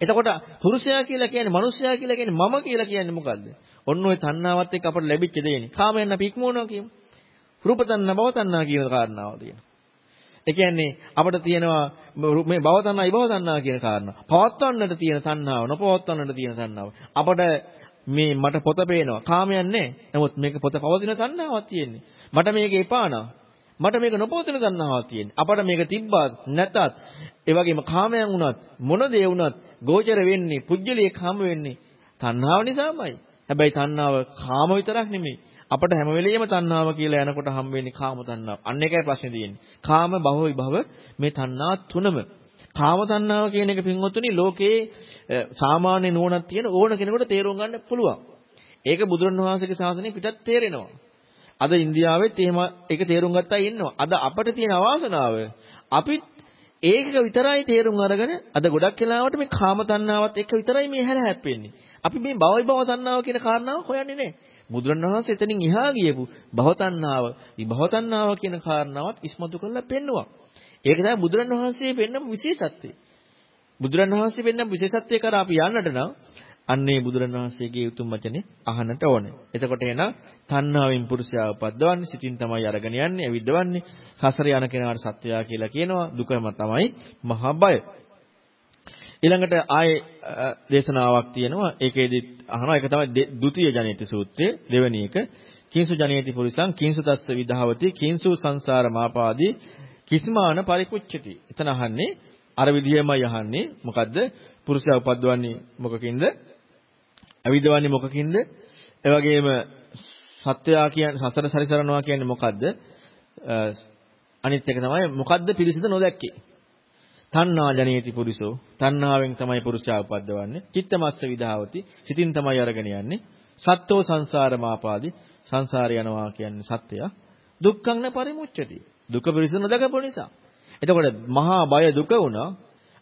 එතකොට පුරුෂයා කියලා කියන්නේ මිනිසයා කියලා කියන්නේ මම කියලා කියන්නේ මොකද්ද? ඔන්න ඔය තණ්හාවත් එක්ක අපට ලැබිච්ච දෙයනේ. කාමයන් අපි ඉක්මවනවා කියමු. රූප තණ්හා භව තණ්හා කියන කාරණාව තියෙනවා. ඒ කියන්නේ අපිට තියෙනවා මේ භව තණ්හායි භව තණ්හා කියන කාරණා. පවත්වන්නට තියෙන තණ්හාව, නොපවත්වන්නට තියෙන තණ්හාව. අපිට මේ මට පොත පේනවා. කාමයක් නැහැ. නමුත් මේක පොත පවතින තණ්හාවක් තියෙන්නේ. මට මේක එපා මට මේක නොපවතින තණ්හාවක් තියෙන්නේ. අපට මේක තිබ්බත් නැතත් ඒ වගේම කාමයන් වුණත් මොන දේ වුණත් ගෝචර වෙන්නේ පුජ්‍යලියක් හම් වෙන්නේ තණ්හාව නිසාමයි. හැබැයි තණ්හාව කාම විතරක් නෙමෙයි. අපට හැම වෙලෙම තණ්හාව කියලා යනකොට හම් වෙන්නේ කාම තණ්හාව. අන්න එකයි ප්‍රශ්නේ තියෙන්නේ. කාම භව විභව මේ තණ්හා තුනම. කාම තණ්හාව කියන එක පින්වත්තුනි ලෝකේ සාමාන්‍ය නුවණක් තියෙන ඕන කෙනෙකුට තේරුම් ගන්න පුළුවන්. ඒක බුදුරණවහන්සේගේ ශාසනය පිටත් තේරෙනවා. අද ඉන්දියාවෙත් එහෙම ඒක තේරුම් ගත්තා ඉන්නවා. අද අපිට තියෙන අවාසනාව අපිත් ඒක විතරයි තේරුම් අරගෙන අද ගොඩක් වෙලාවට මේ කාම තණ්හාවත් එක්ක විතරයි මේ හැල හැප්පෙන්නේ. අපි මේ භවයි භව තණ්හාව කියන කාරණාව හොයන්නේ නැහැ. බුදුරණවහන්සේ එතනින් එහා ගියපු භවතණ්හාව, විභවතණ්හාව කියන කාරණාවත් ඉස්මතු කරලා පෙන්නවා. ඒක තමයි බුදුරණවහන්සේ පෙන්නපු විශේෂත්වය. බුදුරණවහන්සේ පෙන්නපු විශේෂත්වය කරා අපි යන්නට නම් අන්නේ බුදුරණවහන්සේගේ උතුම් වචනේ අහන්නට ඕනේ. එතකොට එන තණ්හාවෙන් පුරුෂයා උපද්දවන්නේ සිතින් තමයි අරගෙන යන්නේ, ඇවිද්දවන්නේ. සසර යන කෙනාට සත්වයා කියලා කියනවා. දුකම තමයි මහා බය. ඊළඟට ආයේ දේශනාවක් තියෙනවා. ඒකේදි අහනවා ඒක තමයි ဒ ුතිය ජනේති සූත්‍රයේ දෙවෙනි එක. කිංසු ජනේති පුරිසං කිංසු තස්ස විධාවති කිංසු සංසාර මාපාදී කිස්මාන පරිකුච්චති. එතන අහන්නේ අර විදියමයි අහන්නේ. මොකද්ද? පුරුෂයා උපද්දවන්නේ මොකකින්ද? අවිදවන්නේ මොකකින්ද? ඒ වගේම සත්වයා කියන්නේ සසර සැරිසරනවා කියන්නේ මොකද්ද? අනිත් එක තමයි මොකද්ද පිරිසිදු නොදැක්කේ. තණ්හා ජනේති පුරිසෝ තණ්හාවෙන් තමයි පුරුෂයා උපද්දවන්නේ. චිත්තමස්ස විධාවති. සිතින් තමයි අරගෙන යන්නේ. සත්ත්ව සංසාර මාපාදි. සංසාර යනවා කියන්නේ සත්‍යය. දුක්ඛං න පරිමුච්ඡති. දුක පිරිසිදු නොදකපු නිසා. එතකොට මහා බය දුක වුණා.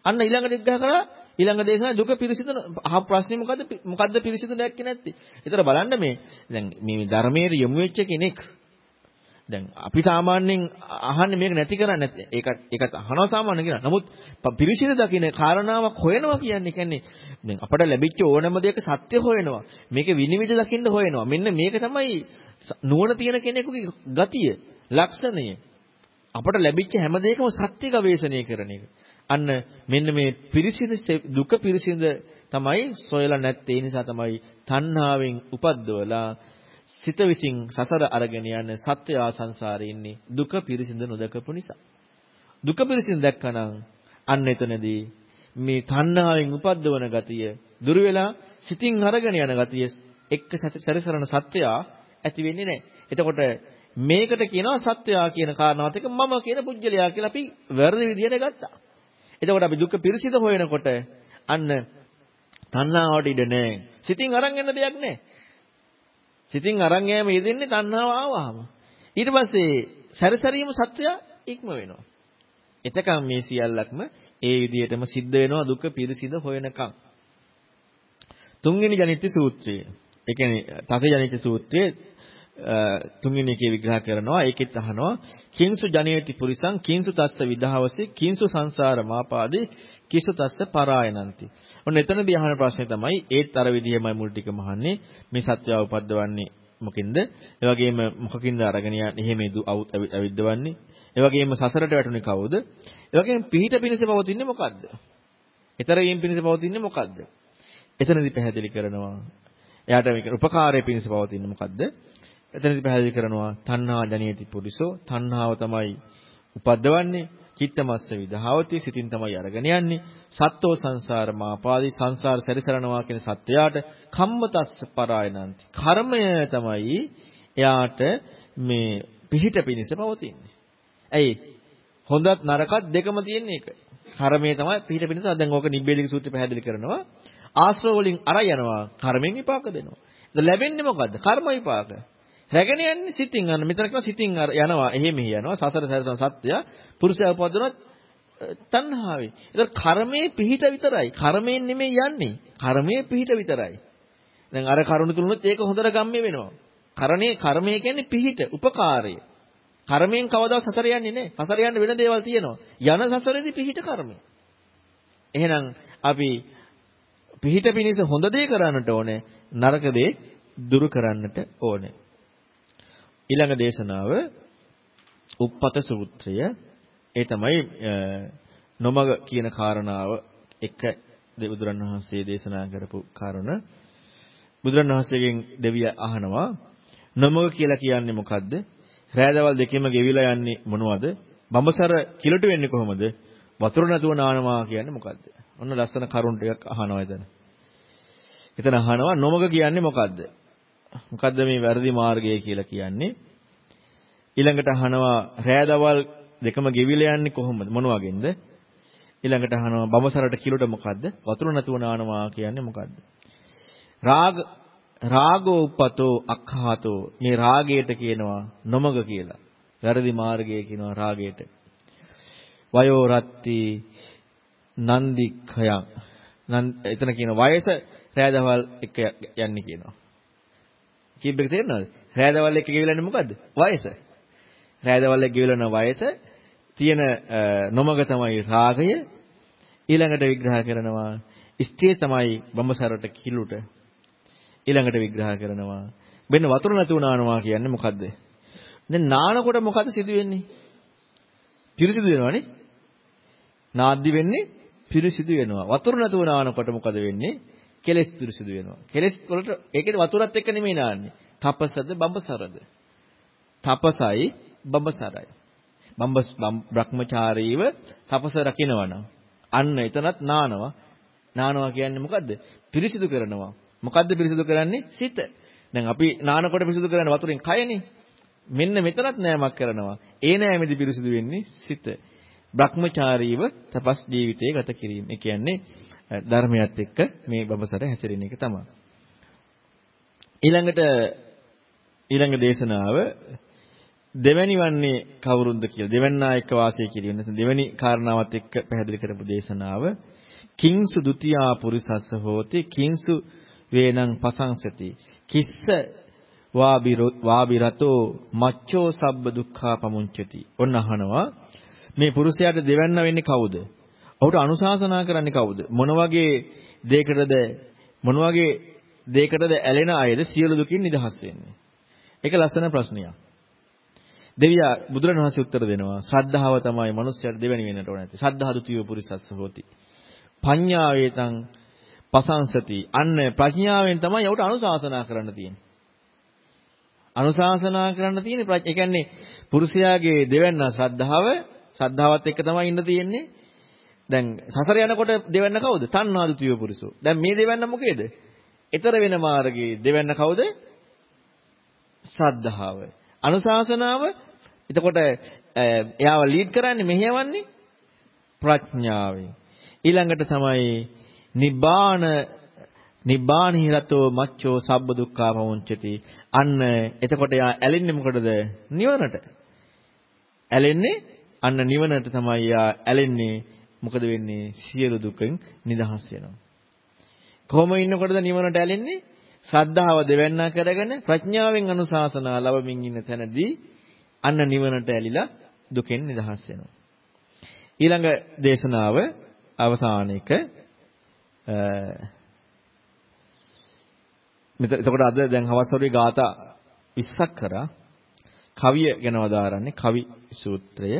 අන්න ඊළඟට ඉග්ගහ කරා. ඊළඟ දේශනාවේ දුක පිරිසිදු අහ ප්‍රශ්නේ මොකද්ද? මොකද්ද පිරිසිදු දැක්කේ නැත්තේ. ඒතර බලන්න මේ දැන් මේ ධර්මයේ යොමු වෙච්ච කෙනෙක් දැන් අපි සාමාන්‍යයෙන් අහන්නේ මේක නැති කරන්නේ නැත්නම් ඒකත් ඒකත් අහනවා සාමාන්‍ය කියලා. නමුත් පිරිසිදු දකින්න කාරණාවක් හොයනවා කියන්නේ කියන්නේ දැන් අපට ලැබිච්ච ඕනම දෙයක සත්‍ය හොයනවා. මේක විනිවිද දකින්න හොයනවා. මෙන්න මේක තමයි නුවණ තියෙන කෙනෙකුගේ ගතිය, ලක්ෂණය. අපට ලැබිච්ච හැම දෙයකම සත්‍ය ගවේෂණය කරන එක. අන්න මෙන්න මේ පිරිසිදු දුක පිරිසිදු තමයි සොයලා නැත්තේ. ඒ නිසා තමයි තණ්හාවෙන් උපද්දවලා සිත විසින් සසර අරගෙන යන සත්වයා සංසාරේ ඉන්නේ දුක පිරිසිඳ නොදකපු නිසා. දුක පිරිසිඳ දැක්කනම් අන්න එතනදී මේ තණ්හාවෙන් උපද්දවන ගතිය දුර වෙලා සිතින් අරගෙන යන ගතිය එක්ක සැරිසරන සත්‍යයා ඇති වෙන්නේ නැහැ. එතකොට මේකට කියනවා සත්‍යයා කියන කාරණාවත් එක්ක මම කියන පුජ්‍යලයා කියලා අපි වැරදි විදිහට ගත්තා. එතකොට අපි දුක්ඛ පිරිසිද හොයනකොට අන්න තණ්හාවට ඉඩ නැහැ. සිතින් අරන් යන දෙයක් නැහැ. සිතින් අරන් යෑම යෙදෙන්නේ තණ්හාව ආවහම. ඊට පස්සේ සැරසරීම සත්‍යය ඉක්ම වෙනවා. එතකම් මේ සියල්ලක්ම ඒ විදිහටම සිද්ධ වෙනවා දුක පිරිසිඳ හොයනකම්. තුන්වෙනි ජනිත්‍ය සූත්‍රය. ඒ කියන්නේ තක ජනිත්‍ය සූත්‍රයේ තුන්වෙනි එකේ විග්‍රහ කරනවා ඒකෙත් අහනවා කිංසු ජනේති පුරිසං කිංසු තස්ස විදහවසේ කිංසු සංසාර මාපාදේ කිසු තස්ස පරායනಂತಿ. ඔන්න එතනදී අහන ප්‍රශ්නේ තමයි ඒත් අර විදිහමයි මුල් ටිකම අහන්නේ මේ සත්‍යය උපද්දවන්නේ මොකින්ද? ඒ වගේම මොකකින්ද අරගෙන යන්නේ එහෙම ඇවිද්දවන්නේ? ඒ වගේම සසරට වැටුනේ කවුද? ඒ වගේම පිහිට පිණිස පවතින්නේ මොකද්ද? ඊතර වීම පිණිස පවතින්නේ මොකද්ද? එතනදී පැහැදිලි කරනවා. එයාට මේක උපකාරයේ පිණිස පවතින්නේ මොකද්ද? එතනදී පැහැදිලි කරනවා තණ්හා ජනියති පුරිසෝ තණ්හාව තමයි උපද්දවන්නේ චිත්තමස්ස විදහාවති සිතින් තමයි අරගෙන යන්නේ. සත්තෝ සංසාර මාපාදී සංසාර සැරිසරනවා කියන සත්‍යයට කම්මතස්ස පරායනන්ති. කර්මය තමයි එයාට මේ පිහිට පිනිස පවතින්නේ. ඇයි? හොඳත් නරකත් දෙකම තියෙන එක කර්මය තමයි පිහිට පිනිස දැන් ඕක නිබ්බේධික සූත්‍රය පැහැදිලි කරනවා. ආශ්‍රව වලින් අර යනවා කර්මෙන් විපාක දෙනවා. ලැබෙන්නේ මොකද්ද? කර්ම විපාක. රැගෙන යන්නේ සිතින් අන්න මෙතන කියන සිතින් යනවා එහෙ මෙහි යනවා සසර සැරසන සත්‍ය පුරුෂයා උපදිනවත් තණ්හාවේ. ඒතර කර්මයේ පිහිට විතරයි. කර්මයෙන් නෙමෙයි යන්නේ. කර්මයේ පිහිට විතරයි. දැන් අර කරුණ තුනොත් ඒක හොඳට ගම්මේ වෙනවා. කරණේ කර්මය කියන්නේ පිහිට, උපකාරය. කර්මයෙන් කවදා සසර යන්නේ නැහැ. සසර යන්න වෙන දේවල් තියෙනවා. යන සසරේදී පිහිට කර්මය. එහෙනම් අපි පිහිට පිනිස හොඳ දේ කරන්නට ඕනේ. නරක දේ දුරු කරන්නට ඕනේ. ඊළඟ දේශනාව උප්පත සූත්‍රය ඒ තමයි නොමග කියන කාරණාව එක බුදුරණවහන්සේ දේශනා කරපු කාරණ බුදුරණවහන්සේගෙන් දෙවිය අහනවා නොමග කියලා කියන්නේ මොකද්ද? රෑදවල් දෙකෙම ගෙවිලා යන්නේ මොනවද? බඹසර කිලට වෙන්නේ කොහොමද? වතුර නැතුව නානවා කියන්නේ මොකද්ද? ඔන්න ලස්සන කරුණ ටිකක් අහනවා එතන. එතන අහනවා නොමග කියන්නේ මොකද්ද? මොකද්ද මේ වැරදි මාර්ගය කියලා කියන්නේ? ඊළඟට අහනවා රෑදවල් දෙකම ගෙවිලා යන්නේ කොහොමද? මොන වගේන්ද? ඊළඟට අහනවා බඹසරට කිලොට මොකද්ද? වතුර නැතුව නානවා කියන්නේ මොකද්ද? රාග රාගෝ උපතෝ අක්ඛාතෝ මේ රාගයට කියනවා නොමග කියලා. වැරදි මාර්ගය කියනවා රාගයට. වයෝ රත්ති නන්දිඛයන්. එතන කියන වයස රෑදවල් එක යන්නේ කියනවා. කීප එක තේරෙනවද? රෑදවල් එක ගෙවිලා යන්නේ මොකද්ද? වයස. රෑදවල් එක ගෙවිලා යන වයස. තියෙන නොමග තමයි රාගය. ඊළඟට විග්‍රහ කරනවා ස්ත්‍රිය තමයි බඹසරට කිලුට. ඊළඟට විග්‍රහ කරනවා මෙන්න වතුර නැතුව නානවා කියන්නේ මොකද්ද? දැන් නානකොට මොකද සිදු වෙන්නේ පිරිසිදු වෙනවනේ නාද්දි වෙන්නේ පිරිසිදු වෙනවා. වතුර නැතුව නානකොට මොකද වෙන්නේ? කෙලස් පිරිසිදු වෙනවා කෙලස් වලට ඒකේ වතුරත් එක්ක නෙමෙයි නාන්නේ තපසද බඹසරද තපසයි බඹසරයි බම්බස් බ්‍රහ්මචාරීව තපස රකින්නවනම් අන්න එතනත් නානවා. නානවා කියන්නේ මොකද්ද? පිරිසිදු කරනවා. මොකද්ද පිරිසිදු කරන්නේ? සිත. දැන් අපි නානකොට පිරිසිදු කරන්නේ වතුරෙන් කයනේ. මෙන්න මෙතනත් නෑමක් කරනවා. ඒ නෑමෙදි පිරිසිදු වෙන්නේ සිත. බ්‍රහ්මචාරීව තපස් ජීවිතය ගත කිරීම. ඒ කියන්නේ ධර්මයත් එක්ක මේ බඹසර හැසිරෙන එක තමයි. ඊළඟට ඊළඟ දේශනාව දෙවැනි වන්නේ කවුරුන්ද කියලා. දෙවන්නා එක්ක වාසය කිරීම. නැත්නම් දෙවැනි කාරණාවත් එක්ක පැහැදිලි කරපු දේශනාව. කිංසු ဒ ුතියා පුරිසස්ස හෝති කිංසු වේනං පසංසති. කිස්ස වාබිරතෝ මච්චෝ සබ්බ දුක්ඛා පමුංචති. ඔන්න අහනවා. මේ පුරුෂයාට දෙවන්න වෙන්නේ කවුද? ඔහුට අනුශාසනා කරන්නේ කවුද? මොන වගේ දෙයකටද මොන වගේ දෙයකටද ඇලෙන අයද සියලු දුකින් නිදහස් වෙන්නේ? ඒක ලස්සන ප්‍රශ්නයක්. දෙවියා බුදුරණවහන්සේ උත්තර දෙනවා ශ්‍රද්ධාව තමයි මනුස්සයාට දෙවෙනි වෙන්නට ඕන නැත්තේ සද්ධා දුතිය පුරිසස්ස හොති පඤ්ඤාවේතං පසංසති අන්න ප්‍රඥාවෙන් තමයි යවට අනුශාසනා කරන්න තියෙන්නේ අනුශාසනා කරන්න තියෙන්නේ ඒ කියන්නේ පුරුෂයාගේ දෙවන්න ශ්‍රද්ධාව ශ්‍රද්ධාවත් එක්ක තමයි ඉන්න තියෙන්නේ දැන් සසර යනකොට දෙවන්න කවුද තණ්හා දුතිය පුරුෂෝ දැන් මේ දෙවන්න මොකේද ඊතර වෙන මාර්ගයේ දෙවැන්න කවුද? ශ්‍රද්ධාව. අනුශාසනාව එතකොට එයාව ලීඩ් කරන්නේ මෙහෙයවන්නේ ප්‍රඥාවෙන්. ඊළඟට තමයි නිබ්බාන නිබ්බානිරතෝ මච්චෝ සබ්බ දුක්ඛා පමුංචති. අන්න එතකොට යා ඇලෙන්නේ මොකටද? නිවනට. ඇලෙන්නේ අන්න නිවනට තමයි යා ඇලෙන්නේ. මොකද වෙන්නේ? සියලු දුකෙන් නිදහස් වෙනවා. කොහොම ඉන්නකොටද නිවනට ඇලෙන්නේ? ශ්‍රද්ධාව දෙවන්නා කරගෙන ප්‍රඥාවෙන් අනුශාසනා ලැබමින් ඉන්න තැනදී අන්න නිවනට ඇලිලා දුකෙන් නිදහස් වෙනවා. ඊළඟ දේශනාව අවසාන එක මෙතන එතකොට අද දැන් හවස් වරුවේ ગાතා 20ක් කරා කවිය ගැන වදාරන්නේ කවි සූත්‍රය.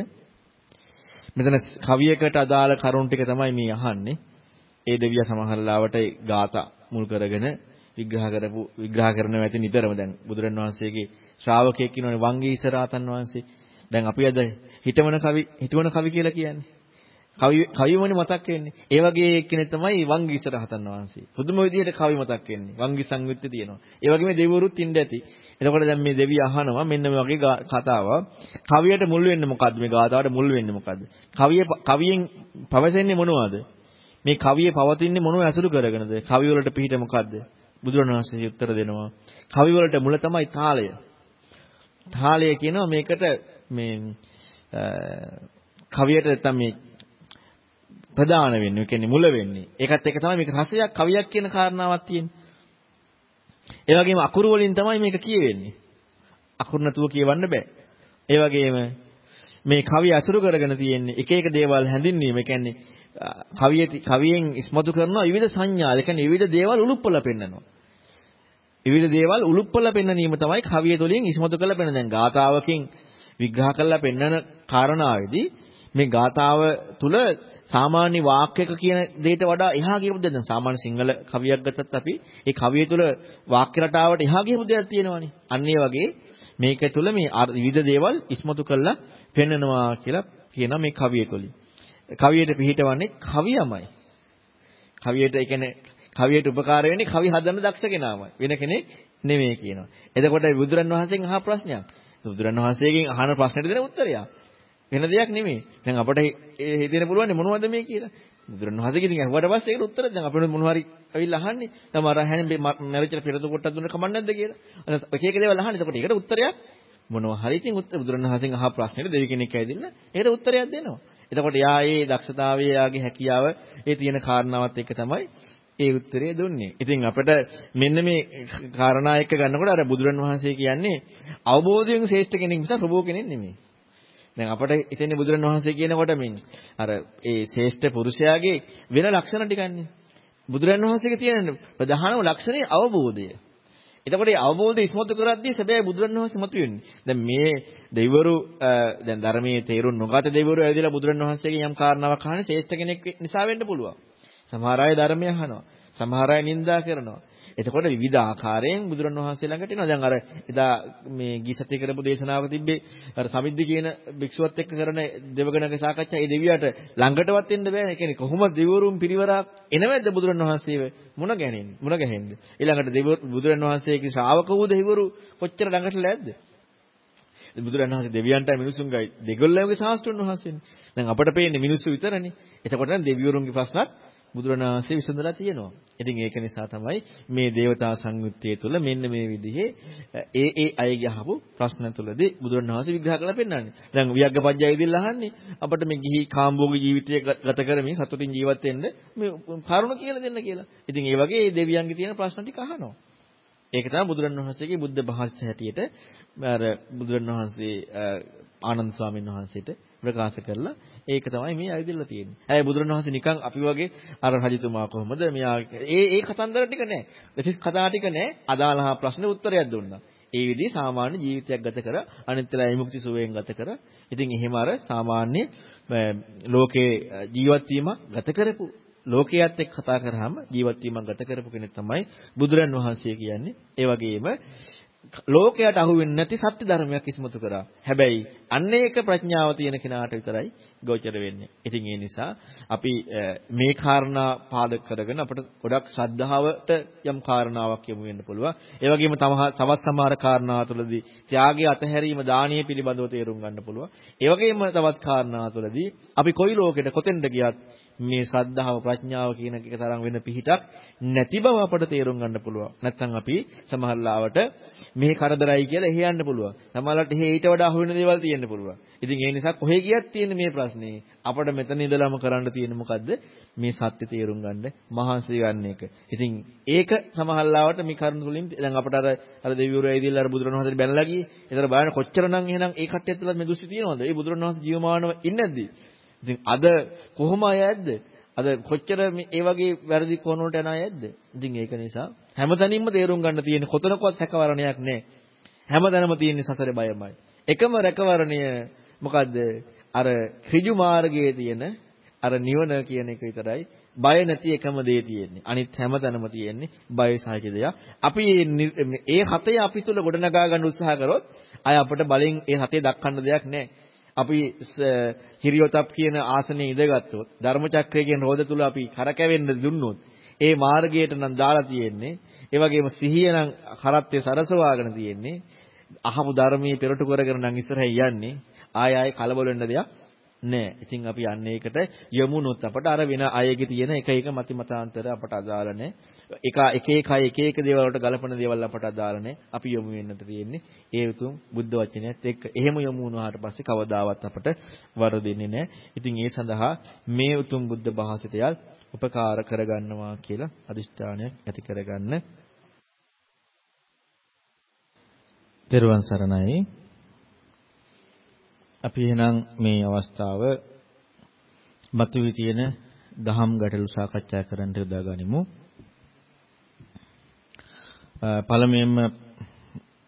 මෙතන කවියකට අදාළ කරුණු ටික තමයි මේ අහන්නේ. ඒ දෙවියා සමහර ලාවට ગાතා මුල් කරගෙන විග්‍රහ කරපු විග්‍රහ කරනවා ඇති නිතරම දැන් බුදුරන් වහන්සේගේ ශ්‍රාවකයෙක් ඉන්නවනේ වංගීසරාතන් වහන්සේ. දැන් අපි අද හිතවන කවි හිතවන කවි කියලා කියන්නේ. කවි කවිමනේ මතක් වෙන්නේ. ඒ වගේ එක්කෙනෙක් තමයි වංගීසරාතන් වහන්සේ. පුදුම විදිහට කවි මතක් වෙන්නේ. වංගී සංයුත්තේ තියෙනවා. ඒ වගේම දෙවිවරුත් ඉන්න ඇති. එතකොට දැන් මේ දෙවිය අහනවා මෙන්න මේ වගේ කතාවක්. කවියට මුල් වෙන්නේ මොකද්ද? මේ ගාතාවට මුල් වෙන්නේ මොකද්ද? කවිය කවියෙන් පවසන්නේ මොනවද? මේ කවියේ පවතින්නේ මොනව ඇසුරු කරගෙනද? කවි වලට පිහිට මොකද්ද? බුදුරණවහන්සේ උත්තර දෙනවා. කවි වලට මුල තමයි තාලය. තාලය කියනවා මේකට මේ කවියට නැත්තම් මේ ප්‍රධාන වෙන්නේ. ඒ කියන්නේ මුල වෙන්නේ. ඒකත් එක තමයි මේක රසයක් කවියක් කියන කාරණාවක් තියෙන්නේ. ඒ වගේම අකුරු වලින් තමයි මේක කියවෙන්නේ. අකුරු නැතුව කියවන්න බෑ. ඒ වගේම මේ කවිය අසුරු කරගෙන තියෙන්නේ එක එක දේවල් හැඳින්වීම. ඒ කියන්නේ කවිය කවියෙන් ඉස්මතු කරනවා විවිධ සංඥා. ඒ කියන්නේ විවිධ දේවල් උලුප්පලා පෙන්නනවා. විවිධ දේවල් උලුප්පලා පෙන්නීම තමයි කවිය තුළින් ඉස්මතු කරලා පෙන්නන. දැන් ගාතාවකින් විග්‍රහ කරලා පෙන්නන කාරණාවේදී මේ ගාතාව තුළ සාමාන්‍ය වාක්‍යක කියන දෙයට වඩා එහා ගියපු දෙයක්. දැන් සාමාන්‍ය සිංහල කවියක් ගත්තත් අපි ඒ කවිය තුළ වාක්‍ය රටාවට එහා ගියපු දෙයක් තියෙනවානේ. අන්න ඒ වගේ මේක තුළ මේ විවිධ දේවල් ඉස්මතු කරලා පෙන්නනවා කියලා කියන මේ කවිය තුළින්. කවියට පිහිටවන්නේ කවියමයි. කවියට ඒ කියන්නේ කවියට උපකාර වෙන්නේ කවි හදන්න දක්ෂ කෙනාමයි. වෙන කෙනෙක් නෙමෙයි කියනවා. එතකොට බුදුරන් වහන්සේගෙන් අහ ප්‍රශ්නයක්. බුදුරන් වහන්සේගෙන් අහන ප්‍රශ්නෙට දෙන උත්තරයක්. වෙන දෙයක් නෙමෙයි. දැන් අපට හිතෙන්න පුළුවන් මොනවද මේ කියලා. බුදුරන් වහන්සේගෙන් ඉතින් අහුවට පස්සේ ඒකට උත්තර දැන් අපිට මොනවා හරි ඇවිල්ලා අහන්නේ. සමහර අහන්නේ මැරිච්ච පෙරතු කොටක් දුන්න කමක් නැද්ද කියලා. එක එක දේවල් අහන්නේ. එතකොට ඒකට උත්තරයක් මොනවා හරි ඉතින් උත්තර බුදුරන් වහන්සේගෙන් අහ ප්‍රශ්නෙට දෙවි කෙනෙක් ඇවිදින්න ඒකට උත්තරයක් දෙනවා. එතකොට යා ඒ දක්ෂතාවය යාගේ හැකියාව ඒ තියෙන කාරණාවත් එක්ක තමයි ඒ උත්තරය දුන්නේ. ඉතින් අපිට මෙන්න මේ කාරණා එක්ක ගන්නකොට අර බුදුරන් වහන්සේ කියන්නේ අවබෝධයෙන් ශ්‍රේෂ්ඨ කෙනෙක් නිසා ප්‍රබෝ කෙනෙක් නෙමෙයි. දැන් අපිට ඉතින් බුදුරන් වහන්සේ කියනකොට මින් අර ඒ ශ්‍රේෂ්ඨ පුරුෂයාගේ වෙන ලක්ෂණ ටිකන්නේ. බුදුරන් වහන්සේගේ තියෙන ප්‍රධානම ලක්ෂණය අවබෝධය. එතකොට මේ අවබෝධය ඉස්මතු කරද්දී සැබෑ බුදුරණවහන්සේ මතුවෙන්නේ. දැන් මේ දෙවිවරු දැන් ධර්මයේ තේරුම් නොගත දෙවිවරු ඇවිදලා බුදුරණවහන්සේගෙන් යම් කාරණාවක් අහන්නේ ශ්‍රේෂ්ඨ කෙනෙක් නිසා වෙන්න පුළුවන්. සමහර අය ධර්මය අහනවා. සමහර අය නිඳා කරනවා. එතකොට විවිධ ආකාරයෙන් බුදුරණවහන්සේ ළඟට එනවා. දැන් අර එදා මේ ගිසති කරපු දේශනාවක තිබ්බේ අර සමිද්දි කියන භික්ෂුවත් එක්ක කරන දෙවගණක සාකච්ඡා ඒ දෙවියට ළඟටවත් එන්න බෑ. ඒ කියන්නේ කොහොමද දෙවිවරුන් පිරිවරක් එනවද බුදුරණවහන්සේව මුණ ගැහෙන්නේ? මුණ ගැහෙන්නේ. ඊළඟට බුදුරණවහන්සේගේ ශ්‍රාවක වූ දෙවිවරු කොච්චර ළඟට ලෑද්ද? බුදුරණවහන්සේ දෙවියන්ටයි මිනිසුන්ගයි දෙගොල්ලෝගේ ශාස්ත්‍රඥ වහන්සේනේ. දැන් අපට පේන්නේ මිනිස්සු විතරනේ. එතකොට නම් දෙවිවරුන්ගේ ප්‍රශ්නත් බුදුරණාහි විසඳලා තියෙනවා. ඉතින් ඒක නිසා තමයි මේ දේවතා සංයුත්තේ තුල මෙන්න මේ විදිහේ ඒ ඒ අයගේ අහපු ප්‍රශ්න තුලදී බුදුරණාහි විග්‍රහ කරලා පෙන්නන්නේ. දැන් වියග්ගපජ්ජය ඉදිරියලා අහන්නේ අපිට මේ ගිහි කාම්භෝගී ජීවිතය ගත කරමින් සතුටින් ජීවත් වෙන්න මේ කරුණ කියලා දෙන්න කියලා. ඉතින් ඒ වගේ මේ දෙවියන්ගේ තියෙන ප්‍රශ්න ටික අහනවා. ඒක තමයි බුදුරණවහන්සේගේ බුද්ධ භාෂිත හැටියට අර බුදුරණවහන්සේ ආනන්ද ස්වාමීන් වහන්සේට ප්‍රකාශ කරලා ඒක තමයි මේ ඇවිදලා තියෙන්නේ. හැබැයි බුදුරණවහන්සේ නිකන් අපි වගේ අර රජතුමා කොහොමද මෙයා ඒ ඒ කතන්දර ටික නෑ. දෙසිස් කතා ටික නෑ. අදාළහා ප්‍රශ්න උත්තරයක් දුන්නා. ඒ විදිහේ සාමාන්‍ය ජීවිතයක් ගත කර අනිත්‍යලා විමුක්ති සුවයෙන් ගත කර ඉතින් එහෙම අර සාමාන්‍ය ලෝකේ ජීවත් වීමක් ගත කරපු ලෝකයේත් එක්ක කතා කරාම ජීවත් වීමක් ගත කරපු කෙනෙක් තමයි බුදුරන් වහන්සේ කියන්නේ. ඒ වගේම ලෝකයට අහු වෙන්නේ නැති සත්‍ය ධර්මයක් ඉස්මතු කරා. හැබැයි අන්න ඒක ප්‍රඥාව තියෙන කෙනාට විතරයි ගෝචර වෙන්නේ. ඉතින් ඒ නිසා අපි මේ කාරණා පාදක කරගෙන අපිට ගොඩක් ශ්‍රද්ධාවට යම් කාරණාවක් යොමු වෙන්න පුළුවන්. ඒ වගේම තවත් සමහර කාරණා තුළදී ත්‍යාගය අතහැරීම දානීය පිළිබඳව තේරුම් ගන්න පුළුවන්. ඒ වගේම තවත් කාරණා තුළදී අපි කොයි ලෝකෙට කොතෙන්ද ගියත් මේ ශ්‍රද්ධාව ප්‍රඥාව කියන එක තරම් වෙන පිහිටක් නැති බව අපට තේරුම් ගන්න පුළුවන්. නැත්නම් අපි සමහරලාවට මේ කරදරයි කියලා එහෙ යන්න පුළුවන්. සමහරවිට එහෙ ඊට වඩා අහු වෙන දේවල් තියෙන්න පුළුවන්. ඉතින් ඒ නිසා කොහේ ගියත් තියෙන මේ ප්‍රශ්නේ අපිට මෙතන ඉඳලාම කරන්න තියෙන මොකද්ද? මේ සත්‍ය තේරුම් ගන්න මහන්සි ගන්න එක. ඉතින් ඒක සමහරලාවට මේ කරුණ තුලින් දැන් අපිට අර අර දෙවිවරු ඇවිදilla අර බුදුරණවහන්සේට බැනලා ගියේ. ඒතර බලන්න කොච්චරනම් එහෙනම් ඒ කට්ටියත් තුලත් මේ දෘෂ්ටි තියෙනවද? ඒ බුදුරණවහන්සේ ජීවමානව ඉන්නේ නැද්ද? ඉතින් අද කොහොම අය ඇද්ද? අද කොච්චර මේ වගේ වැරදි කෝණ වලට යන අය ඇද්ද? ඉතින් ඒක නිසා හැමතැනින්ම තේරුම් ගන්න තියෙන කොතනකවත් සැකවරණයක් නැහැ. හැමතැනම තියෙන සසරේ බයමයි. එකම රැකවරණය මොකද්ද? අර ඍජු මාර්ගයේ තියෙන අර නිවන කියන එක විතරයි බය නැති එකම දේ තියෙන්නේ. අනිත් හැමතැනම තියෙන්නේ බය සහජ දෙයක්. අපි ඒ හතේ අපි තුල ගොඩනගා ගන්න උත්සාහ කරොත් අය අපිට බලෙන් ඒ හතේ දක්වන්න දෙයක් නැහැ. අපි හිරියොතප් කියන ආසනයේ ඉඳගත්තොත් ධර්මචක්‍රය කියන රෝද තුල අපි කරකැවෙන්න දුන්නොත් ඒ මාර්ගයට නම් දාලා තියෙන්නේ ඒ වගේම සිහිය නම් කරත්තේ සරසවාගෙන තියෙන්නේ අහමු ධර්මයේ පෙරට කරගෙන නම් ඉස්සරහින් යන්නේ ආය ආය කලබල වෙන්න දෙයක් නෑ. ඉතින් අපි යන්නේ ඒකට යමුනොත් අපට අර වෙන අයගේ තියෙන එක එක මති මතාන්තර අපට අදාළ නෑ. එක එක එක අය එක එක දේවල් වලට ගලපන දේවල් අපට අදාළ නෑ. අපි යමු වෙන්නට තියෙන්නේ ඒ උතුම් බුද්ධ වචනයත් එක්ක. එහෙම යමු වුණාට පස්සේ කවදාවත් අපට වරදින්නේ නෑ. ඉතින් ඒ සඳහා මේ උතුම් බුද්ධ භාසිතයල් උපකාර කරගන්නවා කියලා අදිෂ්ඨානයක් ඇති කරගන්න. දරුවන් සරණයි අපි එහෙනම් මේ අවස්ථාව මතුවී තියෙන දහම් ගැටලු සාකච්ඡා කරන්න යොදා ගනිමු. පළමුවෙන්ම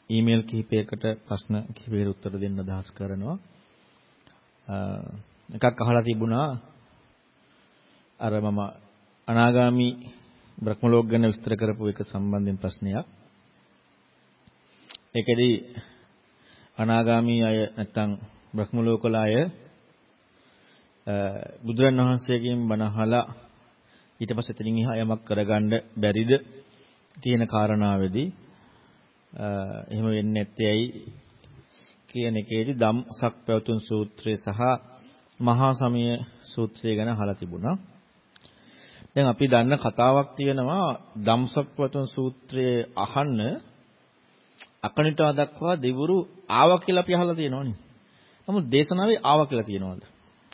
ඊමේල් කිහිපයකට ප්‍රශ්න කිහිපයකට උත්තර දෙන්න අදහස් කරනවා. එකක් අහලා තිබුණා අර මම අනාගාමි බ්‍රහ්ම ලෝක ගැන විස්තර කරපු එක සම්බන්ධයෙන් ප්‍රශ්නයක්. ඒකෙදි අනාගාමි අය නැත්තම් බ්‍රහ්ම ලෝකවල අය බුදුරන් වහන්සේගෙන් බණ අහලා ඊට පස්සේ එතනින් එහා යමක් කරගන්න බැරිද කියන කාරණාවේදී එහෙම වෙන්නේ නැත්තේ ඇයි කියන එකේදී ධම් සක්පවතුන් සූත්‍රය සහ මහා සමය සූත්‍රය ගැන අහලා තිබුණා. දැන් අපි දන්න කතාවක් තියෙනවා ධම්සක්වතුන් සූත්‍රයේ අහන්න අකනිටා දක්වා දෙවුරු ආවා කියලා අපි අහලා තියෙනවනේ. නමුත් දේශනාවේ ආවා කියලා තියෙනවද?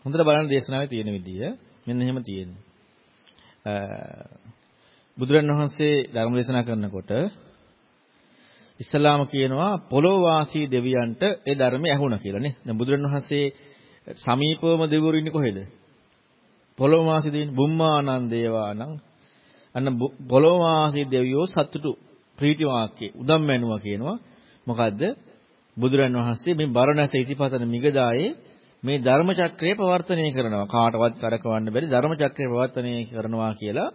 හොඳට බලන්න දේශනාවේ තියෙන විදිය මෙන්න එහෙම තියෙන්නේ. බුදුරණවහන්සේ ධර්ම දේශනා කරනකොට ඉස්ලාම කියනවා පොළොව වාසී දෙවියන්ට ඒ ධර්මය ඇහුණා කියලා නේ. දැන් බුදුරණවහන්සේ සමීපවම දෙවිවරු ඉන්නේ කොහෙද? පොළොව වාසී දෙවියන් බුම්මානන් දේවානං අන්න පොළොව වාසී දෙවියෝ සතුටු ප්‍රීති වාක්‍ය උදම් මැනුවා කියනවා. මොකද්ද? බුදුරන් වහන්සේ මේ බරණැස ඉතිපතන මිගදායේ මේ ධර්ම චක්‍රය පවර්තනය කරනවා. කාටවත් කරකවන්න බැරි ධර්ම චක්‍රය පවර්තනය කරනවා කියලා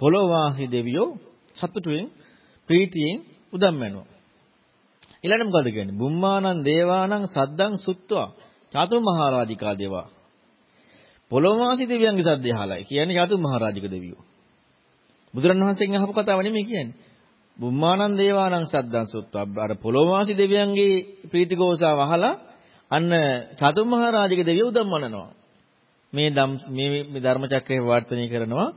පොළොවාසි දෙවියෝ සතුටුවෙන් ප්‍රීතියෙන් උදම් වෙනවා. ඊළඟ මොකද කියන්නේ? බුම්මානං දේවානං සද්දං සුත්වා. චාතු මහරජිකා දේවා. පොළොවාසි දෙවියන්ගේ සද්දය අහලා කියන්නේ චාතු මහරජික දෙවියෝ. බුදුරණවහන්සේගෙන් අහපු කතාව නෙමෙයි කියන්නේ. බුම්මානන් දේවානං සද්දං සුත්වා අර පොළොවාසි දෙවියන්ගේ ප්‍රීතිഘോഷාව අහලා අන්න චතුම්මහරජගේ දෙවියෝ උදම්මනනවා මේ ධම් මේ ධර්ම චක්‍රේ වර්තනය කරනවා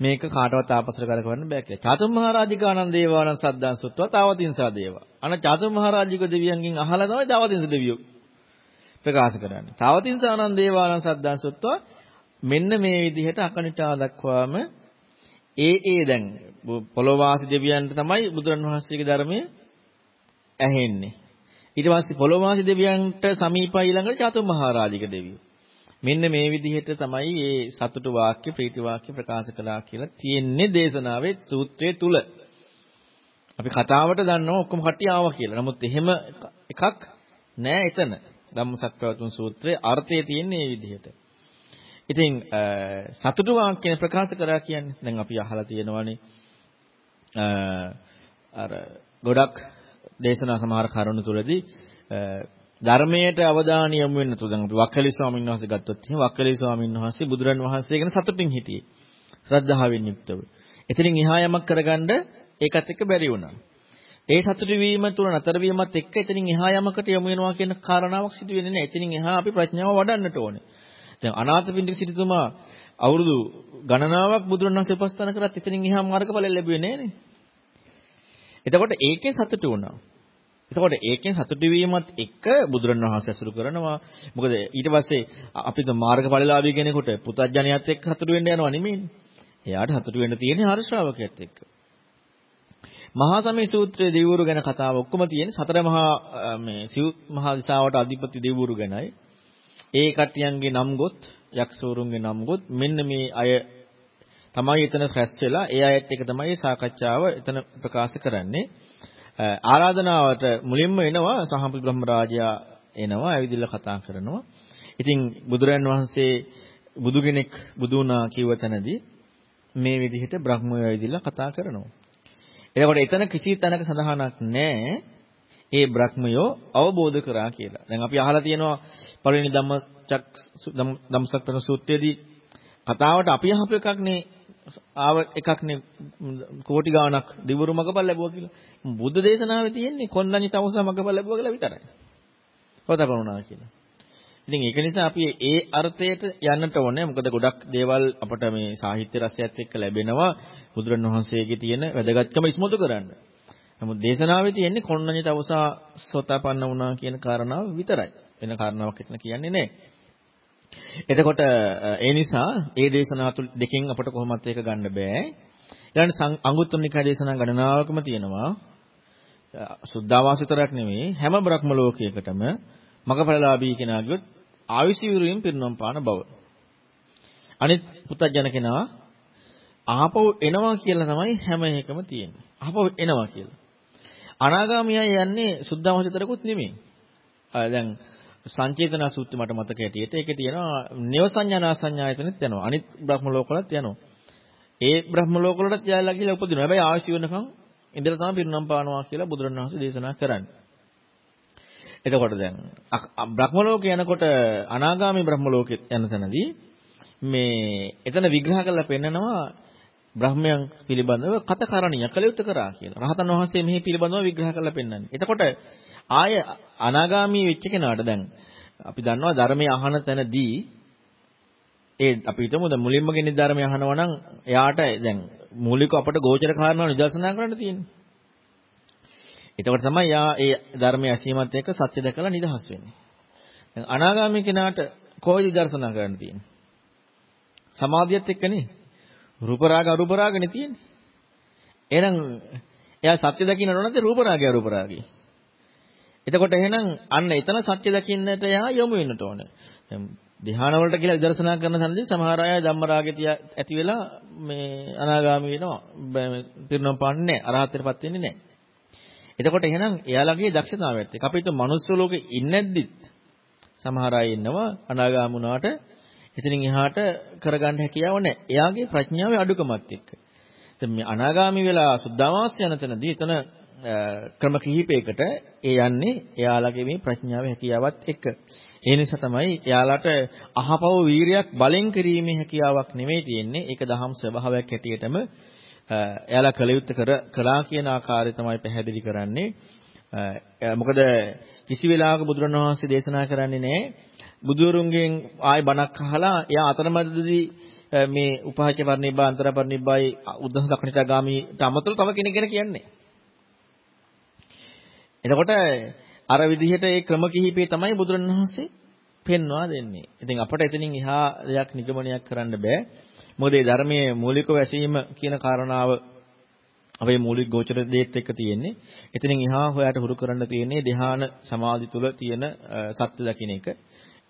මේක කාටවත් ආපසට කරකවන්න බෑ කියලා. චතුම්මහරජිකානන් දේවානං සද්දං සුත්වා තාවතින්සා දේවා. අන චතුම්මහරජික දෙවියන්ගෙන් අහලා තමයි තාවතින්ස දෙවියෝ ප්‍රකාශ කරන්නේ. තාවතින්සානන් දේවානං සද්දං සුත්වා මෙන්න මේ විදිහට අකනිටා දක්වාම ඒ ඒ දැන් පොළොවාසි දෙවියන්ට තමයි බුදුරණවහන්සේගේ ධර්මය ඇහෙන්නේ. ඊට පස්සේ පොළොවාසි දෙවියන්ට සමීපයි ළඟට චතුම්මහරජික දෙවියෝ. මෙන්න මේ විදිහට තමයි මේ සතුටු වාක්‍ය ප්‍රීති වාක්‍ය ප්‍රකාශ කළා කියලා තියෙන්නේ දේශනාවේ සූත්‍රයේ තුල. අපි කතාවට දන්නවා ඔක්කොම කට්ටිය ආවා කියලා. නමුත් එහෙම එකක් නෑ එතන. ධම්මසක්කවතුන් සූත්‍රයේ අර්ථය තියෙන්නේ මේ විදිහට. ඉතින් සතුටු වාක්‍ය ප්‍රකාශ කරා කියන්නේ දැන් අපි අහලා තියෙනවානේ අර ගොඩක් දේශනා සමහර කරුණු තුලදී ධර්මයට අවධානය යොමු වෙන්න තු දැන් අපි වක්කලි ස්වාමීන් වහන්සේ ගත්තොත් එහෙනම් වක්කලි ස්වාමීන් වහන්සේ බුදුරන් වහන්සේ ගැන සතුටින් හිටියේ. ශ්‍රද්ධාවෙන් යුක්තව. එතනින් එහා යමක් කරගන්න ඒකත් එක්ක බැරි වුණා. ඒ සතුටු වීම තුල නතර වීමත් එක්ක එතනින් එහා යමකට යොමු වෙනවා කියන කාරණාවක් සිදු වෙන්නේ නැහැ. එතනින් එහා අපි ප්‍රඥාව වඩන්නට ඕනේ. දැන් අනාථපිණ්ඩික සිටුතුමා අවුරුදු ගණනාවක් බුදුරණවහන්සේ උපස්ථාන කරත් එතනින් එහා මාර්ගඵල ලැබුවේ නෑනේ. එතකොට ඒකේ සතුටු වුණා. එතකොට ඒකෙන් සතුටු වීමත් එක්ක බුදුරණවහන්සේ අසුරු කරනවා. මොකද ඊට පස්සේ අපිට මාර්ගඵලලාභී කෙනෙකුට පුතඥයත් එක්ක සතුටු වෙන්න යනවා නෙමෙයිනේ. එයාට සතුටු වෙන්න තියෙන්නේ හරි ශ්‍රාවකයෙක් එක්ක. මහා සමය සූත්‍රයේ දෙවිවරු ගැන කතාව ඔක්කොම තියෙන්නේ සතර මහා මේ සිව් මහා දිසාවට අධිපති දෙවිවරු ගැනයි. ඒ කට්ටියන්ගේ නම් ගොත් යක්ෂවරුන්ගේ නම් ගොත් මෙන්න මේ අය තමයි එතන රැස් වෙලා ඒ අයත් එක තමයි සාකච්ඡාව එතන ප්‍රකාශ කරන්නේ. ආරාධනාවට මුලින්ම එනවා සහම්පි බ්‍රහ්ම රාජයා එනවා ඇවිදilla කතා කරනවා. ඉතින් බුදුරයන් වහන්සේ බුදු කෙනෙක් බුදු වුණා කිව්ව තැනදී මේ විදිහට බ්‍රහ්මයෝ ඇවිදilla කතා කරනවා. එතකොට එතන කිසි තැනක සඳහනක් නැහැ ඒ බ්‍රහ්මයෝ අවබෝධ කරා කියලා. දැන් අපි අහලා තියෙනවා පළවෙනි ධම්මචක් ධම්සක්තන සූත්‍රයේදී කතාවට අපි අහපු එකක්නේ ආව එකක්නේ කෝටි ගාණක් දිවුරු මගපල් ලැබුවා කියලා. බුද්ධ දේශනාවේ තියෙන්නේ කොන්දඤ්ඤ තවස මගපල් ලැබුවා කියලා විතරයි. හොතපරුණා කියලා. ඉතින් ඒක නිසා අපි ඒ අර්ථයට යන්නට ඕනේ. මොකද ගොඩක් දේවල් අපට මේ සාහිත්‍ය රසයත් එක්ක ලැබෙනවා බුදුරණවහන්සේගේ තියෙන වැදගත්කම ඉස්මතු කරන්න. නමුත් දේශනාවේ තියෙන්නේ කොණ්ණඤ්ඤ තවසා සෝතාපන්න වුණා කියන කාරණාව විතරයි. වෙන කාරණාවක් එතන කියන්නේ නැහැ. එතකොට ඒ නිසා ඒ දේශනා දෙකෙන් අපට කොහොමත් ඒක ගන්න බෑ. ඊළඟ අංගුත්තර නිකාය දේශනා ගණනාවකම තියෙනවා. සුද්ධාවාසිතරක් නෙමෙයි හැම බ්‍රහ්ම ලෝකයකටම මගපලලාභී කෙනාගියොත් ආයුෂ විරුවෙන් පිරිනොම් පාන බව. අනිත් පුතජන කෙනා ආපහු එනවා කියලා තමයි හැම එකම තියෙන්නේ. ආපහු එනවා කියලා. අනාගාමියා යන්නේ සුද්ධාවසිතරකුත් නෙමෙයි. දැන් සංචේතන සූත්‍රය මට මතක හැටියට ඒකේ තියෙනවා නේව සංඥානා සංඥායතනෙත් යනවා. අනිත් බ්‍රහ්ම ලෝකවලත් යනවා. ඒ බ්‍රහ්ම ලෝකවලටත් යාලා ගිහලා උපදිනවා. හැබැයි ආශි වෙනකන් ඉඳලා තමයි පිරිනම් පානවා කියලා බුදුරණවහන්සේ දේශනා කරන්නේ. එතකොට දැන් බ්‍රහ්ම ලෝකේ යනකොට අනාගාමී බ්‍රහ්ම ලෝකෙත් යන තැනදී මේ එතන විග්‍රහ කරලා පෙන්නනවා බ්‍රහ්මයන් පිළිබඳව කතකරණිය කලයුත්ත කරා කියලා. රහතන් වහන්සේ මෙහි පිළිබඳව විග්‍රහ කරලා පෙන්නන්නේ. එතකොට ආය අනාගාමී වෙච්ච කෙනාට දැන් අපි දන්නවා ධර්මය අහන තැනදී ඒ අපි හිතමු දැන් මුලින්ම කෙනෙක් ධර්මය අහනවා නම් එයාට දැන් මූලික අපට ගෝචර කාරණා නිදර්ශනා කරන්න තියෙන්නේ. එතකොට තමයි යා ඒ ධර්මයේ ඇසීමත් එක්ක සත්‍ය දැකලා නිදහස් වෙන්නේ. දැන් අනාගාමී කෙනාට කොයි විදර්ශනා කරන්න තියෙන්නේ? සමාධියත් එක්කනේ. රූප රාග අරූප රාගනේ තියෙන්නේ. එහෙනම් එයා සත්‍ය දකින්න ඕන නැත්නම් රූප රාගය අරූප රාගය. එතකොට එහෙනම් අන්න එතන සත්‍ය දකින්නට යා යොමු වෙන්නට ඕනේ. දැන් ධ්‍යාන වලට කියලා විදර්ශනා කරන තැනදී සමහර අය ධම්ම රාගය ඇති වෙලා මේ අනාගාමී වෙනවා. පිරුණම් පාන්නේ නැහැ. අරහත්ත්වයටපත් වෙන්නේ නැහැ. එතකොට එහෙනම් එයාලගේ දක්ෂතාවයත් එක්ක අපි හිතුව මනුස්ස ලෝකෙ ඉන්නේ නැද්දිත් සමහර අය ඉන්නවා අනාගාම වුණාට එතනින් එහාට කරගන්න හැකියාව නැහැ. එයාගේ ප්‍රඥාවේ අඩුකමත් එක්ක. දැන් මේ අනාගාමි වෙලා සුද්ධාවාස යන තැනදී එතන ක්‍රම කිහිපයකට ඒ යන්නේ එයාලගේ මේ ප්‍රඥාවේ හැකියාවත් එක්ක. ඒ නිසා තමයි එයාලට අහපව වීරියක් බලෙන් කිරීමේ හැකියාවක් නෙමෙයි තියෙන්නේ. ඒක දහම් ස්වභාවයක් හැටියටම එයාලා කළ යුත්තේ කර කළා කියන ආකාරය තමයි පැහැදිලි කරන්නේ. මොකද කිසි වෙලාවක බුදුරණවහන්සේ දේශනා කරන්නේ නැහැ බුදුරුන්ගෙන් ආයි බණක් අහලා එයා අතරමැදදී මේ උපහාච පරිනිබ්බා අන්තර පරිනිබ්බායි උද්දස දක්නිතා ගාමීට අමතරව තව කෙනෙක් ගැන කියන්නේ. එතකොට අර විදිහට ඒ ක්‍රම කිහිපේ තමයි බුදුරණවහන්සේ පෙන්වා දෙන්නේ. ඉතින් අපට එතනින් එහා දෙයක් නිගමනයක් කරන්න බෑ. මොකද මේ ධර්මයේ මූලිකව ඇසීම කියන කාරණාව අපේ මූලික ගෝචර දෙයත් එක්ක තියෙන්නේ. එතනින් එහා හොයාට හුරු කරන්න තියෙන්නේ ධ්‍යාන සමාධි තුල තියෙන සත්‍ය දකින්න එක.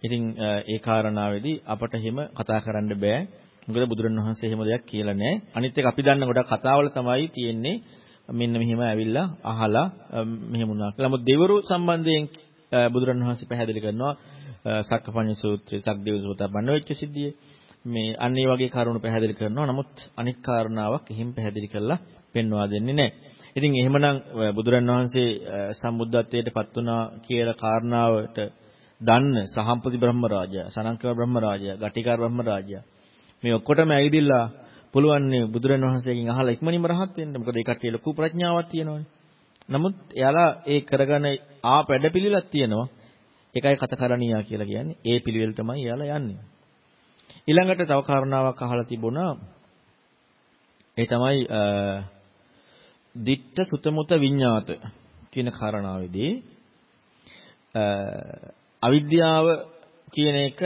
ඉතින් ඒ කාරණාවේදී අපට එහෙම කතා කරන්න බෑ. මොකද බුදුරණවහන්සේ එහෙම දෙයක් කියලා නැහැ. අනිත් එක අපි දන්න ගොඩක් කතාවල තමයි තියෙන්නේ මෙන්න මෙහෙම ඇවිල්ලා අහලා මෙහෙම වුණා කියලා. නමුත් දෙවරු සම්බන්ධයෙන් බුදුරණවහන්සේ පැහැදිලි කරනවා සක්කපඤ්ඤ සූත්‍රයේ සක්දේව සෝතපන්න වෙච්ච සිද්ධියේ මේ අන්න ඒ වගේ කරුණු පැහැදිලි කරනවා. නමුත් අනික් කාරණාවක් එහෙම පැහැදිලි කරලා පෙන්වා දෙන්නේ නැහැ. ඉතින් එහෙමනම් බුදුරන් වහන්සේ සම්බුද්ධත්වයට පත් වුණා කියලා කාරණාවට දන්න සහම්පති බ්‍රහ්ම රාජයා, සනංකව බ්‍රහ්ම රාජයා, ගටිකාර බ්‍රහ්ම රාජයා මේ ඔක්කොටම ඇවිදිලා පුළුවන් නේ බුදුරන් වහන්සේගෙන් අහලා ඉක්මනින්ම රහත් වෙන්න. මොකද ඒ කට්ටිය ලොකු ප්‍රඥාවක් තියෙනවානේ. නමුත් එයාලා ඒ කරගෙන ආ වැඩපිළිවෙලක් තියෙනවා. ඒකයි කතකරණීයා කියලා කියන්නේ. ඒ පිළිවෙල තමයි එයාලා යන්නේ. ඊළඟට තව කාරණාවක් අහලා තිබුණා. ඒ තමයි දිට්ඨ සුතමුත විඤ්ඤාත කියන කාරණාවේදී අවිද්‍යාව කියන එක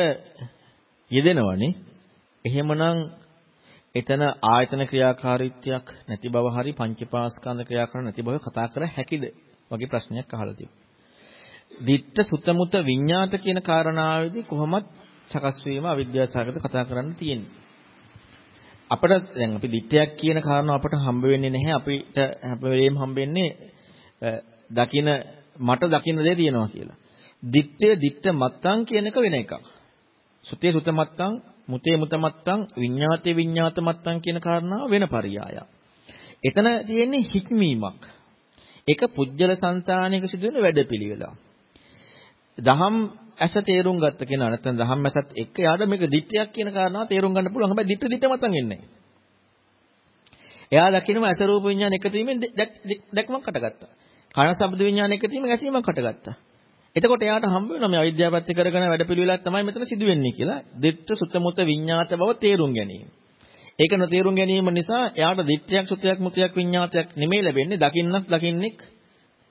යෙදෙනවනේ. එහෙමනම් එතන ආයතන ක්‍රියාකාරීත්වයක් නැති බව හරි පංචපාස්කන්ධ ක්‍රියාකාරී නැති බව කතා කර හැකිද වගේ ප්‍රශ්නයක් අහලා තිබුණා. ditta sutamuta විඤ්ඤාත කියන කාරණාවේදී කොහොමත් සකස් වීම අවිද්‍යාසගත කතා කරන්න තියෙන්නේ. අපිට දැන් අපි දිට්ඨයක් කියන කාරණාව අපට හම්බ වෙන්නේ නැහැ. අපිට හැම වෙලේම හම්බ වෙන්නේ දකින මට දකින්න දේ තියෙනවා කියලා. දිට්ඨය දිට්ඨ මත්තං කියන එක වෙන එකක්. සුතේ සුත මත්තං මුතේ මුත මත්තං විඤ්ඤාතේ විඤ්ඤාත මත්තං කියන කාරණාව වෙන පරියායක්. එතන තියෙන්නේ හික්මීමක්. ඒක පුජ්‍යල సంతානයක සිදුවෙන වැඩපිළිවෙලක්. දහම් ඇස තේරුම් ගත්ත කෙනා නැත්නම් දහම් ඇසත් එක්ක යාට මේක දිට්ඨියක් කියන කාරණාව තේරුම් ගන්න පුළුවන්. හැබැයි දිට්ඨ දිට්ඨ මතන් එන්නේ එයා දකින්නම ඇස රූප විඥාන එකතු වීමෙන් දැක්මක් හටගත්තා. කන ශබ්ද විඥාන එකතු වීමෙන් ඇසීමක් හටගත්තා. එතකොට එයාට හම්බ වෙනවා මේ අවිද්‍යාවපත්‍ය කරගෙන වැඩපිළිවෙලක් තමයි මෙතන සිදුවෙන්නේ කියලා. දිට්ඨ සුත්තමුත විඤ්ඤාත බව තේරුම් ගැනීම. ඒක නොතේරුම් ගැනීම නිසා එයාට දිට්ඨියක් සුතයක් මුතයක් විඤ්ඤාතයක් නෙමෙයි ලැබෙන්නේ දකින්නක් දකින්නෙක්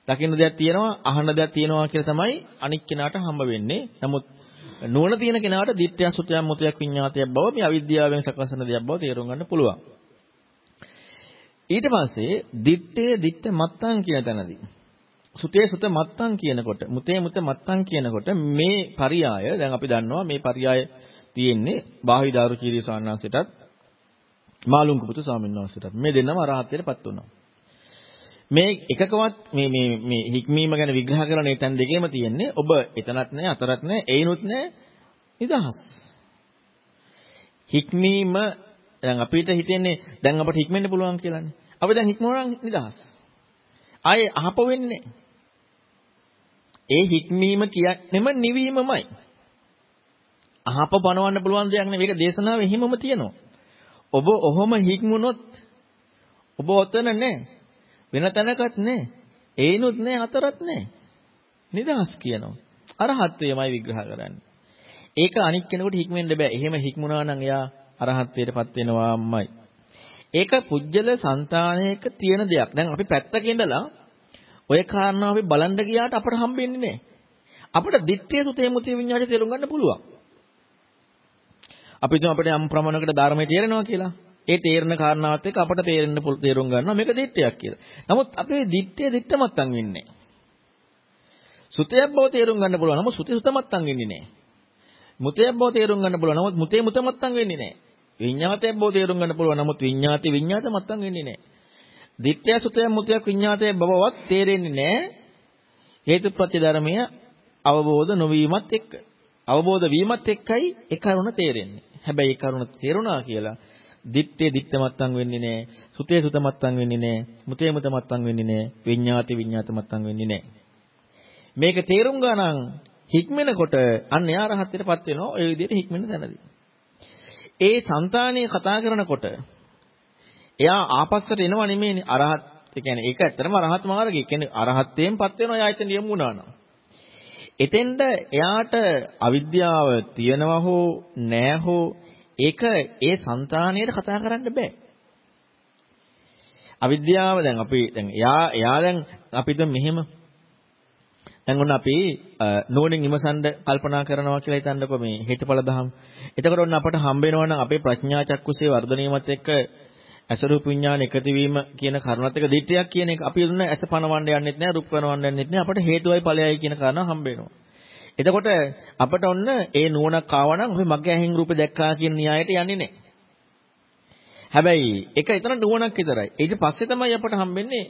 දකින්න දෙයක් තියෙනවා අහන්න දෙයක් තියෙනවා කියලා තමයි අනික් කෙනාට හම්බ වෙන්නේ. නමුත් නුවණ තියෙන කෙනාට දිට්ඨියක් සුතයක් මුතයක් විඤ්ඤාතයක් බව මේ අවිද්‍යාවෙන් සකස් වෙන දෙයක් බව තේරුම් ගන්න පුළුවන්. ඊට පස්සේ දිත්තේ දිත්ත මත්තං කියන තැනදී සුතේ සුත මත්තං කියනකොට මුතේ මුත මත්තං කියනකොට මේ පරියාය දැන් අපි දන්නවා මේ පරියාය තියෙන්නේ බාහි දාරුචීරිය සාන්නාසයටත් මාළුන්ක පුතු ස්වාමීන් වහන්සේටත් මේ දෙන්නම අරහත්ත්වයටපත් වුණා. මේ එකකවත් මේ මේ මේ හික්මීම ගැන විග්‍රහ කරන ඒ තැන් දෙකේම තියෙන්නේ ඔබ එතනත් නැහැ අතරත් නැහැ ඒනොත් නැහැ නිදහස්. හික්මීම දැන් අපිට හිතෙන්නේ දැන් අපට හික්මෙන්න පුළුවන් කියලානේ. අපි දැන් හික්මුණා නිදහස්. ආයේ අහප වෙන්නේ ඒ හික්මීම කියන්නේම නිවීමමයි. අහප බනවන්න පුළුවන් දෙයක් නෙවෙයි. ඒක දේශනාවේ හිමම තියෙනවා. ඔබ ඔහොම හික්මුණොත් ඔබ ඔතන නැහැ. වෙන තැනකත් නැහැ. ඒනොත් නැහැ හතරත් නැහැ. නිදහස් කියනවා. අරහත්ත්වයමයි විග්‍රහ කරන්නේ. ඒක අනික් කෙනෙකුට හික්මෙන්න බෑ. එහෙම හික්මුණා නම් එයා අරහත්ත්වයටපත් වෙනවාමයි. ඒක පුජ්‍යල సంతානයක තියෙන දෙයක්. දැන් අපි පැත්තක ඉඳලා ඔය කාරණාව අපි බලන්න ගියාට අපට හම්බෙන්නේ නැහැ. අපිට දිත්තේ සුතේ මුතේ විඤ්ඤාණය තේරුම් ගන්න පුළුවන්. අපි හිතමු අපිට යම් ප්‍රමාණයකට ධර්මයේ තේරෙනවා කියලා. ඒ තේරෙන කාරණාවත් එක්ක අපට තේරෙන්න තේරුම් ගන්නවා මේක දිත්තයක් කියලා. නමුත් අපේ දිත්තේ දිත්තමත්තන් වෙන්නේ සුතයක් බව තේරුම් ගන්න පුළුවන්. නමුත් සුතේ සුතමත්තන් වෙන්නේ නැහැ. මුතයක් බව තේරුම් ගන්න පුළුවන්. නමුත් මුතේ මුතමත්තන් වෙන්නේ නැහැ. විඤ්ඤාතයක් බව තේරුම් ගන්න පුළුවන්. නමුත් විඤ්ඤාති විඤ්ඤාතමත්තන් වෙන්නේ නැහැ. දිට්ඨය සුතය මුතයක් විඤ්ඤාතය බවවත් තේරෙන්නේ නැහැ. හේතුප්‍රත්‍ය ධර්මය අවබෝධ නොවීමත් එක්ක. අවබෝධ වීමත් එක්කයි ඒ කරුණ තේරෙන්නේ. හැබැයි ඒ කරුණ තේරුණා කියලා දිත්තේ දිත්තමත්තන් වෙන්නේ නැහැ. සුතේ සුතමත්තන් වෙන්නේ නැහැ. මුතේ මුතමත්තන් වෙන්නේ නැහැ. විඤ්ඤාති විඤ්ඤාතමත්තන් වෙන්නේ නැහැ. මේක තේරුම් ගන්නන් හික්මෙනකොට අන්න යා රහත්ත්වයටපත් වෙනවා ඔය විදිහට හික්මෙන තැනදී. ඒ సంతානිය කතා කරනකොට එයා ආපස්සට එනව නෙමෙයිනේ අරහත් ඒ කියන්නේ ඒක ඇත්තටම අරහත් මාර්ගය. ඒ කියන්නේ අරහත්ත්වයෙන්පත් වෙනවා එයා එතන යමු වුණා නම්. එතෙන්ද එයාට අවිද්‍යාව තියනවා හෝ නැහැ හෝ ඒක ඒ సంతානියට කතා කරන්න බෑ. අවිද්‍යාව දැන් අපි දැන් එයා එයා දැන් අපි දැන් මෙහෙම දැන් ඔන්න අපි නෝනින් ඉමසන්න කල්පනා කරනවා කියලා හිතන්නකෝ මේ හේතුඵල දහම්. එතකොට ඔන්න අපට හම්බ වෙනවා නම් අපේ ප්‍රඥා චක්කුසේ වර්ධනීයමත් එක්ක අසරූප විඥාන එකතු වීම කියන කරුණත් එක දිට්ඨියක් කියන එක අපි දුන්න ඇස පනවන්න යන්නෙත් නෑ රූප පනවන්න යන්නෙත් නෑ අපට හේතුවයි ඵලයයි කියන කාරණා හම්බ වෙනවා. එතකොට අපට ඔන්න ඒ නුවණක් ආවනම් ඔය මගේ ඇහෙන් රූපේ දැක්කා කියන න්‍යායට යන්නේ නෑ. හැබැයි ඒක එතන නුවණක් විතරයි. ඊට පස්සේ තමයි අපට හම්බෙන්නේ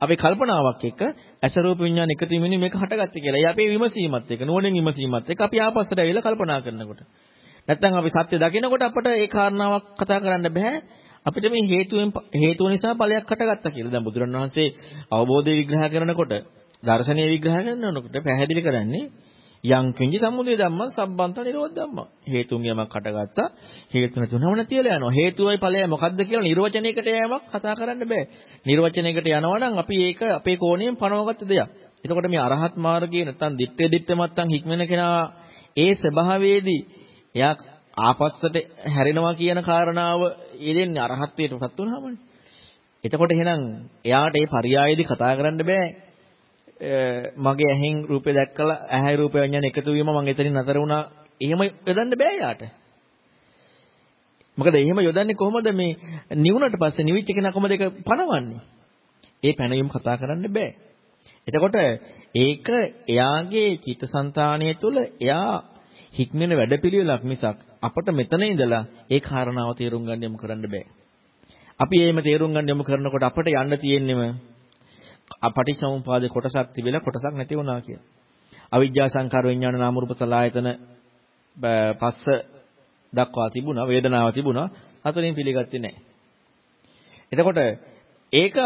අපේ කල්පනාවක් එක්ක අසරූප විඥාන එකතු වීමෙන් මේක හටගත්තේ කියලා. ඒ අපේ විමසීමත් එක්ක නුවණින් විමසීමත් එක්ක අපි ආපස්සට ඇවිල්ලා කල්පනා කරනකොට. නැත්තම් අපි සත්‍ය දකිනකොට අපට ඒ කාරණාවක් කතා කරන්න බෑ. අපිට මේ හේතුවෙන් හේතුව නිසා ඵලයක් හටගත්තා කියලා. දැන් බුදුරණවහන්සේ අවබෝධය විග්‍රහ කරනකොට දර්ශනීය විග්‍රහ කරනකොට පැහැදිලි කරන්නේ යං කිංජි සම්මුදය ධම්ම සම්බන්ත නිරෝධ ධම්ම. හේතුන් යමක් හටගත්තා හේතු නැතුනම නැතිලා යනවා. හේතුවයි ඵලයයි මොකද්ද කියලා නිර්වචනයකට යෑමක් කතා කරන්න බෑ. නිර්වචනයකට යනවා නම් අපි ඒක අපේ කෝණයෙන් පනවගත්ත දෙයක්. එතකොට මේ අරහත් මාර්ගයේ නැත්තම් දිත්තේ දිත්තේ මත්තම් හික්මන කෙනා ඒ ස්වභාවයේදී එයා ආපස්සට හැරෙනවා කියන කාරණාව යෙදෙන්නේ අරහත්ත්වයටපත් වුණාමනේ. එතකොට එහෙනම් එයාට ඒ පරියායේදී කතා කරන්න බෑ. මගේ ඇහෙන් රූපේ දැක්කලා ඇහැ රූපේ විඤ්ඤාණ එකතු වීම මම එතනින් නතර වුණා. එහෙම යොදන්න බෑ යාට. මොකද එහෙම යොදන්නේ කොහොමද මේ නිවුණට පස්සේ නිවිච්ච කෙනා කොහොමද ඒක පණවන්නේ? ඒ පැනවීම කතා කරන්න බෑ. එතකොට ඒක එයාගේ චිත්තසංතානය තුළ එයා හික්මෙන වැඩපිළිවෙලක් මිසක් අපට මෙතන ඉඳලා ඒ කාරණාව තේරුම් ගන්න යමු කරන්න බෑ. අපි එහෙම තේරුම් ගන්න යමු කරනකොට අපට යන්න තියෙන්නේම අපටිච්චසමුපාදේ කොටසක් තිබිලා කොටසක් නැති වුණා කියන. අවිජ්ජා සංකාර විඥාන නාම රූප සලආයතන පස්ස දක්වා තිබුණා වේදනාව තිබුණා හතරින් පිළිගත්තේ නැහැ. එතකොට ඒක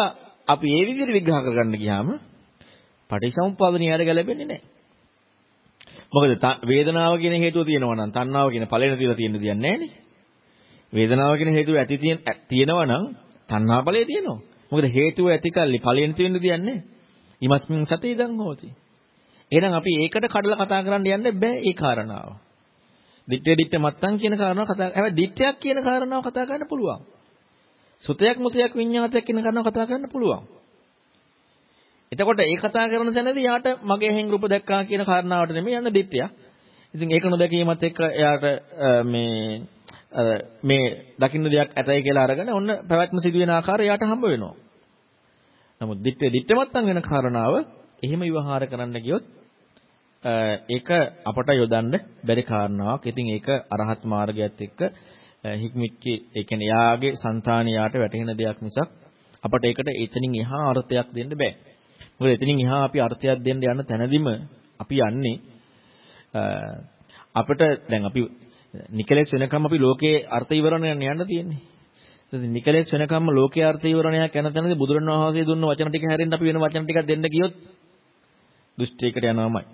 අපි ඒ විදිහට විග්‍රහ කරගන්න ගියාම පටිච්චසමුප්පාද න්‍යාය ගැලපෙන්නේ නැහැ. මොකද වේදනාව කියන හේතුව තියෙනවා නම් තණ්හාව කියන ඵලෙන තියලා තියෙන්න දෙයක් නැහැ වේදනාව කියන හේතුව ඇති තියෙනවා නම් තණ්හා ඵලය තියෙනවා. මොකද හේතුව ඇතිකල්ලි ඵලෙන තියෙන්න දෙයක් නැහැ. ඉමස්මින් සතේ ඉඳන් හොති. එහෙනම් අපි ඒකට කඩලා කතා කරන්න යන්න බෑ ඒ කාරණාව. දිත්තේ දිත්ත මත්තන් කියන කාරණාව කතා හැබැයි දිත්තයක් කියන කාරණාව කතා කරන්න පුළුවන්. සුතයක් මුතයක් විඤ්ඤාතයක් කියන කාරණාව කතා කරන්න පුළුවන්. එතකොට ඒ කතා කරන තැනදී යාට මගේ හැං රූප දැක්කා කියන කාරණාවට නෙමෙයි යන්න දිට්ඨිය. ඉතින් ඒක නොදැකීමත් එක්ක එයාට මේ මේ දකින්න දෙයක් ඇතයි කියලා අරගෙන ඔන්න පැවැත්ම සිදුවෙන ආකාරය යාට හම්බ වෙනවා. නමුත් දිට්ඨිය දිට්ඨමත්තන් වෙන කාරණාව එහෙම විවහාර කරන්න ගියොත් ඒක අපට යොදන්න බැරි කාරණාවක්. ඉතින් ඒක අරහත් මාර්ගයත් එක්ක හික්මිච්ච ඒ කියන්නේ යාගේ సంతානියාට වැටහෙන දෙයක් මිසක් අපට ඒකට එතනින් එහා අර්ථයක් දෙන්න බෑ. මොකද එතනින් එහා අපි අර්ථයක් දෙන්න යන තැනදීම අපි යන්නේ අපිට දැන් අපි නිකලෙස් වෙනකම් අපි ලෝකයේ අර්ථ ඉවරණයක් යන්න තියෙන්නේ. ඉතින් නිකලෙස් වෙනකම්ම ලෝකයේ අර්ථ ඉවරණයක් යන තැනදී බුදුරණවහන්සේ දුන්න වචන ටික හැරෙන්න අපි වෙන වචන ටිකක් දෙන්න ගියොත් දෘෂ්ටියකට යනවාමයි.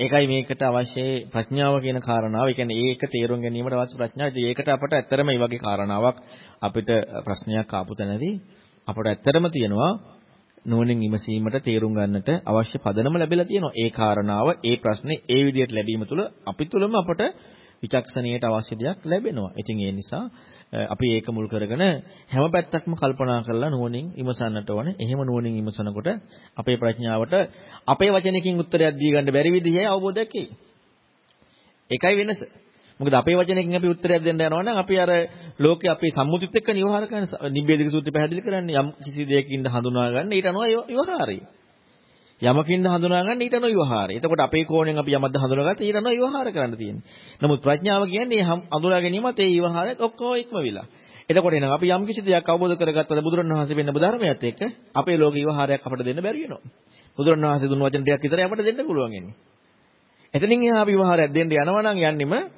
ඒකයි මේකට අවශ්‍ය ප්‍රඥාව කියන කාරණාව. ඒ කියන්නේ ඒක තේරුම් ගැනීමට අවශ්‍ය ප්‍රඥාව. ඉතින් ඒකට අපට ඇත්තරම මේ වගේ කාරණාවක් අපිට ප්‍රශ්නයක් ආපු තැනදී අපට ඇත්තරම තියෙනවා නුවණින් විමසීමට තේරුම් ගන්නට අවශ්‍ය පදනම ලැබිලා තියෙනවා. ඒ කාරණාව, ඒ ප්‍රශ්නේ ඒ විදිහට ලැබීම තුළ අපි තුළම අපට විචක්ෂණීයට අවශ්‍ය දෙයක් ලැබෙනවා. ඉතින් ඒ නිසා අපි ඒක මුල් කරගෙන හැම පැත්තක්ම කල්පනා කරලා නුවණින් විමසන්නට ඕනේ. එහෙම නුවණින් විමසනකොට අපේ ප්‍රඥාවට අපේ වචනකින් උත්තරයක් දී ගන්න බැරි විදිහේ අවබෝධයක් එයි. ඒකයි වෙනස. මොකද අපේ වචනයකින් අපි උත්තරයක් දෙන්න යනවා නම් අපි අර ලෝකේ අපේ සම්මුතිත් එක්ක නිවහාර කරන නිබ්බේධික සූත්‍රය පැහැදිලි කරන්නේ යම් කිසි දෙයකින් හඳුනා ගන්න ඊට අනුව විවහාරය. යමකින් හඳුනා ගන්න ඊට අනුව විවහාරය. එතකොට අපේ කෝණයෙන් අපි යමක්ද හඳුනාගත්ත ඊට අනුව විවහාර කරන්න තියෙන්නේ. නමුත් ප්‍රඥාව කියන්නේ හඳුනා ගැනීමත් ඒ විවහාරයත් ඔක්කොම ඉක්මවිලා. එතකොට එනවා අපි යම් කිසි දෙයක් අවබෝධ කරගත්තද බුදුරණවහන්සේ වෙන්න ධර්මයත් එක්ක අපේ ලෝක විවහාරයක් අපට දෙන්න බැරි වෙනවා. බුදුරණවහන්සේ දුන්න වචන ටිකක් විතරයි අපට දෙන්න පුළුවන් ඉන්නේ. එතනින් එහා විවහාරයක් දෙන්න යනවා නම් යන්නෙම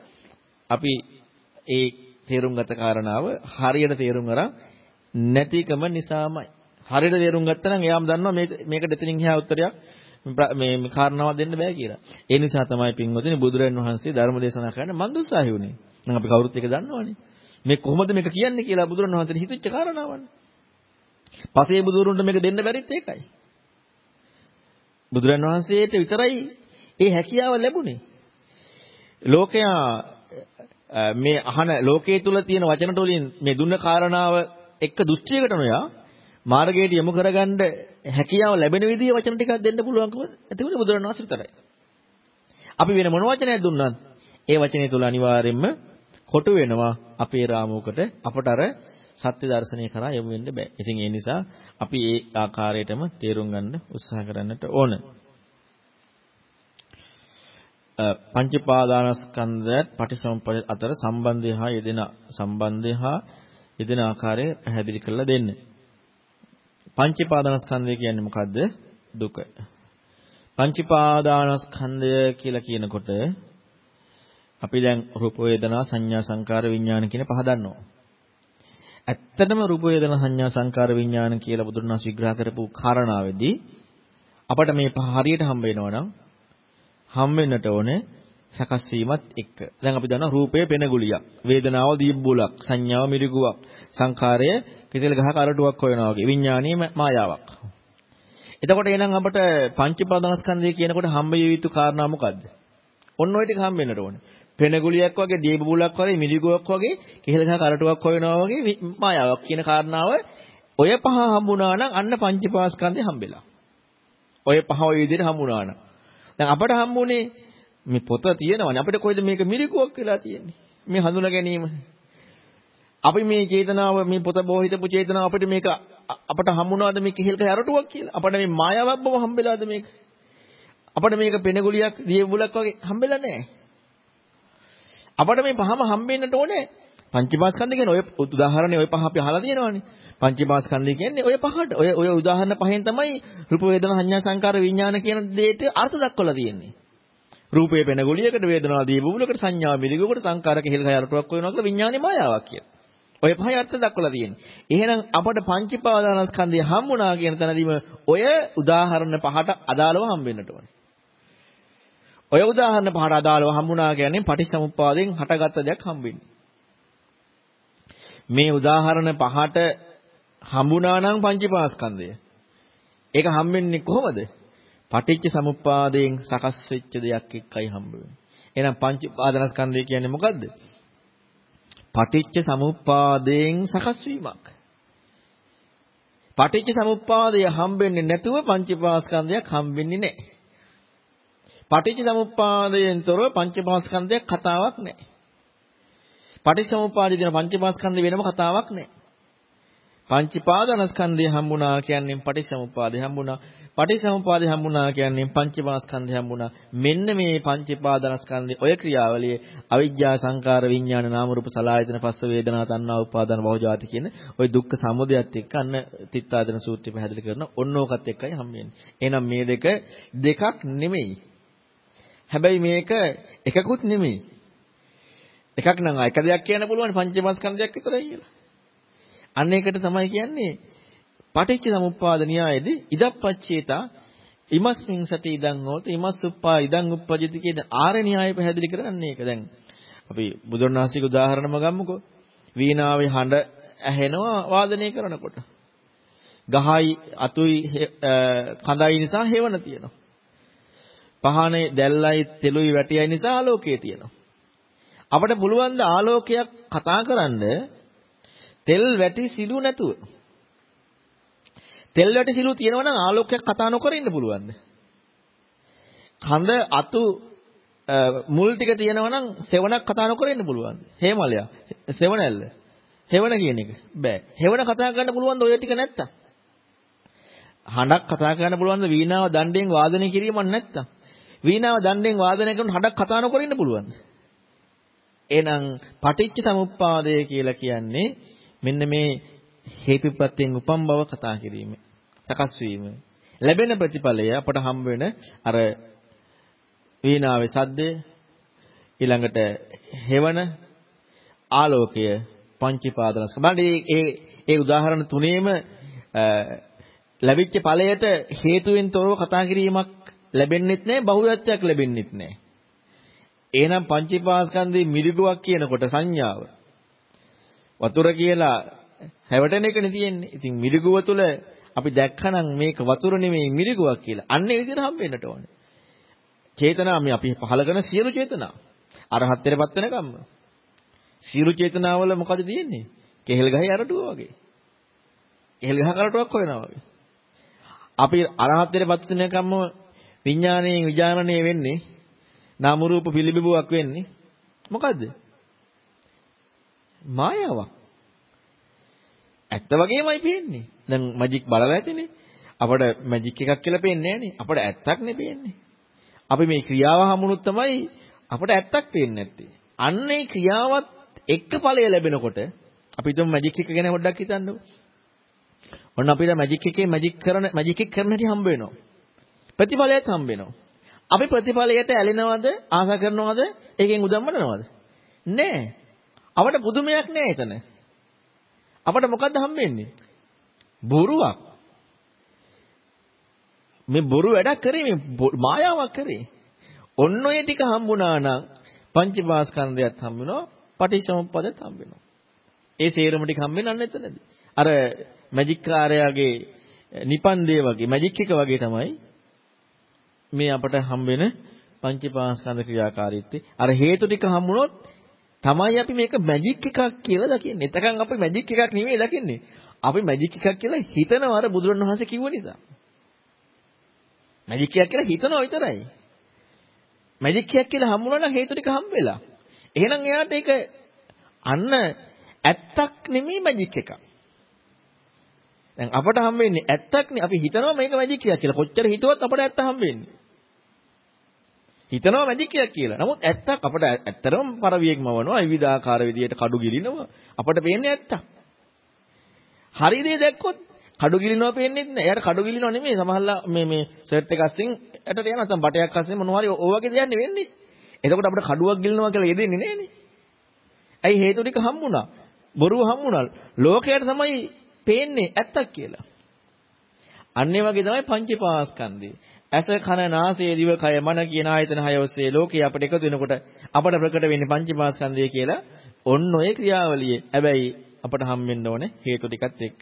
අපි ඒ තේරුම් ගත කාරණාව හරියට තේරුම් අරන් නැතිකම නිසාමයි. හරියට තේරුම් ගත්තා නම් එයාම දන්නවා මේ මේක දෙතනින් එහා උත්තරයක් මේ මේ කාරණාවක් දෙන්න බෑ කියලා. ඒ නිසා තමයි පින්වතුනි බුදුරන් වහන්සේ ධර්ම දේශනා කරන්න මන් උත්සාහය වුණේ. නම් අපි කවුරුත් එක දන්නවනේ. මේ කොහොමද මේක කියන්නේ කියලා බුදුරන් වහන්සේට හිතෙච්ච කාරණාවන්නේ. පසේ බුදුරුන්ට මේක දෙන්න බැරිත් ඒකයි. බුදුරන් වහන්සේට විතරයි ඒ හැකියාව ලැබුණේ. ලෝකයා මේ අහන ලෝකයේ තුල තියෙන වචන වලින් මේ දුන්න කාරණාව එක්ක දෘෂ්ටියකට නොයා මාර්ගයට යොමු කරගන්න හැකියාව ලැබෙන විදිහේ වචන ටිකක් දෙන්න පුළුවන්කම ඇතිවෙන්නේ බුදුරණවහන්සේ විතරයි. අපි වෙන මොන වචනයක් දුන්නත් ඒ වචනේ තුල අනිවාර්යයෙන්ම කොටු වෙනවා අපේ රාමුවකට අපට අර සත්‍ය දර්ශනය කරා යොමු වෙන්න බෑ. ඉතින් ඒ නිසා අපි ඒ ආකාරයටම තේරුම් ගන්න උත්සාහ කරන්නට ඕන. පංච පාදානස්කන්ධයත් පටිසමුප්පාද අතර සම්බන්ධය හා යෙදෙන සම්බන්ධය හා යෙදෙන ආකාරය පැහැදිලි කරලා දෙන්න. පංච පාදානස්කන්ධය කියන්නේ මොකද්ද? දුක. පංච පාදානස්කන්ධය කියලා කියනකොට අපි දැන් රූප වේදනා සංඥා සංකාර විඥාන කියන පහ දන්නවා. ඇත්තටම රූප වේදනා සංඥා සංකාර විඥාන කියලා බුදුරණස් විග්‍රහ කරපු කාරණාවේදී අපට මේ පහ හරියට හම්බ වෙනවා නම් හම්බ වෙන්නට ඕනේ සකස් වීමත් එක්ක. දැන් අපි දන්නවා රූපය පෙනගුලියක්, වේදනාව දීබ්බුලක්, සංඥාව මිරිගුවක්, සංඛාරය කිසිල ගහ කරටුවක් හොයනවා වගේ විඥානීය මායාවක්. එතකොට එහෙනම් අපට පංච පාදනස්කන්ධය කියනකොට හම්බ යුතු කාරණා මොකද්ද? ඔන්න ඔය ටික හම්බ වෙන්නට ඕනේ. පෙනගුලියක් වගේ, දීබ්බුලක් වගේ, මිරිගුවක් වගේ, කිසිල ගහ කරටුවක් හොයනවා වගේ මායාවක් කියන කාරණාව ඔය පහ හම්බුණා නම් අන්න පංච පාස්කන්ධය හම්බෙලා. ඔය පහ ඔය විදිහට හම්බුණා නම්. දැන් අපට හම්බුනේ මේ පොත තියෙනවනේ. අපිට කොයිද මේක මිරිකුවක් වෙලා තියෙන්නේ? මේ හඳුනා ගැනීම. අපි මේ චේතනාව මේ පොත බොහෝ හිතපු චේතනාව අපිට මේක අපට හම්බුණාද මේ කිහිල්ක යරටුවක් කියලා? අපිට මේ මායාවක් බව හම්බෙලාද මේක? අපිට මේක පෙනගුලියක් දියබුලක් වගේ හම්බෙලා නැහැ. අපිට මේ පහම හම්බෙන්නට ඕනේ. පංචමාස්කන්ධ කියන ඔය උදාහරණේ ඔය පහ අපි අහලා තියෙනවානේ. පංචමාස්කන්ධය කියන්නේ ඔය පහට ඔය ඔය උදාහරණ පහෙන් තමයි රූප වේදනා සංඥා සංකාර විඥාන කියන දෙයට අර්ථ දක්වලා තියෙන්නේ රූපේ පෙන ගොලියකට වේදනාව දී බුබුලකට සංඥා මිලිගුවකට සංකාරක හිල් කයරටුවක් වෙනවා කියලා විඥානේ මායාවක් කියන. ඔය පහයි අර්ථ දක්වලා තියෙන්නේ. එහෙනම් අපට පංචීපාදානස්කන්ධය හම්බුණා කියන තැනදීම ඔය උදාහරණ පහට අදාළව හම්බෙන්නට ඕනේ. ඔය උදාහරණ පහට අදාළව හම්බුණා කියන්නේ පටිච්චසමුප්පාදයෙන් හටගත්ත දෙයක් හම්බෙන්නේ. මේ උදාහරණ පහට හම්බුණා නම් පංචීපාස්කන්ධය. ඒක හම්බෙන්නේ කොහොමද? පටිච්ච සමුප්පාදයෙන් සකස් වෙච්ච දෙයක් එක්කයි හම්බ වෙන්නේ. එහෙනම් පංච උපාදානස්කන්ධය කියන්නේ මොකද්ද? පටිච්ච සමුප්පාදයෙන් සකස් වීමක්. පටිච්ච සමුප්පාදය හම්බෙන්නේ නැතුව පංච උපාස්කන්ධයක් හම්බෙන්නේ නැහැ. පටිච්ච සමුප්පාදයෙන් තොරව පංච උපාස්කන්ධයක් කතාවක් නැහැ. පටිච්ච සමුප්පාදයේ දෙන පංච උපාස්කන්ධ වෙනම කතාවක් නැහැ. පංච පාදනස්කන්ධය හම්බුණා කියන්නේ පටිච්ච සමුප්පාදය හම්බුණා. පටිච්චසමුපාදය හම්බුණා කියන්නේ පංචමාස්කන්ධය හම්බුණා. මෙන්න මේ පංචපාදනස්කන්ධේ ඔය ක්‍රියාවලිය අවිජ්ජා සංකාර විඥාන නාම රූප සලආයතන පස්ස වේදනා තණ්හා උපාදාන භවජාති කියන ඔය දුක්ඛ සමුදයත් එක්ක අන්න තිත්තාදන සූත්‍රය පැහැදිලි කරන ඔන්න ඕකත් එක්කයි හම්බෙන්නේ. එහෙනම් මේ දෙක දෙකක් නෙමෙයි. හැබැයි මේක එකකුත් නෙමෙයි. එකක් නම් එක දෙයක් කියන්න පුළුවන් පංචමස්කන්ධයක් විතරයි කියලා. අන්න ඒකට තමයි කියන්නේ පටිච්ච සමුප්පාද න්‍යායේදී ඉදප්පච්චේතා ඉමස්මින් සති ඉදං හෝත ඉමස්සුප්පා ඉදං උප්පජිත කියන ආර්ය න්‍යාය පැහැදිලි කරන්නේ ඒක. දැන් අපි බුදුරණාහික උදාහරණම ගමුකෝ. වීණාවේ හඬ ඇහෙනවා වාදනය කරනකොට. ගහයි අතුයි කඳයි නිසා හේවන තියෙනවා. පහනේ දැල්ලයි තෙලුයි වැටියයි නිසා ආලෝකය තියෙනවා. අපිට පුළුවන් ද ආලෝකයක් කතා කරන්න තෙල් වැටි සිළු නැතුව. තෙල් වැටි සිලු තියෙනවා නම් ආලෝකයක් කතා නොකර ඉන්න පුළුවන්ද? කඳ අතු මුල් ටික තියෙනවා නම් සෙවණක් කතා නොකර ඉන්න පුළුවන්ද? හේමලයා සෙවණැල්ල. හේවණ කියන එක බෑ. හේවණ කතා කරන්න පුළුවන්ද ඔය ටික නැත්තම්? හඬක් කතා කරන්න පුළුවන්ද වීණාව දණ්ඩෙන් වාදනය කිරීමක් නැත්තම්? වීණාව දණ්ඩෙන් වාදනය කරන හඬක් කතා නොකර ඉන්න පුළුවන්ද? එහෙනම් පටිච්ච සමුප්පාදය කියලා කියන්නේ මෙන්න මේ හේතුප්‍රත්‍යයෙන් උපම් බව කතා කිරීම. සකස් වීම. ලැබෙන ප්‍රතිඵලය අපට හම් වෙන අර වීණාවේ සද්දය ඊළඟට හෙවන ආලෝකය පංචීපාදනස්ක බලන්න මේ ඒ උදාහරණ තුනේම ලැබිච්ච ඵලයට හේතුවෙන් තොරව කතා කිරීමක් ලැබෙන්නෙත් නැහැ බහුලත්වයක් ලැබෙන්නෙත් නැහැ එහෙනම් පංචීපාස්කන්ධේ මිරිගුවක් කියනකොට සංඥාව වතුර කියලා හැවටෙන එකනේ තියෙන්නේ. ඉතින් මිරිගුව තුල අපි දැක්කනම් මේක වතුර නෙමෙයි මිරිගුවක් කියලා. අන්න ඒ විදිහට හම්බෙන්නට ඕනේ. චේතනා මේ අපි පහල කරන සියලු චේතනා. අරහත්ත්වයටපත් වෙනකම්ම. සියලු චේතනාවල මොකද තියෙන්නේ? කෙහෙල් ගහේ අරටුව වගේ. කෙහෙල් ගහ කරටුවක් හොයනවා වගේ. අපි අරහත්ත්වයටපත් වෙනකම්ම විඥාණයෙන් විඥානණය වෙන්නේ නාම රූප පිළිබිඹුවක් වෙන්නේ මොකද්ද? මායාවක්. ඇත්ත වගේමයි පේන්නේ. දැන් මැජික් බලලා ඇතිනේ. අපට මැජික් එකක් කියලා පේන්නේ නැහනේ. අපට ඇත්තක් නේ පේන්නේ. අපි මේ ක්‍රියාව හමුනොත් තමයි අපට ඇත්තක් පේන්නේ නැත්තේ. අන්න ඒ ක්‍රියාවත් එක්ක ඵලය ලැබෙනකොට අපි හිතමු මැජික් එක ගැන පොඩ්ඩක් හිතන්නකෝ. ඔන්න අපිට මැජික් එකේ මැජික් කරන මැජික් එක කරන හැටි හම්බ වෙනවා. ප්‍රතිඵලයක් හම්බ වෙනවා. අපි ප්‍රතිඵලයට ඇලෙනවද ආශා කරනවද ඒකෙන් උදම්මනනවද? නෑ. අපට පුදුමයක් නෑ එතන. අපට මොකද්ද හම්බෙන්නේ? බොරුවක්. මේ බොරු වැඩක් කරේ මේ මායාවක් කරේ. ඔන්න ඔය ටික හම්බුණා නම් පංචපාස්කන්ධයත් හම්බුණා, පටිච්චසමුප්පාදත් හම්බෙනවා. ඒ සේරම ටික හම්බෙන්නේ නැන්න එතනදී. අර මැජික් කාර්යයාගේ නිපන්දේ වගේ මැජික් එක වගේ තමයි මේ අපට හම්බෙන පංචපාස්කන්ධ ක්‍රියාකාරීත්වය. අර හේතු ටික හම්බුනොත් තමයි අපි මේක මැජික් එකක් කියලා දකින්නේ. එතකන් අපි මැජික් එකක් නෙමෙයි දකින්නේ. අපි මැජික් එකක් කියලා හිතනවා අර බුදුරණවහන්සේ කිව්ව නිසා. මැජික් එකක් කියලා හිතනවා විතරයි. මැජික් එකක් කියලා හම්බුනා නම් හේතු ටික හම්බ වෙලා. එහෙනම් එයාට ඒක අන්න ඇත්තක් නෙමෙයි මැජික් එකක්. දැන් අපට හම් වෙන්නේ ඇත්තක් නේ අපි හිතනවා මේක මැජික් එකක් කියලා. කොච්චර හිතුවත් අපට ඇත්ත හම් වෙන්නේ. හිතනවා මැජික් එකක් කියලා. නමුත් ඇත්තක් අපට ඇත්තටම පරවියෙක්ම වනවා. විවිධාකාර විදියට කඩු ගිලිනවා. අපට පේන්නේ ඇත්තක්. හරි දේ දැක්කොත් කඩු ගිලිනවා පේන්නේ නැහැ. එයාට කඩු ගිලිනවා නෙමෙයි සමහරලා මේ මේ සර්ට් එක අස්සින් ඇටට යනවා. නැත්නම් බටයක් අස්සින් මොනවා හරි ඔය වගේ දෙයක් නෙවෙන්නේ. එතකොට අපිට කඩුවක් ගිලිනවා කියලා යෙදෙන්නේ නැහනේ. ඇයි හේතු ටික හම්බුණා. බොරුව හම්බුණා. ලෝකයට තමයි පේන්නේ ඇත්තක් කියලා. අන්න ඒ වගේ තමයි පංචපාස්කන්ධය. ඇස කන නාසය දිව කය මන කියන ආයතන හය ඔස්සේ ලෝකේ අපිට එකතු වෙනකොට අපට ප්‍රකට වෙන්නේ පංචපාස්කන්ධය කියලා ඔන්න ඔය ක්‍රියාවලිය. හැබැයි අපට හම්බෙන්න ඕනේ හේතු ටිකත් එක්ක.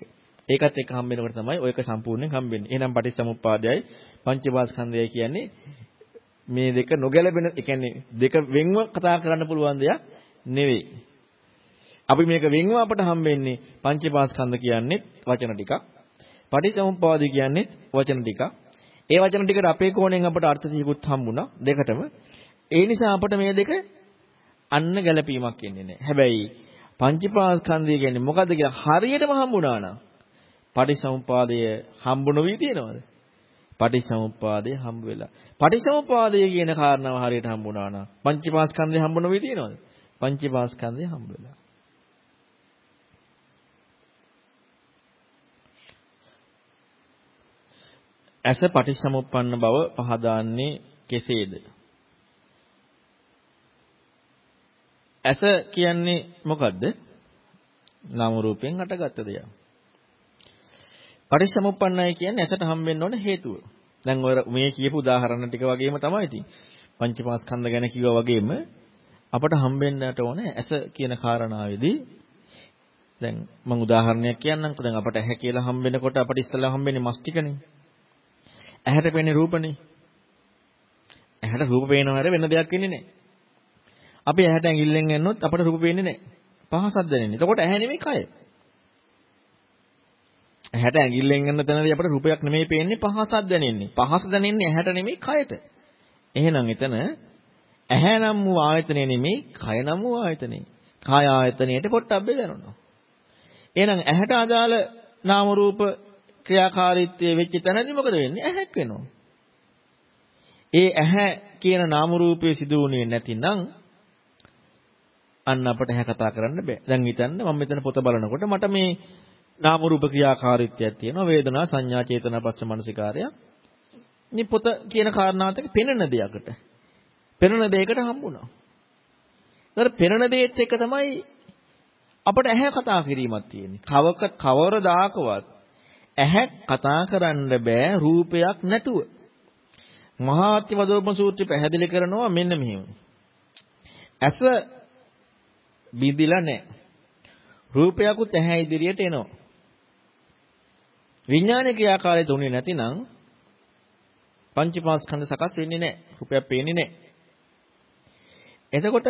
ඒකත් එක්ක හම්බෙනකොට තමයි ඔයක සම්පූර්ණයෙන් හම්බෙන්නේ. එහෙනම් පටිච්චසමුප්පාදයයි පංචපාස්කන්ධයයි කියන්නේ මේ දෙක නොගැලපෙන, ඒ කියන්නේ දෙක වෙන්ව කතා කරන්න පුළුවන් දෙයක් නෙවෙයි. අපි මේක වෙන්ව අපට හම්බෙන්නේ පංචපාස්කන්ධ කියන්නේ වචන ටිකක්. පටිච්චසමුප්පාදය කියන්නේ වචන ටිකක්. ඒ වචන ටිකට අපේ කෝණයෙන් අපට අර්ථ සිහිකුත් හම්බුණා දෙකටම. ඒ නිසා අපට මේ දෙක අන්න ගැළපීමක් එන්නේ නැහැ. හැබැයි පංචපාස්කන්ධය කියන්නේ මොකද්ද කියලා හරියටම හම්බුණා නම් පටිසමුපාදය හම්බ නොවී තියෙනවද? පටිසමුපාදය හම්බ වෙලා. පටිසමුපාදය කියන කාරණාව හරියට හම්බුණා නම් පංචපාස්කන්ධය හම්බ නොවී තියෙනවද? පංචපාස්කන්ධය හම්බ වෙලා. ඇස පටිච්චසමුප්පන්න බව පහදාන්නේ කෙසේද? ඇස කියන්නේ මොකද්ද? නාම රූපයෙන් හටගත්ත දෙයක්. පටිච්චසමුප්පන්නයි කියන්නේ ඇසට හම්බෙන්න ඕන හේතුව. දැන් ඔය මේ කියපු උදාහරණ ටික වගේම තමයි ඉතින්. පංචපාස්කන්ධ ගැන කිව්වා වගේම අපට හම්බෙන්නට ඕන ඇස කියන කාරණාවේදී දැන් මම උදාහරණයක් කියන්නම්කෝ දැන් අපට ඇහැ කියලා හම්බෙනකොට අපට ඉස්සෙල්ලා හම්බෙන්නේ මස් ටිකනේ. ඇහැට පෙනෙන රූපනේ. ඇහැට රූප පේනවා හැර වෙන දෙයක් වෙන්නේ නැහැ. අපි ඇහැට ඇඟිල්ලෙන් යනොත් අපට රූප පේන්නේ නැහැ. පහසක් දැනෙන්නේ. එතකොට ඇහැ නෙමෙයි කය. ඇහැට ඇඟිල්ලෙන් යන තැනදී අපට රූපයක් නෙමෙයි පේන්නේ පහසක් දැනෙන්නේ. පහස දැනෙන්නේ ඇහැට නෙමෙයි කයට. එහෙනම් එතන ඇහැ නම් වූ ආයතනය නෙමෙයි කය නම් වූ ආයතනය. කාය ආයතනයේට පොට්ටබ්බේ දැනෙනවා. එහෙනම් ඇහැට අදාළ නාම රූප ක්‍රියාකාරීත්වයේ වෙච්ච තැනදී මොකද වෙන්නේ? ඇහැක් වෙනවා. ඒ ඇහැ කියන නාම රූපයේ සිදු වුණේ නැතිනම් අන්න අපට ඇහැ කතා කරන්න බෑ. දැන් හිතන්න මම මෙතන පොත බලනකොට මට මේ නාම රූප ක්‍රියාකාරීත්වයක් තියෙනවා. වේදනා, සංඥා, චේතනා, පස්ස මනසිකාරය. මේ පොත කියන කාරණාවත් එක්ක පෙනෙන දෙයකට. පෙනෙන දෙයකට හම්බුණා. ඒතර පෙනෙන දෙයත් එක්ක තමයි අපට ඇහැ කතා කිරීමක් තියෙන්නේ. කවක කවරදාකවත් ඇහැ කතා කරන්න බෑ රූපයක් නැතුව. මහාත්‍ය වදෝපම සූත්‍රය පැහැදිලි කරනවා මෙන්න මෙහෙම. ඇස බිඳිලා නැහැ. රූපයකුත් ඇහැ ඉදිරියට එනවා. විඥානයේ ක්‍රියාකාරීත්වය උනේ නැතිනම් පංචපාස්කන්ධ සකස් වෙන්නේ නැහැ. රූපයක් පේන්නේ නැහැ. එතකොට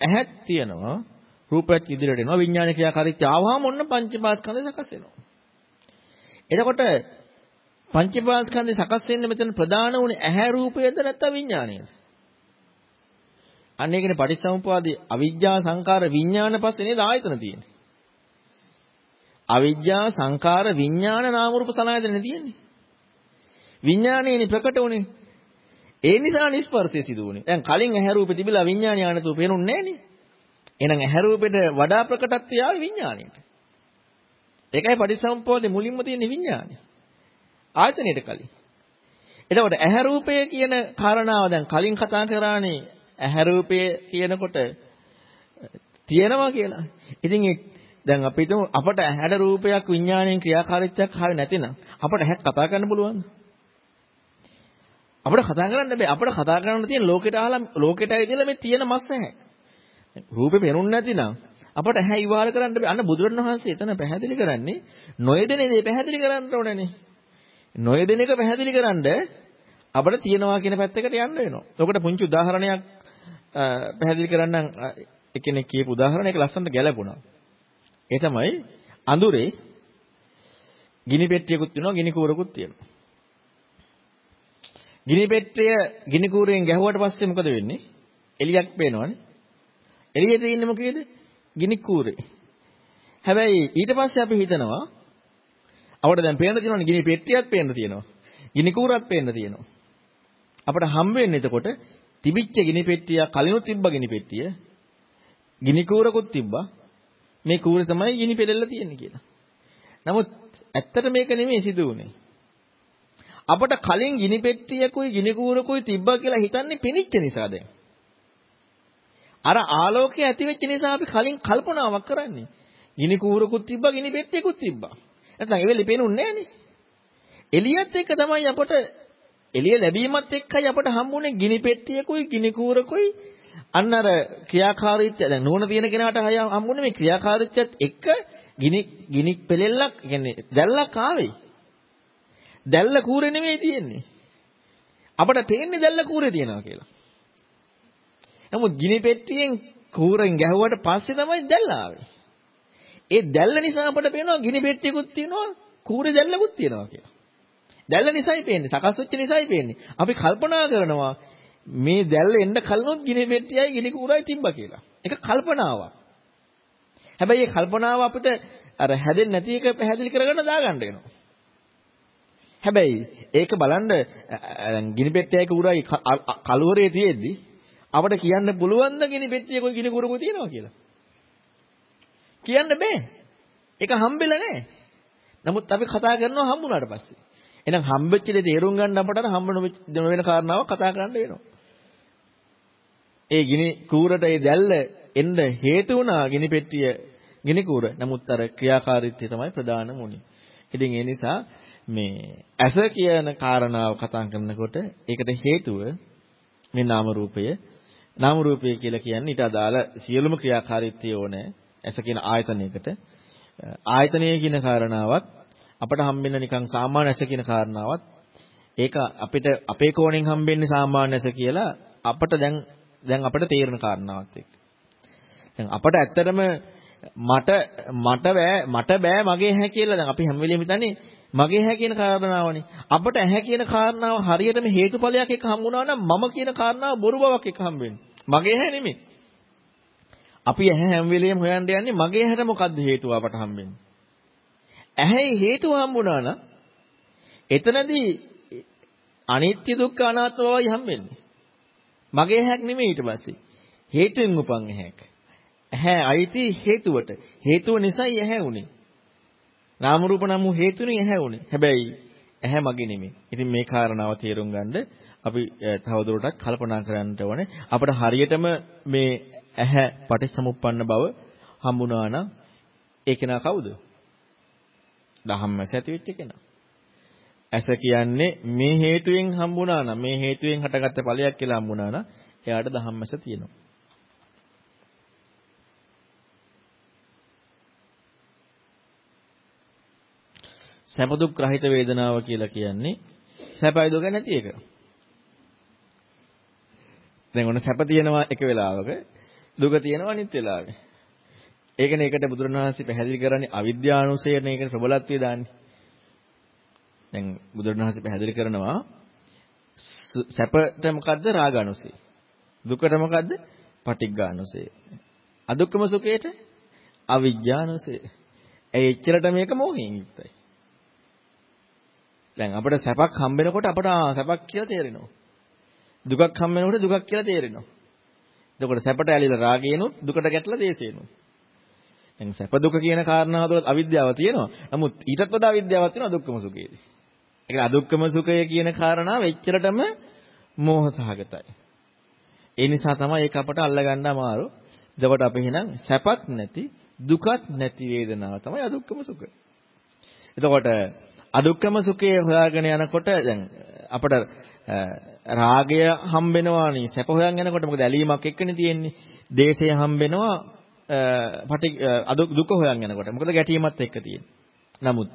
ඇහක් තියෙනවා රූපයක් ඉදිරියට එනවා විඥාන ක්‍රියාකාරීත්වය ආවම ඔන්න පංචපාස්කන්ධ සකස් වෙනවා. එතකොට පංචපාස්කන්ධය සකස් වෙන්න මෙතන ප්‍රධාන උනේ ඇහැ රූපයද නැත්නම් විඥානයද? අන්න ඒකනේ පටිච්චසමුප්පාදේ අවිජ්ජා සංකාර විඥාන පස්සේ නේද ආයතන තියෙන්නේ. අවිජ්ජා සංකාර විඥාන නාම රූප සලආයතනෙ තියෙන්නේ. විඥානයනේ ප්‍රකට උනේ. ඒ නිසා නිස්පර්ශය සිදු වුනේ. දැන් කලින් ඇහැ රූපේ තිබිලා විඥානය ආනතු පේනුන්නේ නැහනේ. එහෙනම් ඇහැ රූපෙට වඩා ප්‍රකටත්වය ආවේ විඥාණයට. ඒකයි පටිසම්පෝදේ මුලින්ම තියෙන විඥානය. ආයතනයට කලින්. එතකොට ඇහැ රූපය කියන කාරණාව දැන් කලින් කතා කරානේ ඇහැ රූපය කියනකොට තියෙනවා කියලා. ඉතින් දැන් අපි හිතමු අපට ඇහැට රූපයක් විඥාණයෙන් ක්‍රියාකාරීත්වයක් ආවේ නැතිනම් අපට ඇහක් කතා කරන්න පුළුවන්ද? අපිට කතා කරන්න බෑ. අපිට කතා කරන්න තියෙන ලෝකෙට අහලා ලෝකෙට ඇවිදලා මේ තියෙන මස් ඇහැ. රූපේ පෙනුන්නේ නැතිනම් අපට ඇහැ ඉවහල් කරන්න බෑ. අන්න බුදුරණවහන්සේ එතන පැහැදිලි කරන්නේ නොයදෙන දේ පැහැදිලි කරන්න ඕනනේ. නොයදෙන එක පැහැදිලි කරන්න අපිට තියනවා කියන පැත්තකට යන්න වෙනවා. එතකොට පුංචි උදාහරණයක් පැහැදිලි කරන්නම් එක්කෙනෙක් කියපු උදාහරණයක ලස්සනට ගැලපුණා. ඒ තමයි අඳුරේ ගිනි පෙට්ටියකුත් තියෙනවා ගිනි කූරකුත් තියෙනවා. ගිනි පෙට්ටිය ගිනි කූරෙන් ගැහුවට පස්සේ මොකද වෙන්නේ? එළියක් පේනවනේ. එළියේ තියෙන්නේ මොකේද? ගිනි කූරේ. හැබැයි ඊට පස්සේ අපි හිතනවා අපිට දැන් පේන්න තියෙනවනේ ගිනි පෙට්ටියක් පේන්න තියෙනවා. ගිනි කූරක් පේන්න තියෙනවා. අපිට හම් වෙන්නේ එතකොට තිබිච්ච ගිනි පෙට්ටිය කලිනුත් තිබ්බ ගිනි පෙට්ටිය ගිනි කූරකුත් තිබ්බා. මේ කූරේ තමයි ගිනි පෙරෙල්ල තියෙන්නේ කියලා. නමුත් ඇත්තට මේක නෙමෙයි සිදු වුනේ. අපට කලින් ගිනි පෙට්ටියකුයි ගිනි කූරකුයි තිබ්බා කියලා හිතන්නේ පිනිච්ච නිසා දැන්. අර ආලෝකය ඇති වෙච්ච නිසා අපි කලින් කල්පනාවක් කරන්නේ. ගිනි කූරකුත් තිබ්බා ගිනි පෙට්ටියකුත් තිබ්බා. නැත්නම් ඒ වෙලේ පේනුන්නේ නැහනේ. එළියත් එක්ක තමයි අපට එළිය ලැබීමත් එක්කයි අපට හම්බුනේ ගිනි පෙට්ටියකුයි ගිනි කූරකුයි අන්න අර ක්‍රියාකාරීත්වය දැන් නුවණ තියෙන කෙනාට හම්බුනේ මේ ක්‍රියාකාරීත්වයත් එක්ක ගිනි ගිනි පෙලෙල්ලක් කියන්නේ දැල්ලක් ආවේ. දැල්ල කූරේ නෙමෙයි තියෙන්නේ. අපට පේන්නේ දැල්ල කූරේ තියනවා කියලා. නමුත් ගිනි පෙට්ටියෙන් කූරෙන් ගැහුවට පස්සේ තමයි දැල්ල ආවේ. ඒ දැල්ල නිසා අපට පේනවා ගිනි පෙට්ටියකුත් තියෙනවා කූරේ දැල්ලකුත් තියෙනවා කියලා. දැල්ල නිසායි පේන්නේ. සකස් වෙච්ච නිසායි පේන්නේ. අපි කල්පනා කරනවා මේ දැල්ල එන්න කලිනුත් ගිනි පෙට්ටියයි ගිනි කූරයි තිබ්බා කියලා. ඒක කල්පනාවක්. හැබැයි මේ කල්පනාව අපිට අර හැදෙන්නේ නැති එක පැහැදිලි කරගන්න දාගන්න වෙනවා. හැබැයි ඒක බලන්න ගිනි පෙට්ටියක උරයි කලවරේ තියෙද්දි අපිට කියන්න පුළුවන් ද ගිනි පෙට්ටිය කොයි ගිනි කුරකෝ තියෙනවා කියලා. කියන්න බෑ. ඒක හම්බෙලා නැහැ. නමුත් අපි කතා කරනවා හම්බුනාට පස්සේ. එහෙනම් හම්බෙච්ච දේ තේරුම් ගන්න අපට හම්බ නොවෙන කාරණාවක් කතා කරන්න වෙනවා. ඒ ගිනි කූරට ඒ දැල්ල එන්න හේතු වුණා ගිනි පෙට්ටිය ගිනි කූර. නමුත් අර ක්‍රියාකාරීත්වය තමයි ප්‍රධාන මුනි. ඉතින් ඒ නිසා මේ ඇස කියන කාරණාව කතා කරනකොට ඒකට හේතුව මේ නාම රූපය. නාම රූපය කියලා කියන්නේ ඊට අදාළ සියලුම ක්‍රියාකාරීත්වය ඕනේ. ඇස කියන ආයතනයකට. ආයතනය කියන කාරණාවත් අපට හම්බෙන්න නිකන් සාමාන්‍ය ඇස කියන කාරණාවත් ඒක අපිට අපේ කෝණයෙන් හම්බෙන්නේ සාමාන්‍ය ඇස කියලා අපට දැන් දැන් අපට තේරෙන කාරණාවක් එක්ක. දැන් අපට ඇත්තටම මට මට බෑ මට බෑ මගේ ඇහැ කියලා දැන් අපි හැම වෙලෙම හිතන්නේ මගේ ඇහැ කියන කාරණාවනේ. අපට ඇහැ කියන කාරණාව හරියටම හේතුඵලයක් එක්ක හම්බුණා නම් මම කියන කාරණාව බොරු බවක් එක්ක හම්බෙන්නේ. මගේ ඇහැ නෙමෙයි. අපි ඇහැ හැම වෙලෙම හොයන්න යන්නේ මගේ ඇහැට මොකද්ද හේතුව අපට හම්බෙන්නේ. ඇහැයි හේතුව හම්බුණා නම් එතනදී අනිත්‍ය දුක්ඛ අනාත්ම බවයි හම්බෙන්නේ. මගේ ඇහැක් නෙමෙයි ඊට පස්සේ. හේතුවෙන් උපන් ඇහැක්. ඇහැ අයිති හේතුවට. හේතුව නිසායි ඇහැ උනේ. නාම රූප නම් වූ හේතුනේ ඇහැ උනේ. හැබැයි ඇහැ මගේ නෙමෙයි. ඉතින් මේ කාරණාව තේරුම් ගන්න අපි තවදුරටත් කල්පනා කරන්න ඕනේ. අපිට හරියටම මේ ඇහැ පටිච්චසමුප්පන්න බව හම්බුණා නම් ඒක නා කවුද? ධම්මස ඇති වෙච්ච කෙනා. ඇස කියන්නේ මේ හේතුවෙන් හම්බුණා නම් මේ හේතුවෙන් හටගත්ත ඵලයක් කියලා හම්බුණා නම් එයාට ධම්මස තියෙනවා. සැප දුක් රහිත වේදනාව කියලා කියන්නේ සැපයි දුක නැති එක. දැන් ඔන්න සැප තියෙනවා එක වෙලාවක දුක තියෙනවා අනිත් වෙලාවෙ. ඒකනේ ඒකට බුදුරණවහන්සේ පැහැදිලි කරන්නේ අවිද්‍යානුසයනේ ඒකට ප්‍රබලත්වය දාන්නේ. දැන් බුදුරණවහන්සේ පැහැදිලි කරනවා සැපට මොකද්ද රාගානුසය. දුකට මොකද්ද පටිඝානුසය. අදුක්කම සුඛයට අවිජ්ජානුසය. ඒ එච්චරට මේක මොහින් යුක්තයි. දැන් අපිට සැපක් හම්බෙනකොට අපට සැපක් කියලා තේරෙනවා. දුකක් හම්බෙනකොට දුකක් කියලා තේරෙනවා. එතකොට සැපට ඇලිලා රාගයනොත් දුකට ගැටලා දේශේනොත්. දැන් සැප දුක කියන කාරණාව තුළ අවිද්‍යාව තියෙනවා. නමුත් ඊටත් වඩා අවිද්‍යාවක් තියෙනවා දුක්ඛම සුඛයේදී. ඒ කියන්නේ අදුක්ඛම සුඛය කියන කාරණාව එච්චරටම මෝහ සහගතයි. ඒ නිසා තමයි ඒක අපට අල්ලගන්න අමාරු. එතකොට අපි එහෙනම් සැපක් නැති දුකත් නැති වේදනාව තමයි අදුක්කම සුඛය. එතකොට අදුක්කම සුඛය හොයාගෙන යනකොට දැන් අපිට රාගය හම්බෙනවානේ සැප හොයන් යනකොට මොකද ඇලීමක් එක්කනේ තියෙන්නේ. දේශය හම්බෙනවා පටි දුක හොයන් යනකොට. මොකද ගැටීමත් එක්ක තියෙන්නේ. නමුත්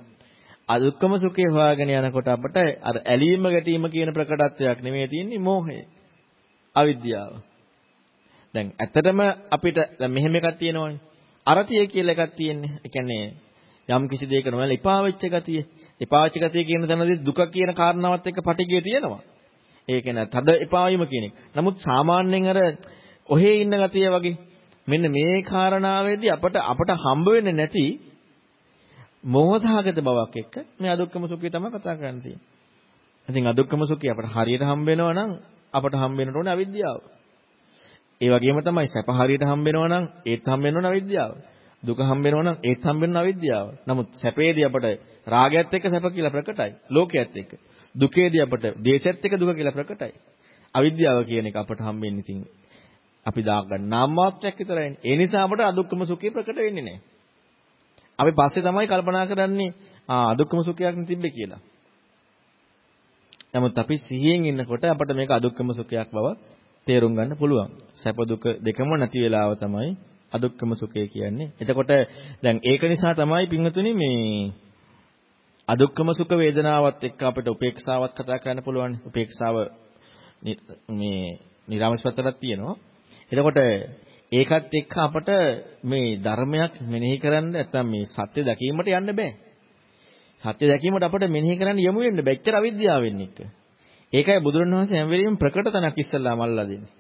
අදුක්කම සුඛය හොයාගෙන යනකොට අපට අර ඇලීම ගැටීම කියන ප්‍රකටත්වයක් නෙමෙයි තියෙන්නේ මෝහය. අවිද්‍යාව. දැන් ඇත්තටම අපිට දැන් මෙහෙම එකක් තියෙනවනේ. අරතිය කියලා එකක් තියෙන්නේ. ඒ කියන්නේ යම් කිසි දෙයක නොවල එපා වෙච්ච ගතිය. එපා වෙච්ච ගතිය කියන තැනදී දුක කියන කාරණාවත් එක්ක පටිගිය තියෙනවා. ඒක නෑ තද එපා වීම කියන එක. නමුත් සාමාන්‍යයෙන් අර ඔහේ ඉන්න ගතිය වගේ මෙන්න මේ කාරණාවේදී අපට අපට හම්බ වෙන්නේ නැති මෝහසහගත බවක් එක්ක මේ අදුක්කම සුඛය තමයි කතා කරන්න තියෙන්නේ. ඉතින් අදුක්කම සුඛය අපට හරියට හම්බ වෙනවා නම් අපට හම්බ වෙනට ඕනේ අවිද්‍යාව. ඒ වගේම තමයි සැප හරියට හම්බ වෙනවා නම් ඒත් හම්බ වෙනවන අවිද්‍යාව. දුක හම්බ වෙනවා නම් ඒත් හම්බ වෙනවන අවිද්‍යාව. නමුත් සැපේදී අපට රාගයත් එක්ක සැප කියලා ප්‍රකටයි. ලෝකයේත් එක්ක. දුකේදී අපට දේශයත් එක්ක දුක කියලා ප්‍රකටයි. අවිද්‍යාව කියන එක අපට හම්බ වෙන්නේ ඉතින් අපි දාගන්න නාම මාත්‍රයක් විතරයිනේ. ඒ නිසා අපට අදුක්කම සුඛය ප්‍රකට වෙන්නේ නැහැ. අපි පස්සේ තමයි කල්පනා කරන්නේ ආ අදුක්කම සුඛයක් නෙතිබ්බේ කියලා. නමුත් අපි සිහියෙන් ඉන්නකොට අපට මේක අදුක්කම සුඛයක් බව තේරුම් ගන්න පුළුවන්. සැප දුක දෙකම නැති වෙලාව තමයි අදුක්කම සුඛය කියන්නේ. එතකොට දැන් ඒක නිසා තමයි පින්වතුනි මේ අදුක්කම සුඛ වේදනාවත් එක්ක අපිට උපේක්ෂාවත් කතා කරන්න පුළුවන්. උපේක්ෂාව මේ නිරාමස්පතරක් තියෙනවා. එතකොට ඒකත් එක්ක අපට මේ ධර්මයක් මෙනෙහි කරන්න නැත්නම් මේ සත්‍ය දැකීමට යන්න බෑ. සත්‍ය දැකීමට අපට මෙනෙහි කරන්න යමු වෙන්න බැච්චර අවිද්‍යාවෙන් එක්ක. ඒකයි බුදුරණවහන්සේ හැම වෙලෙම ප්‍රකට තනක් ඉස්සල්ලාම අල්ලලා දෙන්නේ.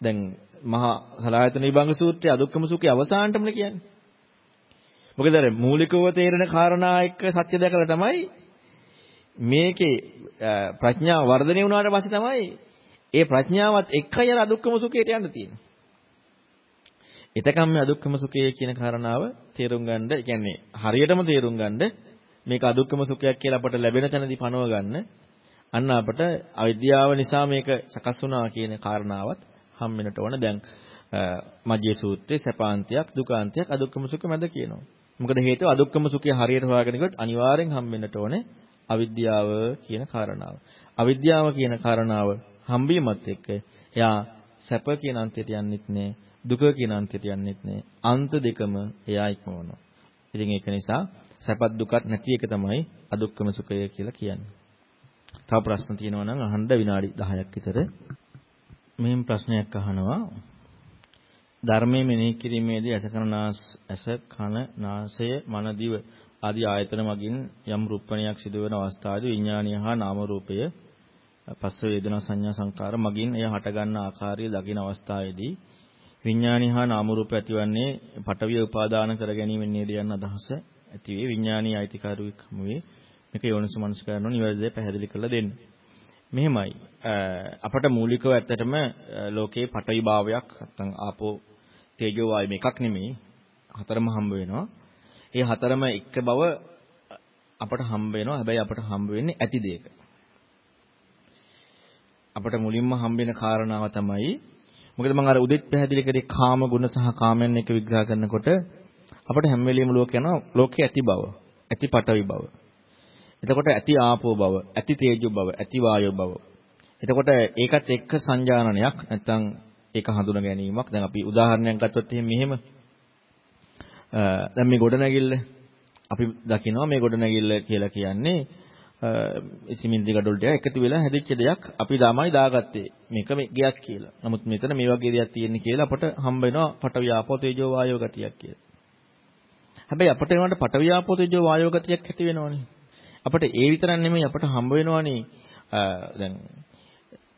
දැන් මහා සලායතන විභංග සූත්‍රයේ අදුක්කම සුඛේ අවසානටමනේ කියන්නේ. මොකද අර මූලිකව තේරෙන කාරණා එක්ක සත්‍ය දැකලා තමයි මේකේ ප්‍රඥාව වර්ධනය වුණාට පස්සේ තමයි ඒ ප්‍රඥාවත් එක්කයි අර අදුක්කම සුඛයට යන්න තියෙන්නේ. එතකම් මේ අදුක්කම සුඛය කියන කාරණාව තේරුම් ගන්න, ඒ කියන්නේ හරියටම තේරුම් ගන්න මේක අදුක්කම සුඛයක් කියලා අපට ලැබෙන තැනදී පනව ගන්න අන්න අපට අවිද්‍යාව නිසා මේක සකස් වුණා කියන කාරණාවත් හම් වෙනට ඕන දැන් මජ්ජේ සූත්‍රයේ සපාන්තයක් දුකාන්තයක් අදුක්කම සුඛ මැද කියනවා. මොකද හේතුව අදුක්කම සුඛය හරියට හොයාගෙන ගියොත් අනිවාර්යෙන් හම් වෙන්නට ඕනේ අවිද්‍යාව කියන කාරණාව. අවිද්‍යාව කියන කාරණාව හම්බීමත් එක්ක එයා සැප කියන අන්තයට යන්නෙත් නෑ දුක කියන අන්තයට යන්නෙත් නෑ අන්ත දෙකම එයා ඉක්මවනවා. ඉතින් ඒක නිසා සැපත් දුකත් නැති එක තමයි අදුක්කම සුඛය කියලා කියන්නේ. තව ප්‍රශ්න තියෙනවා නම් අහන්න විනාඩි 10ක් විතර. මෙහෙම ප්‍රශ්නයක් අහනවා. ධර්මයේ මෙනෙහි කිරීමේදී ඇස කන ඇස කන නාසය මන දිව ආදී ආයතන මගින් යම් රූපණයක් සිදුවන අවස්ථාවේ විඥානීය හා නාම රූපය පස්ස වේදනා සංඥා සංකාර මගින් එය හටගන්න ආකාරය දකින අවස්ථාවේදී විඥානීය හා නාම රූප ඇතිවන්නේ පටවිය උපාදාන කර ගැනීමෙන් නේද යන අදහස ඇති වේ විඥානීය අයිතිකාරුවෙක්ම වේ මේක යෝනිසමනස්කාරණෝ නිවැරදිව පැහැදිලි කරලා දෙන්න. මෙහෙමයි. අපට මූලිකව ඇත්තටම ලෝකේ පටවි භාවයක් නැත්නම් ආපෝ තේජෝ වායු මේකක් නෙමෙයි. හතරම හම්බ වෙනවා. ඒ හතරම එක බව අපට හම්බ වෙනවා. හැබැයි අපට හම්බ වෙන්නේ ඇති දෙයක. අපට මුලින්ම හම්බ වෙන කාරණාව තමයි මොකද මම අර උදෙත් පැහැදිලි කරේ කාම ගුණ සහ කාමයන් එක විග්‍රහ කරනකොට අපට හැම වෙලෙම ලෝක යනවා ලෝකේ ඇති බව, ඇති පටවි බව. එතකොට ඇති ආපෝ බව, ඇති තේජෝ බව, ඇති වායෝ බව. එතකොට ඒකත් එක්ක සංජානනයක් නැත්නම් ඒක හඳුන ගැනීමක්. දැන් අපි උදාහරණයක් ගත්තොත් එහෙනම් මෙහෙම දැන් මේ ගොඩනැගිල්ල අපි දකිනවා මේ ගොඩනැගිල්ල කියලා කියන්නේ සිමෙන්ති ගඩොල් ටික එකතු වෙලා හැදිච්ච දෙයක් අපි ළමයි දාගත්තේ මේක මේ ගයක් කියලා. නමුත් මෙතන මේ වගේ දෙයක් තියෙන්නේ කියලා අපට හම්බ වෙනවා පටවිය ආපෝ තේජෝ වායෝ ගතියක් කියලා. හැබැයි අපට ඒවට පටවිය ආපෝ තේජෝ වායෝ ගතියක් ඇති වෙනවනේ. අපිට ඒ විතරක් නෙමෙයි අපට හම්බ වෙනවනේ දැන්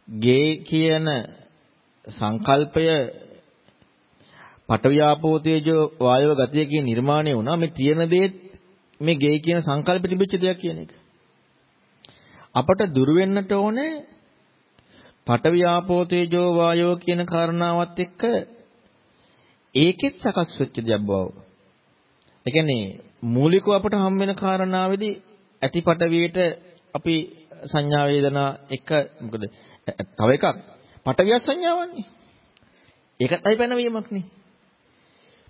ගේ කියන සංකල්පය පටවියාපෝ තේජෝ වායව ගතියකින් නිර්මාණය වුණා මේ තියෙන දේ මේ ගේ කියන සංකල්පෙ තිබිච්ච දෙයක් කියන එක. අපට දුර වෙන්නට ඕනේ පටවියාපෝ තේජෝ වායව කියන කාරණාවත් එක්ක ඒකෙත් සකස් වෙච්ච දෙයක් බව. ඒ කියන්නේ මූලිකව අපට හම් වෙන කාරණාවේදී ඇතිපටවියට අපි සංඥා වේදනා එක මොකද තව එකක් පටවිය සංඥාවන්නේ ඒකත් අයි පැනවීමක් නේ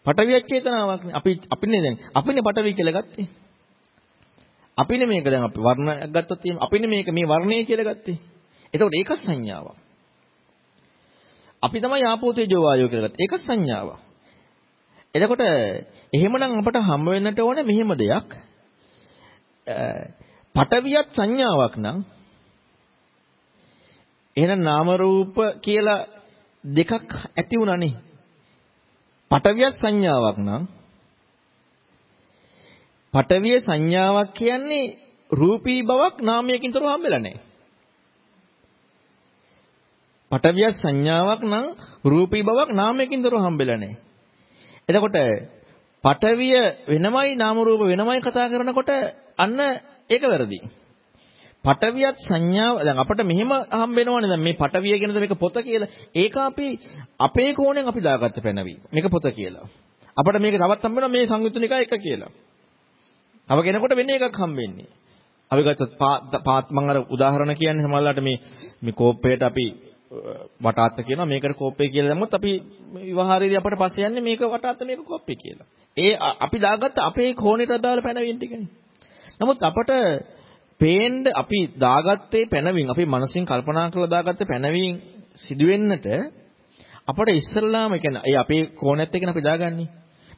පටවියක් චේතනාවක්නේ. අපි අපිනේ දැන් අපිනේ පටවි කියලා ගත්තේ. අපිනේ මේක දැන් අපි වර්ණයක් ගත්තොත් එහෙම අපිනේ මේක මේ වර්ණය කියලා ගත්තේ. එතකොට ඒක සංඥාවක්. අපි තමයි ආපෝ තේජෝ වායෝ කියලා ගත්තේ. ඒක සංඥාවක්. එතකොට එහෙමනම් අපට හම්බ වෙන්නට ඕනේ මෙහෙම දෙයක්. පටවියත් සංඥාවක් නම් එහෙනම් නාම රූප කියලා දෙකක් ඇති වුණානේ. පටවියත් සංඥාවක් නම් පටවිය සංඥාවක් කියන්නේ රූපී බවක් නාමයකින් තොරව හම්බෙලා නැහැ. පටවිය සංඥාවක් නම් රූපී බවක් නාමයකින් තොරව හම්බෙලා නැහැ. එතකොට පටවිය වෙනමයි නාම රූප වෙනමයි කතා කරනකොට අන්න ඒක වැරදි. පටවියත් සංඥාව දැන් අපිට මෙහෙම හම්බ වෙනවනේ දැන් මේ පටවිය කියනද මේක පොත කියලා. ඒක අපි අපේ කෝණයෙන් අපි දාගත්ත පැනවි. මේක පොත කියලා. අපිට මේක තවත් හම්බ වෙනවා මේ සංයුත්නිකා එක කියලා. තව කෙනෙකුට වෙන එකක් හම්බෙන්නේ. අපි ගත්තොත් පාත් මම අර උදාහරණ කියන්නේ සමහරවිට මේ මේ කෝප්පයට අපි වටාත්ත කියනවා මේකට කෝප්පේ කියලා දැම්මොත් අපි විවහාරයේදී අපිට පස්සේ යන්නේ මේක වටාත්ත මේක කෝප්පේ කියලා. ඒ අපි දාගත්ත අපේ කෝණයට අදාළ පැනවීම ටිකනේ. නමුත් අපට පේන්න අපි දාගත්තේ පැනවින් අපි මනසින් කල්පනා කරලා දාගත්තේ පැනවින් සිදුවෙන්නට අපට ඉස්සල්ලාම කියන්නේ ඒ අපේ කෝණයත් එක්කනේ අපි දාගන්නේ.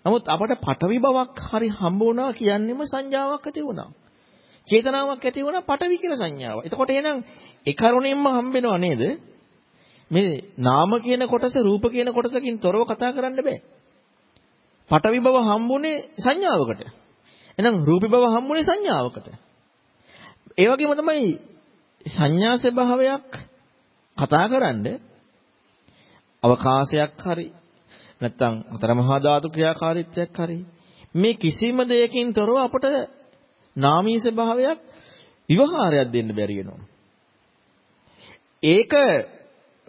නමුත් අපට පටවි බවක් හරි හම්බ වුණා කියන්නේම සංඥාවක් ඇති වුණා. චේතනාවක් ඇති වුණා පටවි කියලා සංඥාව. එතකොට එහෙනම් ඒ කරුණෙන්ම හම්බෙනව නේද? මේ නාම කියන කොටස රූප කියන කොටසකින් තොරව කතා කරන්න බෑ. පටවි බව හම්බුනේ සංඥාවකට. එහෙනම් රූපී බව හම්බුනේ සංඥාවකට. ඒ වගේම තමයි සංඥා ස්වභාවයක් කතා කරන්න අවකාශයක් හරි නැත්නම් අතර මහා ධාතු ක්‍රියාකාරීත්වයක් හරි මේ කිසිම දෙයකින් තොරව අපට නාමී ස්වභාවයක් විවහාරයක් දෙන්න බැරි වෙනවා. ඒක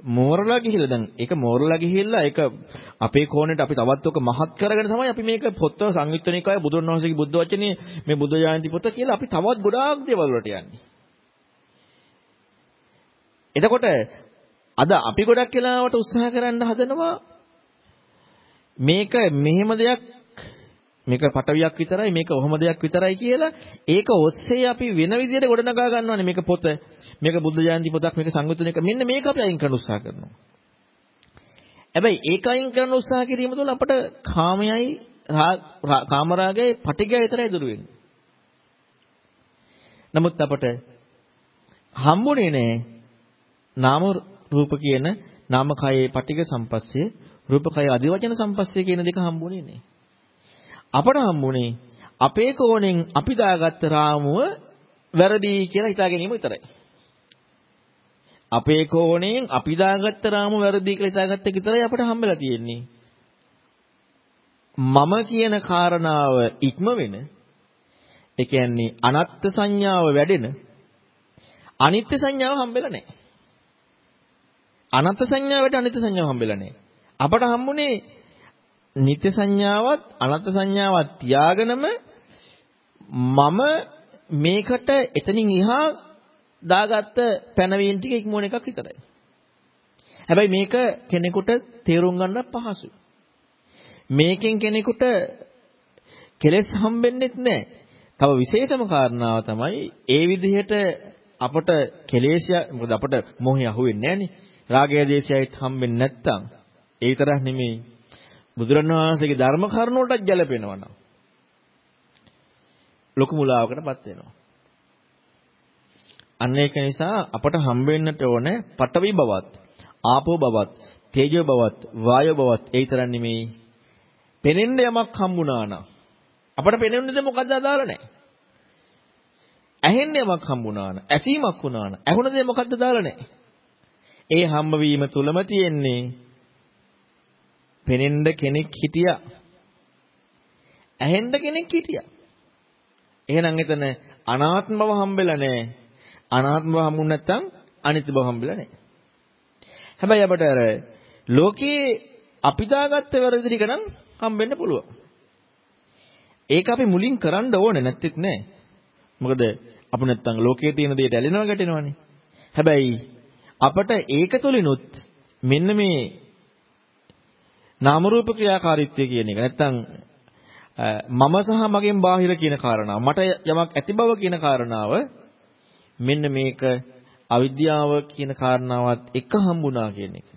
මෝරලා ගිහිල්ලා දැන් ඒක මෝරලා ගිහිල්ලා ඒක අපේ කෝණයට අපි තවත් ඔක මහත් කරගෙන තමයි අපි මේක පොත්ව සංයුක්තනිකාය බුදුන් වහන්සේගේ බුද්ධ වචනේ මේ බුද්ධ ජයන්ති පොත කියලා අපි තවත් ගොඩාක් දේවල් වලට යන්නේ. එතකොට අද අපි ගොඩක් වෙලාවට උත්සාහ කරන්න හදනවා මේක මෙහෙම දෙයක් මේක පටවියක් විතරයි මේක ඔහොම දෙයක් විතරයි කියලා ඒක ඔස්සේ අපි වෙන විදිහට ගොඩනගා ගන්නවානේ මේක පොත මේක බුද්ධ ජයන්ති පොතක් මේක සංගුතනික මෙන්න මේක අපි අයින් කරන්න උත්සාහ කරනවා. හැබැයි ඒක අයින් කරන්න උත්සාහ කිරීම තුළ අපට කාමයයි කාමරාගයේ පටිඝය විතරයි දුරු වෙන්නේ. නමුත් අපට හම්බුනේ නෑ නාම රූප කියන නාමකයේ පටිඝ සම්පස්සේ රූපකය අධිවචන සම්පස්සේ කියන දෙක හම්බුනේ නෑ. අපට හම්බුනේ අපේ කෝණයෙන් අපි දාගත්ත රාමුව වැරදි කියලා හිතා ගැනීම විතරයි. අපේ කෝණයෙන් අපි දාගත්ත රාම වැරදි කියලා හිතාගත්ත එක විතරයි අපිට හම්බෙලා තියෙන්නේ. මම කියන කාරණාව ඉක්ම වෙන ඒ කියන්නේ අනත්ත් සංඥාව වැඩෙන අනිත්‍ය සංඥාව හම්බෙලා නැහැ. අනත්ත් සංඥාවට අනිත්‍ය සංඥාව හම්බෙලා නැහැ. අපට හම්බුනේ නිත්‍ය සංඥාවත් අනත්ත් සංඥාවත් තියාගෙනම මම මේකට එතනින් එහා දාගත්ත පැනවීම් ටික ඉක්මවන එකක් විතරයි. හැබැයි මේක කෙනෙකුට තේරුම් ගන්න පහසුයි. මේකෙන් කෙනෙකුට කෙලෙස් හම්බෙන්නෙත් නැහැ. තව විශේෂම කාරණාව තමයි ඒ විදිහට අපට කෙලෙසිය මොකද අපට මොහේ අහුවෙන්නේ නැහනේ. රාගය දේශයයිත් හම්බෙන්නේ නැත්තම් ඒ විතරක් නෙමෙයි බුදුරණවහන්සේගේ ධර්ම කරුණෝටත් ගැලපෙනවා නම් ලොකු මුලාවකටපත් වෙනවා. අන්න ඒක නිසා අපට හම්බ වෙන්නට ඕනේ පඨවි බවත්, ආපෝ බවත්, තේජෝ බවත්, වායෝ බවත් ඒ තරම් නෙමෙයි. පෙනෙන්න යමක් හම්බුණා නම් අපට පෙනෙන්නේ මොකද්ද අදාළ නැහැ. ඇහෙන්න යමක් හම්බුණා නම්, ඇසීමක් වුණා නම්, ඇහුණ දේ මොකද්ද අදාළ නැහැ. ඒ හම්බවීම තුලම තියෙන්නේ පෙනෙන්න කෙනෙක් හිටියා. ඇහෙන්න කෙනෙක් හිටියා. එහෙනම් එතන අනාත්ම බව හම්බෙලා නැහැ. අනාත්ම බව හම්බුනේ නැත්නම් අනිත්‍ය බව හම්බෙලා නැහැ. හැබැයි අපට අර ලෝකේ අපි දාගත්ත වැරදි ටික නම් හම්බෙන්න පුළුවන්. ඒක අපි මුලින් කරන්න ඕනේ නැත්නම් නෑ. මොකද අපි නැත්තම් ලෝකයේ තියෙන දේට ඇලෙනවා ගැටෙනවානේ. හැබැයි අපට ඒක තුලිනුත් මෙන්න මේ නාම රූප ක්‍රියාකාරීත්වය කියන එක. නැත්තම් මම සහ මගෙන් බාහිර කියන කාරණාව. මට යමක් ඇති බව කියන කාරණාව මෙන්න මේක අවිද්‍යාව කියන කාරණාවත් එක හම්බුණා කියන එක.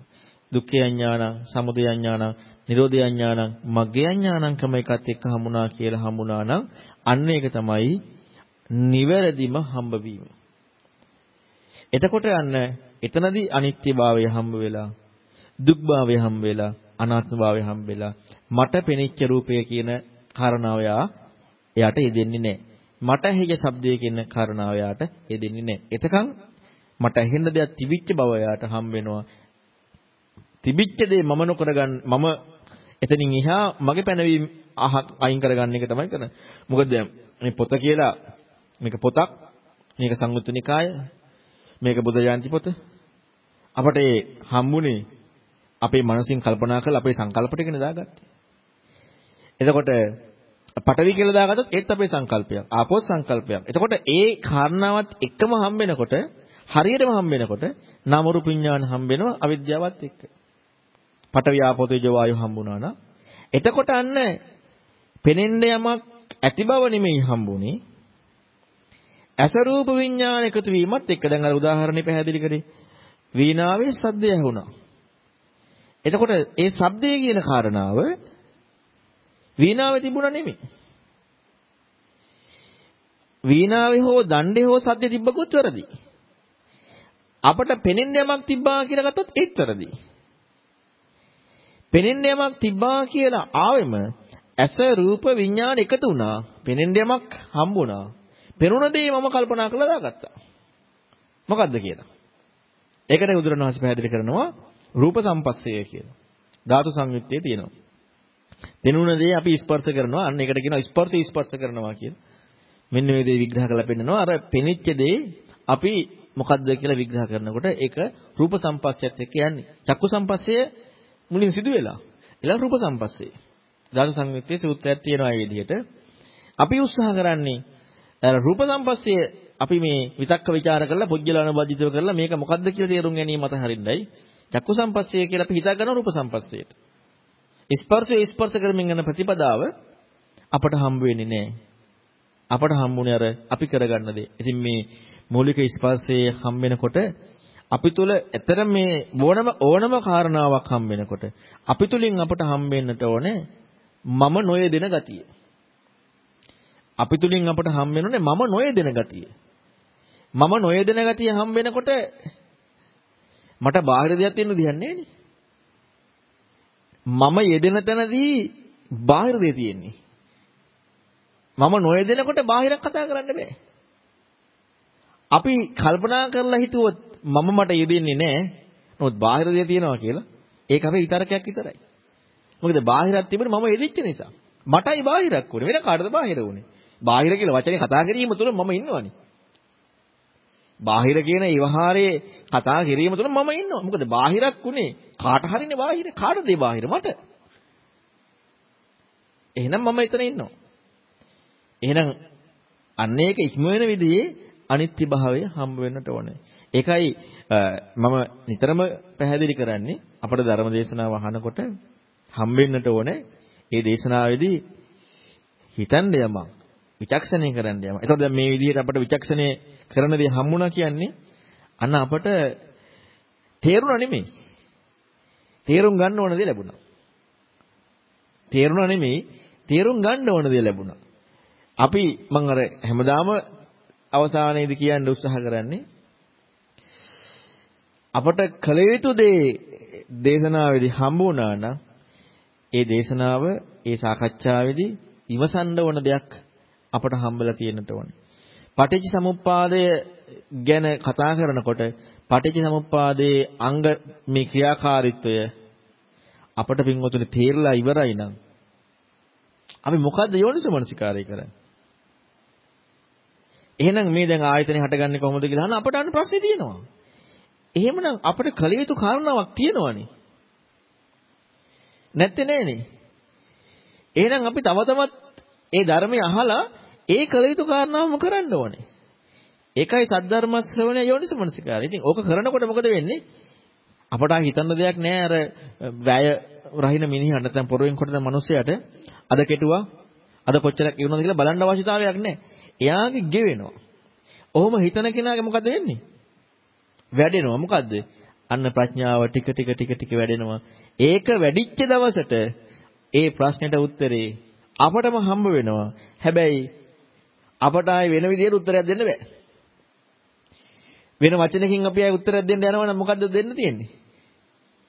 දුක්ඛය ඥානං, සමුදය ඥානං, නිරෝධය ඥානං, මග්ගය ඥානං ක්‍රම එකත් එක්ක හම්බුණා කියලා හම්බුණා නම් අන්න ඒක තමයි නිවැරදිම හම්බවීම. එතකොට යන්න එතනදී අනිත්‍යභාවය හම්බ වෙලා දුක්භාවය හම්බ වෙලා අනාත්මභාවය හම්බ වෙලා මට පෙනිච්ච රූපය කියන කාරණාව එයාට යෙදෙන්නේ නැහැ. මට ඇහිච්ච ශබ්දය කියන කාරණාව එයාට යෙදෙන්නේ නැහැ. එතකන් මට ඇහෙන්න දෙයක් තිබිච්ච බව එයාට හම්බ වෙනවා. තිබිච්ච දේ මම නොකරගන්න මම එතනින් එහා මගේ පැනවීම අයින් කරගන්න එක තමයි කරන්නේ. මොකද මේ පොත කියලා මේක පොතක් මේක සංයුත්ත නිකාය මේක බුද්ධ ජයන්ති පොත අපට ඒ හම්බුනේ අපේ මනසින් කල්පනා කරලා අපේ සංකල්ප ටිකනේ දාගත්තේ. එතකොට පටවි කියලා දාගත්තොත් ඒත් අපේ සංකල්පයක්. ආපෝත් සංකල්පයක්. එතකොට ඒ කාරණාවත් එකම හම්බෙනකොට හරියටම හම්බෙනකොට නාම රූප විඥාන හම්බෙනවා අවිද්‍යාවත් එක්ක. පටවි ආපෝ තේජෝ වායු හම්බුණා නම් එතකොට අන්න පෙනෙන්න යමක් ඇති බව නෙමෙයි හම්බුනේ. ඇස රූප විඥාන එකතු වීමත් එක්ක දැන් අර උදාහරණේ පැහැදිලි කරේ. වීණාවේ සද්දය ඇහුණා. එතකොට ඒ ශබ්දය කියන කාරණාව වීණාවේ තිබුණා නෙමෙයි. වීණාවේ හෝ දණ්ඩේ හෝ සද්ද තිබ්බකොත් වැරදි. අපට පෙනෙන්න යමක් තිබ්බා කියලා ගත්තොත් ඒත් වැරදි. පෙනෙන්න යමක් තිබ්බා කියලා ආවෙම ඇස රූප විඥාන එකතු වුණා. පෙනෙන්න යමක් හම්බුණා. පෙනුන දේ මම කල්පනා කරලා දාගත්තා. මොකද්ද කියලා. ඒකට බුදුරණවහන්සේ පැහැදිලි කරනවා රූප සම්පස්සය කියලා. ධාතු සංයුත්තේ තියෙනවා. පෙනුන දේ අපි ස්පර්ශ කරනවා. අන්න ඒකට කියනවා ස්පර්ශය ස්පර්ශ කරනවා කියලා. මෙන්න මේ දේ විග්‍රහ කරලා පෙන්නනවා. අර පෙනිච්ච දේ අපි මොකද්ද කියලා විග්‍රහ කරනකොට ඒක රූප සම්පස්සයත් එක්ක යන්නේ. චක්කු සම්පස්සය මුලින් සිදු වෙලා. ඊළඟ රූප සම්පස්සේ. ධාතු සංයුත්තේ සූත්‍රයක් තියෙනවා මේ විදිහට. අපි උත්සාහ කරන්නේ අර රූප සම්පස්සේ අපි මේ විතක්ක ਵਿਚාර කරලා පුජ්‍යලන බද්ධිතව කරලා මේක මොකද්ද කියලා තේරුම් ගැනීම මත හරින්නයි. චක්කු සම්පස්සේ කියලා අපි හිතා ගන්න රූප සම්පස්සේට. ස්පර්ශය ස්පර්ශ කරමින් යන ප්‍රතිපදාව අපට හම්බ වෙන්නේ නැහැ. අපට හම්බුනේ අර අපි කරගන්න දේ. ඉතින් මේ මූලික ස්පර්ශයේ හම්බ වෙනකොට අපි තුල ඇතර මේ ඕනම ඕනම කාරණාවක් හම්බ වෙනකොට අපි තුලින් අපට හම්බ වෙන්නට ඕනේ මම නොයෙදෙන ගතිය. අපි තුලින් අපට හම්බ වෙනුනේ මම නොයෙදෙන ගතිය. මම නොයෙදෙන ගතිය හම්බ වෙනකොට මට බාහිර දෙයක් තියෙන්න දෙන්නේ මම යෙදෙන තැනදී බාහිර දෙය තියෙන්නේ. මම නොයෙදෙනකොට බාහිරක් කතා කරන්න බෑ. අපි කල්පනා කරලා හිතුවොත් මම මට යෙදෙන්නේ නැහැ. නමුත් බාහිර දෙය තියෙනවා කියලා. ඒක අපේ විතරකයක් විතරයි. මොකද බාහිරක් තිබුණේ මම යෙදිච්ච නිසා. මටයි බාහිරක් උනේ. වෙන කාටද බාහිර උනේ? බාහිර කියලා වචනේ කතා කිරීම තුළ මම ඉන්නවනේ. බාහිර කියන ඉවහාරයේ කතා කිරීම තුළ මම ඉන්නවා. මොකද බාහිරක් උනේ කාට හරිනේ බාහිර කාටද බාහිර මට. එහෙනම් මම එතන ඉන්නවා. එහෙනම් අන්න ඒක ඉක්ම වෙන විදිහේ අනිත්‍ය භාවය හම්බ වෙන්නට ඕනේ. ඒකයි මම නිතරම පැහැදිලි කරන්නේ අපේ ධර්ම දේශනාව අහනකොට හම්බෙන්නට ඕනේ. ඒ දේශනාවේදී හිතන්න යමක් විචක්ෂණය කරන්න යමක්. එතකොට දැන් මේ විදිහට අපිට විචක්ෂණය කරන දේ හම්බුණා කියන්නේ අන්න අපට තේරුණා නෙමෙයි. තේරුම් ගන්න ඕන දේ ලැබුණා. තේරුණා නෙමෙයි තේරුම් ගන්න ඕන දේ ලැබුණා. අපි මම අර හැමදාම අවසානයේදී කියන්න උත්සාහ කරන්නේ අපට කළ යුතු දේ දේශනාවේදී හම්බ වුණා නම් ඒ දේශනාව ඒ සාකච්ඡාවේදී ඉවසන්න ඕන දෙයක් අපට හම්බලා තියෙන්නට ඕනේ. පටිච්ච සමුප්පාදය ගැන කතා කරනකොට පටිච්ච සමුප්පාදයේ අංග මේ ක්‍රියාකාරීත්වය අපට පින්වතුනි තේරලා ඉවරයි නම් අපි මොකද්ද යෝනිසමනසිකාරය කරන්නේ? එහෙනම් මේ දැන් ආයතනේ හටගන්නේ කොහොමද කියලා අහන අපට අන්න ප්‍රශ්නේ තියෙනවා. එහෙමනම් අපිට කල යුතු කාරණාවක් තියෙනවනේ. නැත්තේ නෑනේ. එහෙනම් අපි තව තවත් ඒ ධර්මය අහලා ඒ කල යුතු කාරණාවම කරන්න ඕනේ. ඒකයි සද්ධර්ම ශ්‍රවණය යෝනිසමනසිකාරය. ඉතින් ඕක කරනකොට මොකද වෙන්නේ? අපට හිතන්න දෙයක් නෑ අර වැය රහින මිනිහට නැත්නම් පොරවෙන් කොටන මිනිසයාට අද කෙටුවා අද කොච්චරක් ඉවුණාද කියලා බලන්න අවශ්‍යතාවයක් නැහැ. එයාගේ ගෙවෙනවා. ඔහොම හිතන කෙනාගේ මොකද වෙන්නේ? වැඩෙනවා. මොකද්ද? අන්න ප්‍රඥාව ටික ටික ටික ටික වැඩෙනවා. ඒක වැඩිච්ච දවසට ඒ ප්‍රශ්නෙට උත්තරේ අපටම හම්බ වෙනවා. හැබැයි අපට ආයේ වෙන විදිහට උත්තරයක් දෙන්න බෑ. වෙන වචනකින් අපි ආයේ උත්තරයක් දෙන්න යනවා නම් මොකද්ද දෙන්න තියෙන්නේ?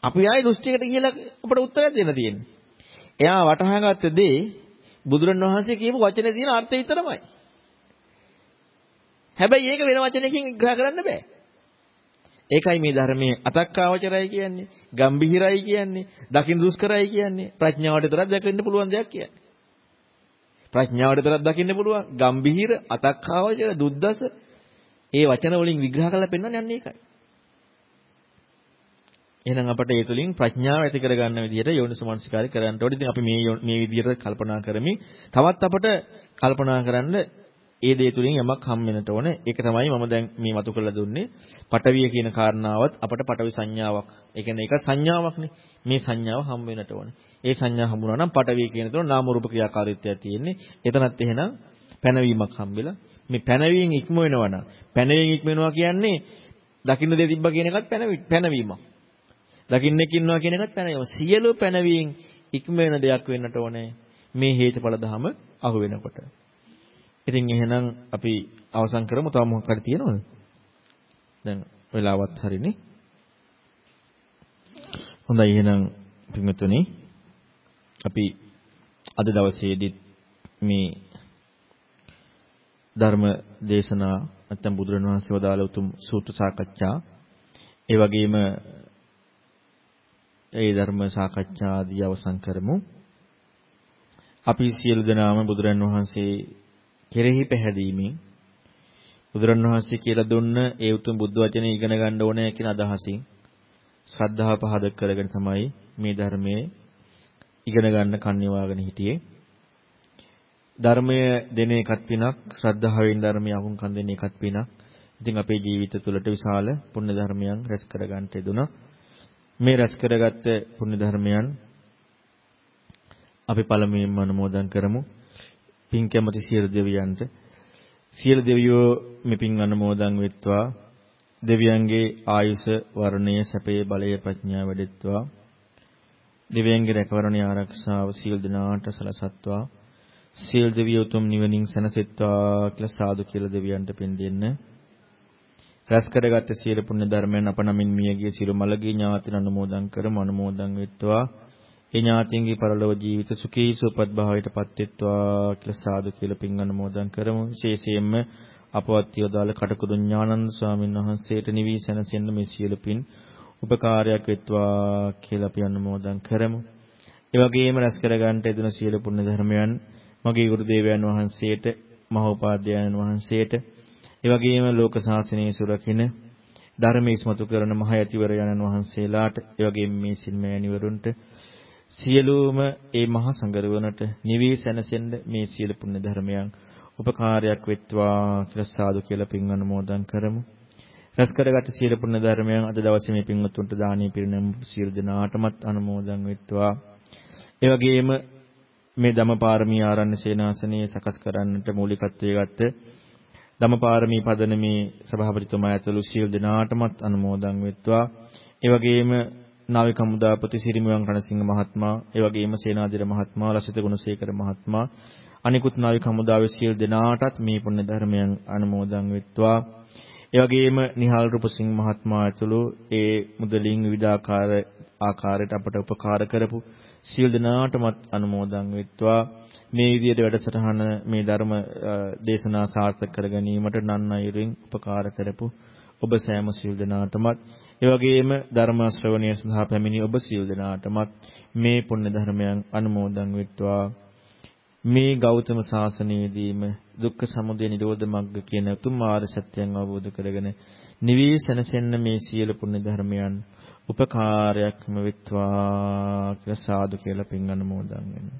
අපි ආයේ දෘෂ්ටියකට කියලා අපට උත්තරයක් දෙන්න තියෙන්නේ. එයා වටහා ගත්ත දේ බුදුරණවහන්සේ කියපු වචනේ තියෙන අර්ථය විතරමයි. හැබැයි ඒක වෙන වචනකින් විග්‍රහ කරන්න බෑ. ඒකයි මේ ධර්මයේ අතක්කාවචරයි කියන්නේ, ගම්භීරයි කියන්නේ, දකින් දුෂ්කරයි කියන්නේ, ප්‍රඥාවට විතරක් දකින්න පුළුවන් දෙයක් කියන්නේ. ප්‍රඥාවට විතරක් දකින්න පුළුවන්, ගම්භීර, අතක්කාවචර, දුද්දස ඒ වචන වලින් විග්‍රහ කරලා පෙන්වන්නේ අන්න ඒකයි. එහෙනම් අපට ඒ තුලින් ප්‍රඥාව ඇති කරගන්න විදිහට යෝනිසමනසිකාරය කරන්න ඕනේ. ඉතින් අපි මේ මේ විදිහට කල්පනා කරමින් තවත් අපට කල්පනා කරන්න ඒ දේ තුලින් යමක් හම් වෙනට ඕනේ. ඒක තමයි මම දැන් මේ මතු කරලා දුන්නේ. පටවිය කියන කාරණාවත් අපට පටවි සංඥාවක්. ඒ කියන්නේ ඒක සංඥාවක්නේ. මේ සංඥාව හම් වෙනට ඕනේ. ඒ සංඥා හම්බුනා නම් පටවිය කියන තුන නාම රූප ක්‍රියාකාරීත්වයක් තියෙන්නේ. එතනත් එහෙනම් පැනවීමක් හම්බෙලා මේ පැනවීම ඉක්ම වෙනවා නම් පැනවීම ඉක්ම වෙනවා කියන්නේ දකින්න දේ තිබ්බා කියන එකත් පැනවීමක්. දකින්නෙක් ඉන්නවා කියන එකත් පැනවීම. සියලු පැනවීම ඉක්ම වෙන දෙයක් වෙන්නට ඕනේ. මේ හේතුඵල ධම අහු වෙනකොට. ඉතින් එහෙනම් අපි අවසන් කරමු. තව මොකක් හරි තියෙනවද? දැන් වෙලාවත් හරිනේ. හොඳයි එහෙනම් පින්වතුනි අපි අද දවසේදී මේ ධර්ම දේශනා නැත්නම් බුදුරණවහන්සේ වදාළ උතුම් සූත්‍ර සාකච්ඡා ඒ වගේම ඒ ධර්ම සාකච්ඡා ආදී අවසන් කරමු. අපි සියලු දෙනාම බුදුරන් වහන්සේ කෙරෙහි පැහැදීමෙන් බුදුරන් වහන්සේ කියලා දුන්න ඒ උතුම් බුද්ධ වචනේ ඉගෙන ගන්න ඕනේ කියන අදහසින් ශ්‍රද්ධාව පහදක කරගෙන තමයි මේ ධර්මයේ ඉගෙන ගන්න කන්‍යවාගෙන හිටියේ. ධර්මය දෙන එකත් පිනක් ශ්‍රද්ධාවෙන් ධර්මය අහුම්කම් දෙන එකත් පිනක්. ඉතින් අපේ ජීවිත තුළට විශාල පුණ්‍ය ධර්මයන් රැස් කර ගන්නට යෙදුණා. මේ රැස් කරගත්ත පුණ්‍ය ධර්මයන් අපි පළමුවෙන්ම අනුමෝදන් කරමු. පින් කැමති සියලු දෙවියන්ට සියලු දෙවියෝ මේ පින් අනුමෝදන් වෙත්වා. දෙවියන්ගේ ආයුෂ වර්ණය සැපේ බලය ප්‍රඥාව වැඩෙත්වා. දෙවියන්ගේ රැකවරණය ආරක්ෂාව සියලු දෙනාට සලසත්වා. සියලු දෙවියෝ උතුම් නිවනින් සැනසෙත්වා කියලා සාදු කියලා දෙවියන්ට පින් දෙන්න. රැස් කරගත් සියලු පුණ්‍ය ධර්මයන් අප නමින් මියගිය සියලු මළගිය ඥාතින අනුමෝදන් කරමු අනුමෝදන් වෙත්වා. ඒ ඥාතින්ගේ පරලෝක ජීවිත සුඛී සුවපත් භාවයට පත්වෙත්වා කියලා සාදු කියලා පින් අනුමෝදන් කරමු. විශේෂයෙන්ම අපවත් යොදාල කටකුරු ඥානන්ද ස්වාමීන් වහන්සේට නිවි සැනසෙන්න මේ සියලු පින් උපකාරයක් වෙත්වා කියලා අපි අනුමෝදන් කරමු. ඒ වගේම රැස් කරගන්නට යෙදුන සියලු පුණ්‍ය ධර්මයන් මගේ ගුරු දේවයන් වහන්සේට මහෝපාද්‍යයන් වහන්සේට ඒ වගේම ලෝක ශාසනයේ සුරකින්න ධර්මයේ ඉස්මතු කරන මහ යතිවරයන්න් වහන්සේලාට ඒ වගේම මේ සිල්මෑණිවරුන්ට සියලුම ඒ මහ සංගරුවනට නිවී සැනසෙන්න මේ සියලු පුණ්‍ය ධර්මයන් උපකාරයක් වෙත්වා කියලා සාදු කියලා පින් අනුමෝදන් කරමු. රැස් කරගත් සියලු පුණ්‍ය ධර්මයන් අද දවසේ මේ පින්වත්තුන්ට දානීය පිරිනම සියලු දෙනාටමත් අනුමෝදන් වෙත්වා. ඒ වගේම මේ ධමපාරමී ආරණ්‍ය සේනාසනයේ සකස් කරන්නට මූලිකත්වයේ ගත්ත ධමපාරමී පදනමේ සභාපතිතුමා ඇතුළු සියලු දෙනාටමත් අනුමෝදන් වෙත්වා. ඒ වගේම නාවික හමුදාපති සිරිමුවන් රණසිංහ මහත්මයා, ඒ වගේම සේනාධිර මහත්මයා, ලසිත ගුණසේකර මහත්මයා, අනිකුත් නාවික හමුදාවේ සියලු දෙනාටත් මේ පුණ්‍ය ධර්මයන් අනුමෝදන් වෙත්වා. ඒ වගේම නිහාල් රූපසිංහ මහත්මයා ඇතුළු ඒ මුදලින් විවිධාකාර ආකාරයට අපට උපකාර කරපු සියලු දෙනාටමත් අනුමෝදන් වෙත්වා. මේ විදිහට වැඩසටහන මේ ධර්ම දේශනා සාර්ථක කර ගැනීමට නන් අයුරින් උපකාර කරපු ඔබ සෑම සියලු දෙනාටමත් ඒ වගේම ධර්ම ශ්‍රවණය සඳහා පැමිණි ඔබ සියලු දෙනාටමත් මේ පුණ්‍ය ධර්මයන් අනුමෝදන් වෙත්වා. මේ ගෞතම සාසනයේදීම දුක්ඛ සමුදය නිරෝධ මග්ග කියන උතුම් ආර්ය සත්‍යයන් අවබෝධ කරගෙන නිවී සැනසෙන්න මේ සියලු පුණ්‍ය ධර්මයන් උපකාරයක්ම වෙත්වා කියලා සාදු කියලා පින් අනුමෝදන් වෙනවා.